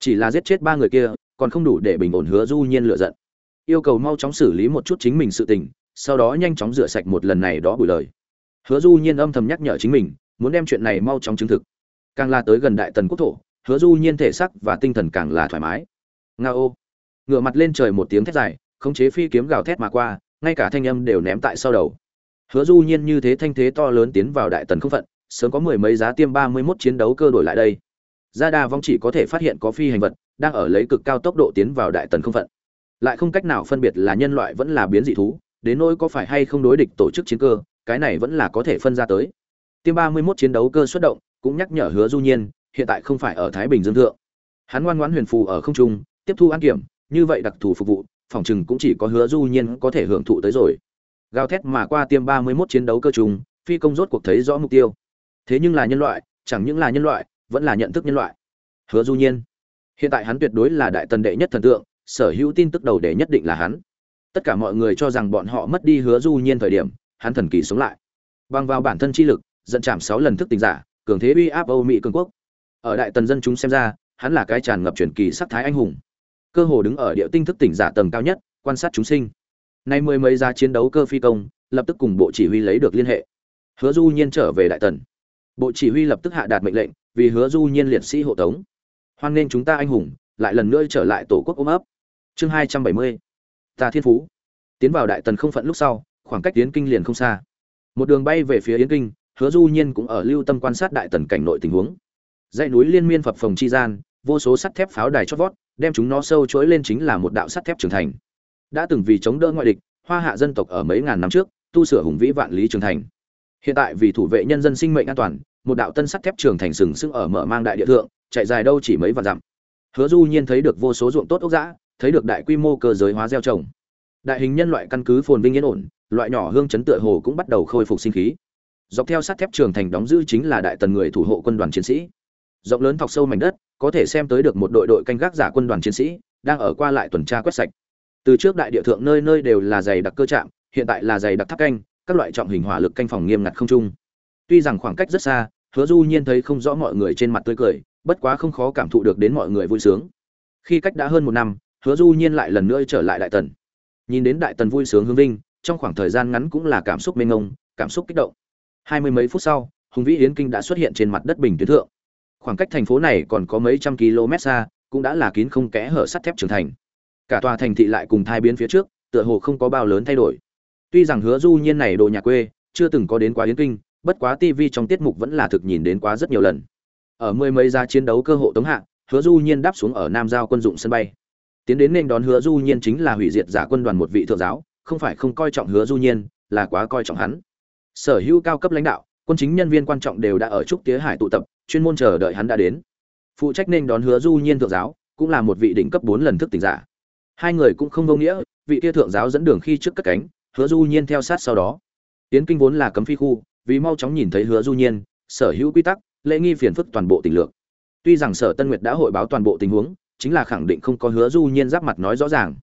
A: Chỉ là giết chết ba người kia, còn không đủ để bình ổn hứa du nhiên lựa giận. Yêu cầu mau chóng xử lý một chút chính mình sự tình sau đó nhanh chóng rửa sạch một lần này đó bùi lời. Hứa du nhiên âm thầm nhắc nhở chính mình, muốn đem chuyện này mau chóng chứng thực. Càng là tới gần đại tần quốc thổ, hứa du nhiên thể sắc và tinh thần càng là thoải mái. Nga ô. Ngửa mặt lên trời một tiếng thét dài, khống chế phi kiếm gào thét mà qua, ngay cả thanh âm đều ném tại sau đầu. Hứa du nhiên như thế thanh thế to lớn tiến vào đại tần không phận, sớm có mười mấy giá tiêm ba mươi 31 chiến đấu cơ đổi lại đây. Gia đa vong chỉ có thể phát hiện có phi hành vật, đang ở lấy cực cao tốc độ tiến vào đại tần không phận. Lại không cách nào phân biệt là nhân loại vẫn là biến dị thú đến nỗi có phải hay không đối địch tổ chức chiến cơ, cái này vẫn là có thể phân ra tới. Tiêm ba mươi 31 chiến đấu cơ xuất động, cũng nhắc nhở hứa du nhiên, hiện tại không phải ở thái bình dương thượng. Hắn ngoan ngoãn huyền phù ở không trung, tiếp thu an kiểm, như vậy đặc thù phục vụ, phòng trừng cũng chỉ có hứa du nhiên có thể hưởng thụ tới rồi. Gào thét mà qua tiêm ba mươi 31 chiến đấu cơ trùng, phi công rốt cuộc thấy rõ mục tiêu. Thế nhưng là nhân loại, chẳng những là nhân loại, vẫn là nhận thức nhân loại. Hứa du nhiên, hiện tại hắn tuyệt đối là đại tần đệ nhất thần tượng, sở hữu tin tức đầu đệ nhất định là hắn tất cả mọi người cho rằng bọn họ mất đi hứa du nhiên thời điểm, hắn thần kỳ sống lại. Bằng vào bản thân chi lực dẫn chạm sáu lần thức tình giả, cường thế uy áp âu mỹ cường quốc. Ở đại tần dân chúng xem ra, hắn là cái tràn ngập truyền kỳ sắc thái anh hùng. Cơ hồ đứng ở địa tinh thức tỉnh giả tầng cao nhất, quan sát chúng sinh. Nay mười mấy ra chiến đấu cơ phi công, lập tức cùng bộ chỉ huy lấy được liên hệ. Hứa du nhiên trở về đại tần. Bộ chỉ huy lập tức hạ đạt mệnh lệnh, vì hứa du nhiên liệt sĩ hộ tống. Hoan nên chúng ta anh hùng, lại lần nữa trở lại tổ quốc ôm ấp. Chương hai trăm bảy mươi ta thiên phú. Tiến vào đại tần không phận lúc sau, khoảng cách tiến kinh liền không xa. Một đường bay về phía yến kinh, hứa du nhiên cũng ở lưu tâm quan sát đại tần cảnh nội tình huống. Dãy núi liên miên phập phồng chi gian, vô số sắt thép pháo đài chót vót, đem chúng nó sâu chối lên chính là một đạo sắt thép trưởng thành. Đã từng vì chống đỡ ngoại địch, hoa hạ dân tộc ở mấy ngàn năm trước, tu sửa hùng vĩ vạn lý trường thành. Hiện tại vì thủ vệ nhân dân sinh mệnh an toàn, một đạo tân sắt thép trường thành sừng sững ở mở mang đại địa thượng, chạy dài đâu chỉ mấy vạn dặm. Hứa du nhiên thấy được vô số ruộng tốt ốc dã thấy được đại quy mô cơ giới hóa gieo trồng. Đại hình nhân loại căn cứ phồn vinh yên ổn, loại nhỏ hương chấn tựa hồ cũng bắt đầu khôi phục sinh khí. Dọc theo sát thép trường thành đóng giữ chính là đại tần người thủ hộ quân đoàn chiến sĩ. Rộng lớn thọc sâu mảnh đất, có thể xem tới được một đội đội canh gác giả quân đoàn chiến sĩ, đang ở qua lại tuần tra quét sạch. Từ trước đại địa thượng nơi nơi đều là dày đặc cơ trạm, hiện tại là dày đặc tháp canh, các loại trọng hình hỏa lực canh phòng nghiêm ngặt không trung tuy rằng khoảng cách rất xa, hứa du nhiên thấy không rõ mọi người trên mặt tươi cười, bất quá không khó cảm thụ được đến mọi người vui sướng. Khi cách đã hơn một năm hứa du nhiên lại lần nữa trở lại đại tần. Nhìn đến đại tần vui sướng hương vinh, trong khoảng thời gian ngắn cũng là cảm xúc mênh ngông cảm xúc kích động. Hai mươi mấy phút sau, hùng vĩ yến kinh đã xuất hiện trên mặt đất bình tuyến thượng. Khoảng cách thành phố này còn có mấy trăm km xa, cũng đã là kín không kẽ hở sắt thép trưởng thành. Cả tòa thành thị lại cùng thai biến phía trước, tựa hồ không có bao lớn thay đổi. Tuy rằng hứa du nhiên này đồ nhà quê, chưa từng có đến quá yến kinh, bất quá tv trong tiết mục vẫn là thực nhìn đến quá rất nhiều lần. Ở mười mấy gia chiến đấu cơ hộ tống hạ, hứa du nhiên đáp xuống ở nam giao quân dụng sân bay tiến đến nên đón hứa du nhiên chính là hủy diệt giả quân đoàn một vị thượng giáo, không phải không coi trọng hứa du nhiên, là quá coi trọng hắn. Sở hữu cao cấp lãnh đạo, quân chính nhân viên quan trọng đều đã ở trúc tía hải tụ tập, chuyên môn chờ đợi hắn đã đến. Phụ trách nên đón hứa du nhiên thượng giáo, cũng là một vị đỉnh cấp bốn lần thức tỉnh giả. Hai người cũng không vô nghĩa, vị kia thượng giáo dẫn đường khi trước cất cánh, hứa du nhiên theo sát sau đó. Tiến kinh vốn là cấm phi khu, vì mau chóng nhìn thấy hứa du nhiên, sở hữu quy tắc, lễ nghi phiền phức toàn bộ tình lượng tuy rằng sở tân nguyệt đã hội báo toàn bộ tình huống chính là khẳng định không có hứa du nhiên giáp mặt nói rõ ràng.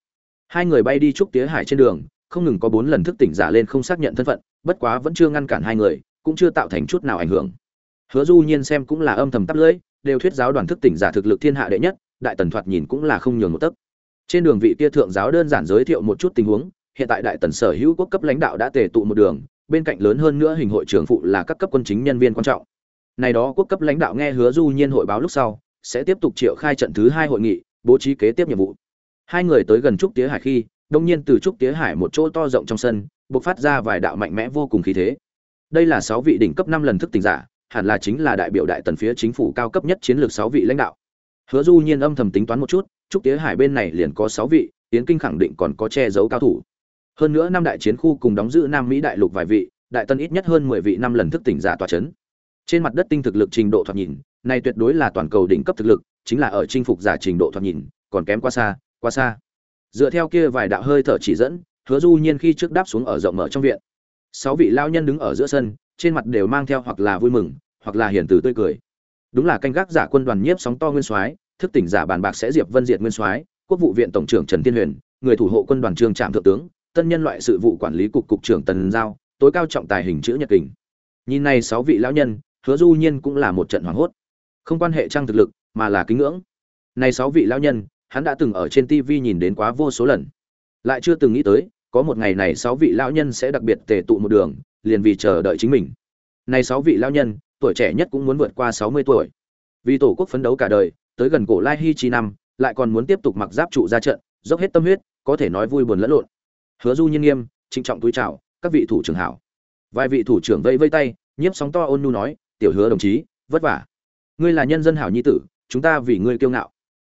A: Hai người bay đi trúc tía hải trên đường, không ngừng có bốn lần thức tỉnh giả lên không xác nhận thân phận, bất quá vẫn chưa ngăn cản hai người, cũng chưa tạo thành chút nào ảnh hưởng. Hứa du nhiên xem cũng là âm thầm tắp lưỡi, đều thuyết giáo đoàn thức tỉnh giả thực lực thiên hạ đệ nhất, đại tần thoạt nhìn cũng là không nhường một tấc. Trên đường vị kia thượng giáo đơn giản giới thiệu một chút tình huống, hiện tại đại tần sở hữu quốc cấp lãnh đạo đã tề tụ một đường, bên cạnh lớn hơn nữa hình hội trưởng phụ là các cấp quân chính nhân viên quan trọng. Này đó quốc cấp lãnh đạo nghe hứa du nhiên hội báo lúc sau sẽ tiếp tục triệu khai trận thứ hai hội nghị, bố trí kế tiếp nhiệm vụ. Hai người tới gần trúc tía hải khi, đông nhiên từ trúc tía hải một chỗ to rộng trong sân, bộc phát ra vài đạo mạnh mẽ vô cùng khí thế. Đây là sáu vị đỉnh cấp năm lần thức tỉnh giả, hẳn là chính là đại biểu đại tần phía chính phủ cao cấp nhất chiến lược sáu vị lãnh đạo. Hứa du nhiên âm thầm tính toán một chút, trúc tía hải bên này liền có sáu vị tiến kinh khẳng định còn có che giấu cao thủ. Hơn nữa năm đại chiến khu cùng đóng giữ nam mỹ đại lục vài vị, đại tân ít nhất hơn mười vị năm lần thức tỉnh giả tòa chấn. Trên mặt đất tinh thực lực trình độ thoạt nhìn này tuyệt đối là toàn cầu đỉnh cấp thực lực, chính là ở chinh phục giả trình độ thoạt nhìn, còn kém quá xa quá xa. Dựa theo kia vài đạo hơi thở chỉ dẫn, hứa du nhiên khi trước đáp xuống ở rộng mở trong viện, sáu vị lao nhân đứng ở giữa sân, trên mặt đều mang theo hoặc là vui mừng, hoặc là hiền từ tươi cười. Đúng là canh gác giả quân đoàn nhiếp sóng to nguyên soái, thức tỉnh giả bàn bạc sẽ diệp vân diệt nguyên soái, quốc vụ viện tổng trưởng trần tiên huyền, người thủ hộ quân đoàn trương trạm thượng tướng, tân nhân loại sự vụ quản lý cục cục trưởng tần giao, tối cao trọng tài hình chữ nhật kình. Nhìn này sáu vị lão nhân, hứa du nhiên cũng là một trận hoảng hốt không quan hệ trang thực lực, mà là kính ngưỡng. Này sáu vị lão nhân, hắn đã từng ở trên tv nhìn đến quá vô số lần. Lại chưa từng nghĩ tới, có một ngày này sáu vị lão nhân sẽ đặc biệt tề tụ một đường, liền vì chờ đợi chính mình. Này sáu vị lão nhân, tuổi trẻ nhất cũng muốn vượt qua sáu mươi tuổi. Vì tổ quốc phấn đấu cả đời, tới gần cổ lai hy chi năm, lại còn muốn tiếp tục mặc giáp trụ ra trận, dốc hết tâm huyết, có thể nói vui buồn lẫn lộn. Hứa du nhiên nghiêm, trịnh trọng túi chào, các vị thủ trưởng hảo. Vài vị thủ trưởng vây vây tay, nhiếp sóng to ôn nu nói, tiểu hứa đồng chí, vất vả ngươi là nhân dân hảo nhi tử, chúng ta vì ngươi kiêu ngạo.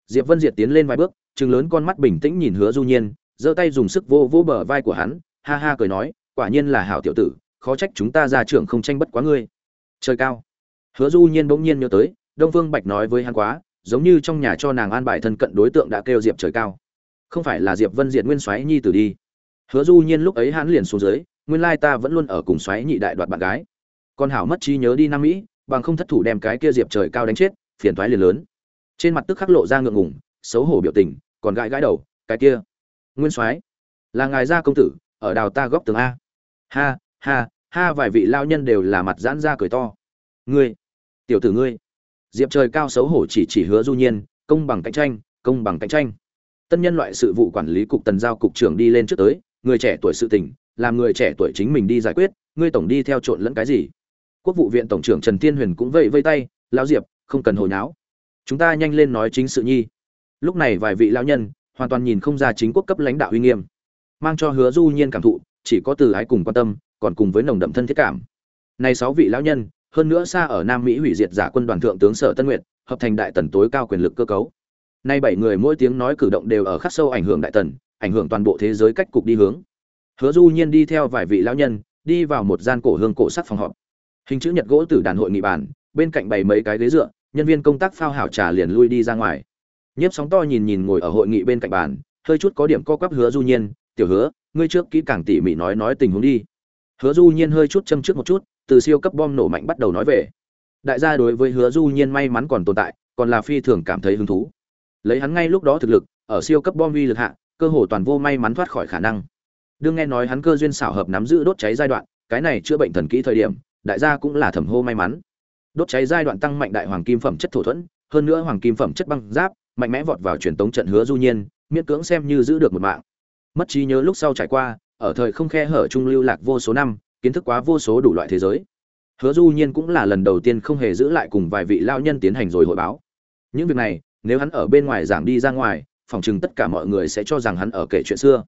A: Diệp vân diệt tiến lên vài bước, trừng lớn con mắt bình tĩnh nhìn hứa du nhiên, giơ tay dùng sức vô vô bờ vai của hắn, ha ha cười nói, quả nhiên là hảo tiểu tử, khó trách chúng ta ra trưởng không tranh bất quá ngươi. Trời cao. Hứa du nhiên bỗng nhiên nhớ tới, đông phương bạch nói với hắn quá, giống như trong nhà cho nàng an bài thân cận đối tượng đã kêu diệp trời cao. Không phải là diệp vân diệt nguyên soái nhi tử đi. Hứa du nhiên lúc ấy hắn liền xuống dưới, nguyên lai ta vẫn luôn ở cùng soái nhị đại đoạt bạn gái. Con hảo mất trí nhớ đi nam mỹ bằng không thất thủ đem cái kia diệp trời cao đánh chết, phiền toái liền lớn. Trên mặt tức khắc lộ ra ngượng ngùng, xấu hổ biểu tình, còn gãi gãi đầu, cái kia, nguyên soái, là ngài gia công tử, ở đào ta góc tường a. Ha ha ha, vài vị lao nhân đều là mặt giãn ra cười to. Ngươi, tiểu tử ngươi. Diệp trời cao xấu hổ chỉ chỉ hứa du nhiên, công bằng cạnh tranh, công bằng cạnh tranh. Tân nhân loại sự vụ quản lý cục tần giao cục trưởng đi lên trước tới, người trẻ tuổi sự tình, làm người trẻ tuổi chính mình đi giải quyết, ngươi tổng đi theo trộn lẫn cái gì? Quốc vụ viện tổng trưởng trần Thiên huyền cũng vẫy vây tay, lão diệp, không cần hồi nháo chúng ta nhanh lên nói chính sự nhi. Lúc này vài vị lão nhân hoàn toàn nhìn không ra chính quốc cấp lãnh đạo uy nghiêm, mang cho hứa du nhiên cảm thụ, chỉ có từ ái cùng quan tâm, còn cùng với nồng đậm thân thiết cảm. Này sáu vị lão nhân, hơn nữa xa ở nam mỹ hủy diệt giả quân đoàn thượng tướng sở tân nguyệt, hợp thành đại tần tối cao quyền lực cơ cấu. Nay bảy người mỗi tiếng nói cử động đều ở khắc sâu ảnh hưởng đại tần, ảnh hưởng toàn bộ thế giới cách cục đi hướng. Hứa du nhiên đi theo vài vị lão nhân, đi vào một gian cổ hương cổ sắc phòng họp hình chữ nhật gỗ từ đàn hội nghị bàn, bên cạnh bày mấy cái ghế dựa, nhân viên công tác phao hảo trà liền lui đi ra ngoài. Nhiếp sóng to nhìn nhìn ngồi ở hội nghị bên cạnh bàn, hơi chút có điểm co quắp hứa du nhiên, tiểu hứa, ngươi trước kỹ càng tỉ mỉ nói nói tình huống đi. Hứa du nhiên hơi chút châm trước một chút, từ siêu cấp bom nổ mạnh bắt đầu nói về. Đại gia đối với hứa du nhiên may mắn còn tồn tại, còn là phi thường cảm thấy hứng thú. Lấy hắn ngay lúc đó thực lực, ở siêu cấp bom uy lực hạ, cơ hồ toàn vô may mắn thoát khỏi khả năng. Đương nghe nói hắn cơ duyên xảo hợp nắm giữ đốt cháy giai đoạn, cái này chữa bệnh thần kỹ thời điểm đại gia cũng là thầm hô may mắn. Đốt cháy giai đoạn tăng mạnh đại hoàng kim phẩm chất thổ thuẫn, hơn nữa hoàng kim phẩm chất băng giáp, mạnh mẽ vọt vào truyền tống trận hứa du nhiên, miễn cưỡng xem như giữ được một mạng. Mất trí nhớ lúc sau trải qua, ở thời không khe hở trung lưu lạc vô số năm, kiến thức quá vô số đủ loại thế giới. Hứa du nhiên cũng là lần đầu tiên không hề giữ lại cùng vài vị lao nhân tiến hành rồi hội báo. Những việc này, nếu hắn ở bên ngoài giảng đi ra ngoài phỏng chừng tất cả mọi người sẽ cho rằng hắn ở kể chuyện xưa.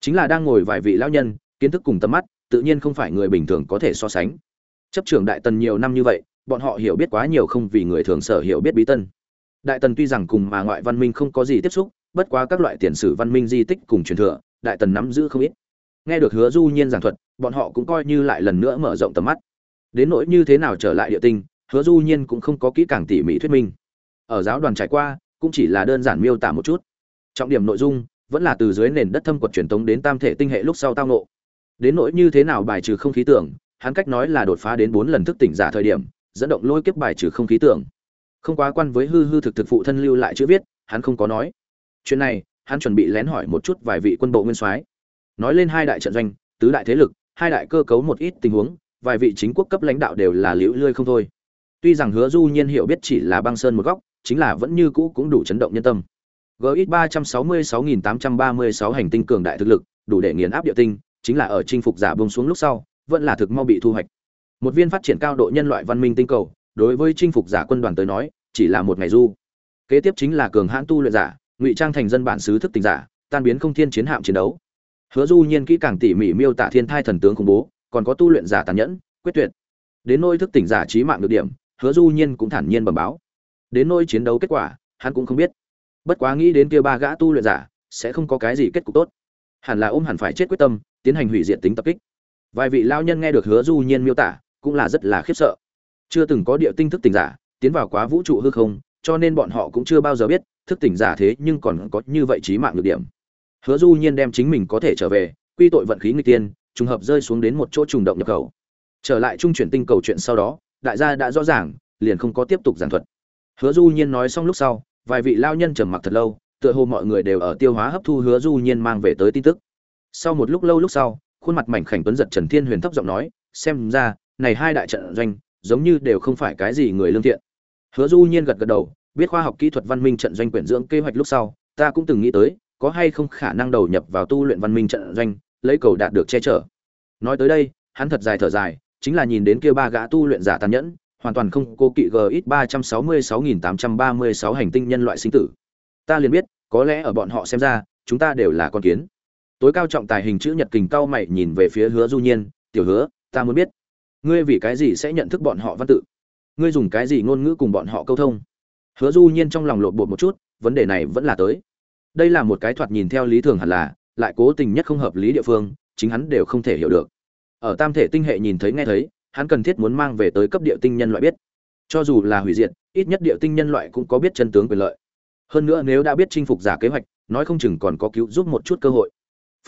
A: Chính là đang ngồi vài vị lao nhân, kiến thức cùng tầm mắt, tự nhiên không phải người bình thường có thể so sánh chấp trưởng đại tần nhiều năm như vậy, bọn họ hiểu biết quá nhiều không vì người thường sở hiểu biết bí tân. Đại tần tuy rằng cùng mà ngoại văn minh không có gì tiếp xúc, bất quá các loại tiền sử văn minh di tích cùng truyền thừa, đại tần nắm giữ không ít. Nghe được hứa du nhiên giảng thuật, bọn họ cũng coi như lại lần nữa mở rộng tầm mắt. Đến nỗi như thế nào trở lại địa tinh, hứa du nhiên cũng không có kỹ càng tỉ mỉ thuyết minh. Ở giáo đoàn trải qua, cũng chỉ là đơn giản miêu tả một chút. Trọng điểm nội dung, vẫn là từ dưới nền đất thâm quật truyền tống đến tam thể tinh hệ lúc sau tao nộ đến nỗi như thế nào bài trừ không khí tưởng hắn cách nói là đột phá đến bốn lần thức tỉnh giả thời điểm, dẫn động lôi kiếp bài trừ không khí tưởng. Không quá quan với hư hư thực thực phụ thân lưu lại chữ viết, hắn không có nói. Chuyện này, hắn chuẩn bị lén hỏi một chút vài vị quân bộ nguyên soái. Nói lên hai đại trận doanh, tứ đại thế lực, hai đại cơ cấu một ít tình huống, vài vị chính quốc cấp lãnh đạo đều là liễu lươi không thôi. Tuy rằng hứa du nhiên hiểu biết chỉ là băng sơn một góc, chính là vẫn như cũ cũng đủ chấn động nhân tâm. Gx ba trăm sáu mươi sáu nghìn tám trăm ba mươi sáu hành tinh cường đại thực lực, đủ để nghiền áp địa tinh, chính là ở chinh phục giả bông xuống lúc sau vẫn là thực mau bị thu hoạch. Một viên phát triển cao độ nhân loại văn minh tinh cầu, đối với chinh phục giả quân đoàn tới nói, chỉ là một ngày du. Kế tiếp chính là cường hãn tu luyện giả, ngụy trang thành dân bản xứ thức tình giả, tan biến không thiên chiến hạm chiến đấu. Hứa du nhiên kỹ càng tỉ mỉ miêu tả thiên thai thần tướng khủng bố, còn có tu luyện giả tàn nhẫn, quyết tuyệt. Đến nôi thức tỉnh giả trí mạng được điểm, hứa du nhiên cũng thản nhiên bẩm báo. Đến nôi chiến đấu kết quả, hắn cũng không biết. Bất quá nghĩ đến kia ba gã tu luyện giả, sẽ không có cái gì kết cục tốt. Hẳn là ôm hẳn phải chết quyết tâm, tiến hành hủy diệt tính tập kích vài vị lao nhân nghe được hứa du nhiên miêu tả, cũng là rất là khiếp sợ. Chưa từng có địa tinh thức tỉnh giả tiến vào quá vũ trụ hư không, cho nên bọn họ cũng chưa bao giờ biết thức tỉnh giả thế nhưng còn có như vậy trí mạng được điểm. Hứa du nhiên đem chính mình có thể trở về, quy tội vận khí người tiên, trùng hợp rơi xuống đến một chỗ trùng động nhập khẩu. Trở lại trung chuyển tinh cầu chuyện sau đó, đại gia đã rõ ràng, liền không có tiếp tục giảng thuật. Hứa du nhiên nói xong lúc sau, vài vị lao nhân trầm mặc thật lâu, tựa hồ mọi người đều ở tiêu hóa hấp thu hứa du nhiên mang về tới tin tức. Sau một lúc lâu lúc sau khuôn mặt mảnh khảnh tuấn giật trần thiên huyền thấp giọng nói, xem ra, này hai đại trận doanh, giống như đều không phải cái gì người lương thiện. Hứa du nhiên gật gật đầu, biết khoa học kỹ thuật văn minh trận doanh quyển dưỡng kế hoạch lúc sau, ta cũng từng nghĩ tới, có hay không khả năng đầu nhập vào tu luyện văn minh trận doanh, lấy cầu đạt được che chở. Nói tới đây, hắn thật dài thở dài, chính là nhìn đến kia ba gã tu luyện giả tàn nhẫn, hoàn toàn không cô kỵ gx ba trăm sáu mươi sáu nghìn tám trăm ba mươi sáu hành tinh nhân loại sinh tử. Ta liền biết, có lẽ ở bọn họ xem ra, chúng ta đều là con kiến tối cao trọng tài hình chữ nhật kình cao mày nhìn về phía hứa du nhiên, tiểu hứa, ta muốn biết, ngươi vì cái gì sẽ nhận thức bọn họ văn tự? Ngươi dùng cái gì ngôn ngữ cùng bọn họ câu thông? Hứa du nhiên trong lòng lột bột một chút, vấn đề này vẫn là tới. Đây là một cái thoạt nhìn theo lý thường hẳn là, lại cố tình nhất không hợp lý địa phương, chính hắn đều không thể hiểu được. Ở tam thể tinh hệ nhìn thấy nghe thấy, hắn cần thiết muốn mang về tới cấp địa tinh nhân loại biết. Cho dù là hủy diệt, ít nhất địa tinh nhân loại cũng có biết chân tướng quyền lợi. Hơn nữa nếu đã biết chinh phục giả kế hoạch, nói không chừng còn có cứu giúp một chút cơ hội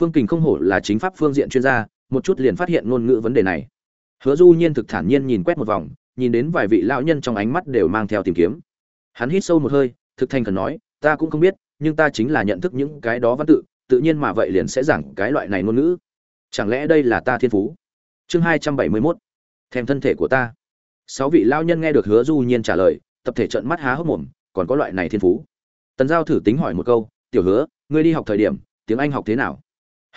A: phương kình không hổ là chính pháp phương diện chuyên gia, một chút liền phát hiện ngôn ngữ vấn đề này. Hứa du nhiên thực thản nhiên nhìn quét một vòng, nhìn đến vài vị lão nhân trong ánh mắt đều mang theo tìm kiếm. Hắn hít sâu một hơi, thực thành cần nói, ta cũng không biết, nhưng ta chính là nhận thức những cái đó văn tự tự nhiên mà vậy liền sẽ giảng cái loại này ngôn ngữ. Chẳng lẽ đây là ta thiên phú? Chương hai trăm bảy mươi mốt. Thèm thân thể của ta. Sáu vị lao nhân nghe được hứa du nhiên trả lời, tập thể trợn mắt há hốc mồm, còn có loại này thiên phú? Tần giao thử tính hỏi một câu, tiểu hứa, ngươi đi học thời điểm, tiếng anh học thế nào?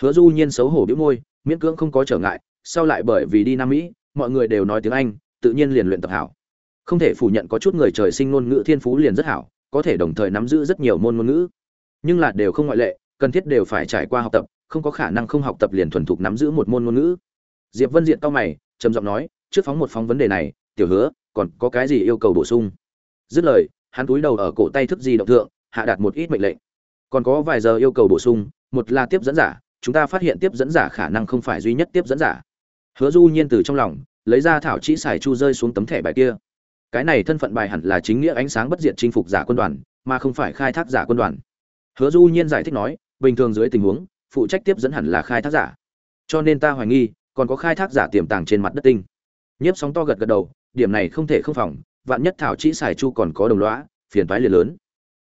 A: Hứa du nhiên xấu hổ bĩu môi, miễn cưỡng không có trở ngại, sau lại bởi vì đi nam mỹ, mọi người đều nói tiếng anh, tự nhiên liền luyện tập hảo. Không thể phủ nhận có chút người trời sinh ngôn ngữ thiên phú liền rất hảo, có thể đồng thời nắm giữ rất nhiều môn ngôn ngữ. Nhưng là đều không ngoại lệ, cần thiết đều phải trải qua học tập, không có khả năng không học tập liền thuần thục nắm giữ một môn ngôn ngữ. Diệp vân diện cao mày, trầm giọng nói, trước phóng một phóng vấn đề này, tiểu hứa, còn có cái gì yêu cầu bổ sung? Dứt lời, hắn túi đầu ở cổ tay thức di động thượng, hạ đạt một ít mệnh lệnh. Còn có vài giờ yêu cầu bổ sung, một là tiếp dẫn giả chúng ta phát hiện tiếp dẫn giả khả năng không phải duy nhất tiếp dẫn giả. Hứa du nhiên từ trong lòng, lấy ra thảo chỉ xài chu rơi xuống tấm thẻ bài kia. Cái này thân phận bài hẳn là chính nghĩa ánh sáng bất diệt chinh phục giả quân đoàn, mà không phải khai thác giả quân đoàn. Hứa du nhiên giải thích nói, bình thường dưới tình huống, phụ trách tiếp dẫn hẳn là khai thác giả. Cho nên ta hoài nghi, còn có khai thác giả tiềm tàng trên mặt đất tinh. Nhiếp sóng to gật gật đầu, điểm này không thể không phòng, vạn nhất thảo chỉ xài chu còn có đồng lõa, phiền toái liền lớn.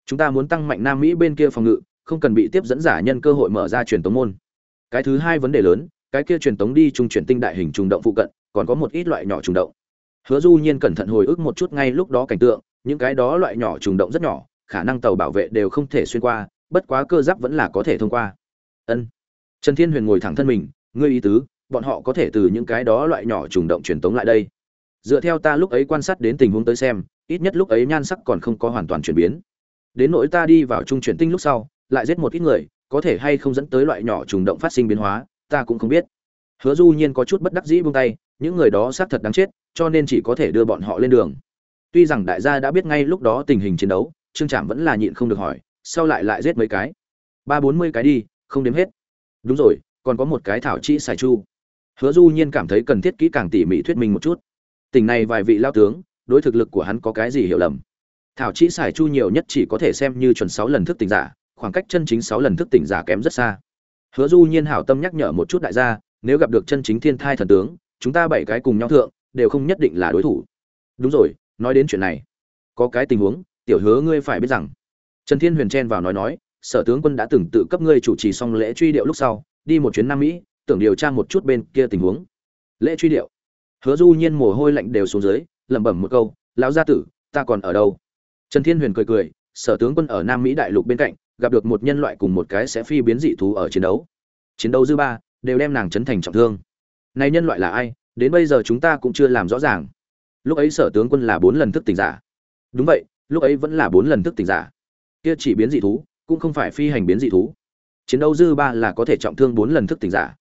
A: Chúng ta muốn tăng mạnh nam mỹ bên kia phòng ngự, không cần bị tiếp dẫn giả nhân cơ hội mở ra truyền tống môn cái thứ hai vấn đề lớn, cái kia truyền tống đi trung chuyển tinh đại hình trùng động phụ cận, còn có một ít loại nhỏ trùng động. Hứa du nhiên cẩn thận hồi ức một chút ngay lúc đó cảnh tượng, những cái đó loại nhỏ trùng động rất nhỏ, khả năng tàu bảo vệ đều không thể xuyên qua, bất quá cơ giáp vẫn là có thể thông qua. Ân. Trần thiên huyền ngồi thẳng thân mình, ngươi ý tứ, bọn họ có thể từ những cái đó loại nhỏ trùng động truyền tống lại đây. Dựa theo ta lúc ấy quan sát đến tình huống tới xem, ít nhất lúc ấy nhan sắc còn không có hoàn toàn chuyển biến. Đến nỗi ta đi vào trung chuyển tinh lúc sau lại giết một ít người, có thể hay không dẫn tới loại nhỏ trùng động phát sinh biến hóa, ta cũng không biết. Hứa du nhiên có chút bất đắc dĩ buông tay, những người đó xác thật đáng chết, cho nên chỉ có thể đưa bọn họ lên đường. Tuy rằng đại gia đã biết ngay lúc đó tình hình chiến đấu, trương trạm vẫn là nhịn không được hỏi, sau lại lại giết mấy cái? Ba bốn mươi cái đi, không đếm hết. Đúng rồi, còn có một cái thảo chỉ xài chu. Hứa du nhiên cảm thấy cần thiết kỹ càng tỉ mỉ thuyết minh một chút. Tình này vài vị lao tướng, đối thực lực của hắn có cái gì hiểu lầm? Thảo chỉ xài chu nhiều nhất chỉ có thể xem như chuẩn sáu lần thức tỉnh giả khoảng cách chân chính sáu lần thức tỉnh giả kém rất xa. Hứa du nhiên hảo tâm nhắc nhở một chút đại gia, nếu gặp được chân chính thiên thai thần tướng, chúng ta bảy cái cùng nhau thượng, đều không nhất định là đối thủ. Đúng rồi, nói đến chuyện này, có cái tình huống, tiểu hứa ngươi phải biết rằng, trần thiên huyền chen vào nói nói, sở tướng quân đã từng tự cấp ngươi chủ trì xong lễ truy điệu lúc sau, đi một chuyến nam mỹ, tưởng điều tra một chút bên kia tình huống. Lễ truy điệu. Hứa du nhiên mồ hôi lạnh đều xuống dưới, lẩm bẩm một câu, lão gia tử, ta còn ở đâu? Trần thiên huyền cười cười, sở tướng quân ở nam mỹ đại lục bên cạnh gặp được một nhân loại cùng một cái sẽ phi biến dị thú ở chiến đấu. Chiến đấu dư ba, đều đem nàng chấn thành trọng thương. Này nhân loại là ai? Đến bây giờ chúng ta cũng chưa làm rõ ràng. Lúc ấy sở tướng quân là bốn lần thức tỉnh giả. Đúng vậy, lúc ấy vẫn là bốn lần thức tỉnh giả. Kia chỉ biến dị thú, cũng không phải phi hành biến dị thú. Chiến đấu dư ba là có thể trọng thương bốn lần thức tỉnh giả.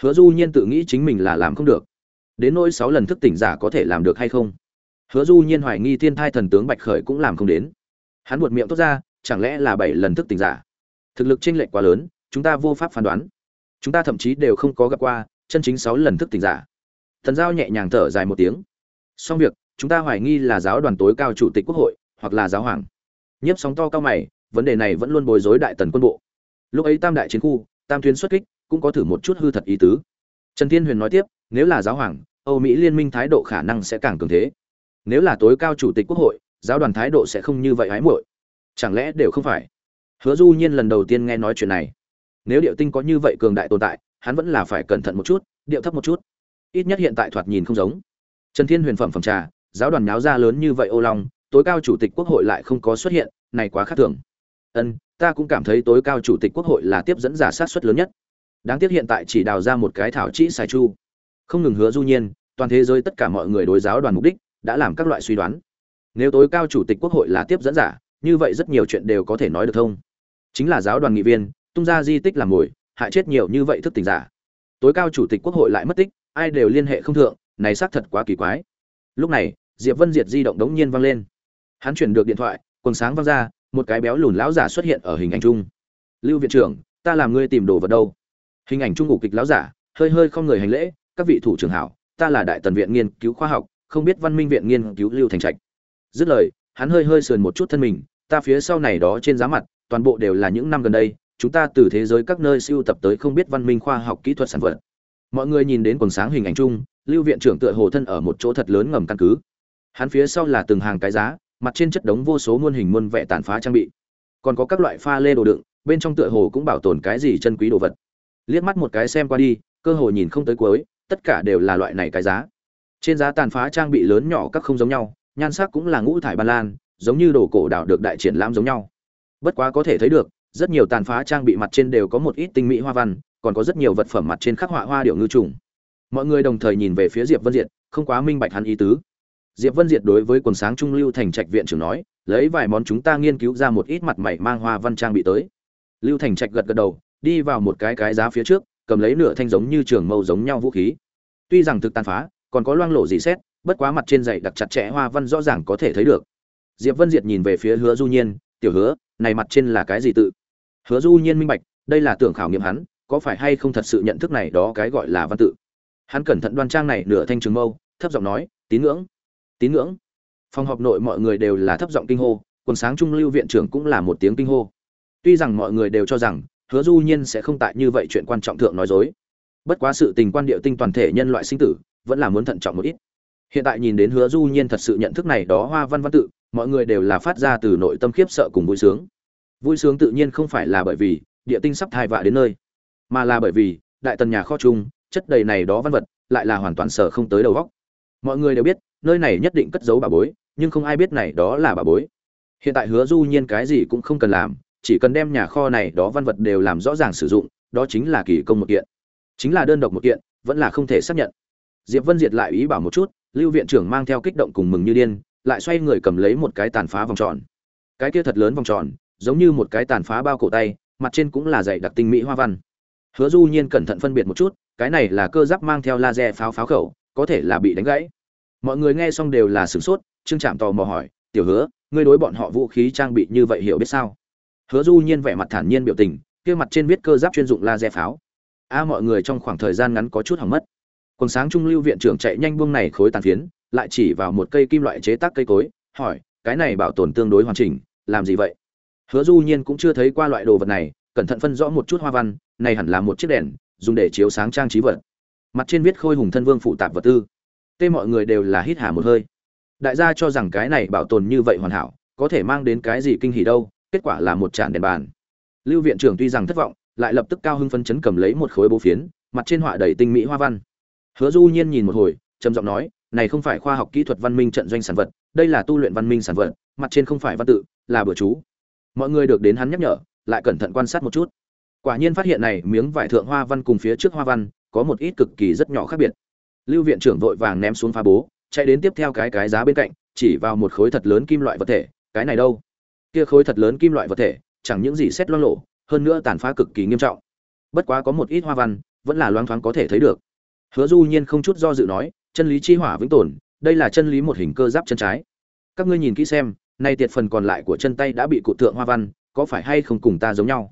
A: Hứa du nhiên tự nghĩ chính mình là làm không được. Đến nỗi sáu lần thức tỉnh giả có thể làm được hay không? Hứa du nhiên hoài nghi thiên thai thần tướng bạch khởi cũng làm không đến. Hắn buột miệng tốt ra chẳng lẽ là bảy lần thức tỉnh giả? Thực lực chênh lệch quá lớn, chúng ta vô pháp phán đoán. Chúng ta thậm chí đều không có gặp qua chân chính sáu lần thức tỉnh giả. Thần giao nhẹ nhàng thở dài một tiếng. Xong việc, chúng ta hoài nghi là giáo đoàn tối cao chủ tịch quốc hội, hoặc là giáo hoàng. Nhiếp sóng to cao mày, vấn đề này vẫn luôn bối rối đại tần quân bộ. Lúc ấy tam đại chiến khu, tam tuyến xuất kích, cũng có thử một chút hư thật ý tứ. Trần thiên huyền nói tiếp, nếu là giáo hoàng, âu mỹ liên minh thái độ khả năng sẽ càng cường thế. Nếu là tối cao chủ tịch quốc hội, giáo đoàn thái độ sẽ không như vậy hái muội chẳng lẽ đều không phải? Hứa du nhiên lần đầu tiên nghe nói chuyện này. Nếu điệu tinh có như vậy cường đại tồn tại, hắn vẫn là phải cẩn thận một chút, điệu thấp một chút. Ít nhất hiện tại thoạt nhìn không giống. Trần thiên huyền phẩm phẩm trà, giáo đoàn nháo ra lớn như vậy ô long, tối cao chủ tịch quốc hội lại không có xuất hiện, này quá khác thường. Ân, ta cũng cảm thấy tối cao chủ tịch quốc hội là tiếp dẫn giả sát xuất lớn nhất. Đáng tiếc hiện tại chỉ đào ra một cái thảo chỉ xài chu. Không ngừng hứa du nhiên, toàn thế giới tất cả mọi người đối giáo đoàn mục đích, đã làm các loại suy đoán. Nếu tối cao chủ tịch quốc hội là tiếp dẫn giả như vậy rất nhiều chuyện đều có thể nói được thông. Chính là giáo đoàn nghị viên, tung ra di tích làm mồi, hại chết nhiều như vậy thức tỉnh giả. Tối cao chủ tịch quốc hội lại mất tích, ai đều liên hệ không thượng, này xác thật quá kỳ quái. Lúc này, diệp vân diệt di động đống nhiên vang lên. Hắn chuyển được điện thoại, quần sáng vang ra, một cái béo lùn lão giả xuất hiện ở hình ảnh chung. Lưu viện trưởng, ta làm ngươi tìm đồ vật đâu? Hình ảnh chung ngủ kịch lão giả, hơi hơi không người hành lễ, các vị thủ trưởng hảo, ta là đại tần viện nghiên cứu khoa học, không biết văn minh viện nghiên cứu lưu thành trạch. Dứt lời, hắn hơi hơi sườn một chút thân mình ta phía sau này đó trên giá mặt, toàn bộ đều là những năm gần đây, chúng ta từ thế giới các nơi siêu tập tới không biết văn minh khoa học kỹ thuật sản vật. Mọi người nhìn đến quần sáng hình ảnh chung, lưu viện trưởng tựa hồ thân ở một chỗ thật lớn ngầm căn cứ. Hắn phía sau là từng hàng cái giá, mặt trên chất đống vô số muôn hình muôn vẻ tàn phá trang bị. Còn có các loại pha lê đồ đựng, bên trong tựa hồ cũng bảo tồn cái gì chân quý đồ vật. Liếc mắt một cái xem qua đi, cơ hồ nhìn không tới cuối, tất cả đều là loại này cái giá. Trên giá tàn phá trang bị lớn nhỏ các không giống nhau, nhan sắc cũng là ngũ thải ban lan giống như đồ cổ đảo được đại triển lãm giống nhau. Bất quá có thể thấy được, rất nhiều tàn phá trang bị mặt trên đều có một ít tinh mỹ hoa văn, còn có rất nhiều vật phẩm mặt trên khắc họa hoa điệu ngư trùng. Mọi người đồng thời nhìn về phía diệp vân diệt, không quá minh bạch hắn ý tứ. Diệp vân diệt đối với quần sáng trung lưu thành trạch viện trưởng nói, lấy vài món chúng ta nghiên cứu ra một ít mặt mày mang hoa văn trang bị tới. Lưu thành trạch gật gật đầu, đi vào một cái cái giá phía trước, cầm lấy nửa thanh giống như trường mâu giống nhau vũ khí. Tuy rằng thực tàn phá, còn có loang lổ gì xét, bất quá mặt trên dày đặc chặt chẽ hoa văn rõ ràng có thể thấy được diệp vân diệt nhìn về phía hứa du nhiên, tiểu hứa, này mặt trên là cái gì tự? Hứa du nhiên minh bạch, đây là tưởng khảo nghiệm hắn, có phải hay không thật sự nhận thức này đó cái gọi là văn tự? Hắn cẩn thận đoan trang này nửa thanh trường mâu, thấp giọng nói, tín ngưỡng tín ngưỡng. Phòng họp nội mọi người đều là thấp giọng kinh hô, quần sáng trung lưu viện trưởng cũng là một tiếng kinh hô. Tuy rằng mọi người đều cho rằng, hứa du nhiên sẽ không tại như vậy chuyện quan trọng thượng nói dối. Bất quá sự tình quan địa tinh toàn thể nhân loại sinh tử, vẫn là muốn thận trọng một ít. Hiện tại nhìn đến hứa du nhiên thật sự nhận thức này đó hoa văn văn tự mọi người đều là phát ra từ nội tâm khiếp sợ cùng vui sướng. Vui sướng tự nhiên không phải là bởi vì địa tinh sắp thai vạ đến nơi, mà là bởi vì đại tần nhà kho chung, chất đầy này đó văn vật lại là hoàn toàn sở không tới đầu góc. Mọi người đều biết, nơi này nhất định cất giấu bà bối, nhưng không ai biết này đó là bà bối. Hiện tại hứa du nhiên cái gì cũng không cần làm, chỉ cần đem nhà kho này đó văn vật đều làm rõ ràng sử dụng, đó chính là kỳ công một kiện. Chính là đơn độc một kiện, vẫn là không thể xác nhận. Diệp vân diệt lại ý bảo một chút, lưu viện trưởng mang theo kích động cùng mừng như điên lại xoay người cầm lấy một cái tàn phá vòng tròn. Cái kia thật lớn vòng tròn, giống như một cái tàn phá bao cổ tay, mặt trên cũng là dạy đặc tinh mỹ hoa văn. Hứa du nhiên cẩn thận phân biệt một chút, cái này là cơ giáp mang theo laser pháo pháo khẩu, có thể là bị đánh gãy. Mọi người nghe xong đều là sửng sốt, trương trạm tò mò hỏi, tiểu hứa, ngươi đối bọn họ vũ khí trang bị như vậy hiểu biết sao? Hứa du nhiên vẻ mặt thản nhiên biểu tình, kia mặt trên viết cơ giáp chuyên dụng laser pháo. A, mọi người trong khoảng thời gian ngắn có chút hỏng mất. Còn sáng trung lưu viện trưởng chạy nhanh buông này khối tàn phiến lại chỉ vào một cây kim loại chế tác cây cối, hỏi, cái này bảo tồn tương đối hoàn chỉnh, làm gì vậy? Hứa du nhiên cũng chưa thấy qua loại đồ vật này, cẩn thận phân rõ một chút hoa văn, này hẳn là một chiếc đèn, dùng để chiếu sáng trang trí vật. Mặt trên viết khôi hùng thân vương phụ tạp vật tư. Tê mọi người đều là hít hà một hơi. Đại gia cho rằng cái này bảo tồn như vậy hoàn hảo, có thể mang đến cái gì kinh hỉ đâu, kết quả là một tràn đèn bàn. Lưu viện trưởng tuy rằng thất vọng, lại lập tức cao hưng phấn chấn cầm lấy một khối bố phiến, mặt trên họa đầy tinh mỹ hoa văn. Hứa du nhiên nhìn một hồi, trầm giọng nói này không phải khoa học kỹ thuật văn minh trận doanh sản vật, đây là tu luyện văn minh sản vật, mặt trên không phải văn tự, là bừa chú. Mọi người được đến hắn nhắc nhở, lại cẩn thận quan sát một chút. Quả nhiên phát hiện này miếng vải thượng hoa văn cùng phía trước hoa văn, có một ít cực kỳ rất nhỏ khác biệt. Lưu viện trưởng vội vàng ném xuống phá bố, chạy đến tiếp theo cái cái giá bên cạnh, chỉ vào một khối thật lớn kim loại vật thể, cái này đâu? Kia khối thật lớn kim loại vật thể, chẳng những gì xét loang lộ, hơn nữa tàn phá cực kỳ nghiêm trọng. Bất quá có một ít hoa văn, vẫn là loáng thoáng có thể thấy được. Hứa du nhiên không chút do dự nói chân lý chi hỏa vĩnh tồn, đây là chân lý một hình cơ giáp chân trái. Các ngươi nhìn kỹ xem, nay tiệt phần còn lại của chân tay đã bị cụ tượng hoa văn, có phải hay không cùng ta giống nhau?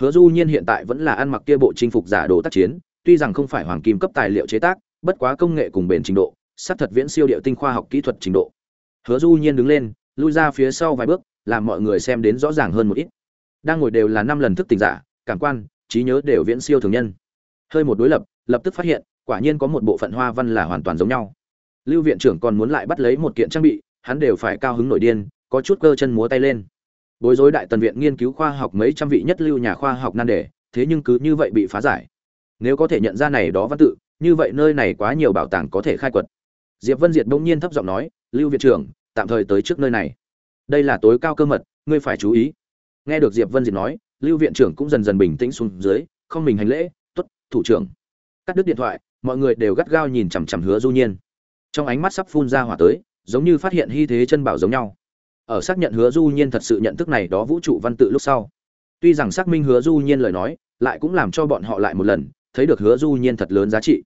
A: Hứa du nhiên hiện tại vẫn là ăn mặc kia bộ chinh phục giả đồ tác chiến, tuy rằng không phải hoàng kim cấp tài liệu chế tác, bất quá công nghệ cùng bền trình độ sắp thật viễn siêu điệu tinh khoa học kỹ thuật trình độ. Hứa du nhiên đứng lên, lui ra phía sau vài bước, làm mọi người xem đến rõ ràng hơn một ít. Đang ngồi đều là năm lần thức tỉnh giả, cảm quan, trí nhớ đều viễn siêu thường nhân. Hơi một đối lập lập tức phát hiện quả nhiên có một bộ phận hoa văn là hoàn toàn giống nhau. Lưu viện trưởng còn muốn lại bắt lấy một kiện trang bị, hắn đều phải cao hứng nổi điên, có chút cơ chân múa tay lên. Bối rối đại tần viện nghiên cứu khoa học mấy trăm vị nhất lưu nhà khoa học nan đề, thế nhưng cứ như vậy bị phá giải. Nếu có thể nhận ra này đó văn tự, như vậy nơi này quá nhiều bảo tàng có thể khai quật. Diệp vân diệt bỗng nhiên thấp giọng nói, lưu viện trưởng, tạm thời tới trước nơi này. Đây là tối cao cơ mật, ngươi phải chú ý. Nghe được diệp vân diệt nói, lưu viện trưởng cũng dần dần bình tĩnh xuống dưới, không mình hành lễ tuất thủ trưởng. Cắt đứt điện thoại mọi người đều gắt gao nhìn chằm chằm hứa du nhiên. Trong ánh mắt sắp phun ra hỏa tới, giống như phát hiện hy thế chân bảo giống nhau. Ở xác nhận hứa du nhiên thật sự nhận thức này đó vũ trụ văn tự lúc sau, tuy rằng xác minh hứa du nhiên lời nói, lại cũng làm cho bọn họ lại một lần, thấy được hứa du nhiên thật lớn giá trị.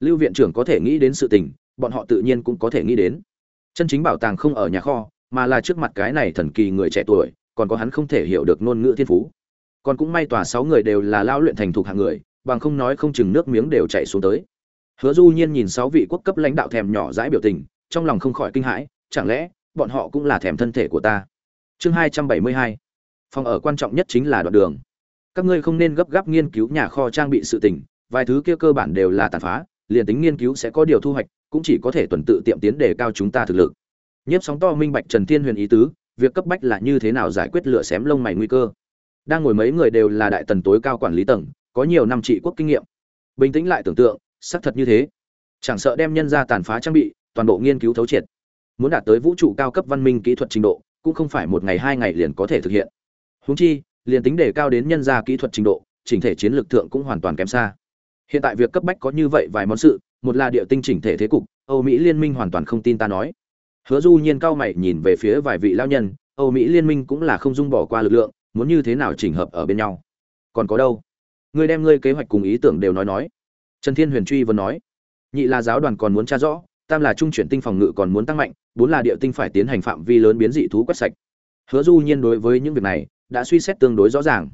A: Lưu viện trưởng có thể nghĩ đến sự tình, bọn họ tự nhiên cũng có thể nghĩ đến. Chân chính bảo tàng không ở nhà kho, mà là trước mặt cái này thần kỳ người trẻ tuổi, còn có hắn không thể hiểu được ngôn ngữ thiên phú. Còn cũng may tòa sáu người đều là lao luyện thành thục hạng người, bằng không nói không chừng nước miếng đều chảy xuống tới hứa du nhiên nhìn sáu vị quốc cấp lãnh đạo thèm nhỏ dãi biểu tình, trong lòng không khỏi kinh hãi, chẳng lẽ, bọn họ cũng là thèm thân thể của ta? Chương hai trăm bảy mươi hai. Phòng ở quan trọng nhất chính là đoạn đường. Các ngươi không nên gấp gáp nghiên cứu nhà kho trang bị sự tình, vài thứ kia cơ bản đều là tàn phá, liền tính nghiên cứu sẽ có điều thu hoạch, cũng chỉ có thể tuần tự tiệm tiến để cao chúng ta thực lực. Nhiếp sóng to minh bạch trần thiên huyền ý tứ, việc cấp bách là như thế nào giải quyết lửa xém lông mày nguy cơ. Đang ngồi mấy người đều là đại tần tối cao quản lý tầng, có nhiều năm trị quốc kinh nghiệm. Bình tĩnh lại tưởng tượng xác thật như thế. Chẳng sợ đem nhân ra tàn phá trang bị, toàn bộ nghiên cứu thấu triệt. Muốn đạt tới vũ trụ cao cấp văn minh kỹ thuật trình độ, cũng không phải một ngày hai ngày liền có thể thực hiện. Húng chi, liền tính đề cao đến nhân ra kỹ thuật trình độ, chỉnh thể chiến lược thượng cũng hoàn toàn kém xa. Hiện tại việc cấp bách có như vậy vài món sự, một là địa tinh chỉnh thể thế cục, âu mỹ liên minh hoàn toàn không tin ta nói. Hứa du nhiên cao mày nhìn về phía vài vị lao nhân, âu mỹ liên minh cũng là không dung bỏ qua lực lượng, muốn như thế nào chỉnh hợp ở bên nhau. Còn có đâu? Ngươi đem ngươi kế hoạch cùng ý tưởng đều nói nói trần thiên huyền truy vẫn nói, nhị là giáo đoàn còn muốn tra rõ, tam là trung chuyển tinh phòng ngự còn muốn tăng mạnh, bốn là địa tinh phải tiến hành phạm vi lớn biến dị thú quét sạch. Hứa du nhiên đối với những việc này đã suy xét tương đối rõ ràng.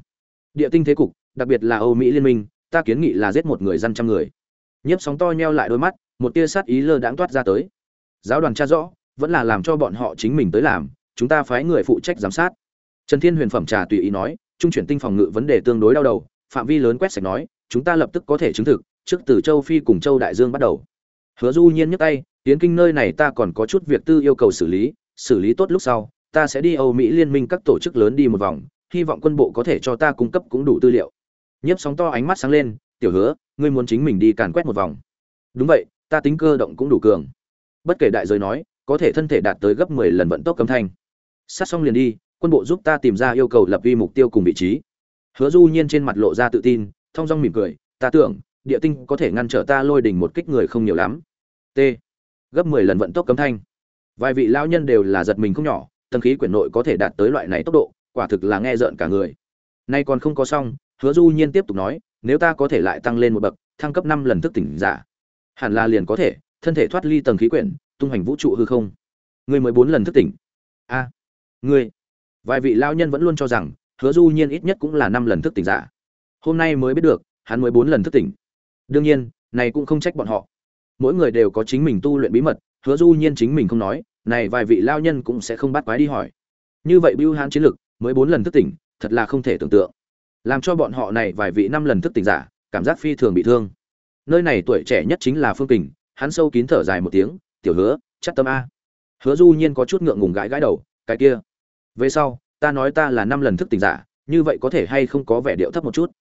A: Địa tinh thế cục, đặc biệt là âu mỹ liên minh, ta kiến nghị là giết một người dân trăm người. Nhiếp sóng to nheo lại đôi mắt, một tia sát ý lơ đãng toát ra tới. Giáo đoàn tra rõ, vẫn là làm cho bọn họ chính mình tới làm, chúng ta phái người phụ trách giám sát. Trần thiên huyền phẩm trà tùy ý nói, trung chuyển tinh phòng ngự vấn đề tương đối đau đầu, phạm vi lớn quét sạch nói, chúng ta lập tức có thể chứng thực trước từ châu phi cùng châu đại dương bắt đầu. Hứa du nhiên nhấc tay, tiến kinh nơi này ta còn có chút việc tư yêu cầu xử lý xử lý tốt lúc sau, ta sẽ đi âu mỹ liên minh các tổ chức lớn đi một vòng, hy vọng quân bộ có thể cho ta cung cấp cũng đủ tư liệu. Nhiếp sóng to ánh mắt sáng lên, tiểu hứa, ngươi muốn chính mình đi càn quét một vòng. Đúng vậy, ta tính cơ động cũng đủ cường. Bất kể đại giới nói, có thể thân thể đạt tới gấp 10 lần vận tốc cấm thanh. Sát xong liền đi, quân bộ giúp ta tìm ra yêu cầu lập vi mục tiêu cùng vị trí. Hứa du nhiên trên mặt lộ ra tự tin thông dong mỉm cười, ta tưởng địa tinh có thể ngăn trở ta lôi đỉnh một kích người không nhiều lắm. T. Gấp 10 lần vận tốc cấm thanh. Vài vị lão nhân đều là giật mình không nhỏ tầng khí quyển nội có thể đạt tới loại này tốc độ quả thực là nghe rợn cả người. Nay còn không có xong hứa du nhiên tiếp tục nói nếu ta có thể lại tăng lên một bậc thăng cấp năm lần thức tỉnh giả hẳn là liền có thể thân thể thoát ly tầng khí quyển tung hành vũ trụ hư không. Người mới bốn lần thức tỉnh. A à, ngươi. Vài vị lao nhân vẫn luôn cho rằng hứa du nhiên ít nhất cũng là năm lần thức tỉnh giả. Hôm nay mới biết được hắn mới bốn lần thức tỉnh đương nhiên, này cũng không trách bọn họ. Mỗi người đều có chính mình tu luyện bí mật, hứa du nhiên chính mình không nói, này vài vị lao nhân cũng sẽ không bắt quái đi hỏi. Như vậy bưu hán chiến lực, mới bốn lần thức tỉnh, thật là không thể tưởng tượng. Làm cho bọn họ này vài vị năm lần thức tỉnh giả, cảm giác phi thường bị thương. Nơi này tuổi trẻ nhất chính là phương kình, hắn sâu kín thở dài một tiếng, tiểu hứa, chắc tâm a. Hứa du nhiên có chút ngượng ngùng gãi gãi đầu, cái kia, về sau, ta nói ta là năm lần thức tỉnh giả, như vậy có thể hay không có vẻ điệu thấp một chút?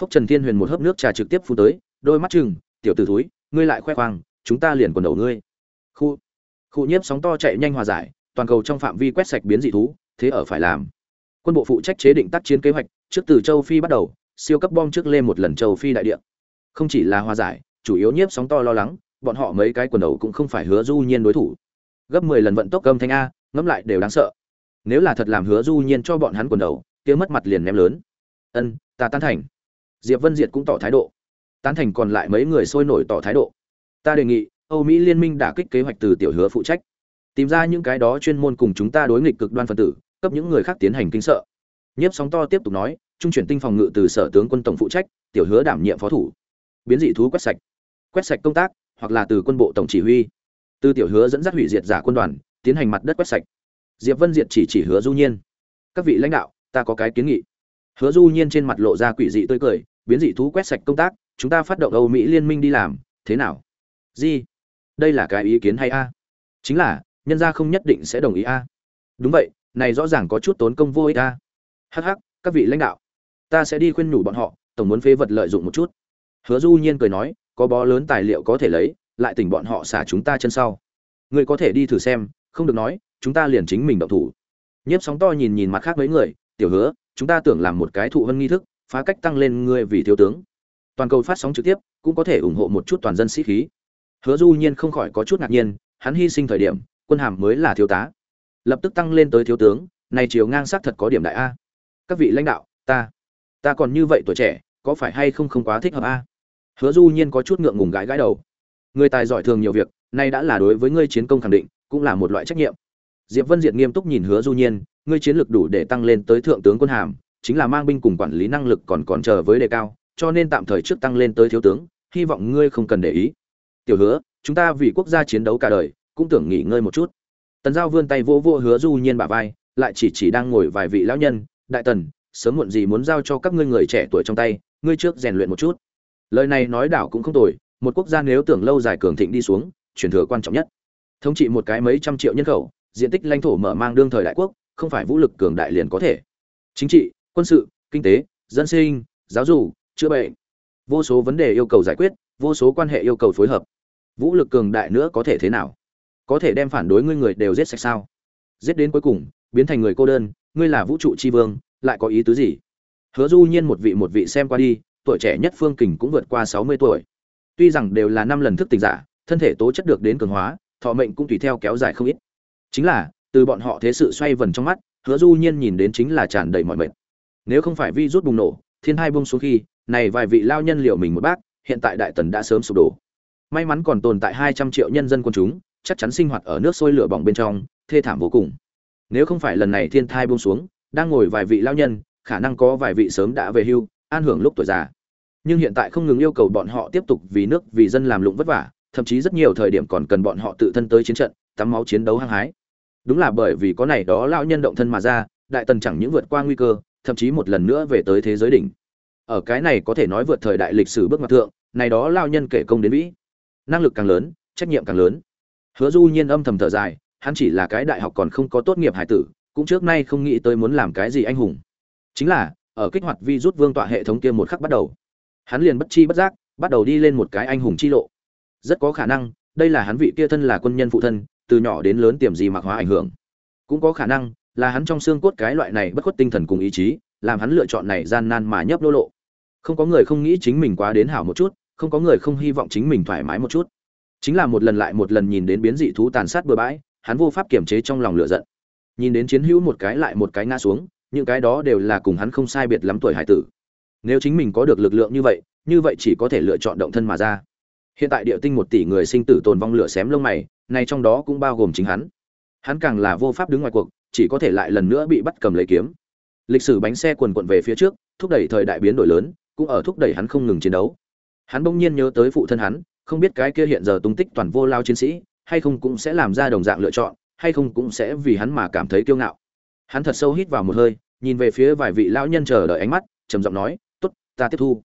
A: Phúc trần thiên huyền một hớp nước trà trực tiếp phun tới đôi mắt chừng, tiểu t ử thúi, ngươi lại khoe khoang, chúng ta liền quần đầu ngươi. Khu khu nhiếp sóng to chạy nhanh hòa giải, toàn cầu trong phạm vi quét sạch biến dị thú, thế ở phải làm. Quân bộ phụ trách chế định tác chiến kế hoạch, trước từ châu phi bắt đầu, siêu cấp bom trước lên một lần châu phi đại địa. Không chỉ là hòa giải, chủ yếu nhiếp sóng to lo lắng, bọn họ mấy cái quần đầu cũng không phải hứa du nhiên đối thủ. Gấp 10 lần vận tốc âm thanh a, ngẫm lại đều đáng sợ. Nếu là thật làm hứa du nhiên cho bọn hắn quần đầu, kia mất mặt liền ném lớn. Ân, ta tán thành. Diệp vân diệt cũng tỏ thái độ tán thành còn lại mấy người sôi nổi tỏ thái độ. Ta đề nghị, âu mỹ liên minh đã kích kế hoạch từ tiểu hứa phụ trách. Tìm ra những cái đó chuyên môn cùng chúng ta đối nghịch cực đoan phân tử, cấp những người khác tiến hành kinh sợ. Nhiếp sóng to tiếp tục nói, trung chuyển tinh phòng ngự từ sở tướng quân tổng phụ trách, tiểu hứa đảm nhiệm phó thủ. Biến dị thú quét sạch. Quét sạch công tác, hoặc là từ quân bộ tổng chỉ huy. Từ tiểu hứa dẫn dắt hủy diệt giả quân đoàn, tiến hành mặt đất quét sạch. Diệp vân diệt chỉ chỉ hứa du nhiên. Các vị lãnh đạo, ta có cái kiến nghị. Hứa du nhiên trên mặt lộ ra quỷ dị tươi cười, biến dị thú quét sạch công tác chúng ta phát động âu mỹ liên minh đi làm, thế nào? Gì? Đây là cái ý kiến hay a? Chính là, nhân gia không nhất định sẽ đồng ý a. Đúng vậy, này rõ ràng có chút tốn công vô ích a. Hắc hắc, các vị lãnh đạo, ta sẽ đi khuyên nhủ bọn họ, tổng muốn phế vật lợi dụng một chút. Hứa du nhiên cười nói, có bó lớn tài liệu có thể lấy, lại tỉnh bọn họ xả chúng ta chân sau. Người có thể đi thử xem, không được nói, chúng ta liền chính mình động thủ. Nhiếp sóng to nhìn nhìn mặt khác mấy người, tiểu hứa, chúng ta tưởng làm một cái thụ hân nghi thức, phá cách tăng lên ngươi vì thiếu tướng toàn cầu phát sóng trực tiếp, cũng có thể ủng hộ một chút toàn dân sĩ khí. Hứa du nhiên không khỏi có chút ngạc nhiên, hắn hy sinh thời điểm, quân hàm mới là thiếu tá. Lập tức tăng lên tới thiếu tướng, này chiều ngang sắc thật có điểm đại a. Các vị lãnh đạo, ta ta còn như vậy tuổi trẻ, có phải hay không không quá thích hợp a? Hứa du nhiên có chút ngượng ngùng gãi gãi đầu. Người tài giỏi thường nhiều việc, nay đã là đối với ngươi chiến công khẳng định, cũng là một loại trách nhiệm. Diệp vân diệt nghiêm túc nhìn hứa du nhiên, ngươi chiến lược đủ để tăng lên tới thượng tướng quân hàm, chính là mang binh cùng quản lý năng lực còn còn chờ với đề cao cho nên tạm thời trước tăng lên tới thiếu tướng, hy vọng ngươi không cần để ý. Tiểu hứa, chúng ta vì quốc gia chiến đấu cả đời, cũng tưởng nghỉ ngơi một chút. Tần giao vươn tay vỗ vỗ hứa du nhiên bả vai, lại chỉ chỉ đang ngồi vài vị lão nhân, đại tần, sớm muộn gì muốn giao cho các ngươi người trẻ tuổi trong tay, ngươi trước rèn luyện một chút. Lời này nói đảo cũng không tồi, một quốc gia nếu tưởng lâu dài cường thịnh đi xuống, truyền thừa quan trọng nhất. Thống trị một cái mấy trăm triệu nhân khẩu, diện tích lãnh thổ mở mang đương thời đại quốc, không phải vũ lực cường đại liền có thể. Chính trị, quân sự, kinh tế, dân sinh, giáo dục chữa bệnh. Vô số vấn đề yêu cầu giải quyết, vô số quan hệ yêu cầu phối hợp. Vũ lực cường đại nữa có thể thế nào? Có thể đem phản đối ngươi người đều giết sạch sao? Giết đến cuối cùng, biến thành người cô đơn, ngươi là vũ trụ tri vương, lại có ý tứ gì? Hứa du nhiên một vị một vị xem qua đi, tuổi trẻ nhất phương kình cũng vượt qua sáu mươi tuổi. Tuy rằng đều là năm lần thức tỉnh giả, thân thể tố chất được đến cường hóa, thọ mệnh cũng tùy theo kéo dài không ít. Chính là, từ bọn họ thế sự xoay vần trong mắt, hứa du nhiên nhìn đến chính là tràn đầy mọi mệt. Nếu không phải vi rút bùng nổ, thiên hai bông xuống khi này vài vị lao nhân liệu mình một bác, hiện tại đại tần đã sớm sụp đổ. May mắn còn tồn tại hai trăm triệu nhân dân quân chúng, chắc chắn sinh hoạt ở nước sôi lửa bỏng bên trong, thê thảm vô cùng. Nếu không phải lần này thiên thai buông xuống, đang ngồi vài vị lao nhân, khả năng có vài vị sớm đã về hưu, an hưởng lúc tuổi già. Nhưng hiện tại không ngừng yêu cầu bọn họ tiếp tục vì nước, vì dân làm lụng vất vả, thậm chí rất nhiều thời điểm còn cần bọn họ tự thân tới chiến trận, tắm máu chiến đấu hăng hái. Đúng là bởi vì có này đó lão nhân động thân mà ra, đại tần chẳng những vượt qua nguy cơ, thậm chí một lần nữa về tới thế giới đỉnh ở cái này có thể nói vượt thời đại lịch sử bước ngoặt thượng, này đó lao nhân kể công đến vĩ. Năng lực càng lớn, trách nhiệm càng lớn. Hứa du nhiên âm thầm thở dài, hắn chỉ là cái đại học còn không có tốt nghiệp hải tử, cũng trước nay không nghĩ tới muốn làm cái gì anh hùng. Chính là, ở kích hoạt vi rút vương tọa hệ thống kia một khắc bắt đầu, hắn liền bất chi bất giác, bắt đầu đi lên một cái anh hùng chi lộ. Rất có khả năng, đây là hắn vị kia thân là quân nhân phụ thân, từ nhỏ đến lớn tiềm gì mặc hóa ảnh hưởng. Cũng có khả năng, là hắn trong xương cốt cái loại này bất khuất tinh thần cùng ý chí, làm hắn lựa chọn này gian nan mà nhấp nô lộ không có người không nghĩ chính mình quá đến hảo một chút, không có người không hy vọng chính mình thoải mái một chút. Chính là một lần lại một lần nhìn đến biến dị thú tàn sát bừa bãi, hắn vô pháp kiềm chế trong lòng lửa giận. Nhìn đến chiến hữu một cái lại một cái ngã xuống, những cái đó đều là cùng hắn không sai biệt lắm tuổi hải tử. Nếu chính mình có được lực lượng như vậy như vậy chỉ có thể lựa chọn động thân mà ra. Hiện tại địa tinh một tỷ người sinh tử tồn vong lửa xém lông mày, này trong đó cũng bao gồm chính hắn. Hắn càng là vô pháp đứng ngoài cuộc, chỉ có thể lại lần nữa bị bắt cầm lấy kiếm. Lịch sử bánh xe quần quận về phía trước, thúc đẩy thời đại biến đổi lớn cũng ở thúc đẩy hắn không ngừng chiến đấu. Hắn bỗng nhiên nhớ tới phụ thân hắn, không biết cái kia hiện giờ tung tích toàn vô lao chiến sĩ, hay không cũng sẽ làm ra đồng dạng lựa chọn, hay không cũng sẽ vì hắn mà cảm thấy kiêu ngạo. Hắn thật sâu hít vào một hơi, nhìn về phía vài vị lão nhân chờ đợi ánh mắt, trầm giọng nói, tốt, ta tiếp thu.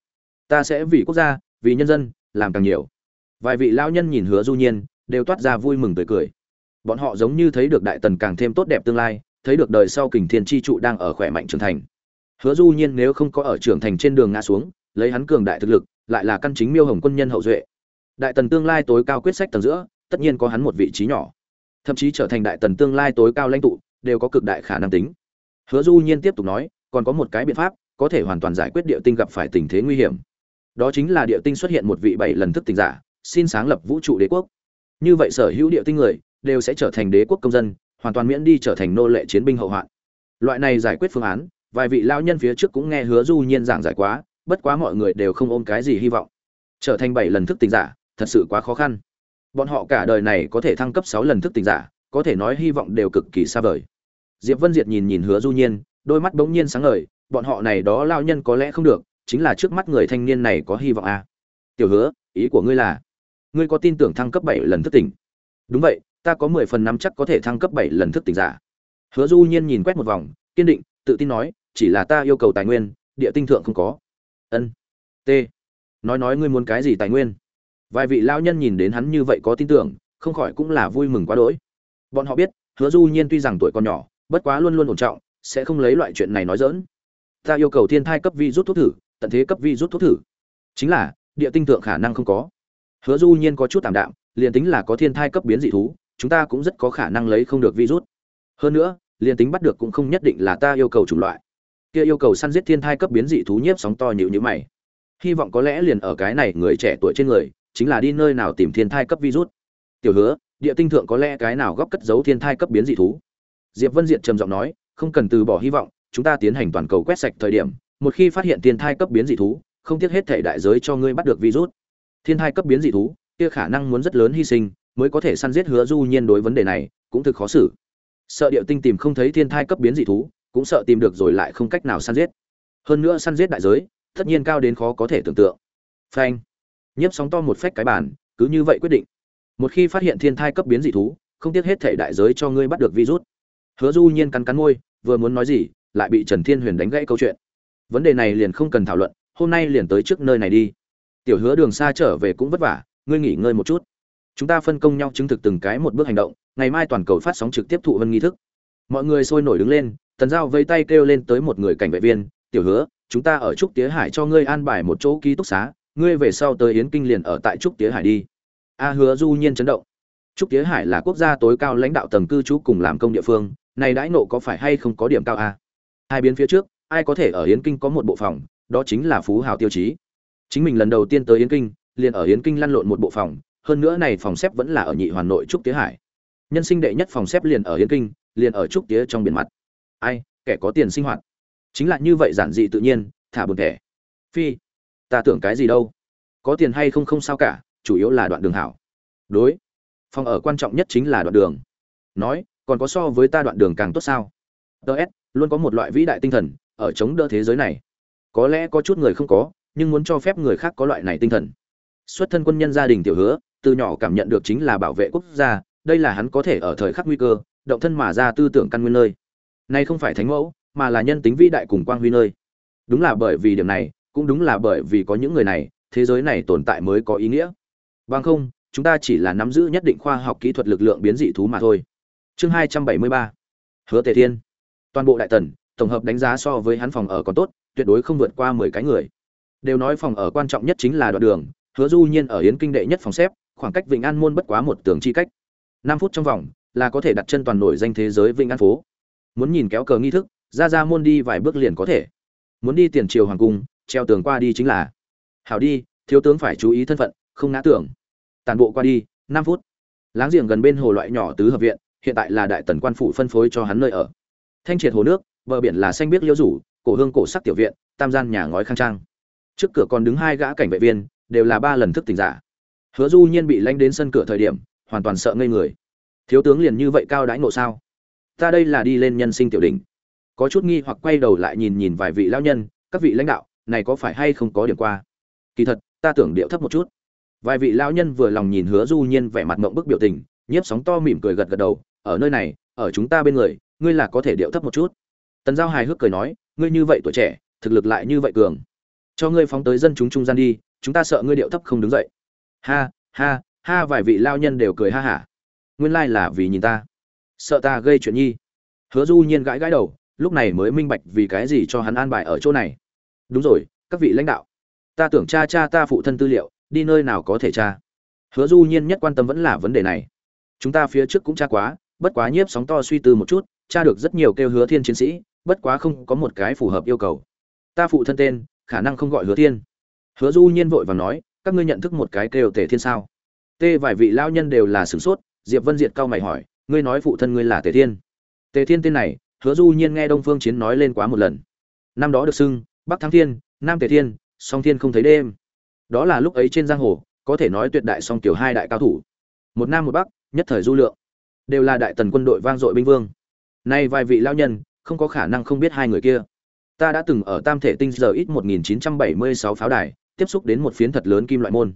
A: Ta sẽ vì quốc gia, vì nhân dân, làm càng nhiều. Vài vị lão nhân nhìn hứa du nhiên, đều toát ra vui mừng tươi cười. Bọn họ giống như thấy được đại tần càng thêm tốt đẹp tương lai, thấy được đời sau kình thiên chi trụ đang ở khỏe mạnh trưởng thành hứa du nhiên nếu không có ở trưởng thành trên đường ngã xuống, lấy hắn cường đại thực lực, lại là căn chính miêu hồng quân nhân hậu duệ. Đại tần tương lai tối cao quyết sách tầng giữa, tất nhiên có hắn một vị trí nhỏ. Thậm chí trở thành đại tần tương lai tối cao lãnh tụ, đều có cực đại khả năng tính. Hứa du nhiên tiếp tục nói, còn có một cái biện pháp, có thể hoàn toàn giải quyết địa tinh gặp phải tình thế nguy hiểm. Đó chính là địa tinh xuất hiện một vị bảy lần thức tỉnh giả, xin sáng lập vũ trụ đế quốc. Như vậy sở hữu địa tinh người, đều sẽ trở thành đế quốc công dân, hoàn toàn miễn đi trở thành nô lệ chiến binh hậu hoạn. Loại này giải quyết phương án vài vị lao nhân phía trước cũng nghe hứa du nhiên giảng giải quá, bất quá mọi người đều không ôm cái gì hy vọng. Trở thành bảy lần thức tỉnh giả, thật sự quá khó khăn. Bọn họ cả đời này có thể thăng cấp sáu lần thức tỉnh giả, có thể nói hy vọng đều cực kỳ xa vời. Diệp vân diệt nhìn nhìn hứa du nhiên, đôi mắt bỗng nhiên sáng ngời, bọn họ này đó lao nhân có lẽ không được, chính là trước mắt người thanh niên này có hy vọng à. tiểu hứa, ý của ngươi là, ngươi có tin tưởng thăng cấp bảy lần thức tỉnh? Đúng vậy, ta có mười phần năm chắc có thể thăng cấp bảy lần thức tỉnh giả. Hứa du nhiên nhìn quét một vòng, kiên định, tự tin nói chỉ là ta yêu cầu tài nguyên, địa tinh thượng không có. Ân. T. Nói nói ngươi muốn cái gì tài nguyên? Vài vị lao nhân nhìn đến hắn như vậy có tin tưởng, không khỏi cũng là vui mừng quá đỗi. Bọn họ biết, hứa du nhiên tuy rằng tuổi còn nhỏ, bất quá luôn luôn ổn trọng, sẽ không lấy loại chuyện này nói dỡn ta yêu cầu thiên thai cấp vi rút thuốc thử, tận thế cấp vi rút thuốc thử. Chính là, địa tinh thượng khả năng không có. Hứa du nhiên có chút tạm đạm, liền tính là có thiên thai cấp biến dị thú, chúng ta cũng rất có khả năng lấy không được virus hơn nữa, liền tính bắt được cũng không nhất định là ta yêu cầu chủng loại kia yêu cầu săn giết thiên thai cấp biến dị thú nhiếp sóng to nhịu nhữ mày. Hy vọng có lẽ liền ở cái này người trẻ tuổi trên người, chính là đi nơi nào tìm thiên thai cấp virus. Tiểu hứa, địa tinh thượng có lẽ cái nào góc cất giấu thiên thai cấp biến dị thú? Diệp vân diện trầm giọng nói, không cần từ bỏ hy vọng, chúng ta tiến hành toàn cầu quét sạch thời điểm, một khi phát hiện thiên thai cấp biến dị thú, không tiếc hết thể đại giới cho ngươi bắt được virus. Thiên thai cấp biến dị thú, kia khả năng muốn rất lớn hy sinh, mới có thể săn giết hứa du nhiên đối vấn đề này, cũng thực khó xử. Sợ địa tinh tìm không thấy thiên thai cấp biến dị thú cũng sợ tìm được rồi lại không cách nào săn giết. Hơn nữa săn giết đại giới, tất nhiên cao đến khó có thể tưởng tượng. Phanh. Nhiếp sóng to một phách cái bàn, cứ như vậy quyết định. Một khi phát hiện thiên thai cấp biến dị thú, không tiếc hết thể đại giới cho ngươi bắt được virus. Hứa du nhiên cắn cắn môi, vừa muốn nói gì, lại bị trần thiên huyền đánh gãy câu chuyện. Vấn đề này liền không cần thảo luận, hôm nay liền tới trước nơi này đi. Tiểu hứa đường xa trở về cũng vất vả, ngươi nghỉ ngơi một chút. Chúng ta phân công nhau chứng thực từng cái một bước hành động, ngày mai toàn cầu phát sóng trực tiếp thụ vân nghi thức mọi người sôi nổi đứng lên, tần giao vây tay kêu lên tới một người cảnh vệ viên, tiểu hứa, chúng ta ở trúc tía hải cho ngươi an bài một chỗ ký túc xá, ngươi về sau tới yến kinh liền ở tại trúc tía hải đi. A hứa du nhiên chấn động. Trúc tía hải là quốc gia tối cao lãnh đạo tầng cư trú cùng làm công địa phương, này đãi nộ có phải hay không có điểm cao a? Hai biến phía trước, ai có thể ở yến kinh có một bộ phòng, đó chính là phú hào tiêu chí. Chính mình lần đầu tiên tới yến kinh, liền ở yến kinh lăn lộn một bộ phòng, hơn nữa này phòng xếp vẫn là ở nhị hoàn nội trúc tía hải. Nhân sinh đệ nhất phòng xếp liền ở yến kinh liền ở trúc tía trong biển mặt. Ai, kẻ có tiền sinh hoạt. Chính là như vậy giản dị tự nhiên, thả buồn thẻ. Phi, ta tưởng cái gì đâu? Có tiền hay không không sao cả, chủ yếu là đoạn đường hảo. Đối, phòng ở quan trọng nhất chính là đoạn đường. Nói, còn có so với ta đoạn đường càng tốt sao? Ts luôn có một loại vĩ đại tinh thần, ở chống đỡ thế giới này. Có lẽ có chút người không có, nhưng muốn cho phép người khác có loại này tinh thần. Xuất thân quân nhân gia đình tiểu hứa, từ nhỏ cảm nhận được chính là bảo vệ quốc gia đây là hắn có thể ở thời khắc nguy cơ, động thân mà ra tư tưởng căn nguyên nơi. Nay không phải thánh mẫu, mà là nhân tính vĩ đại cùng quang huy nơi. Đúng là bởi vì điểm này, cũng đúng là bởi vì có những người này, thế giới này tồn tại mới có ý nghĩa. Bằng không, chúng ta chỉ là nắm giữ nhất định khoa học kỹ thuật lực lượng biến dị thú mà thôi. Chương hai trăm bảy mươi ba. Hứa tề thiên. Toàn bộ đại tần, tổng hợp đánh giá so với hắn phòng ở còn tốt, tuyệt đối không vượt qua mười cái người. Đều nói phòng ở quan trọng nhất chính là đoạn đường, hứa du nhiên ở yến kinh đệ nhất phòng xếp, khoảng cách vịnh an môn bất quá một tường chi cách năm phút trong vòng, là có thể đặt chân toàn nổi danh thế giới Vinh an phố. Muốn nhìn kéo cờ nghi thức, ra ra môn đi vài bước liền có thể. Muốn đi tiền triều hoàng cung, treo tường qua đi chính là. Hảo đi, thiếu tướng phải chú ý thân phận, không ngã tưởng tàn bộ qua đi, năm phút. Láng giềng gần bên hồ loại nhỏ tứ hợp viện, hiện tại là đại tần quan phủ phân phối cho hắn nơi ở. Thanh triệt hồ nước, bờ biển là xanh biếc liễu rủ, cổ hương cổ sắc tiểu viện, tam gian nhà ngói khang trang. Trước cửa còn đứng hai gã cảnh vệ viên, đều là ba lần thức tỉnh giả. Hứa du nhiên bị lanh đến sân cửa thời điểm hoàn toàn sợ ngây người. Thiếu tướng liền như vậy cao đãi ngộ sao? Ta đây là đi lên nhân sinh tiểu đỉnh. Có chút nghi hoặc quay đầu lại nhìn nhìn vài vị lão nhân, các vị lãnh đạo, này có phải hay không có điểm qua? Kỳ thật, ta tưởng điệu thấp một chút. Vài vị lão nhân vừa lòng nhìn hứa du nhiên vẻ mặt mộng bức biểu tình, nhiếp sóng to mỉm cười gật gật đầu, ở nơi này, ở chúng ta bên người, ngươi là có thể điệu thấp một chút. Tần giao hài hước cười nói, ngươi như vậy tuổi trẻ, thực lực lại như vậy cường. Cho ngươi phóng tới dân chúng trung gian đi, chúng ta sợ ngươi điệu thấp không đứng dậy. Ha ha ha, vài vị lao nhân đều cười ha hả. Nguyên lai là vì nhìn ta. Sợ ta gây chuyện nhi. Hứa du nhiên gãi gãi đầu, lúc này mới minh bạch vì cái gì cho hắn an bài ở chỗ này. Đúng rồi, các vị lãnh đạo. Ta tưởng cha cha ta phụ thân tư liệu, đi nơi nào có thể cha hứa du nhiên nhất quan tâm vẫn là vấn đề này. Chúng ta phía trước cũng cha quá, bất quá nhiếp sóng to suy tư một chút cha được rất nhiều kêu hứa thiên chiến sĩ, bất quá không có một cái phù hợp yêu cầu. Ta phụ thân tên, khả năng không gọi hứa thiên. Hứa du nhiên vội vàng nói, các ngươi nhận thức một cái kêu tề thiên sao? Tê vài vị lao nhân đều là sửng sốt, diệp vân diệt cao mày hỏi, ngươi nói phụ thân ngươi là tề thiên? Tề thiên tên này, hứa du nhiên nghe đông phương chiến nói lên quá một lần. Năm đó được xưng, bắc thắng thiên, nam tề thiên, song thiên không thấy đêm. Đó là lúc ấy trên giang hồ, có thể nói tuyệt đại song tiểu hai đại cao thủ. Một nam một bắc, nhất thời du lượng. Đều là đại tần quân đội vang dội binh vương. Nay vài vị lao nhân, không có khả năng không biết hai người kia. Ta đã từng ở tam thể tinh giờ ít 1976 pháo đài, tiếp xúc đến một phiến thật lớn kim loại môn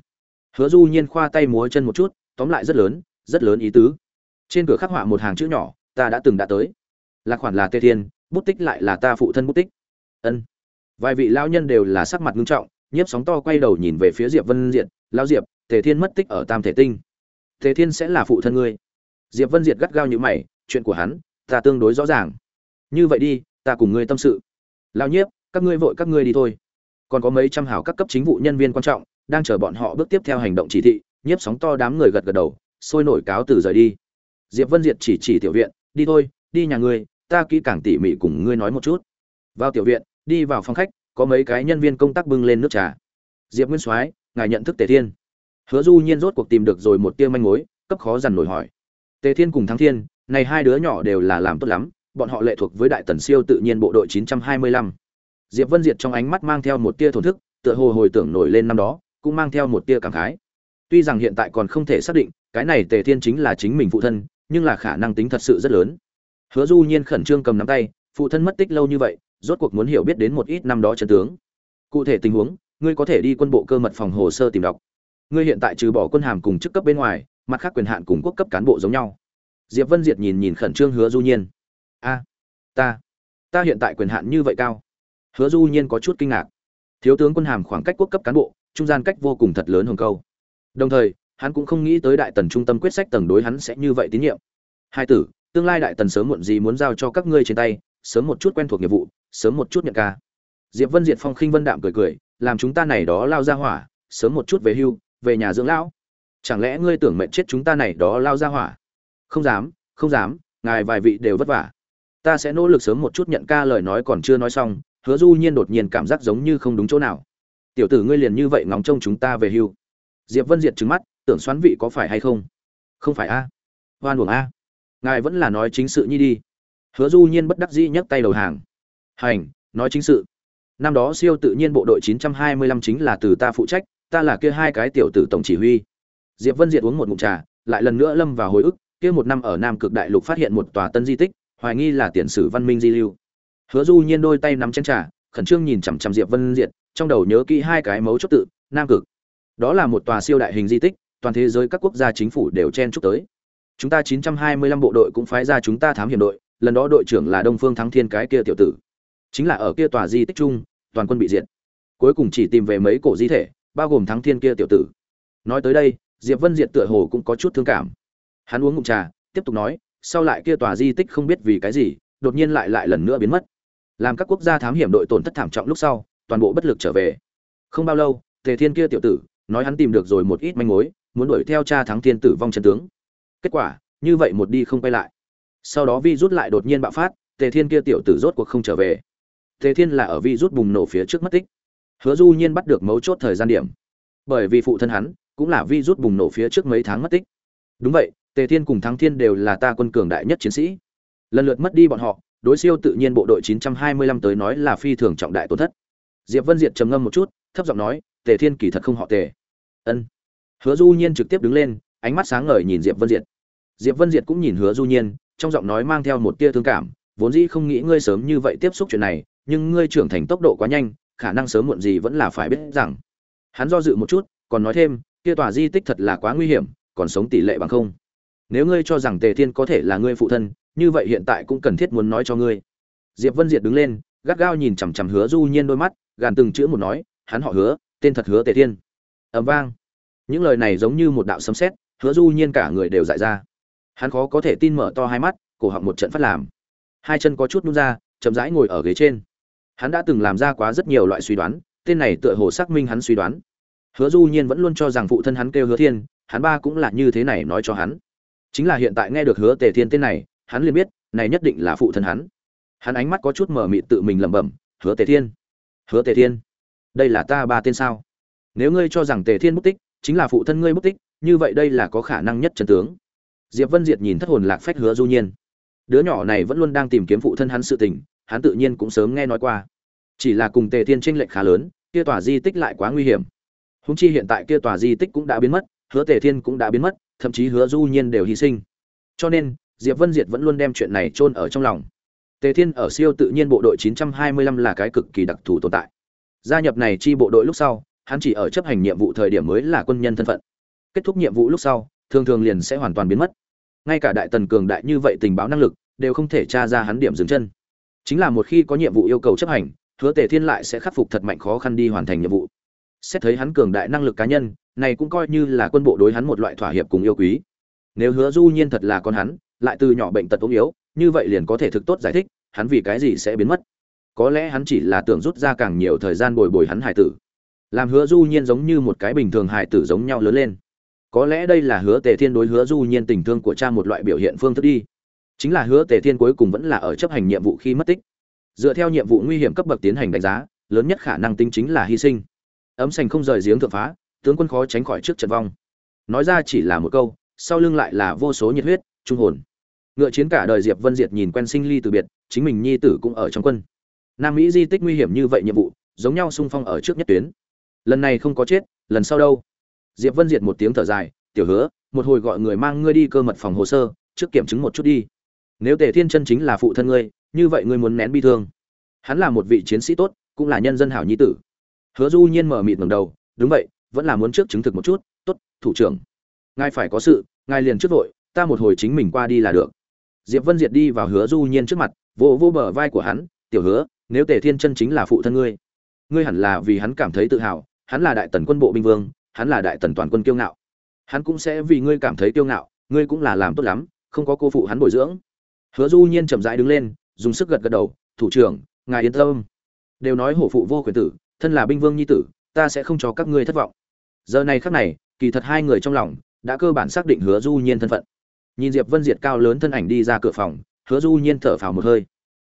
A: hứa du nhiên khoa tay múa chân một chút, tóm lại rất lớn rất lớn ý tứ. Trên cửa khắc họa một hàng chữ nhỏ, ta đã từng đã tới. Là khoản là tê thiên, bút tích lại là ta phụ thân bút tích. Ân. Vài vị lao nhân đều là sắc mặt nghiêm trọng, nhiếp sóng to quay đầu nhìn về phía diệp vân diệt lao diệp, tề thiên mất tích ở tam thể tinh. Tề thiên sẽ là phụ thân ngươi. Diệp vân diệt gắt gao như mày, chuyện của hắn, ta tương đối rõ ràng. Như vậy đi, ta cùng ngươi tâm sự. Lao nhiếp, các ngươi vội các ngươi đi thôi. Còn có mấy trăm hảo các cấp chính vụ nhân viên quan trọng đang chờ bọn họ bước tiếp theo hành động chỉ thị, nhiếp sóng to đám người gật gật đầu, sôi nổi cáo từ rời đi. Diệp vân diệt chỉ chỉ tiểu viện, đi thôi, đi nhà ngươi, ta kỹ càng tỉ mỉ cùng ngươi nói một chút. Vào tiểu viện, đi vào phòng khách, có mấy cái nhân viên công tác bưng lên nước trà. Diệp nguyên soái, ngài nhận thức tề thiên. Hứa du nhiên rốt cuộc tìm được rồi một tia manh mối, cấp khó dằn nổi hỏi. Tề thiên cùng thắng thiên, này hai đứa nhỏ đều là làm tốt lắm, bọn họ lệ thuộc với đại tần siêu tự nhiên bộ đội 925. diệp vân diệt trong ánh mắt mang theo một tia thổn thức, tựa hồ hồi tưởng nổi lên năm đó cũng mang theo một tia cảm khái. Tuy rằng hiện tại còn không thể xác định, cái này tề thiên chính là chính mình phụ thân, nhưng là khả năng tính thật sự rất lớn. Hứa du nhiên khẩn trương cầm nắm tay, phụ thân mất tích lâu như vậy, rốt cuộc muốn hiểu biết đến một ít năm đó chân tướng. Cụ thể tình huống, ngươi có thể đi quân bộ cơ mật phòng hồ sơ tìm đọc. Ngươi hiện tại trừ bỏ quân hàm cùng chức cấp bên ngoài, mặt khác quyền hạn cùng quốc cấp cán bộ giống nhau. Diệp vân diệt nhìn nhìn khẩn trương hứa du nhiên. A, ta ta hiện tại quyền hạn như vậy cao. Hứa du nhiên có chút kinh ngạc. Thiếu tướng quân hàm khoảng cách quốc cấp cán bộ trung gian cách vô cùng thật lớn hồng câu. Đồng thời, hắn cũng không nghĩ tới đại tần trung tâm quyết sách tầng đối hắn sẽ như vậy tín nhiệm. Hai tử, tương lai đại tần sớm muộn gì muốn giao cho các ngươi trên tay, sớm một chút quen thuộc nghiệp vụ, sớm một chút nhận ca. Diệp vân diệt phong khinh vân đạm cười cười, làm chúng ta này đó lao ra hỏa, sớm một chút về hưu, về nhà dưỡng lão. Chẳng lẽ ngươi tưởng mệnh chết chúng ta này đó lao ra hỏa? Không dám không dám, ngài vài vị đều vất vả. Ta sẽ nỗ lực sớm một chút nhận ca lời nói còn chưa nói xong, hứa du nhiên đột nhiên cảm giác giống như không đúng chỗ nào tiểu tử ngươi liền như vậy ngóng trông chúng ta về hưu. Diệp vân diệt trừng mắt, tưởng xoắn vị có phải hay không? Không phải a. Hoan uổng a. Ngài vẫn là nói chính sự nhi đi. Hứa du nhiên bất đắc dĩ nhấc tay đầu hàng. Hành, nói chính sự. Năm đó siêu tự nhiên bộ đội 925 chính là từ ta phụ trách, ta là kia hai cái tiểu tử tổng chỉ huy. Diệp vân diệt uống một ngụm trà, lại lần nữa lâm vào hồi ức, kia một năm ở nam cực đại lục phát hiện một tòa tân di tích, hoài nghi là tiền sử văn minh di lưu. Hứa du nhiên đôi tay nắm chén trà, khẩn trương nhìn chằm chằm diệp vân diệt trong đầu nhớ kỹ hai cái mấu chốt tự, nam cực. Đó là một tòa siêu đại hình di tích, toàn thế giới các quốc gia chính phủ đều chen chúc tới. Chúng ta 925 bộ đội cũng phái ra chúng ta thám hiểm đội, lần đó đội trưởng là đông phương thắng thiên cái kia tiểu tử. Chính là ở kia tòa di tích chung, toàn quân bị diệt. Cuối cùng chỉ tìm về mấy cổ di thể, bao gồm thắng thiên kia tiểu tử. Nói tới đây, diệp vân diệt tựa hồ cũng có chút thương cảm. Hắn uống ngụm trà, tiếp tục nói, sau lại kia tòa di tích không biết vì cái gì, đột nhiên lại lại lần nữa biến mất. Làm các quốc gia thám hiểm đội tổn thất thảm trọng lúc sau toàn bộ bất lực trở về. Không bao lâu, tề thiên kia tiểu tử, nói hắn tìm được rồi một ít manh mối, muốn đuổi theo cha thắng thiên tử vong chân tướng. Kết quả, như vậy một đi không quay lại. Sau đó vi rút lại đột nhiên bạo phát, tề thiên kia tiểu tử rốt cuộc không trở về. Tề thiên là ở vi rút bùng nổ phía trước mất tích. Hứa du nhiên bắt được mấu chốt thời gian điểm. Bởi vì phụ thân hắn cũng là vi rút bùng nổ phía trước mấy tháng mất tích. Đúng vậy, tề thiên cùng thắng thiên đều là ta quân cường đại nhất chiến sĩ. Lần lượt mất đi bọn họ, đối siêu tự nhiên bộ đội 925 tới nói là phi thường trọng đại tổn thất diệp vân diệt trầm ngâm một chút, thấp giọng nói, tề thiên kỳ thật không họ tề. Ân. Hứa du nhiên trực tiếp đứng lên, ánh mắt sáng ngời nhìn diệp vân diệt. Diệp vân diệt cũng nhìn hứa du nhiên, trong giọng nói mang theo một tia thương cảm, vốn dĩ không nghĩ ngươi sớm như vậy tiếp xúc chuyện này, nhưng ngươi trưởng thành tốc độ quá nhanh, khả năng sớm muộn gì vẫn là phải biết rằng. Hắn do dự một chút, còn nói thêm, kia tòa di tích thật là quá nguy hiểm, còn sống tỷ lệ bằng không. Nếu ngươi cho rằng tề thiên có thể là ngươi phụ thân, như vậy hiện tại cũng cần thiết muốn nói cho ngươi. Diệp vân diệt đứng lên gắt gao nhìn chằm chằm hứa du nhiên đôi mắt, gàn từng chữ một nói, hắn họ hứa, tên thật hứa tề thiên. Ầm vang. Những lời này giống như một đạo sấm sét, hứa du nhiên cả người đều dại ra. Hắn khó có thể tin mở to hai mắt, cổ họng một trận phát làm. Hai chân có chút nút ra, chậm rãi ngồi ở ghế trên. Hắn đã từng làm ra quá rất nhiều loại suy đoán, tên này tựa hồ xác minh hắn suy đoán. Hứa du nhiên vẫn luôn cho rằng phụ thân hắn kêu hứa thiên, hắn ba cũng là như thế này nói cho hắn. Chính là hiện tại nghe được hứa tề thiên tên này, hắn liền biết, này nhất định là phụ thân hắn hắn ánh mắt có chút mở mịt tự mình lẩm bẩm, hứa tề thiên, hứa tề thiên, đây là ta ba tên sao? Nếu ngươi cho rằng tề thiên mất tích, chính là phụ thân ngươi mất tích, như vậy đây là có khả năng nhất trần tướng. Diệp vân diệt nhìn thất hồn lạc phách hứa du nhiên. Đứa nhỏ này vẫn luôn đang tìm kiếm phụ thân hắn sự tình, hắn tự nhiên cũng sớm nghe nói qua. Chỉ là cùng tề thiên tranh lệch khá lớn, kia tòa di tích lại quá nguy hiểm. Húng chi hiện tại kia tòa di tích cũng đã biến mất, hứa tề thiên cũng đã biến mất, thậm chí hứa du nhiên đều hy sinh. Cho nên, diệp vân diệt vẫn luôn đem chuyện này chôn ở trong lòng tề thiên ở siêu tự nhiên bộ đội 925 là cái cực kỳ đặc thù tồn tại. Gia nhập này chi bộ đội lúc sau, hắn chỉ ở chấp hành nhiệm vụ thời điểm mới là quân nhân thân phận. Kết thúc nhiệm vụ lúc sau, thường thường liền sẽ hoàn toàn biến mất. Ngay cả đại tần cường đại như vậy tình báo năng lực, đều không thể tra ra hắn điểm dừng chân. Chính là một khi có nhiệm vụ yêu cầu chấp hành, hứa tề thiên lại sẽ khắc phục thật mạnh khó khăn đi hoàn thành nhiệm vụ. Xét thấy hắn cường đại năng lực cá nhân, này cũng coi như là quân bộ đối hắn một loại thỏa hiệp cùng yêu quý. Nếu hứa du nhiên thật là con hắn, lại từ nhỏ bệnh tật ốm yếu như vậy liền có thể thực tốt giải thích, hắn vì cái gì sẽ biến mất. Có lẽ hắn chỉ là tưởng rút ra càng nhiều thời gian bồi bồi hắn hải tử. Làm hứa du nhiên giống như một cái bình thường hải tử giống nhau lớn lên. Có lẽ đây là hứa tề thiên đối hứa du nhiên tình thương của cha một loại biểu hiện phương thức đi. Chính là hứa tề thiên cuối cùng vẫn là ở chấp hành nhiệm vụ khi mất tích. Dựa theo nhiệm vụ nguy hiểm cấp bậc tiến hành đánh giá, lớn nhất khả năng tính chính là hy sinh. Ấm sành không rời giếng thượng phá, tướng quân khó tránh khỏi trước trận vong. Nói ra chỉ là một câu, sau lưng lại là vô số nhiệt huyết, trung hồn ngựa chiến cả đời diệp vân diệt nhìn quen sinh ly từ biệt, chính mình nhi tử cũng ở trong quân. Nam mỹ di tích nguy hiểm như vậy nhiệm vụ, giống nhau sung phong ở trước nhất tuyến. Lần này không có chết, lần sau đâu? Diệp vân diệt một tiếng thở dài, tiểu hứa, một hồi gọi người mang ngươi đi cơ mật phòng hồ sơ, trước kiểm chứng một chút đi. Nếu tề thiên chân chính là phụ thân ngươi, như vậy ngươi muốn nén bi thương. Hắn là một vị chiến sĩ tốt, cũng là nhân dân hảo nhi tử. Hứa du nhiên mở mịt ngẩng đầu, đúng vậy, vẫn là muốn trước chứng thực một chút, tốt, thủ trưởng. Ngài phải có sự, ngài liền trước vội, ta một hồi chính mình qua đi là được diệp vân diệt đi vào hứa du nhiên trước mặt, vỗ vỗ bờ vai của hắn, tiểu hứa, nếu tề thiên chân chính là phụ thân ngươi ngươi hẳn là vì hắn cảm thấy tự hào, hắn là đại tần quân bộ binh vương, hắn là đại tần toàn quân kiêu ngạo. Hắn cũng sẽ vì ngươi cảm thấy kiêu ngạo, ngươi cũng là làm tốt lắm, không có cô phụ hắn bồi dưỡng. Hứa du nhiên chậm rãi đứng lên, dùng sức gật gật đầu, thủ trưởng, ngài yên tâm. Đều nói hổ phụ vô quyền tử, thân là binh vương nhi tử, ta sẽ không cho các ngươi thất vọng. Giờ này khắc này, kỳ thật hai người trong lòng đã cơ bản xác định hứa du nhiên thân phận nhìn diệp vân diệt cao lớn thân ảnh đi ra cửa phòng hứa du nhiên thở phào một hơi.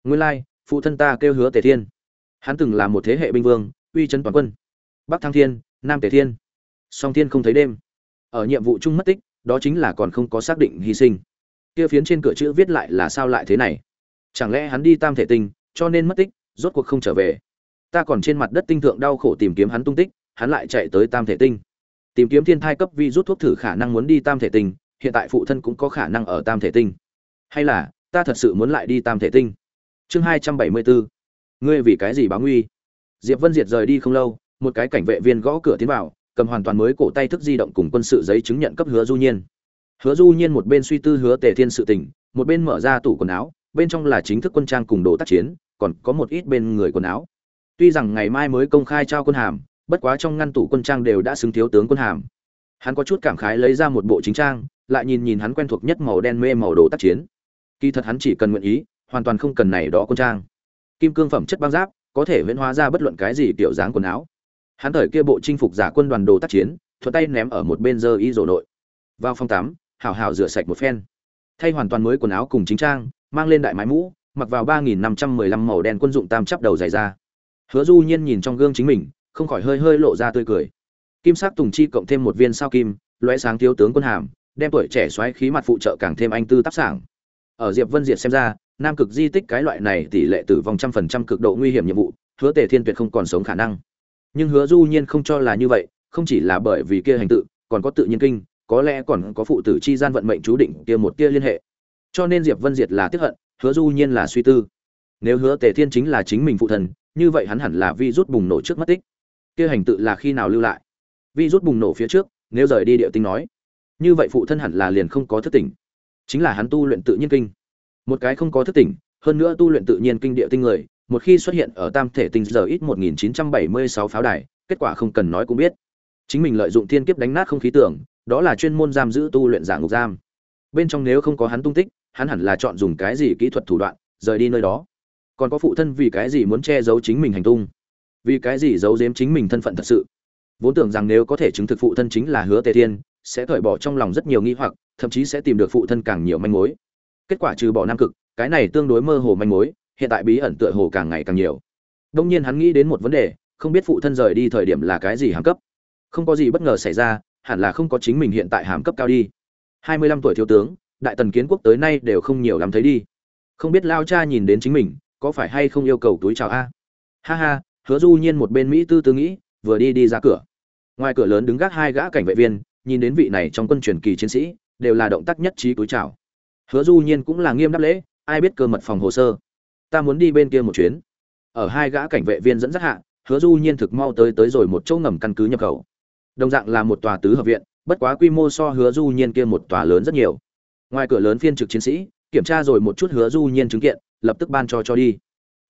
A: Nguyên lai like, phụ thân ta kêu hứa tề thiên. Hắn từng là một thế hệ binh vương uy chấn toàn quân. Bắc thăng thiên nam tề thiên. Song thiên không thấy đêm. Ở nhiệm vụ chung mất tích đó chính là còn không có xác định hy sinh. Kia phiến trên cửa chữ viết lại là sao lại thế này? Chẳng lẽ hắn đi tam thể tinh cho nên mất tích rốt cuộc không trở về? Ta còn trên mặt đất tinh thượng đau khổ tìm kiếm hắn tung tích hắn lại chạy tới tam thể tinh. Tìm kiếm thiên thai cấp vi rút thuốc thử khả năng muốn đi tam thể tinh hiện tại phụ thân cũng có khả năng ở tam thể tinh. Hay là, ta thật sự muốn lại đi tam thể tinh? Chương hai trăm bảy mươi bốn ngươi vì cái gì báo nguy? Diệp vân diệt rời đi không lâu, một cái cảnh vệ viên gõ cửa tiến vào, cầm hoàn toàn mới cổ tay thức di động cùng quân sự giấy chứng nhận cấp hứa du nhiên. Hứa du nhiên một bên suy tư hứa tề thiên sự tình, một bên mở ra tủ quần áo, bên trong là chính thức quân trang cùng đồ tác chiến, còn có một ít bên người quần áo. Tuy rằng ngày mai mới công khai trao quân hàm, bất quá trong ngăn tủ quân trang đều đã xứng thiếu tướng quân hàm. Hắn có chút cảm khái lấy ra một bộ chính trang lại nhìn nhìn hắn quen thuộc nhất màu đen mê màu đồ tác chiến. Kỳ thật hắn chỉ cần nguyện ý, hoàn toàn không cần này đó quân trang. Kim cương phẩm chất băng giáp, có thể biến hóa ra bất luận cái gì kiểu dáng quần áo. Hắn thời kia bộ chinh phục giả quân đoàn đồ tác chiến, thuận tay ném ở một bên giờ y rổ nội. Vào phòng tắm, hào hào rửa sạch một phen. Thay hoàn toàn mới quần áo cùng chính trang, mang lên đại mái mũ, mặc vào ba nghìn năm trăm mười lăm màu đen quân dụng tam chắp đầu dày ra. Hứa du nhiên nhìn trong gương chính mình, không khỏi hơi hơi lộ ra tươi cười. Kim sắc tùng chi cộng thêm một viên sao kim, lóe sáng thiếu tướng quân hàm đem tuổi trẻ xoáy khí mặt phụ trợ càng thêm anh tư tác sảng. Ở diệp vân diệt xem ra, nam cực di tích cái loại này tỷ lệ tử vong trăm phần trăm cực độ nguy hiểm nhiệm vụ, hứa tề thiên tuyệt không còn sống khả năng. Nhưng hứa du nhiên không cho là như vậy, không chỉ là bởi vì kia hành tự, còn có tự nhiên kinh, có lẽ còn có phụ tử chi gian vận mệnh chú định kia một kia liên hệ. Cho nên diệp vân diệt là tiếc hận, hứa du nhiên là suy tư. Nếu hứa tề thiên chính là chính mình phụ thần, như vậy hắn hẳn là vi rút bùng nổ trước mất tích. Kia hành tự là khi nào lưu lại? Vi rút bùng nổ phía trước, nếu rời đi địa tinh nói như vậy phụ thân hẳn là liền không có thức tỉnh. Chính là hắn tu luyện tự nhiên kinh. Một cái không có thức tỉnh, hơn nữa tu luyện tự nhiên kinh địa tinh người, một khi xuất hiện ở tam thể tinh giờ ít 1976 pháo đài, kết quả không cần nói cũng biết. Chính mình lợi dụng thiên kiếp đánh nát không khí tưởng, đó là chuyên môn giam giữ tu luyện giả ngục giam. Bên trong nếu không có hắn tung tích, hắn hẳn là chọn dùng cái gì kỹ thuật thủ đoạn, rời đi nơi đó. Còn có phụ thân vì cái gì muốn che giấu chính mình hành tung? Vì cái gì giấu giếm chính mình thân phận thật sự? Vốn tưởng rằng nếu có thể chứng thực phụ thân chính là hứa tề thiên sẽ cởi bỏ trong lòng rất nhiều nghi hoặc, thậm chí sẽ tìm được phụ thân càng nhiều manh mối. Kết quả trừ bỏ nam cực, cái này tương đối mơ hồ manh mối, hiện tại bí ẩn tựa hồ càng ngày càng nhiều. Đông nhiên hắn nghĩ đến một vấn đề, không biết phụ thân rời đi thời điểm là cái gì hàm cấp. Không có gì bất ngờ xảy ra, hẳn là không có chính mình hiện tại hàm cấp cao đi. Hai mươi lăm tuổi thiếu tướng, đại tần kiến quốc tới nay đều không nhiều lắm thấy đi. Không biết lao cha nhìn đến chính mình, có phải hay không yêu cầu túi chào a? Ha ha, hứa du nhiên một bên mỹ tư tư nghĩ, vừa đi đi ra cửa. Ngoài cửa lớn đứng gác hai gã cảnh vệ viên nhìn đến vị này trong quân truyền kỳ chiến sĩ, đều là động tác nhất trí túi chào. Hứa du nhiên cũng là nghiêm đáp lễ, ai biết cơ mật phòng hồ sơ? Ta muốn đi bên kia một chuyến. Ở hai gã cảnh vệ viên dẫn dắt hạ, hứa du nhiên thực mau tới tới rồi một chỗ ngầm căn cứ nhập khẩu. Đồng dạng là một tòa tứ hợp viện, bất quá quy mô so hứa du nhiên kia một tòa lớn rất nhiều. Ngoài cửa lớn phiên trực chiến sĩ, kiểm tra rồi một chút hứa du nhiên chứng kiện, lập tức ban cho cho đi.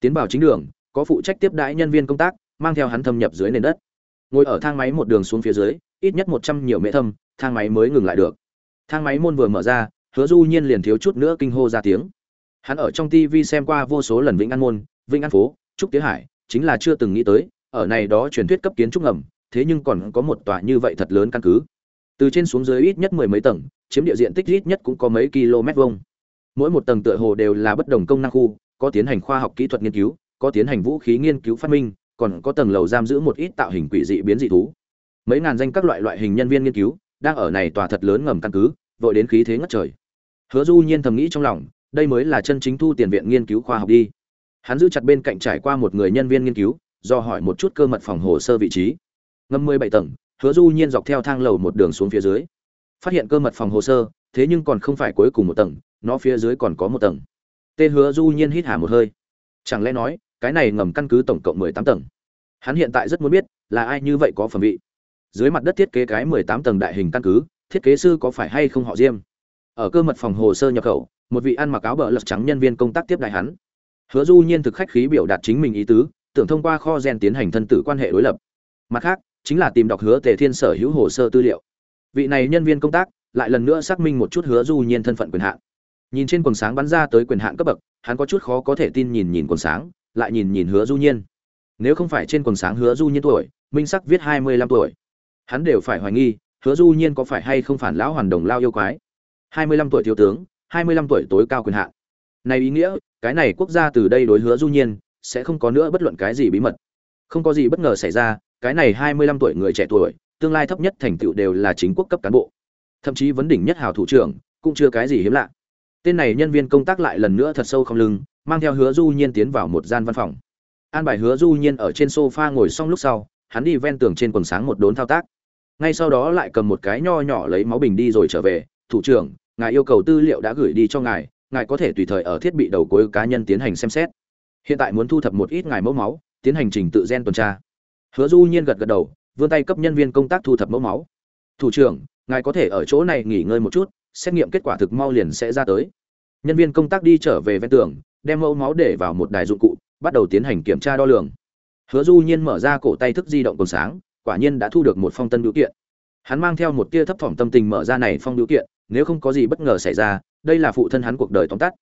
A: Tiến vào chính đường, có phụ trách tiếp đãi nhân viên công tác, mang theo hắn thâm nhập dưới nền đất. Ngồi ở thang máy một đường xuống phía dưới ít nhất một trăm nhiều mễ thâm, thang máy mới ngừng lại được. Thang máy môn vừa mở ra, hứa du nhiên liền thiếu chút nữa kinh hô ra tiếng. Hắn ở trong tv xem qua vô số lần vĩnh an môn, vĩnh an phố, trúc tía hải, chính là chưa từng nghĩ tới, ở này đó truyền thuyết cấp kiến trúc ngầm, thế nhưng còn có một tòa như vậy thật lớn căn cứ. Từ trên xuống dưới ít nhất mười mấy tầng, chiếm địa diện tích ít nhất cũng có mấy km vuông. Mỗi một tầng tựa hồ đều là bất đồng công năng khu, có tiến hành khoa học kỹ thuật nghiên cứu, có tiến hành vũ khí nghiên cứu phát minh, còn có tầng lầu giam giữ một ít tạo hình quỷ dị biến dị thú mấy ngàn danh các loại loại hình nhân viên nghiên cứu, đang ở này tòa thật lớn ngầm căn cứ, vội đến khí thế ngất trời. Hứa du nhiên thầm nghĩ trong lòng, đây mới là chân chính thu tiền viện nghiên cứu khoa học đi. Hắn giữ chặt bên cạnh trải qua một người nhân viên nghiên cứu, do hỏi một chút cơ mật phòng hồ sơ vị trí. Ngầm mười bảy tầng, hứa du nhiên dọc theo thang lầu một đường xuống phía dưới. Phát hiện cơ mật phòng hồ sơ, thế nhưng còn không phải cuối cùng một tầng, nó phía dưới còn có một tầng. Tê hứa du nhiên hít hà một hơi. Chẳng lẽ nói, cái này ngầm căn cứ tổng cộng mười tám tầng? Hắn hiện tại rất muốn biết, là ai như vậy có phẩm vị? Dưới mặt đất thiết kế cái mười tám tầng đại hình căn cứ, thiết kế sư có phải hay không họ diêm? Ở cơ mật phòng hồ sơ nhập khẩu, một vị ăn mặc áo bờ lật trắng nhân viên công tác tiếp đại hắn. Hứa du nhiên thực khách khí biểu đạt chính mình ý tứ, tưởng thông qua kho gen tiến hành thân tử quan hệ đối lập. Mặt khác, chính là tìm đọc hứa tề thiên sở hữu hồ sơ tư liệu. Vị này nhân viên công tác lại lần nữa xác minh một chút hứa du nhiên thân phận quyền hạn. Nhìn trên quần sáng bắn ra tới quyền hạn cấp bậc, hắn có chút khó có thể tin nhìn nhìn quần sáng, lại nhìn nhìn hứa du nhiên. Nếu không phải trên quần sáng hứa du nhiên tuổi, minh sắc viết hai mươi lăm tuổi hắn đều phải hoài nghi, hứa du nhiên có phải hay không phản lão hoàn đồng lao yêu quái. Hai mươi lăm tuổi thiếu tướng, hai mươi lăm tuổi tối cao quyền hạn. Này ý nghĩa, cái này quốc gia từ đây đối hứa du nhiên, sẽ không có nữa bất luận cái gì bí mật. Không có gì bất ngờ xảy ra, cái này hai mươi lăm tuổi người trẻ tuổi, tương lai thấp nhất thành tựu đều là chính quốc cấp cán bộ. Thậm chí vấn đỉnh nhất hào thủ trưởng, cũng chưa cái gì hiếm lạ. Tên này nhân viên công tác lại lần nữa thật sâu không lưng, mang theo hứa du nhiên tiến vào một gian văn phòng. An bài hứa du nhiên ở trên sofa ngồi xong lúc sau hắn đi ven tường trên quần sáng một đốn thao tác. Ngay sau đó lại cầm một cái nho nhỏ lấy máu bình đi rồi trở về. Thủ trưởng, ngài yêu cầu tư liệu đã gửi đi cho ngài ngài có thể tùy thời ở thiết bị đầu cuối cá nhân tiến hành xem xét. Hiện tại muốn thu thập một ít ngài mẫu máu, tiến hành trình tự gen tuần tra. Hứa du nhiên gật gật đầu, vươn tay cấp nhân viên công tác thu thập mẫu máu. Thủ trưởng, ngài có thể ở chỗ này nghỉ ngơi một chút, xét nghiệm kết quả thực mau liền sẽ ra tới. Nhân viên công tác đi trở về ven tường, đem mẫu máu để vào một đài dụng cụ, bắt đầu tiến hành kiểm tra đo lường hứa du nhiên mở ra cổ tay thức di động còn sáng quả nhiên đã thu được một phong tân biểu kiện hắn mang theo một tia thấp thỏm tâm tình mở ra này phong biểu kiện nếu không có gì bất ngờ xảy ra đây là phụ thân hắn cuộc đời tóm tắt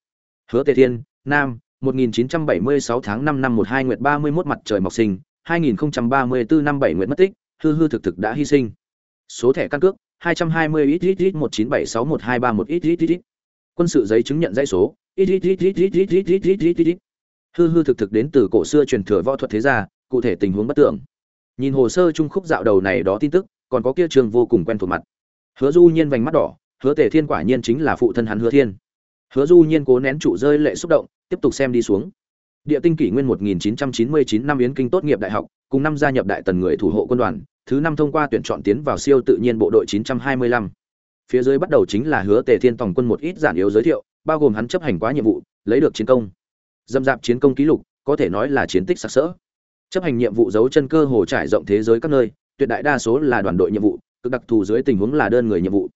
A: hứa tề thiên nam 1976 tháng 5 năm 12 nguyệt 31 mặt trời mọc sinh 2034 năm 7 nguyệt mất tích hư hư thực thực đã hy sinh số thẻ căn cước 220 ít ít ít 1976123 ít ít ít ít quân sự giấy chứng nhận dãy số ít ít ít ít ít ít ít ít ít ít ít hư hư thực thực đến từ cổ xưa truyền thừa võ thuật thế gia, cụ thể tình huống bất tưởng. Nhìn hồ sơ trung khúc dạo đầu này đó tin tức, còn có kia trường vô cùng quen thuộc mặt. Hứa du nhiên vành mắt đỏ, hứa tề thiên quả nhiên chính là phụ thân hắn hứa thiên. Hứa du nhiên cố nén trụ rơi lệ xúc động, tiếp tục xem đi xuống. Địa tinh kỷ nguyên 1999 năm yến kinh tốt nghiệp đại học, cùng năm gia nhập đại tần người thủ hộ quân đoàn, thứ năm thông qua tuyển chọn tiến vào siêu tự nhiên bộ đội 925. phía dưới bắt đầu chính là hứa tề thiên tổng quân một ít giản yếu giới thiệu, bao gồm hắn chấp hành quá nhiệm vụ, lấy được chiến công dâm dạp chiến công ký lục có thể nói là chiến tích sặc sỡ. Chấp hành nhiệm vụ giấu chân cơ hồ trải rộng thế giới các nơi tuyệt đại đa số là đoàn đội nhiệm vụ cực đặc thù dưới tình huống là đơn người nhiệm vụ.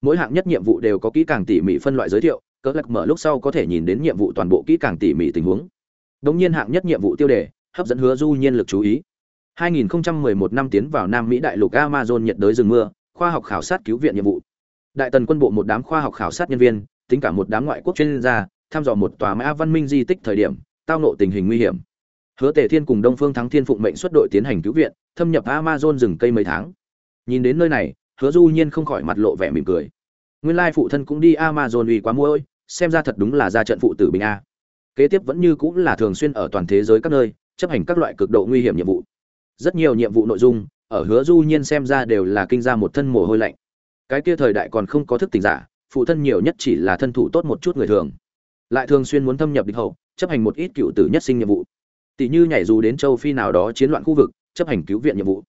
A: Mỗi hạng nhất nhiệm vụ đều có kỹ càng tỉ mỉ phân loại giới thiệu cỡ lắc mở lúc sau có thể nhìn đến nhiệm vụ toàn bộ kỹ càng tỉ mỉ tình huống. Đống nhiên hạng nhất nhiệm vụ tiêu đề hấp dẫn hứa du nhiên lực chú ý. 2011 năm tiến vào Nam Mỹ đại lục Amazon nhiệt đới rừng mưa, khoa học khảo sát cứu viện nhiệm vụ. Đại tần quân bộ một đám khoa học khảo sát nhân viên, tính cả một đám ngoại quốc chuyên gia, thăm dò một tòa mã văn minh di tích thời điểm, tao nộ tình hình nguy hiểm. Hứa Tề Thiên cùng Đông Phương Thắng Thiên phụng mệnh xuất đội tiến hành cứu viện, thâm nhập Amazon rừng cây mấy tháng. Nhìn đến nơi này, Hứa Du Nhiên không khỏi mặt lộ vẻ mỉm cười. Nguyên lai phụ thân cũng đi Amazon uy quá muỗi xem ra thật đúng là ra trận phụ tử bình a. Kế tiếp vẫn như cũng là thường xuyên ở toàn thế giới các nơi, chấp hành các loại cực độ nguy hiểm nhiệm vụ. Rất nhiều nhiệm vụ nội dung, ở Hứa Du Nhiên xem ra đều là kinh ra một thân mồ hôi lạnh. Cái kia thời đại còn không có thức tỉnh giả, phụ thân nhiều nhất chỉ là thân thủ tốt một chút người thường. Lại thường xuyên muốn thâm nhập địch hậu, chấp hành một ít cựu tử nhất sinh nhiệm vụ. Tỷ như nhảy dù đến châu Phi nào đó chiến loạn khu vực, chấp hành cứu viện nhiệm vụ,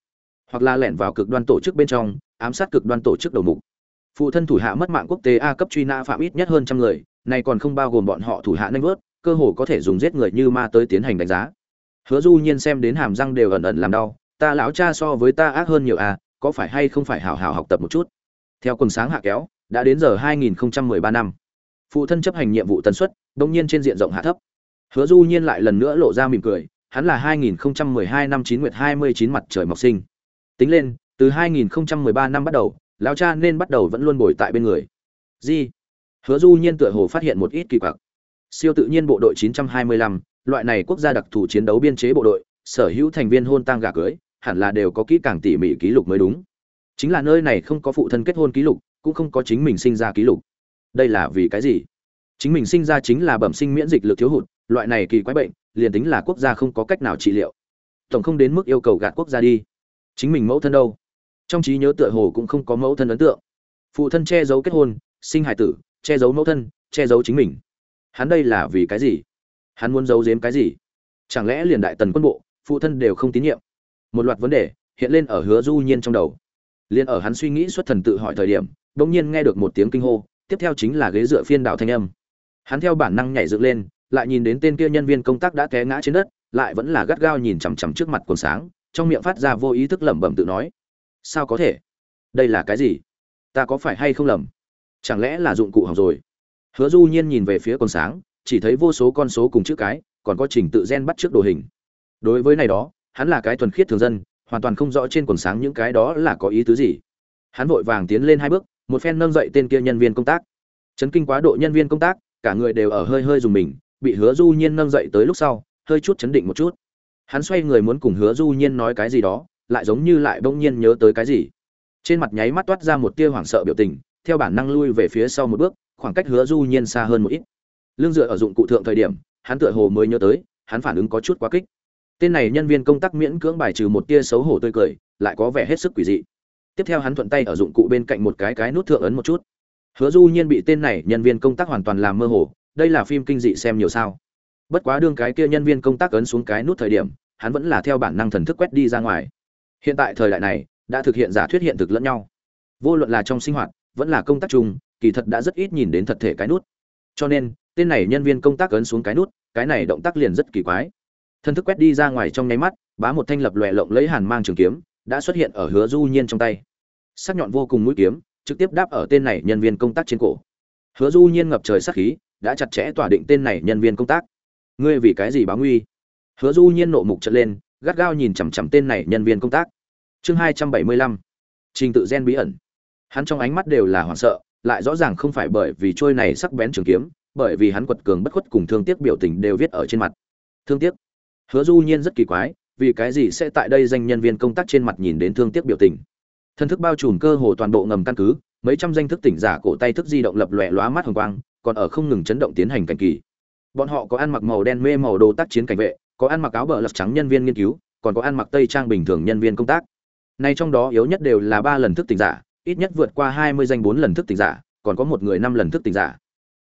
A: hoặc là lẻn vào cực đoan tổ chức bên trong, ám sát cực đoan tổ chức đầu mục. Phụ thân thủ hạ mất mạng quốc tế a cấp truy nã phạm ít nhất hơn trăm người này còn không bao gồm bọn họ thủ hạ nanh vớt cơ hồ có thể dùng giết người như ma tới tiến hành đánh giá. Hứa du nhiên xem đến hàm răng đều ẩn ẩn làm đau ta lão cha so với ta ác hơn nhiều à có phải hay không phải hảo hảo học tập một chút? Theo quần sáng hạ kéo đã đến giờ 2013 năm phụ thân chấp hành nhiệm vụ tần suất đông nhiên trên diện rộng hạ thấp. Hứa du nhiên lại lần nữa lộ ra mỉm cười hắn là 2012 năm 9 nguyệt 29 mặt trời mọc sinh. Tính lên từ 2013 năm bắt đầu lão cha nên bắt đầu vẫn luôn bồi tại bên người. Gì? hứa du nhiên tựa hồ phát hiện một ít kỳ quặc. Siêu tự nhiên bộ đội 925, loại này quốc gia đặc thù chiến đấu biên chế bộ đội sở hữu thành viên hôn tang gả cưới hẳn là đều có kỹ càng tỉ mỉ ký lục mới đúng. Chính là nơi này không có phụ thân kết hôn ký lục cũng không có chính mình sinh ra ký lục đây là vì cái gì? Chính mình sinh ra chính là bẩm sinh miễn dịch lực thiếu hụt, loại này kỳ quái bệnh, liền tính là quốc gia không có cách nào trị liệu. Tổng không đến mức yêu cầu gạt quốc gia đi. Chính mình mẫu thân đâu? Trong trí nhớ tựa hồ cũng không có mẫu thân ấn tượng. Phụ thân che giấu kết hôn, sinh hải tử, che giấu mẫu thân, che giấu chính mình. Hắn đây là vì cái gì? Hắn muốn giấu giếm cái gì? Chẳng lẽ liền đại tần quân bộ, phụ thân đều không tín nhiệm? Một loạt vấn đề hiện lên ở hứa du nhiên trong đầu. Liền ở hắn suy nghĩ xuất thần tự hỏi thời điểm bỗng nhiên nghe được một tiếng kinh hô tiếp theo chính là ghế dựa phiên đảo thanh âm. Hắn theo bản năng nhảy dựng lên, lại nhìn đến tên kia nhân viên công tác đã té ngã trên đất, lại vẫn là gắt gao nhìn chằm chằm trước mặt quần sáng, trong miệng phát ra vô ý thức lẩm bẩm tự nói, sao có thể? Đây là cái gì? Ta có phải hay không lầm? Chẳng lẽ là dụng cụ hỏng rồi? Hứa du nhiên nhìn về phía quần sáng, chỉ thấy vô số con số cùng chữ cái, còn có trình tự gen bắt trước đồ hình. Đối với này đó, hắn là cái thuần khiết thường dân, hoàn toàn không rõ trên quần sáng những cái đó là có ý tứ gì. Hắn vội vàng tiến lên hai bước một phen nâng dậy tên kia nhân viên công tác. Chấn kinh quá độ nhân viên công tác, cả người đều ở hơi hơi dùng mình, bị hứa du nhiên nâng dậy tới lúc sau, hơi chút chấn định một chút. Hắn xoay người muốn cùng hứa du nhiên nói cái gì đó, lại giống như lại bỗng nhiên nhớ tới cái gì. Trên mặt nháy mắt toát ra một tia hoảng sợ biểu tình, theo bản năng lui về phía sau một bước, khoảng cách hứa du nhiên xa hơn một ít. Lương dựa ở dụng cụ thượng thời điểm, hắn tựa hồ mới nhớ tới, hắn phản ứng có chút quá kích. Tên này nhân viên công tác miễn cưỡng bài trừ một tia xấu hổ tươi cười, lại có vẻ hết sức quỷ dị tiếp theo hắn thuận tay ở dụng cụ bên cạnh một cái cái nút thượng ấn một chút. Hứa du nhiên bị tên này nhân viên công tác hoàn toàn làm mơ hồ, đây là phim kinh dị xem nhiều sao. Bất quá đương cái kia nhân viên công tác ấn xuống cái nút thời điểm, hắn vẫn là theo bản năng thần thức quét đi ra ngoài. Hiện tại thời đại này, đã thực hiện giả thuyết hiện thực lẫn nhau. Vô luận là trong sinh hoạt, vẫn là công tác chung, kỳ thật đã rất ít nhìn đến thật thể cái nút. Cho nên, tên này nhân viên công tác ấn xuống cái nút, cái này động tác liền rất kỳ quái. Thần thức quét đi ra ngoài trong nháy mắt, bá một thanh lập lòe lộng lấy hàn mang trường kiếm đã xuất hiện ở hứa du nhiên trong tay. Sắc nhọn vô cùng mũi kiếm, trực tiếp đáp ở tên này nhân viên công tác trên cổ. Hứa du nhiên ngập trời sát khí, đã chặt chẽ tỏa định tên này nhân viên công tác. Ngươi vì cái gì báo nguy? Hứa du nhiên nộ mục trận lên, gắt gao nhìn chằm chằm tên này nhân viên công tác. Chương hai trăm bảy mươi lăm. Trình tự gen bí ẩn. Hắn trong ánh mắt đều là hoảng sợ, lại rõ ràng không phải bởi vì trôi này sắc bén trường kiếm, bởi vì hắn quật cường bất khuất cùng thương tiếc biểu tình đều viết ở trên mặt. Thương tiếc? Hứa du nhiên rất kỳ quái vì cái gì sẽ tại đây danh nhân viên công tác trên mặt nhìn đến thương tiếc biểu tình. Thân thức bao trùm cơ hồ toàn bộ ngầm căn cứ, mấy trăm danh thức tỉnh giả cổ tay thức di động lập lòe lóa mắt hồng quang, còn ở không ngừng chấn động tiến hành cảnh kỳ. Bọn họ có ăn mặc màu đen mê màu đồ tác chiến cảnh vệ, có ăn mặc áo bờ lật trắng nhân viên nghiên cứu, còn có ăn mặc tây trang bình thường nhân viên công tác. Nay trong đó yếu nhất đều là ba lần thức tỉnh giả, ít nhất vượt qua hai mươi danh bốn lần thức tỉnh giả, còn có một người năm lần thức tỉnh giả.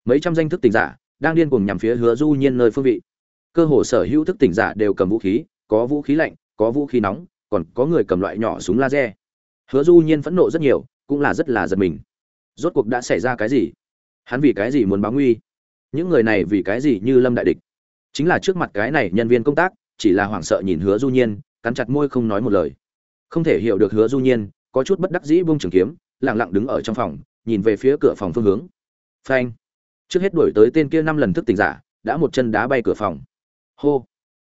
A: Mấy trăm danh thức tỉnh giả đang điên cuồng nhằm phía hứa du nhiên nơi phương vị. Cơ hồ sở hữu thức tỉnh giả đều cầm vũ khí có vũ khí lạnh, có vũ khí nóng, còn có người cầm loại nhỏ súng laser. Hứa du nhiên phẫn nộ rất nhiều, cũng là rất là giật mình. Rốt cuộc đã xảy ra cái gì? Hắn vì cái gì muốn báo nguy? Những người này vì cái gì như lâm đại địch? Chính là trước mặt cái này nhân viên công tác, chỉ là hoảng sợ nhìn hứa du nhiên, cắn chặt môi không nói một lời. Không thể hiểu được hứa du nhiên, có chút bất đắc dĩ buông trường kiếm, lặng lặng đứng ở trong phòng, nhìn về phía cửa phòng phương hướng. Phanh! Trước hết đuổi tới tên kia năm lần thức tỉnh giả, đã một chân đá bay cửa phòng. Hô!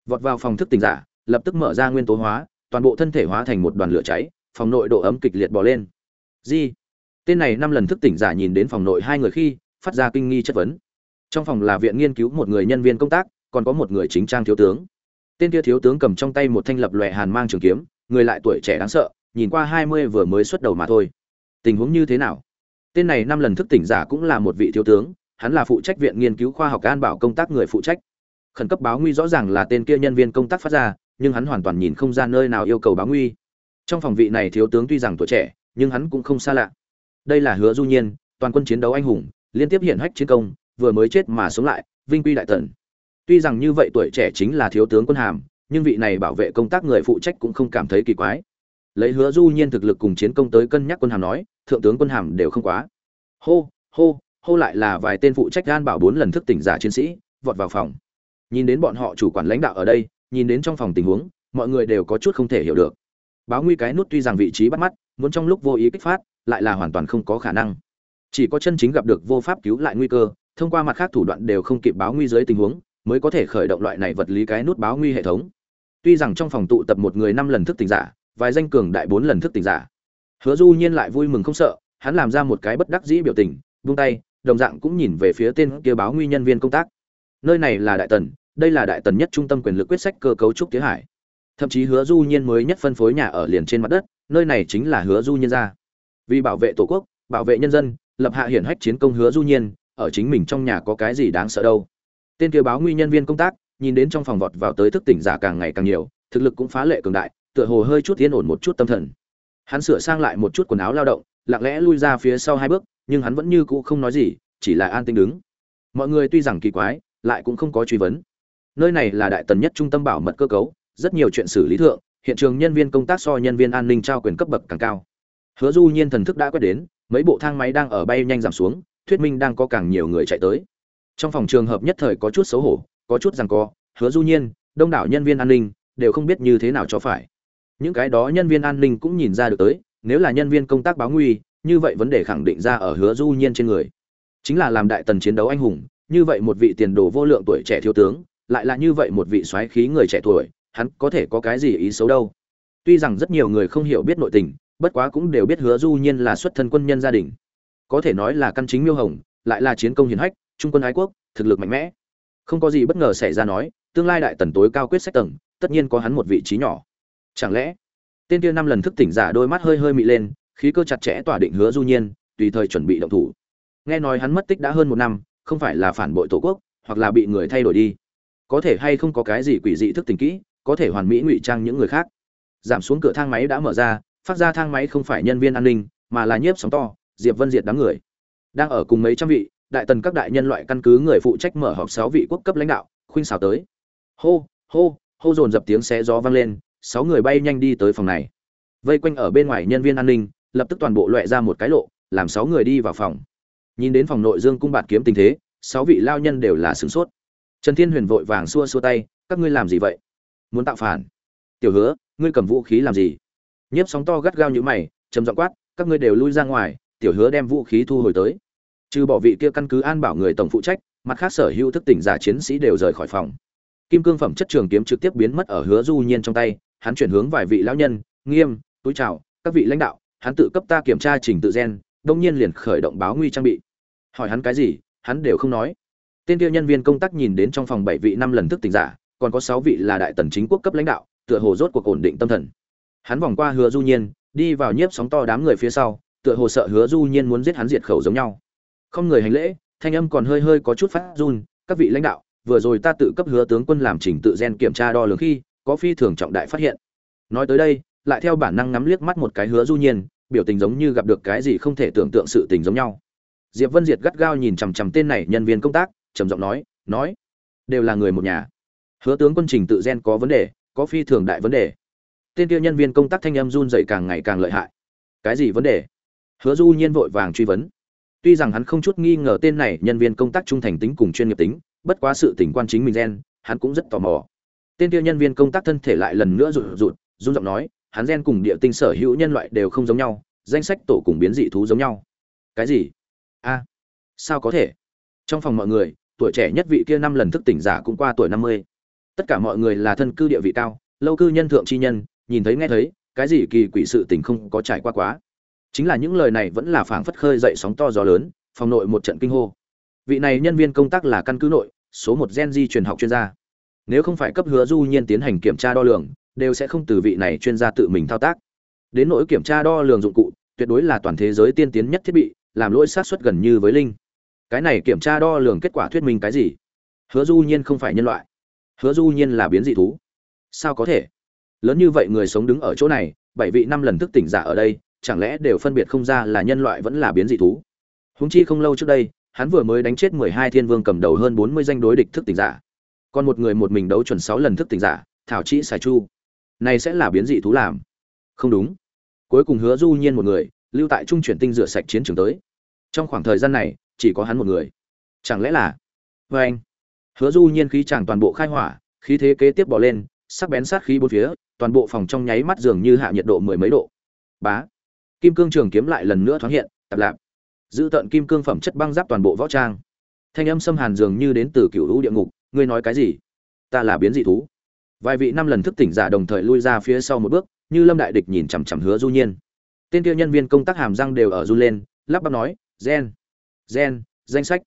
A: Vọt vào phòng thức tỉnh giả, lập tức mở ra nguyên tố hóa, toàn bộ thân thể hóa thành một đoàn lửa cháy, phòng nội độ ấm kịch liệt bò lên. Di tên này năm lần thức tỉnh giả nhìn đến phòng nội hai người khi, phát ra kinh nghi chất vấn. Trong phòng là viện nghiên cứu một người nhân viên công tác, còn có một người chính trang thiếu tướng. Tên kia thiếu tướng cầm trong tay một thanh lập lòe hàn mang trường kiếm, người lại tuổi trẻ đáng sợ, nhìn qua hai mươi vừa mới xuất đầu mà thôi. Tình huống như thế nào? Tên này năm lần thức tỉnh giả cũng là một vị thiếu tướng, hắn là phụ trách viện nghiên cứu khoa học an bảo công tác người phụ trách khẩn cấp báo nguy rõ ràng là tên kia nhân viên công tác phát ra, nhưng hắn hoàn toàn nhìn không ra nơi nào yêu cầu báo nguy. Trong phòng vị này thiếu tướng tuy rằng tuổi trẻ, nhưng hắn cũng không xa lạ. Đây là hứa du nhiên, toàn quân chiến đấu anh hùng, liên tiếp hiện hách chiến công, vừa mới chết mà sống lại, vinh quy đại tần. Tuy rằng như vậy tuổi trẻ chính là thiếu tướng quân hàm, nhưng vị này bảo vệ công tác người phụ trách cũng không cảm thấy kỳ quái. Lấy hứa du nhiên thực lực cùng chiến công tới cân nhắc quân hàm nói, thượng tướng quân hàm đều không quá. Hô hô hô lại là vài tên phụ trách gan bảo bốn lần thức tỉnh giả chiến sĩ, vọt vào phòng nhìn đến bọn họ chủ quản lãnh đạo ở đây, nhìn đến trong phòng tình huống, mọi người đều có chút không thể hiểu được. Báo nguy cái nút tuy rằng vị trí bắt mắt, muốn trong lúc vô ý kích phát, lại là hoàn toàn không có khả năng. Chỉ có chân chính gặp được vô pháp cứu lại nguy cơ, thông qua mặt khác thủ đoạn đều không kịp báo nguy dưới tình huống, mới có thể khởi động loại này vật lý cái nút báo nguy hệ thống. Tuy rằng trong phòng tụ tập một người năm lần thức tỉnh giả, vài danh cường đại bốn lần thức tỉnh giả. Hứa du nhiên lại vui mừng không sợ, hắn làm ra một cái bất đắc dĩ biểu tình, buông tay, đồng dạng cũng nhìn về phía tên kia báo nguy nhân viên công tác. Nơi này là đại tần đây là đại tần nhất trung tâm quyền lực quyết sách cơ cấu trúc tía hải. Thậm chí hứa du nhiên mới nhất phân phối nhà ở liền trên mặt đất, nơi này chính là hứa du nhiên ra vì bảo vệ tổ quốc, bảo vệ nhân dân, lập hạ hiển hách chiến công hứa du nhiên, ở chính mình trong nhà có cái gì đáng sợ đâu. Tên kia báo nguy nhân viên công tác, nhìn đến trong phòng vọt vào tới thức tỉnh giả càng ngày càng nhiều, thực lực cũng phá lệ cường đại, tựa hồ hơi chút yên ổn một chút tâm thần. Hắn sửa sang lại một chút quần áo lao động, lặng lẽ lui ra phía sau hai bước, nhưng hắn vẫn như cũ không nói gì, chỉ là an tĩnh đứng. Mọi người tuy rằng kỳ quái, lại cũng không có truy vấn nơi này là đại tần nhất trung tâm bảo mật cơ cấu, rất nhiều chuyện xử lý thượng, hiện trường nhân viên công tác so nhân viên an ninh trao quyền cấp bậc càng cao. Hứa du nhiên thần thức đã quét đến, mấy bộ thang máy đang ở bay nhanh giảm xuống, thuyết minh đang có càng nhiều người chạy tới. Trong phòng trường hợp nhất thời có chút xấu hổ, có chút rằng co, hứa du nhiên, đông đảo nhân viên an ninh, đều không biết như thế nào cho phải. Những cái đó nhân viên an ninh cũng nhìn ra được tới, nếu là nhân viên công tác báo nguy, như vậy vấn đề khẳng định ra ở hứa du nhiên trên người. Chính là làm đại tần chiến đấu anh hùng, như vậy một vị tiền đồ vô lượng tuổi trẻ thiếu tướng lại là như vậy một vị soái khí người trẻ tuổi, hắn có thể có cái gì ý xấu đâu? Tuy rằng rất nhiều người không hiểu biết nội tình, bất quá cũng đều biết hứa du nhiên là xuất thân quân nhân gia đình. Có thể nói là căn chính miêu hồng, lại là chiến công hiển hách, trung quân ái quốc, thực lực mạnh mẽ. Không có gì bất ngờ xảy ra nói, tương lai đại tần tối cao quyết sách tầng, tất nhiên có hắn một vị trí nhỏ. Chẳng lẽ, tên kia năm lần thức tỉnh giả đôi mắt hơi hơi mị lên, khí cơ chặt chẽ tỏa định hứa du nhiên, tùy thời chuẩn bị động thủ. Nghe nói hắn mất tích đã hơn một năm, không phải là phản bội tổ quốc, hoặc là bị người thay đổi đi có thể hay không có cái gì quỷ dị thức tỉnh kỹ, có thể hoàn mỹ ngụy trang những người khác. Giảm xuống cửa thang máy đã mở ra, phát ra thang máy không phải nhân viên an ninh, mà là nhiếp sóng to, diệp vân diệt đám người. Đang ở cùng mấy trăm vị, đại tần các đại nhân loại căn cứ người phụ trách mở họp sáu vị quốc cấp lãnh đạo, khuynh xào tới. Hô hô hô dồn dập tiếng xé gió vang lên, sáu người bay nhanh đi tới phòng này. Vây quanh ở bên ngoài nhân viên an ninh, lập tức toàn bộ loẹ ra một cái lộ, làm sáu người đi vào phòng. Nhìn đến phòng nội dương cung bạt kiếm tình thế, sáu vị lao nhân đều là sửng sốt trần thiên huyền vội vàng xua xua tay, các ngươi làm gì vậy? Muốn tạo phản? Tiểu hứa, ngươi cầm vũ khí làm gì? Nhiếp sóng to gắt gao như mày, trầm giọng quát, các ngươi đều lui ra ngoài, tiểu hứa đem vũ khí thu hồi tới. Trừ bỏ vị kia căn cứ an bảo người tổng phụ trách, mặt khác sở hữu thức tỉnh giả chiến sĩ đều rời khỏi phòng. Kim cương phẩm chất trường kiếm trực tiếp biến mất ở hứa du nhiên trong tay, hắn chuyển hướng vài vị lão nhân, nghiêm, túi chào, các vị lãnh đạo, hắn tự cấp ta kiểm tra trình tự gen, đông nhiên liền khởi động báo nguy trang bị. Hỏi hắn cái gì, hắn đều không nói tên kia nhân viên công tác nhìn đến trong phòng bảy vị năm lần thức tỉnh giả, còn có sáu vị là đại tần chính quốc cấp lãnh đạo, tựa hồ rốt cuộc ổn định tâm thần. Hắn vòng qua hứa du nhiên, đi vào nhiếp sóng to đám người phía sau, tựa hồ sợ hứa du nhiên muốn giết hắn diệt khẩu giống nhau. Không người hành lễ, thanh âm còn hơi hơi có chút phát run, các vị lãnh đạo, vừa rồi ta tự cấp hứa tướng quân làm trình tự gen kiểm tra đo lường khi, có phi thường trọng đại phát hiện. Nói tới đây, lại theo bản năng ngắm liếc mắt một cái hứa du nhiên, biểu tình giống như gặp được cái gì không thể tưởng tượng sự tình giống nhau. Diệp vân diệt gắt gao nhìn chằm chằm tên này nhân viên công tác trầm giọng nói nói, đều là người một nhà. Hứa tướng quân trình tự gen có vấn đề, có phi thường đại vấn đề. Tên kia nhân viên công tác thanh âm run dậy càng ngày càng lợi hại. Cái gì vấn đề? Hứa du nhiên vội vàng truy vấn. Tuy rằng hắn không chút nghi ngờ tên này nhân viên công tác trung thành tính cùng chuyên nghiệp tính, bất quá sự tình quan chính mình gen, hắn cũng rất tò mò. Tên kia nhân viên công tác thân thể lại lần nữa rụt rụt, run giọng nói, hắn gen cùng địa tinh sở hữu nhân loại đều không giống nhau, danh sách tổ cùng biến dị thú giống nhau. Cái gì? A, sao có thể? Trong phòng mọi người tuổi trẻ nhất vị kia năm lần thức tỉnh giả cũng qua tuổi năm mươi. Tất cả mọi người là thân cư địa vị cao, lâu cư nhân thượng chi nhân, nhìn thấy nghe thấy, cái gì kỳ quỷ sự tình không có trải qua quá. Chính là những lời này vẫn là phảng phất khơi dậy sóng to gió lớn, phòng nội một trận kinh hô. Vị này nhân viên công tác là căn cứ nội, số một gen di truyền học chuyên gia. Nếu không phải cấp hứa du nhiên tiến hành kiểm tra đo lường, đều sẽ không từ vị này chuyên gia tự mình thao tác. Đến nỗi kiểm tra đo lường dụng cụ, tuyệt đối là toàn thế giới tiên tiến nhất thiết bị, làm lỗi sát xuất gần như với linh cái này kiểm tra đo lường kết quả thuyết minh cái gì? Hứa du nhiên không phải nhân loại. Hứa du nhiên là biến dị thú. Sao có thể? Lớn như vậy người sống đứng ở chỗ này, bảy vị năm lần thức tỉnh giả ở đây, chẳng lẽ đều phân biệt không ra là nhân loại vẫn là biến dị thú? Húng chi không lâu trước đây, hắn vừa mới đánh chết mười hai thiên vương cầm đầu hơn bốn mươi danh đối địch thức tỉnh giả. Còn một người một mình đấu chuẩn sáu lần thức tỉnh giả, thảo trị xài chu. Này sẽ là biến dị thú làm. Không đúng. Cuối cùng hứa du nhiên một người, lưu tại trung chuyển tinh rửa sạch chiến trường tới. Trong khoảng thời gian này chỉ có hắn một người. Chẳng lẽ là? Vê anh. Hứa du nhiên khí chàng toàn bộ khai hỏa, khí thế kế tiếp bỏ lên, sắc bén sát khí bốn phía, toàn bộ phòng trong nháy mắt dường như hạ nhiệt độ mười mấy độ. Bá. Kim cương trường kiếm lại lần nữa thoáng hiện tạp lạp. Giữ tận kim cương phẩm chất băng giáp toàn bộ võ trang. Thanh âm xâm hàn dường như đến từ cựu lũ địa ngục, ngươi nói cái gì? Ta là biến dị thú. Vài vị năm lần thức tỉnh giả đồng thời lui ra phía sau một bước, như lâm đại địch nhìn chằm chằm hứa du nhiên. Tên kia nhân viên công tác hàm răng đều ở run lên, lắp bắp nói, gen gen, danh sách.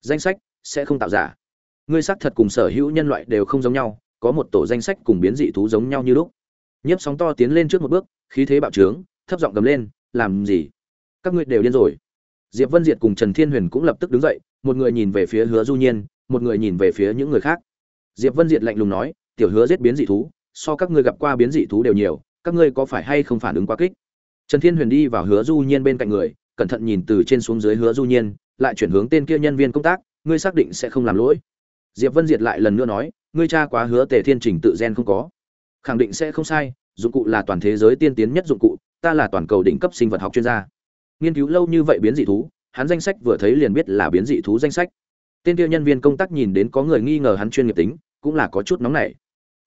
A: Danh sách sẽ không tạo giả. Ngươi xác thật cùng sở hữu nhân loại đều không giống nhau, có một tổ danh sách cùng biến dị thú giống nhau như lúc. Nhiếp sóng to tiến lên trước một bước, khí thế bạo trướng, thấp giọng gầm lên, làm gì? Các ngươi đều điên rồi. Diệp vân diệt cùng trần thiên huyền cũng lập tức đứng dậy, một người nhìn về phía hứa du nhiên, một người nhìn về phía những người khác. Diệp vân diệt lạnh lùng nói, tiểu hứa giết biến dị thú, so các ngươi gặp qua biến dị thú đều nhiều, các ngươi có phải hay không phản ứng quá kích? Trần thiên huyền đi vào hứa du nhiên bên cạnh người cẩn thận nhìn từ trên xuống dưới hứa du nhiên, lại chuyển hướng tên kia nhân viên công tác, ngươi xác định sẽ không làm lỗi. Diệp vân diệt lại lần nữa nói, ngươi cha quá hứa tề thiên trình tự gen không có. Khẳng định sẽ không sai, dụng cụ là toàn thế giới tiên tiến nhất dụng cụ, ta là toàn cầu đỉnh cấp sinh vật học chuyên gia. Nghiên cứu lâu như vậy biến dị thú, hắn danh sách vừa thấy liền biết là biến dị thú danh sách. Tên kia nhân viên công tác nhìn đến có người nghi ngờ hắn chuyên nghiệp tính, cũng là có chút nóng nảy.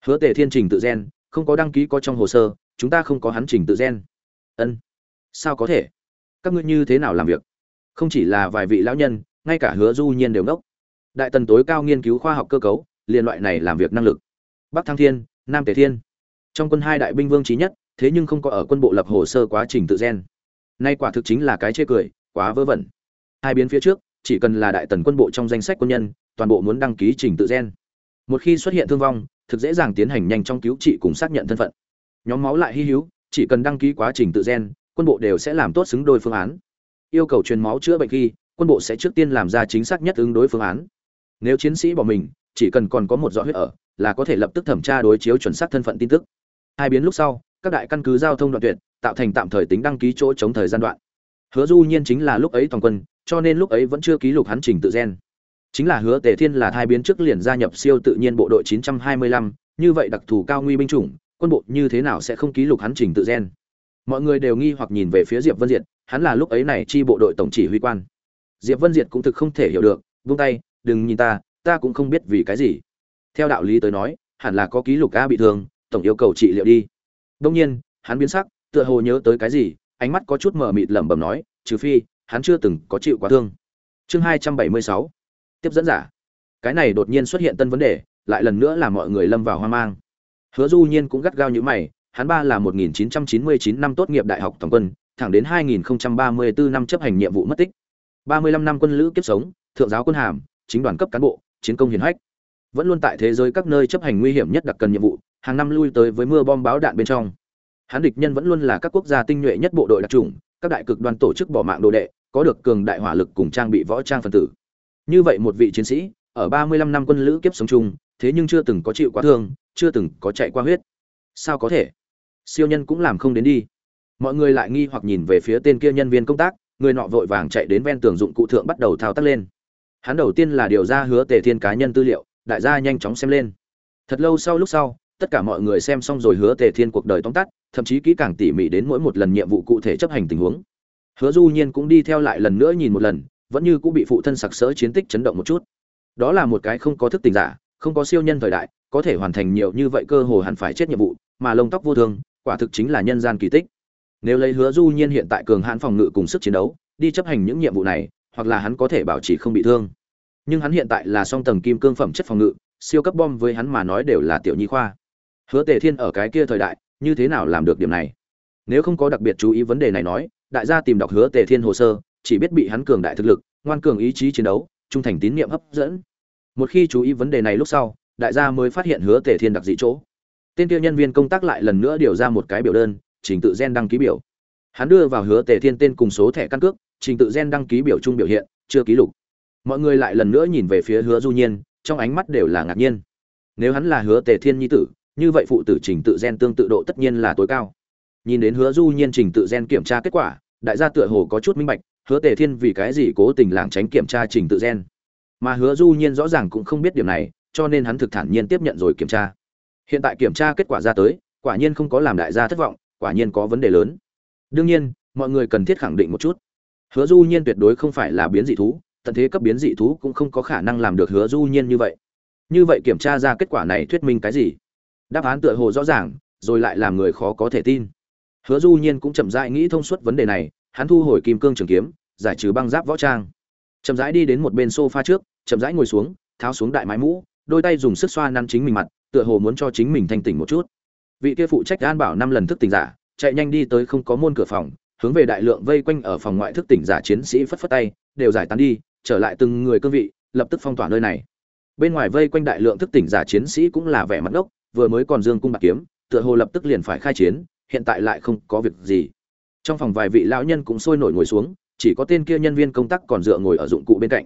A: Hứa tề thiên trình tự gen, không có đăng ký có trong hồ sơ, chúng ta không có hắn trình tự gen. Ân. Sao có thể? Các ngươi như thế nào làm việc? Không chỉ là vài vị lão nhân, ngay cả hứa du nhiên đều ngốc. Đại tần tối cao nghiên cứu khoa học cơ cấu liên loại này làm việc năng lực. Bắc thăng thiên, nam tề thiên. Trong quân hai đại binh vương trí nhất, thế nhưng không có ở quân bộ lập hồ sơ quá trình tự gen. Nay quả thực chính là cái chê cười, quá vớ vẩn. Hai biến phía trước, chỉ cần là đại tần quân bộ trong danh sách quân nhân, toàn bộ muốn đăng ký trình tự gen. Một khi xuất hiện thương vong, thực dễ dàng tiến hành nhanh trong cứu trị cùng xác nhận thân phận. Nhóm máu lại hy hữu, chỉ cần đăng ký quá trình tự gen quân bộ đều sẽ làm tốt xứng đôi phương án. Yêu cầu truyền máu chữa bệnh khi quân bộ sẽ trước tiên làm ra chính xác nhất ứng đối phương án. Nếu chiến sĩ bỏ mình chỉ cần còn có một giọt huyết ở là có thể lập tức thẩm tra đối chiếu chuẩn xác thân phận tin tức. Hai biến lúc sau các đại căn cứ giao thông đoạn tuyệt tạo thành tạm thời tính đăng ký chỗ chống thời gian đoạn. Hứa du nhiên chính là lúc ấy toàn quân cho nên lúc ấy vẫn chưa ký lục hắn trình tự gen. Chính là hứa tề thiên là thai biến trước liền gia nhập siêu tự nhiên bộ đội 925, như vậy đặc thù cao nguy binh chủng quân bộ như thế nào sẽ không ký lục hắn trình tự gen? Mọi người đều nghi hoặc nhìn về phía diệp vân diệt, hắn là lúc ấy này chi bộ đội tổng chỉ huy quan. Diệp vân diệt cũng thực không thể hiểu được, vung tay, đừng nhìn ta ta cũng không biết vì cái gì. Theo đạo lý tới nói, hẳn là có ký lục a bị thương, tổng yêu cầu trị liệu đi. Đông nhiên, hắn biến sắc, tựa hồ nhớ tới cái gì, ánh mắt có chút mờ mịt lẩm bẩm nói, trừ phi, hắn chưa từng có chịu quá thương. Chương hai trăm bảy mươi sáu. Tiếp dẫn giả. Cái này đột nhiên xuất hiện tân vấn đề, lại lần nữa làm mọi người lâm vào hoang mang. Hứa du nhiên cũng gắt gao như mày hắn ba là 1999 năm tốt nghiệp đại học tổng quân, thẳng đến 2034 năm chấp hành nhiệm vụ mất tích. 35 năm quân lữ kiếp sống, thượng giáo quân hàm, chính đoàn cấp cán bộ, chiến công hiển hách. Vẫn luôn tại thế giới các nơi chấp hành nguy hiểm nhất đặc cần nhiệm vụ, hàng năm lui tới với mưa bom báo đạn bên trong. Hắn địch nhân vẫn luôn là các quốc gia tinh nhuệ nhất bộ đội đặc trùng các đại cực đoàn tổ chức bỏ mạng đồ đệ, có được cường đại hỏa lực cùng trang bị võ trang phân tử. Như vậy một vị chiến sĩ, ở 35 năm quân lữ kiếp sống chung, thế nhưng chưa từng có chịu quá thương, chưa từng có chạy qua huyết. Sao có thể? Siêu nhân cũng làm không đến đi. Mọi người lại nghi hoặc nhìn về phía tên kia nhân viên công tác, người nọ vội vàng chạy đến ven tường dụng cụ thượng bắt đầu thao tác lên. Hắn đầu tiên là điều ra hứa tề thiên cá nhân tư liệu, đại gia nhanh chóng xem lên. Thật lâu sau lúc sau, tất cả mọi người xem xong rồi hứa tề thiên cuộc đời tóm tắt, thậm chí kỹ càng tỉ mỉ đến mỗi một lần nhiệm vụ cụ thể chấp hành tình huống. Hứa du nhiên cũng đi theo lại lần nữa nhìn một lần, vẫn như cũng bị phụ thân sặc sỡ chiến tích chấn động một chút. Đó là một cái không có thức tình giả, không có siêu nhân thời đại, có thể hoàn thành nhiều như vậy cơ hồ hẳn phải chết nhiệm vụ, mà lông tóc vô thương quả thực chính là nhân gian kỳ tích. Nếu lấy hứa du nhiên hiện tại cường hãn phòng ngự cùng sức chiến đấu, đi chấp hành những nhiệm vụ này, hoặc là hắn có thể bảo trì không bị thương. Nhưng hắn hiện tại là song tầng kim cương phẩm chất phòng ngự, siêu cấp bom với hắn mà nói đều là tiểu nhi khoa. Hứa tề thiên ở cái kia thời đại, như thế nào làm được điểm này? Nếu không có đặc biệt chú ý vấn đề này nói, đại gia tìm đọc hứa tề thiên hồ sơ, chỉ biết bị hắn cường đại thực lực, ngoan cường ý chí chiến đấu, trung thành tín nhiệm hấp dẫn. Một khi chú ý vấn đề này lúc sau, đại gia mới phát hiện hứa tề thiên đặc dị chỗ tên kia nhân viên công tác lại lần nữa điều ra một cái biểu đơn, trình tự gen đăng ký biểu. Hắn đưa vào hứa tề thiên tên cùng số thẻ căn cước, trình tự gen đăng ký biểu chung biểu hiện, chưa ký lục. Mọi người lại lần nữa nhìn về phía hứa du nhiên, trong ánh mắt đều là ngạc nhiên. Nếu hắn là hứa tề thiên nhi tử, như vậy phụ tử trình tự gen tương tự độ tất nhiên là tối cao. Nhìn đến hứa du nhiên trình tự gen kiểm tra kết quả, đại gia tựa hồ có chút minh bạch, hứa tề thiên vì cái gì cố tình lảng tránh kiểm tra trình tự gen. Mà hứa du nhiên rõ ràng cũng không biết điểm này, cho nên hắn thực thản nhiên tiếp nhận rồi kiểm tra hiện tại kiểm tra kết quả ra tới, quả nhiên không có làm đại gia thất vọng, quả nhiên có vấn đề lớn. Đương nhiên, mọi người cần thiết khẳng định một chút. Hứa du nhiên tuyệt đối không phải là biến dị thú, tận thế cấp biến dị thú cũng không có khả năng làm được hứa du nhiên như vậy. Như vậy kiểm tra ra kết quả này thuyết minh cái gì? Đáp án tựa hồ rõ ràng, rồi lại làm người khó có thể tin. Hứa du nhiên cũng chậm rãi nghĩ thông suốt vấn đề này, hắn thu hồi kim cương trường kiếm, giải trừ băng giáp võ trang. Chậm rãi đi đến một bên sofa trước, chậm rãi ngồi xuống, tháo xuống đại mái mũ đôi tay dùng sức xoa nắn chính mình mặt, tựa hồ muốn cho chính mình thanh tỉnh một chút. Vị kia phụ trách an bảo năm lần thức tỉnh giả, chạy nhanh đi tới không có môn cửa phòng, hướng về đại lượng vây quanh ở phòng ngoại thức tỉnh giả chiến sĩ phất phất tay, đều giải tán đi, trở lại từng người cương vị, lập tức phong tỏa nơi này. Bên ngoài vây quanh đại lượng thức tỉnh giả chiến sĩ cũng là vẻ mặt ngốc, vừa mới còn dương cung bạc kiếm, tựa hồ lập tức liền phải khai chiến, hiện tại lại không có việc gì. Trong phòng vài vị lão nhân cũng sôi nổi ngồi xuống, chỉ có tên kia nhân viên công tác còn dựa ngồi ở dụng cụ bên cạnh.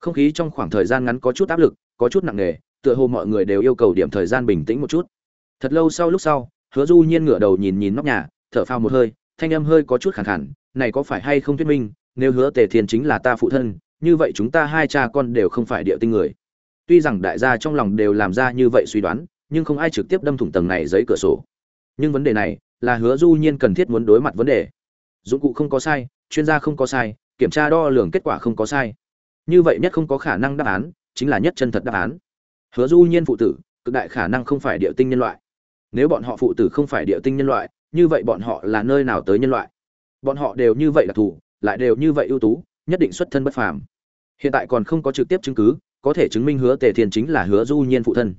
A: Không khí trong khoảng thời gian ngắn có chút áp lực có chút nặng nề, tựa hồ mọi người đều yêu cầu điểm thời gian bình tĩnh một chút. Thật lâu sau lúc sau, hứa du nhiên ngửa đầu nhìn nhìn nóc nhà, thở phào một hơi, thanh âm hơi có chút khàn khàn, này có phải hay không thuyết minh, nếu hứa tề thiên chính là ta phụ thân, như vậy chúng ta hai cha con đều không phải địa tinh người. Tuy rằng đại gia trong lòng đều làm ra như vậy suy đoán, nhưng không ai trực tiếp đâm thủng tầng này giấy cửa sổ. Nhưng vấn đề này là hứa du nhiên cần thiết muốn đối mặt vấn đề. Dụng cụ không có sai, chuyên gia không có sai, kiểm tra đo lường kết quả không có sai. Như vậy nhất không có khả năng đáp án chính là nhất chân thật đáp án. Hứa du nhiên phụ tử, cực đại khả năng không phải địa tinh nhân loại. Nếu bọn họ phụ tử không phải địa tinh nhân loại, như vậy bọn họ là nơi nào tới nhân loại? Bọn họ đều như vậy là thủ lại đều như vậy ưu tú, nhất định xuất thân bất phàm. Hiện tại còn không có trực tiếp chứng cứ, có thể chứng minh hứa tề thiên chính là hứa du nhiên phụ thân.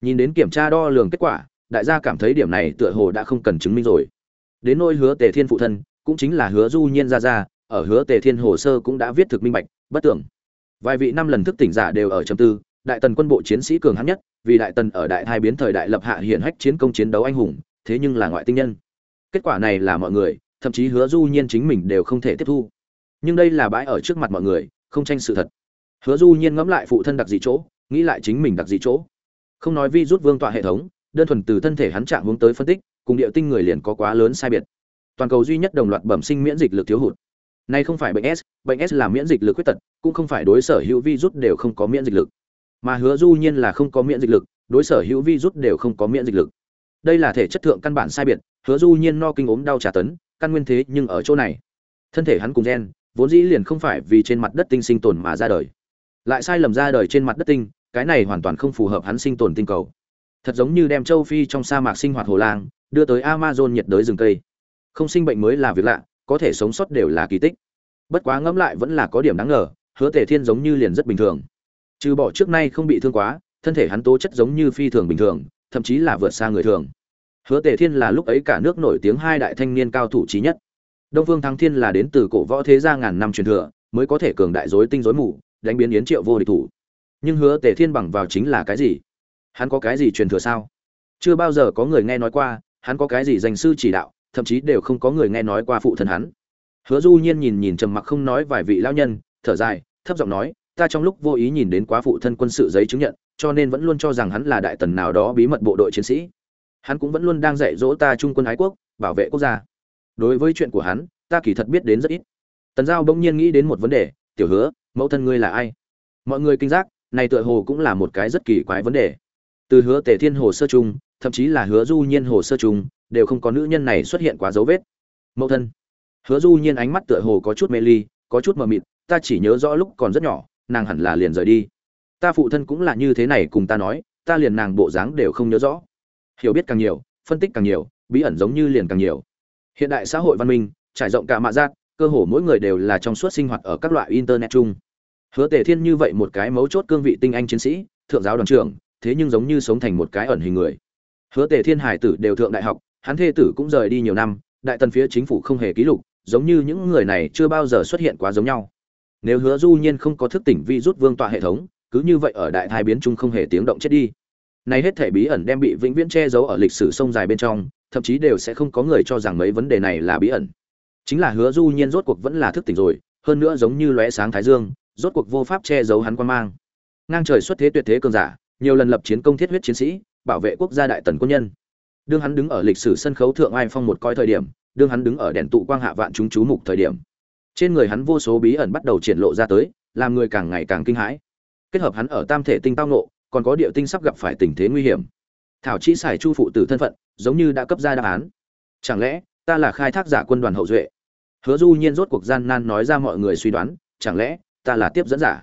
A: Nhìn đến kiểm tra đo lường kết quả, đại gia cảm thấy điểm này tựa hồ đã không cần chứng minh rồi. Đến nôi hứa tề thiên phụ thân, cũng chính là hứa du nhiên ra ra ở hứa tề thiên hồ sơ cũng đã viết thực minh bạch, bất tưởng vài vị năm lần thức tỉnh giả đều ở trầm tư, đại tần quân bộ chiến sĩ cường hãn nhất, vì đại tần ở đại thai biến thời đại lập hạ hiển hách chiến công chiến đấu anh hùng, thế nhưng là ngoại tinh nhân. Kết quả này là mọi người, thậm chí hứa du nhiên chính mình đều không thể tiếp thu. Nhưng đây là bãi ở trước mặt mọi người, không tranh sự thật. Hứa du nhiên ngẫm lại phụ thân đặc dị chỗ, nghĩ lại chính mình đặc dị chỗ. Không nói vi rút vương tọa hệ thống, đơn thuần từ thân thể hắn chạm hướng tới phân tích, cùng địa tinh người liền có quá lớn sai biệt. Toàn cầu duy nhất đồng loạt bẩm sinh miễn dịch lực thiếu hụt này không phải bệnh s bệnh s là miễn dịch lực khuyết tật, cũng không phải đối sở hữu virus đều không có miễn dịch lực. Mà hứa du nhiên là không có miễn dịch lực, đối sở hữu virus đều không có miễn dịch lực. Đây là thể chất thượng căn bản sai biệt, hứa du nhiên no kinh ốm đau trả tấn, căn nguyên thế nhưng ở chỗ này. Thân thể hắn cùng gen, vốn dĩ liền không phải vì trên mặt đất tinh sinh tồn mà ra đời. Lại sai lầm ra đời trên mặt đất tinh, cái này hoàn toàn không phù hợp hắn sinh tồn tinh cầu. Thật giống như đem châu phi trong sa mạc sinh hoạt hồ lang, đưa tới amazon nhiệt đới rừng cây. Không sinh bệnh mới là việc lạ có thể sống sót đều là kỳ tích. Bất quá ngẫm lại vẫn là có điểm đáng ngờ, hứa tề thiên giống như liền rất bình thường. Trừ bỏ trước nay không bị thương quá, thân thể hắn tố chất giống như phi thường bình thường, thậm chí là vượt xa người thường. Hứa tề thiên là lúc ấy cả nước nổi tiếng hai đại thanh niên cao thủ trí nhất. Đông phương thắng thiên là đến từ cổ võ thế gia ngàn năm truyền thừa, mới có thể cường đại dối tinh dối mù, đánh biến yến triệu vô địch thủ. Nhưng hứa tề thiên bằng vào chính là cái gì? Hắn có cái gì truyền thừa sao? Chưa bao giờ có người nghe nói qua, hắn có cái gì danh sư chỉ đạo thậm chí đều không có người nghe nói qua phụ thân hắn. Hứa du nhiên nhìn nhìn trầm mặc không nói vài vị lão nhân thở dài thấp giọng nói ta trong lúc vô ý nhìn đến quá phụ thân quân sự giấy chứng nhận cho nên vẫn luôn cho rằng hắn là đại tần nào đó bí mật bộ đội chiến sĩ. Hắn cũng vẫn luôn đang dạy dỗ ta trung quân ái quốc bảo vệ quốc gia. Đối với chuyện của hắn ta kỳ thật biết đến rất ít. Tần giao bỗng nhiên nghĩ đến một vấn đề tiểu hứa mẫu thân ngươi là ai? Mọi người kinh giác này tựa hồ cũng là một cái rất kỳ quái vấn đề. Từ hứa tề thiên hồ sơ trùng, thậm chí là hứa du nhiên hồ sơ trùng đều không có nữ nhân này xuất hiện quá dấu vết. Mẫu thân. Hứa du nhiên ánh mắt tựa hồ có chút mê ly, có chút mờ mịt, ta chỉ nhớ rõ lúc còn rất nhỏ, nàng hẳn là liền rời đi. Ta phụ thân cũng là như thế này cùng ta nói, ta liền nàng bộ dáng đều không nhớ rõ. Hiểu biết càng nhiều, phân tích càng nhiều, bí ẩn giống như liền càng nhiều. Hiện đại xã hội văn minh, trải rộng cả mạ giác, cơ hồ mỗi người đều là trong suốt sinh hoạt ở các loại internet chung. Hứa tề thiên như vậy một cái mấu chốt cương vị tinh anh chiến sĩ, thượng giáo đoàn trưởng, thế nhưng giống như sống thành một cái ẩn hình người. Hứa tề thiên hải tử đều thượng đại học hắn thê tử cũng rời đi nhiều năm, đại tần phía chính phủ không hề ký lục, giống như những người này chưa bao giờ xuất hiện quá giống nhau. Nếu hứa du nhiên không có thức tỉnh vi rút vương tọa hệ thống, cứ như vậy ở đại thai biến trung không hề tiếng động chết đi. Này hết thể bí ẩn đem bị vĩnh viễn che giấu ở lịch sử sông dài bên trong, thậm chí đều sẽ không có người cho rằng mấy vấn đề này là bí ẩn. Chính là hứa du nhiên rốt cuộc vẫn là thức tỉnh rồi, hơn nữa giống như lóe sáng thái dương, rốt cuộc vô pháp che giấu hắn quan mang. Ngang trời xuất thế tuyệt thế cường giả, nhiều lần lập chiến công thiết huyết chiến sĩ, bảo vệ quốc gia đại tần quân nhân đương hắn đứng ở lịch sử sân khấu thượng ai phong một coi thời điểm, đương hắn đứng ở đèn tụ quang hạ vạn chúng chú mục thời điểm. Trên người hắn vô số bí ẩn bắt đầu triển lộ ra tới, làm người càng ngày càng kinh hãi. Kết hợp hắn ở tam thể tinh tao nộ còn có địa tinh sắp gặp phải tình thế nguy hiểm. Thảo chỉ xài chu phụ tử thân phận, giống như đã cấp ra đáp án. Chẳng lẽ, ta là khai thác giả quân đoàn hậu duệ? Hứa du nhiên rốt cuộc gian nan nói ra mọi người suy đoán, chẳng lẽ, ta là tiếp dẫn giả?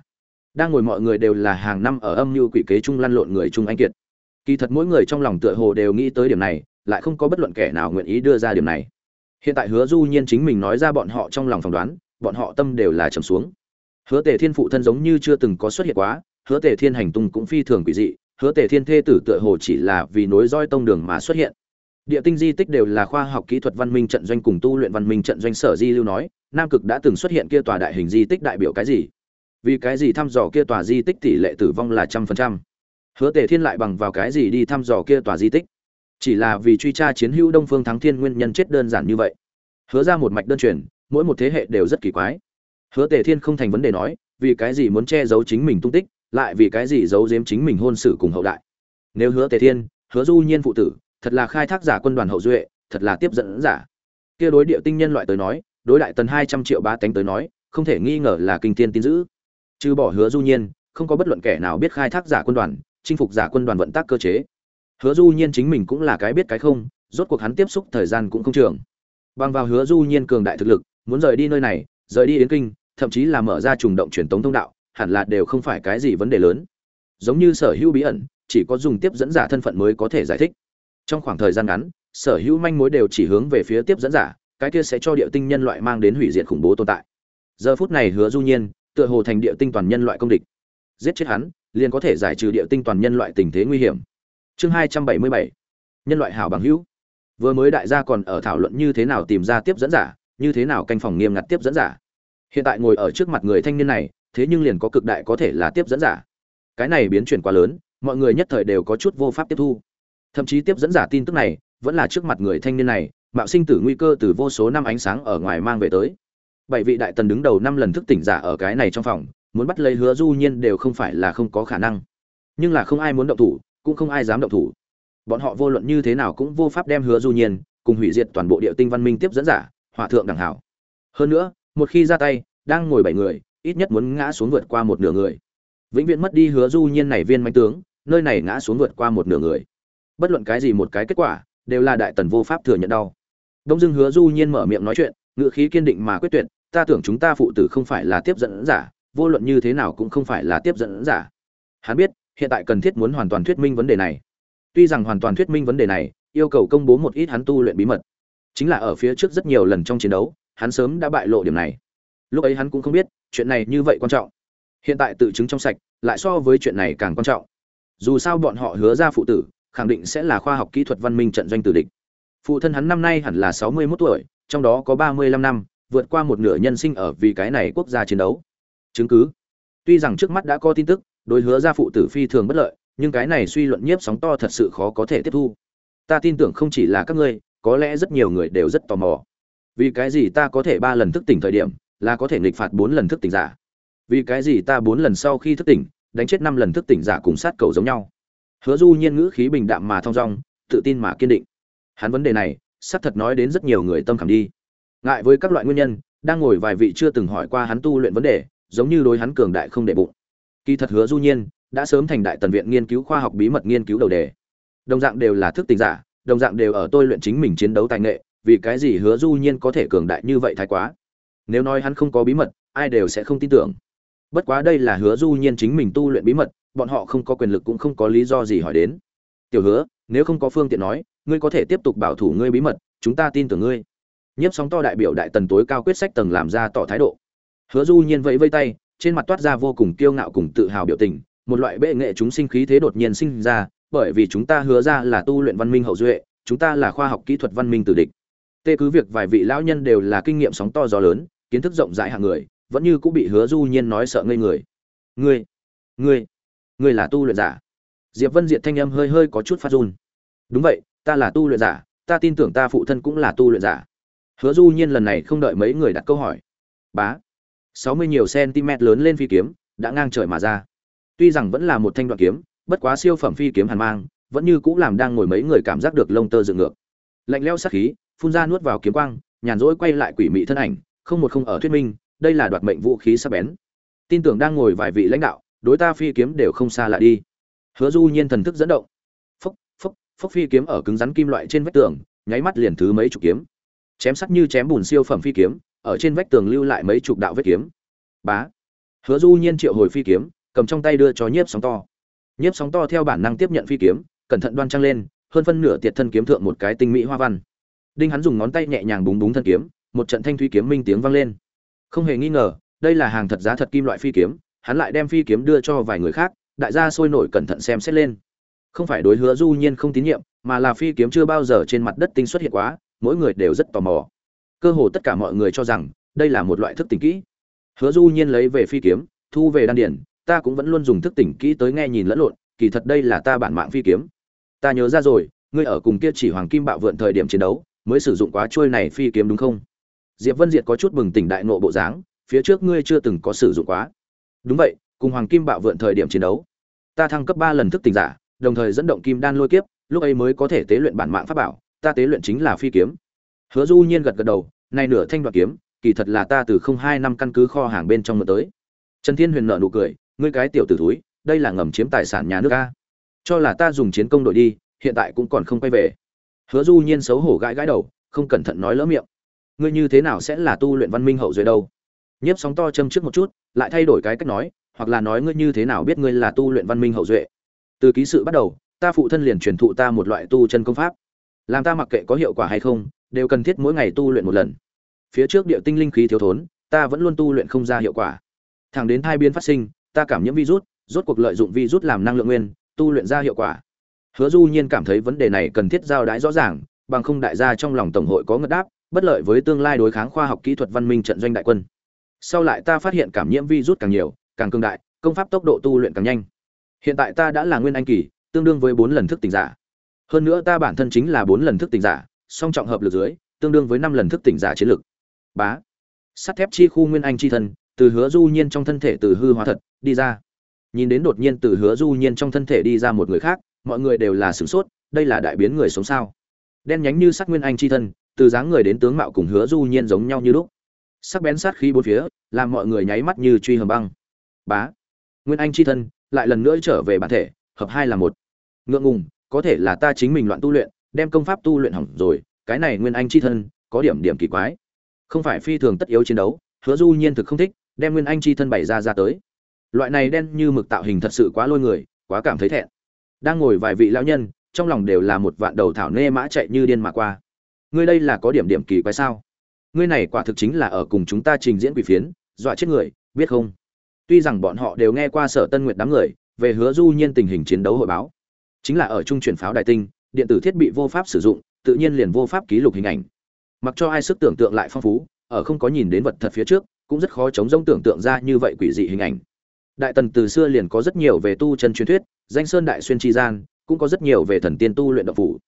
A: Đang ngồi mọi người đều là hàng năm ở âm mưu quỷ kế chung lăn lộn người chung anh kiệt kỳ thật mỗi người trong lòng tựa hồ đều nghĩ tới điểm này, lại không có bất luận kẻ nào nguyện ý đưa ra điểm này. Hiện tại hứa du nhiên chính mình nói ra bọn họ trong lòng phỏng đoán, bọn họ tâm đều là trầm xuống. Hứa tề thiên phụ thân giống như chưa từng có xuất hiện quá, hứa tề thiên hành tung cũng phi thường quỷ dị, hứa tề thiên thê tử tựa hồ chỉ là vì nối roi tông đường mà xuất hiện. Địa tinh di tích đều là khoa học kỹ thuật văn minh trận doanh cùng tu luyện văn minh trận doanh sở di lưu nói, nam cực đã từng xuất hiện kia tòa đại hình di tích đại biểu cái gì? Vì cái gì thăm dò kia tòa di tích tỷ lệ tử vong là trăm phần trăm? Hứa tề thiên lại bằng vào cái gì đi thăm dò kia tòa di tích? Chỉ là vì truy tra chiến hữu đông phương thắng thiên nguyên nhân chết đơn giản như vậy. Hứa ra một mạch đơn truyền, mỗi một thế hệ đều rất kỳ quái. Hứa tề thiên không thành vấn đề nói, vì cái gì muốn che giấu chính mình tung tích, lại vì cái gì giấu giếm chính mình hôn sự cùng hậu đại. Nếu hứa tề thiên, hứa du nhiên phụ tử, thật là khai thác giả quân đoàn hậu duệ, thật là tiếp dẫn giả. Kia đối địa tinh nhân loại tới nói, đối đại tần hai trăm triệu ba tánh tới nói, không thể nghi ngờ là kinh thiên tin dữ. Trừ bỏ hứa du nhiên, không có bất luận kẻ nào biết khai thác giả quân đoàn chinh phục giả quân đoàn vận tác cơ chế. Hứa du nhiên chính mình cũng là cái biết cái không, rốt cuộc hắn tiếp xúc thời gian cũng không trường. Bằng vào hứa du nhiên cường đại thực lực, muốn rời đi nơi này, rời đi yến kinh, thậm chí là mở ra trùng động truyền tống thông đạo, hẳn là đều không phải cái gì vấn đề lớn. Giống như sở hữu bí ẩn, chỉ có dùng tiếp dẫn giả thân phận mới có thể giải thích. Trong khoảng thời gian ngắn, sở hữu manh mối đều chỉ hướng về phía tiếp dẫn giả, cái kia sẽ cho địa tinh nhân loại mang đến hủy diệt khủng bố tồn tại. Giờ phút này hứa du nhiên, tựa hồ thành địa tinh toàn nhân loại công địch. Giết chết hắn liền có thể giải trừ địa tinh toàn nhân loại tình thế nguy hiểm. Chương hai trăm bảy mươi bảy, nhân loại hảo bằng hữu. Vừa mới đại gia còn ở thảo luận như thế nào tìm ra tiếp dẫn giả, như thế nào canh phòng nghiêm ngặt tiếp dẫn giả. Hiện tại ngồi ở trước mặt người thanh niên này, thế nhưng liền có cực đại có thể là tiếp dẫn giả. Cái này biến chuyển quá lớn, mọi người nhất thời đều có chút vô pháp tiếp thu. Thậm chí tiếp dẫn giả tin tức này, vẫn là trước mặt người thanh niên này, mạo sinh tử nguy cơ từ vô số năm ánh sáng ở ngoài mang về tới. Bảy vị đại tần đứng đầu năm lần thức tỉnh giả ở cái này trong phòng muốn bắt lấy hứa du nhiên đều không phải là không có khả năng. Nhưng là không ai muốn động thủ, cũng không ai dám động thủ. Bọn họ vô luận như thế nào cũng vô pháp đem hứa du nhiên cùng hủy diệt toàn bộ địa tinh văn minh tiếp dẫn giả, hòa thượng đẳng hảo. Hơn nữa, một khi ra tay, đang ngồi bảy người, ít nhất muốn ngã xuống vượt qua một nửa người. Vĩnh viễn mất đi hứa du nhiên này viên manh tướng, nơi này ngã xuống vượt qua một nửa người. Bất luận cái gì một cái kết quả, đều là đại tần vô pháp thừa nhận đau. Đông dưng hứa du nhiên mở miệng nói chuyện ngựa khí kiên định mà quyết tuyệt, ta tưởng chúng ta phụ tử không phải là tiếp dẫn giả vô luận như thế nào cũng không phải là tiếp dẫn giả. Hắn biết, hiện tại cần thiết muốn hoàn toàn thuyết minh vấn đề này. Tuy rằng hoàn toàn thuyết minh vấn đề này, yêu cầu công bố một ít hắn tu luyện bí mật. Chính là ở phía trước rất nhiều lần trong chiến đấu, hắn sớm đã bại lộ điểm này. Lúc ấy hắn cũng không biết, chuyện này như vậy quan trọng. Hiện tại tự chứng trong sạch, lại so với chuyện này càng quan trọng. Dù sao bọn họ hứa ra phụ tử, khẳng định sẽ là khoa học kỹ thuật văn minh trận doanh tử địch. Phụ thân hắn năm nay hẳn là sáu mươi 61 tuổi, trong đó có ba mươi 35 năm, vượt qua một nửa nhân sinh ở vì cái này quốc gia chiến đấu chứng cứ. Tuy rằng trước mắt đã có tin tức, đối hứa ra phụ tử phi thường bất lợi, nhưng cái này suy luận nhiếp sóng to thật sự khó có thể tiếp thu. Ta tin tưởng không chỉ là các ngươi, có lẽ rất nhiều người đều rất tò mò. Vì cái gì ta có thể ba lần thức tỉnh thời điểm, là có thể nghịch phạt bốn lần thức tỉnh giả? Vì cái gì ta bốn lần sau khi thức tỉnh, đánh chết năm lần thức tỉnh giả cùng sát cầu giống nhau? Hứa du nhiên ngữ khí bình đạm mà thong dong, tự tin mà kiên định. Hắn vấn đề này, xác thật nói đến rất nhiều người tâm khảm đi. Ngại với các loại nguyên nhân, đang ngồi vài vị chưa từng hỏi qua hắn tu luyện vấn đề giống như đối hắn cường đại không để bụng. Kỳ thật hứa du nhiên đã sớm thành đại tần viện nghiên cứu khoa học bí mật nghiên cứu đầu đề. Đồng dạng đều là thức tình giả, đồng dạng đều ở tôi luyện chính mình chiến đấu tài nghệ, vì cái gì hứa du nhiên có thể cường đại như vậy thái quá? Nếu nói hắn không có bí mật, ai đều sẽ không tin tưởng. Bất quá đây là hứa du nhiên chính mình tu luyện bí mật, bọn họ không có quyền lực cũng không có lý do gì hỏi đến. Tiểu hứa, nếu không có phương tiện nói, ngươi có thể tiếp tục bảo thủ ngươi bí mật, chúng ta tin tưởng ngươi. Nhiếp sóng to đại biểu đại tần tối cao quyết sách tầng làm ra tỏ thái độ hứa du nhiên vẫy vây tay, trên mặt toát ra vô cùng kiêu ngạo cùng tự hào biểu tình, một loại bệ nghệ chúng sinh khí thế đột nhiên sinh ra, bởi vì chúng ta hứa ra là tu luyện văn minh hậu duệ, chúng ta là khoa học kỹ thuật văn minh tử địch. Tê cứ việc vài vị lão nhân đều là kinh nghiệm sóng to gió lớn, kiến thức rộng rãi hạng người, vẫn như cũng bị hứa du nhiên nói sợ ngây người. Ngươi ngươi ngươi là tu luyện giả? Diệp vân diệt thanh âm hơi hơi có chút phát run. Đúng vậy, ta là tu luyện giả, ta tin tưởng ta phụ thân cũng là tu luyện giả. Hứa du nhiên lần này không đợi mấy người đặt câu hỏi. Bá sáu mươi nhiều cm lớn lên phi kiếm, đã ngang trời mà ra. Tuy rằng vẫn là một thanh đoạn kiếm, bất quá siêu phẩm phi kiếm hàn mang, vẫn như cũng làm đang ngồi mấy người cảm giác được lông tơ dựng ngược. Lạnh lẽo sát khí, phun ra nuốt vào kiếm quang, nhàn rỗi quay lại quỷ mị thân ảnh, không một không ở thuyết minh, đây là đoạt mệnh vũ khí sắc bén. Tin tưởng đang ngồi vài vị lãnh đạo, đối ta phi kiếm đều không xa lạ đi. Hứa du nhiên thần thức dẫn động. Phốc phốc phốc phi kiếm ở cứng rắn kim loại trên vách tường, nháy mắt liền thứ mấy chục kiếm. Chém sắc như chém bùn siêu phẩm phi kiếm ở trên vách tường lưu lại mấy chục đạo vết kiếm. Bá. Hứa du nhiên triệu hồi phi kiếm, cầm trong tay đưa cho nhiếp sóng to. Nhiếp sóng to theo bản năng tiếp nhận phi kiếm, cẩn thận đoan trang lên, hơn phân nửa tiệt thân kiếm thượng một cái tinh mỹ hoa văn. Đinh hắn dùng ngón tay nhẹ nhàng búng búng thân kiếm, một trận thanh thủy kiếm minh tiếng vang lên. Không hề nghi ngờ, đây là hàng thật giá thật kim loại phi kiếm, hắn lại đem phi kiếm đưa cho vài người khác, đại gia sôi nổi cẩn thận xem xét lên. Không phải đối hứa du nhiên không tín nhiệm, mà là phi kiếm chưa bao giờ trên mặt đất tinh xuất hiện quá, mỗi người đều rất tò mò cơ hồ tất cả mọi người cho rằng, đây là một loại thức tỉnh kỹ. Hứa du nhiên lấy về phi kiếm, thu về đan điển ta cũng vẫn luôn dùng thức tỉnh kỹ tới nghe nhìn lẫn lộn, kỳ thật đây là ta bản mạng phi kiếm. Ta nhớ ra rồi, ngươi ở cùng kia chỉ hoàng kim bạo vượn thời điểm chiến đấu, mới sử dụng quá trôi này phi kiếm đúng không? Diệp vân diệt có chút bừng tỉnh đại nộ bộ dáng, phía trước ngươi chưa từng có sử dụng quá. Đúng vậy, cùng hoàng kim bạo vượn thời điểm chiến đấu, ta thăng cấp ba lần thức tỉnh giả, đồng thời dẫn động kim đan lôi kiếp, lúc ấy mới có thể tế luyện bản mạng pháp bảo, ta tế luyện chính là phi kiếm hứa du nhiên gật gật đầu, này nửa thanh đoạn kiếm, kỳ thật là ta từ không hai năm căn cứ kho hàng bên trong mượn tới. Trần thiên huyền nở nụ cười, ngươi cái tiểu tử thúi, đây là ngầm chiếm tài sản nhà nước a. Cho là ta dùng chiến công đội đi, hiện tại cũng còn không quay về. Hứa du nhiên xấu hổ gãi gãi đầu, không cẩn thận nói lỡ miệng, ngươi như thế nào sẽ là tu luyện văn minh hậu duệ đâu? Nhiếp sóng to châm trước một chút, lại thay đổi cái cách nói, hoặc là nói ngươi như thế nào biết ngươi là tu luyện văn minh hậu duệ? Từ ký sự bắt đầu, ta phụ thân liền truyền thụ ta một loại tu chân công pháp. Làm ta mặc kệ có hiệu quả hay không đều cần thiết mỗi ngày tu luyện một lần. Phía trước địa tinh linh khí thiếu thốn, ta vẫn luôn tu luyện không ra hiệu quả. Thẳng đến thai biến phát sinh, ta cảm nhiễm virus, rốt cuộc lợi dụng virus làm năng lượng nguyên, tu luyện ra hiệu quả. Hứa du nhiên cảm thấy vấn đề này cần thiết giao đái rõ ràng, bằng không đại gia trong lòng tổng hội có ngất đáp, bất lợi với tương lai đối kháng khoa học kỹ thuật văn minh trận doanh đại quân. Sau lại ta phát hiện cảm nhiễm virus càng nhiều, càng cương đại, công pháp tốc độ tu luyện càng nhanh. Hiện tại ta đã là nguyên anh kỳ, tương đương với bốn lần thức tỉnh giả. Hơn nữa ta bản thân chính là bốn lần thức tỉnh giả song trọng hợp lực dưới, tương đương với năm lần thức tỉnh giả chiến lực. Bá. Sắt thép chi khu nguyên anh chi thân, từ hứa du nhiên trong thân thể từ hư hóa thật, đi ra. Nhìn đến đột nhiên từ hứa du nhiên trong thân thể đi ra một người khác, mọi người đều là sửng sốt, đây là đại biến người sống sao? Đen nhánh như sắc nguyên anh chi thân, từ dáng người đến tướng mạo cùng hứa du nhiên giống nhau như lúc. Sắc bén sát khí bốn phía, làm mọi người nháy mắt như truy hầm băng. Bá. Nguyên anh chi thân, lại lần nữa trở về bản thể, hợp hai là một. Ngượng ngùng, có thể là ta chính mình loạn tu luyện đem công pháp tu luyện hỏng rồi, cái này nguyên anh chi thân, có điểm điểm kỳ quái. Không phải phi thường tất yếu chiến đấu, hứa du nhiên thực không thích, đem nguyên anh chi thân bày ra ra tới. Loại này đen như mực tạo hình thật sự quá lôi người, quá cảm thấy thẹn. Đang ngồi vài vị lão nhân, trong lòng đều là một vạn đầu thảo nê mã chạy như điên mà qua. Ngươi đây là có điểm điểm kỳ quái sao? Ngươi này quả thực chính là ở cùng chúng ta trình diễn quỷ phiến, dọa chết người, biết không? Tuy rằng bọn họ đều nghe qua sở tân nguyệt đám người, về hứa du nhiên tình hình chiến đấu hội báo. Chính là ở trung chuyển pháo đại tinh điện tử thiết bị vô pháp sử dụng, tự nhiên liền vô pháp ký lục hình ảnh. Mặc cho ai sức tưởng tượng lại phong phú, ở không có nhìn đến vật thật phía trước, cũng rất khó chống rông tưởng tượng ra như vậy quỷ dị hình ảnh. Đại tần từ xưa liền có rất nhiều về tu chân truyền thuyết, danh sơn đại xuyên tri gian, cũng có rất nhiều về thần tiên tu luyện độc phủ.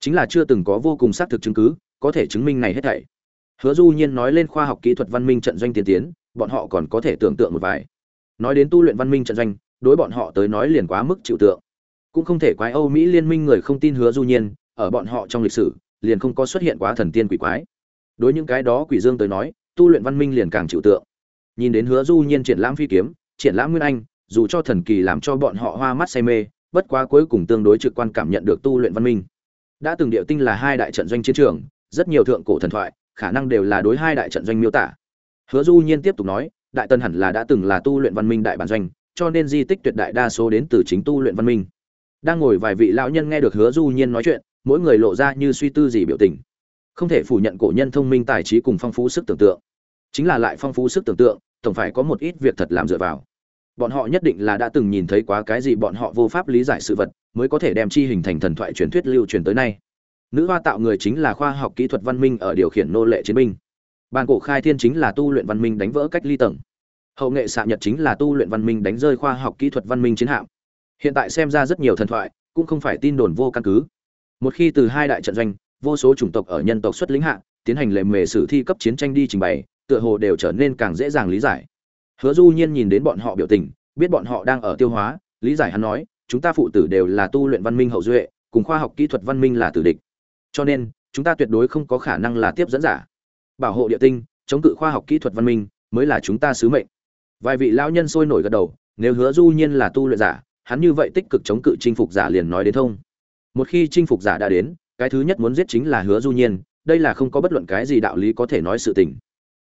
A: Chính là chưa từng có vô cùng xác thực chứng cứ, có thể chứng minh này hết thảy. Hứa du nhiên nói lên khoa học kỹ thuật văn minh trận doanh tiên tiến, bọn họ còn có thể tưởng tượng một vài. Nói đến tu luyện văn minh trận doanh, đối bọn họ tới nói liền quá mức chịu tượng cũng không thể quái âu mỹ liên minh người không tin hứa du nhiên, ở bọn họ trong lịch sử, liền không có xuất hiện quá thần tiên quỷ quái. Đối những cái đó quỷ dương tới nói, tu luyện văn minh liền càng chịu tượng. Nhìn đến hứa du nhiên triển lãm phi kiếm, triển lãm nguyên anh, dù cho thần kỳ làm cho bọn họ hoa mắt say mê, bất quá cuối cùng tương đối trực quan cảm nhận được tu luyện văn minh. Đã từng điệu tinh là hai đại trận doanh chiến trường, rất nhiều thượng cổ thần thoại, khả năng đều là đối hai đại trận doanh miêu tả. Hứa du nhiên tiếp tục nói, đại tân hẳn là đã từng là tu luyện văn minh đại bản doanh, cho nên di tích tuyệt đại đa số đến từ chính tu luyện văn minh đang ngồi vài vị lão nhân nghe được hứa du nhiên nói chuyện, mỗi người lộ ra như suy tư gì biểu tình. Không thể phủ nhận cổ nhân thông minh tài trí cùng phong phú sức tưởng tượng. Chính là lại phong phú sức tưởng tượng, tổng phải có một ít việc thật làm dựa vào. Bọn họ nhất định là đã từng nhìn thấy quá cái gì bọn họ vô pháp lý giải sự vật, mới có thể đem chi hình thành thần thoại truyền thuyết lưu truyền tới nay. Nữ hoa tạo người chính là khoa học kỹ thuật văn minh ở điều khiển nô lệ chiến binh. Bàn cổ khai thiên chính là tu luyện văn minh đánh vỡ cách ly tầng. Hậu nghệ xạ nhật chính là tu luyện văn minh đánh rơi khoa học kỹ thuật văn minh chiến hạm hiện tại xem ra rất nhiều thần thoại cũng không phải tin đồn vô căn cứ. Một khi từ hai đại trận doanh, vô số chủng tộc ở nhân tộc xuất lĩnh hạ, tiến hành lệ mề sử thi cấp chiến tranh đi trình bày, tựa hồ đều trở nên càng dễ dàng lý giải. Hứa du nhiên nhìn đến bọn họ biểu tình, biết bọn họ đang ở tiêu hóa, lý giải hắn nói, chúng ta phụ tử đều là tu luyện văn minh hậu duệ, cùng khoa học kỹ thuật văn minh là tử địch. Cho nên, chúng ta tuyệt đối không có khả năng là tiếp dẫn giả. Bảo hộ địa tinh, chống cự khoa học kỹ thuật văn minh mới là chúng ta sứ mệnh. Vài vị lão nhân sôi nổi gật đầu, nếu hứa du nhiên là tu luyện giả hắn như vậy tích cực chống cự chinh phục giả liền nói đến thông. Một khi chinh phục giả đã đến, cái thứ nhất muốn giết chính là hứa du nhiên, đây là không có bất luận cái gì đạo lý có thể nói sự tình.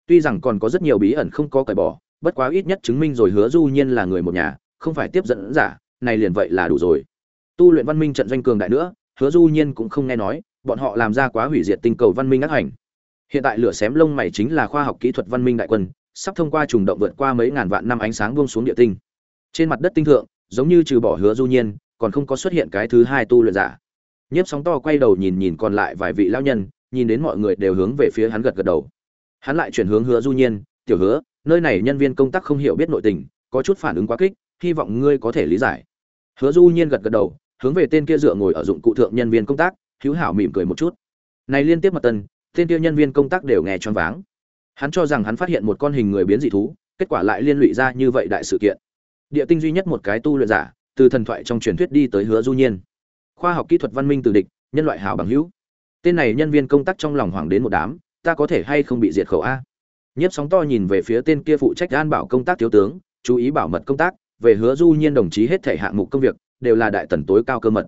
A: Tuy rằng còn có rất nhiều bí ẩn không có cởi bỏ, bất quá ít nhất chứng minh rồi hứa du nhiên là người một nhà, không phải tiếp dẫn giả, này liền vậy là đủ rồi. Tu luyện văn minh trận doanh cường đại nữa, hứa du nhiên cũng không nghe nói, bọn họ làm ra quá hủy diệt tinh cầu văn minh ác hành. Hiện tại lửa xém lông mày chính là khoa học kỹ thuật văn minh đại quân, sắp thông qua trùng động vượt qua mấy ngàn vạn năm ánh sáng buông xuống địa tinh. Trên mặt đất tinh thượng giống như trừ bỏ hứa du nhiên, còn không có xuất hiện cái thứ hai tu luyện giả. Nhiếp sóng to quay đầu nhìn nhìn còn lại vài vị lão nhân, nhìn đến mọi người đều hướng về phía hắn gật gật đầu. Hắn lại chuyển hướng hứa du nhiên, tiểu hứa, nơi này nhân viên công tác không hiểu biết nội tình, có chút phản ứng quá kích, hy vọng ngươi có thể lý giải. Hứa du nhiên gật gật đầu, hướng về tên kia dựa ngồi ở dụng cụ thượng nhân viên công tác, hữu hảo mỉm cười một chút. Này liên tiếp mật tân tên kia nhân viên công tác đều nghe choáng váng. Hắn cho rằng hắn phát hiện một con hình người biến dị thú, kết quả lại liên lụy ra như vậy đại sự kiện địa tinh duy nhất một cái tu luyện giả, từ thần thoại trong truyền thuyết đi tới hứa du nhiên. Khoa học kỹ thuật văn minh từ địch, nhân loại hảo bằng hữu. Tên này nhân viên công tác trong lòng hoảng đến một đám, ta có thể hay không bị diệt khẩu a? Nhiếp sóng to nhìn về phía tên kia phụ trách an bảo công tác thiếu tướng, chú ý bảo mật công tác, về hứa du nhiên đồng chí hết thể hạng mục công việc, đều là đại tần tối cao cơ mật.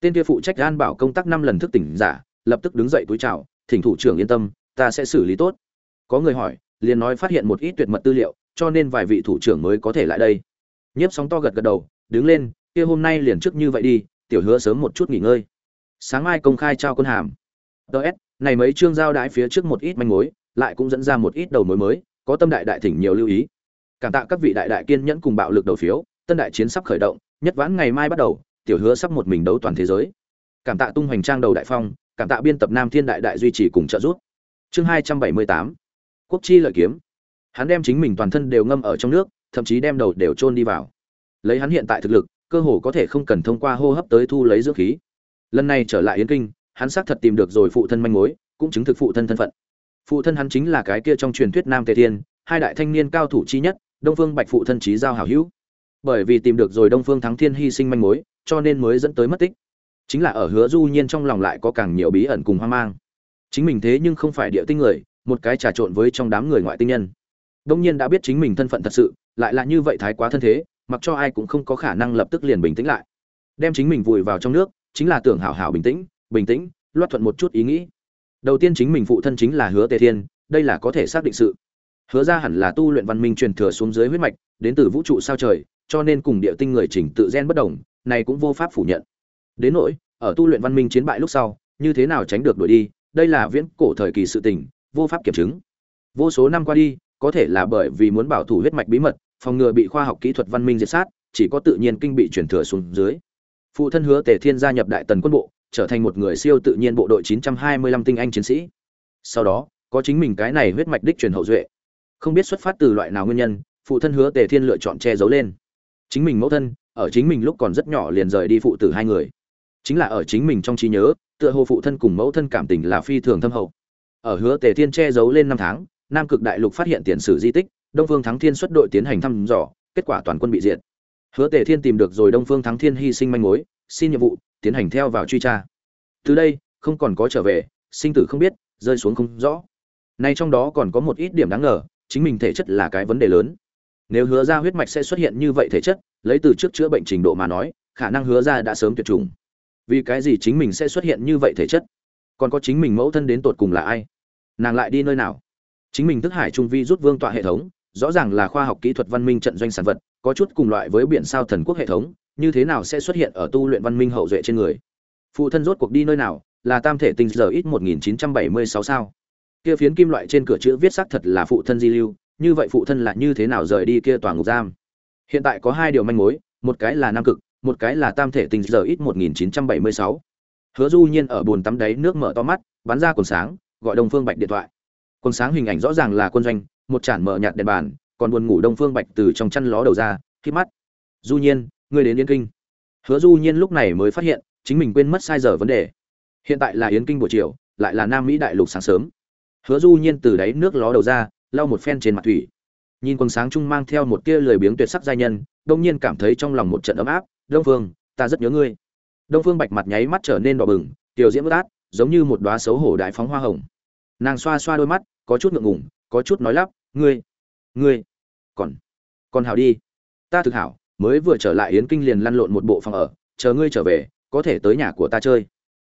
A: Tên kia phụ trách an bảo công tác năm lần thức tỉnh giả, lập tức đứng dậy túi chào, thỉnh thủ trưởng yên tâm, ta sẽ xử lý tốt. Có người hỏi, liền nói phát hiện một ít tuyệt mật tư liệu, cho nên vài vị thủ trưởng mới có thể lại đây nhiếp sóng to gật gật đầu, đứng lên, kia hôm nay liền trước như vậy đi, tiểu hứa sớm một chút nghỉ ngơi. Sáng mai công khai trao quân hàm. Ts này mấy chương giao đái phía trước một ít manh mối, lại cũng dẫn ra một ít đầu mối mới, có tâm đại đại thỉnh nhiều lưu ý. Cảm tạ các vị đại đại kiên nhẫn cùng bạo lực đầu phiếu, tân đại chiến sắp khởi động, nhất vãn ngày mai bắt đầu, tiểu hứa sắp một mình đấu toàn thế giới. Cảm tạ tung hoành trang đầu đại phong, cảm tạ biên tập nam thiên đại đại duy trì cùng trợ giúp. Chương hai trăm bảy mươi tám, quốc chi lợi kiếm. Hắn đem chính mình toàn thân đều ngâm ở trong nước thậm chí đem đầu đều chôn đi vào. Lấy hắn hiện tại thực lực, cơ hồ có thể không cần thông qua hô hấp tới thu lấy dưỡng khí. Lần này trở lại yến kinh, hắn xác thật tìm được rồi phụ thân manh mối, cũng chứng thực phụ thân thân phận. Phụ thân hắn chính là cái kia trong truyền thuyết nam tề thiên, hai đại thanh niên cao thủ chi nhất, đông phương bạch phụ thân trí giao hảo hữu. Bởi vì tìm được rồi đông phương thắng thiên hy sinh manh mối, cho nên mới dẫn tới mất tích. Chính là ở hứa du nhiên trong lòng lại có càng nhiều bí ẩn cùng hoang mang. Chính mình thế nhưng không phải địa tinh người, một cái trà trộn với trong đám người ngoại tinh nhân. Đông nhiên đã biết chính mình thân phận thật sự lại là như vậy thái quá thân thế, mặc cho ai cũng không có khả năng lập tức liền bình tĩnh lại. Đem chính mình vùi vào trong nước, chính là tưởng hảo hảo bình tĩnh bình tĩnh, loát thuận một chút ý nghĩ. Đầu tiên chính mình phụ thân chính là hứa tề thiên, đây là có thể xác định sự. Hứa ra hẳn là tu luyện văn minh truyền thừa xuống dưới huyết mạch, đến từ vũ trụ sao trời, cho nên cùng địa tinh người chỉnh tự gen bất đồng, này cũng vô pháp phủ nhận. Đến nỗi, ở tu luyện văn minh chiến bại lúc sau, như thế nào tránh được đuổi đi, đây là viễn cổ thời kỳ sự tình, vô pháp kiểm chứng. Vô số năm qua đi, có thể là bởi vì muốn bảo thủ huyết mạch bí mật phòng ngừa bị khoa học kỹ thuật văn minh diệt sát, chỉ có tự nhiên kinh bị chuyển thừa xuống dưới. Phụ thân hứa tề thiên gia nhập đại tần quân bộ, trở thành một người siêu tự nhiên bộ đội 925 tinh anh chiến sĩ. Sau đó, có chính mình cái này huyết mạch đích truyền hậu duệ. Không biết xuất phát từ loại nào nguyên nhân, phụ thân hứa tề thiên lựa chọn che giấu lên. Chính mình mẫu thân, ở chính mình lúc còn rất nhỏ liền rời đi phụ tử hai người. Chính là ở chính mình trong trí nhớ, tựa hồ phụ thân cùng mẫu thân cảm tình là phi thường thâm hậu. Ở hứa tề thiên che giấu lên năm tháng, nam cực đại lục phát hiện tiền sử di tích đông phương thắng thiên xuất đội tiến hành thăm dò, kết quả toàn quân bị diệt. Hứa tề thiên tìm được rồi đông phương thắng thiên hy sinh manh mối, xin nhiệm vụ, tiến hành theo vào truy tra. Từ đây, không còn có trở về, sinh tử không biết, rơi xuống không rõ. Nay trong đó còn có một ít điểm đáng ngờ, chính mình thể chất là cái vấn đề lớn. Nếu hứa ra huyết mạch sẽ xuất hiện như vậy thể chất, lấy từ trước chữa bệnh trình độ mà nói, khả năng hứa ra đã sớm tuyệt chủng. Vì cái gì chính mình sẽ xuất hiện như vậy thể chất? Còn có chính mình mẫu thân đến tột cùng là ai? Nàng lại đi nơi nào? Chính mình thức hải trung vi rút vương tọa hệ thống rõ ràng là khoa học kỹ thuật văn minh trận doanh sản vật, có chút cùng loại với biển sao thần quốc hệ thống, như thế nào sẽ xuất hiện ở tu luyện văn minh hậu duệ trên người? Phụ thân rốt cuộc đi nơi nào, là tam thể tinh giờ ít 1976 sao? Kia phiến kim loại trên cửa chữ viết xác thật là phụ thân di lưu, như vậy phụ thân là như thế nào rời đi kia tòa ngục giam? Hiện tại có hai điều manh mối, một cái là nam cực, một cái là tam thể tinh giờ ít 1976. hứa du nhiên ở bồn tắm đáy nước mở to mắt, bắn ra quần sáng, gọi đông phương bạch điện thoại. Quần sáng hình ảnh rõ ràng là quân doanh một chản mở nhạt đèn bàn, còn buồn ngủ đông phương bạch từ trong chăn ló đầu ra khi mắt. Du nhiên, ngươi đến yến kinh. Hứa du nhiên lúc này mới phát hiện, chính mình quên mất sai giờ vấn đề. Hiện tại là yến kinh buổi chiều, lại là nam mỹ đại lục sáng sớm. Hứa du nhiên từ đáy nước ló đầu ra, lau một phen trên mặt thủy. Nhìn quần sáng trung mang theo một tia lười biếng tuyệt sắc giai nhân, đông nhiên cảm thấy trong lòng một trận ấm áp. Đông phương, ta rất nhớ ngươi. Đông phương bạch mặt nháy mắt trở nên đỏ bừng, tiểu diễm bất át, giống như một đóa xấu hổ đại phóng hoa hồng. Nàng xoa xoa đôi mắt, có chút ngượng ngùng có chút nói lắp, ngươi ngươi, còn còn hảo đi. Ta thực hảo, mới vừa trở lại yến kinh liền lăn lộn một bộ phòng ở, chờ ngươi trở về, có thể tới nhà của ta chơi.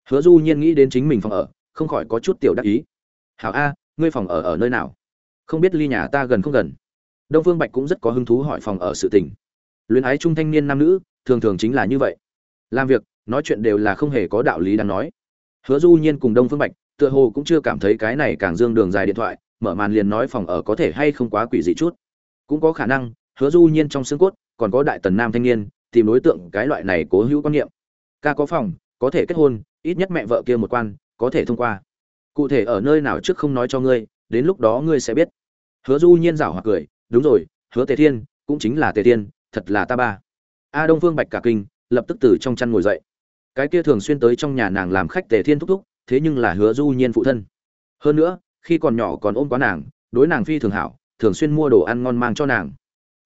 A: Hứa du nhiên nghĩ đến chính mình phòng ở, không khỏi có chút tiểu đắc ý. Hảo a, ngươi phòng ở ở nơi nào? Không biết ly nhà ta gần không gần? Đông phương bạch cũng rất có hứng thú hỏi phòng ở sự tình. Luyến ái trung thanh niên nam nữ, thường thường chính là như vậy. Làm việc, nói chuyện đều là không hề có đạo lý đang nói. Hứa du nhiên cùng đông phương bạch, tựa hồ cũng chưa cảm thấy cái này càng dương đường dài điện thoại mở màn liền nói phòng ở có thể hay không quá quỷ dị chút. Cũng có khả năng, hứa du nhiên trong xương cốt, còn có đại tần nam thanh niên, tìm đối tượng cái loại này cố hữu quan niệm. Ca có phòng, có thể kết hôn, ít nhất mẹ vợ kia một quan, có thể thông qua. Cụ thể ở nơi nào trước không nói cho ngươi, đến lúc đó ngươi sẽ biết. Hứa du nhiên rảo hoặc cười, đúng rồi, hứa tề thiên, cũng chính là tề thiên, thật là ta ba. A đông phương bạch cả kinh, lập tức từ trong chăn ngồi dậy. Cái kia thường xuyên tới trong nhà nàng làm khách tề thiên thúc thúc, thế nhưng là hứa du nhiên phụ thân. Hơn nữa khi còn nhỏ còn ôm quá nàng, đối nàng phi thường hảo, thường xuyên mua đồ ăn ngon mang cho nàng.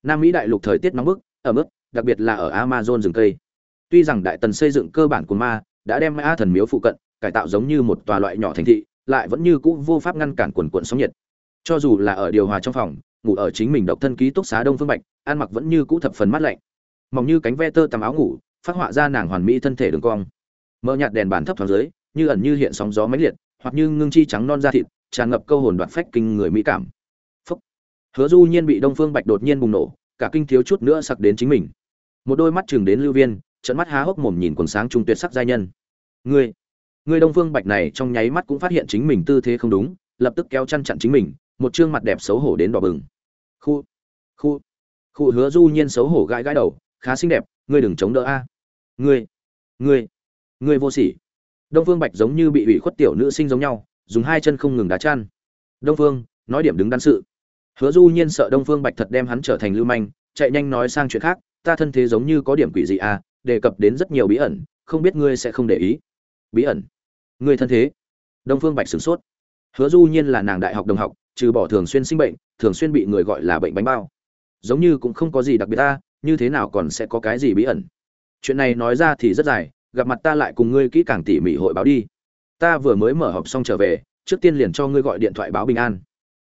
A: Nam mỹ đại lục thời tiết nóng bức ở mức đặc biệt là ở amazon rừng cây. Tuy rằng đại tần xây dựng cơ bản của ma đã đem ma thần miếu phụ cận cải tạo giống như một tòa loại nhỏ thành thị, lại vẫn như cũ vô pháp ngăn cản quần quận sóng nhiệt. Cho dù là ở điều hòa trong phòng, ngủ ở chính mình độc thân ký túc xá đông phương bạch, ăn mặc vẫn như cũ thập phần mát lạnh. Mỏng như cánh ve tơ tằm áo ngủ, phát họa ra nàng hoàn mỹ thân thể đường cong. Mờ nhạt đèn bàn thấp thoáng dưới, như ẩn như hiện sóng gió mãnh liệt, hoặc như ngưng chi trắng non da thịt tràn ngập câu hồn đoạt phách kinh người mỹ cảm. Phúc. hứa du nhiên bị đông phương bạch đột nhiên bùng nổ, cả kinh thiếu chút nữa sặc đến chính mình. Một đôi mắt trừng đến lưu viên trận mắt há hốc mồm nhìn quần sáng trung tuyệt sắc giai nhân. Ngươi ngươi đông phương bạch này trong nháy mắt cũng phát hiện chính mình tư thế không đúng, lập tức kéo chăn chặn chính mình, một trương mặt đẹp xấu hổ đến đỏ bừng. Khu khu khu hứa du nhiên xấu hổ gãi gãi đầu, khá xinh đẹp, ngươi đừng chống đỡ a. Ngươi ngươi ngươi vô sỉ. Đông phương bạch giống như bị ủy khuất tiểu nữ sinh giống nhau dùng hai chân không ngừng đá chăn. Đông phương, nói điểm đứng đắn sự. Hứa du nhiên sợ đông phương bạch thật đem hắn trở thành lưu manh, chạy nhanh nói sang chuyện khác, ta thân thế giống như có điểm quỷ dị à đề cập đến rất nhiều bí ẩn, không biết ngươi sẽ không để ý. Bí ẩn? Ngươi thân thế? Đông phương bạch sửng sốt. Hứa du nhiên là nàng đại học đồng học, trừ bỏ thường xuyên sinh bệnh, thường xuyên bị người gọi là bệnh bánh bao. Giống như cũng không có gì đặc biệt ta, như thế nào còn sẽ có cái gì bí ẩn? Chuyện này nói ra thì rất dài, gặp mặt ta lại cùng ngươi kỹ càng tỉ mỉ hội báo đi ta vừa mới mở họp xong trở về, trước tiên liền cho ngươi gọi điện thoại báo bình an.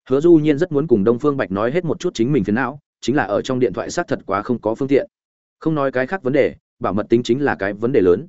A: Hứa du nhiên rất muốn cùng đông phương bạch nói hết một chút chính mình phiền não, chính là ở trong điện thoại xác thật quá không có phương tiện. Không nói cái khác vấn đề, bảo mật tính chính là cái vấn đề lớn.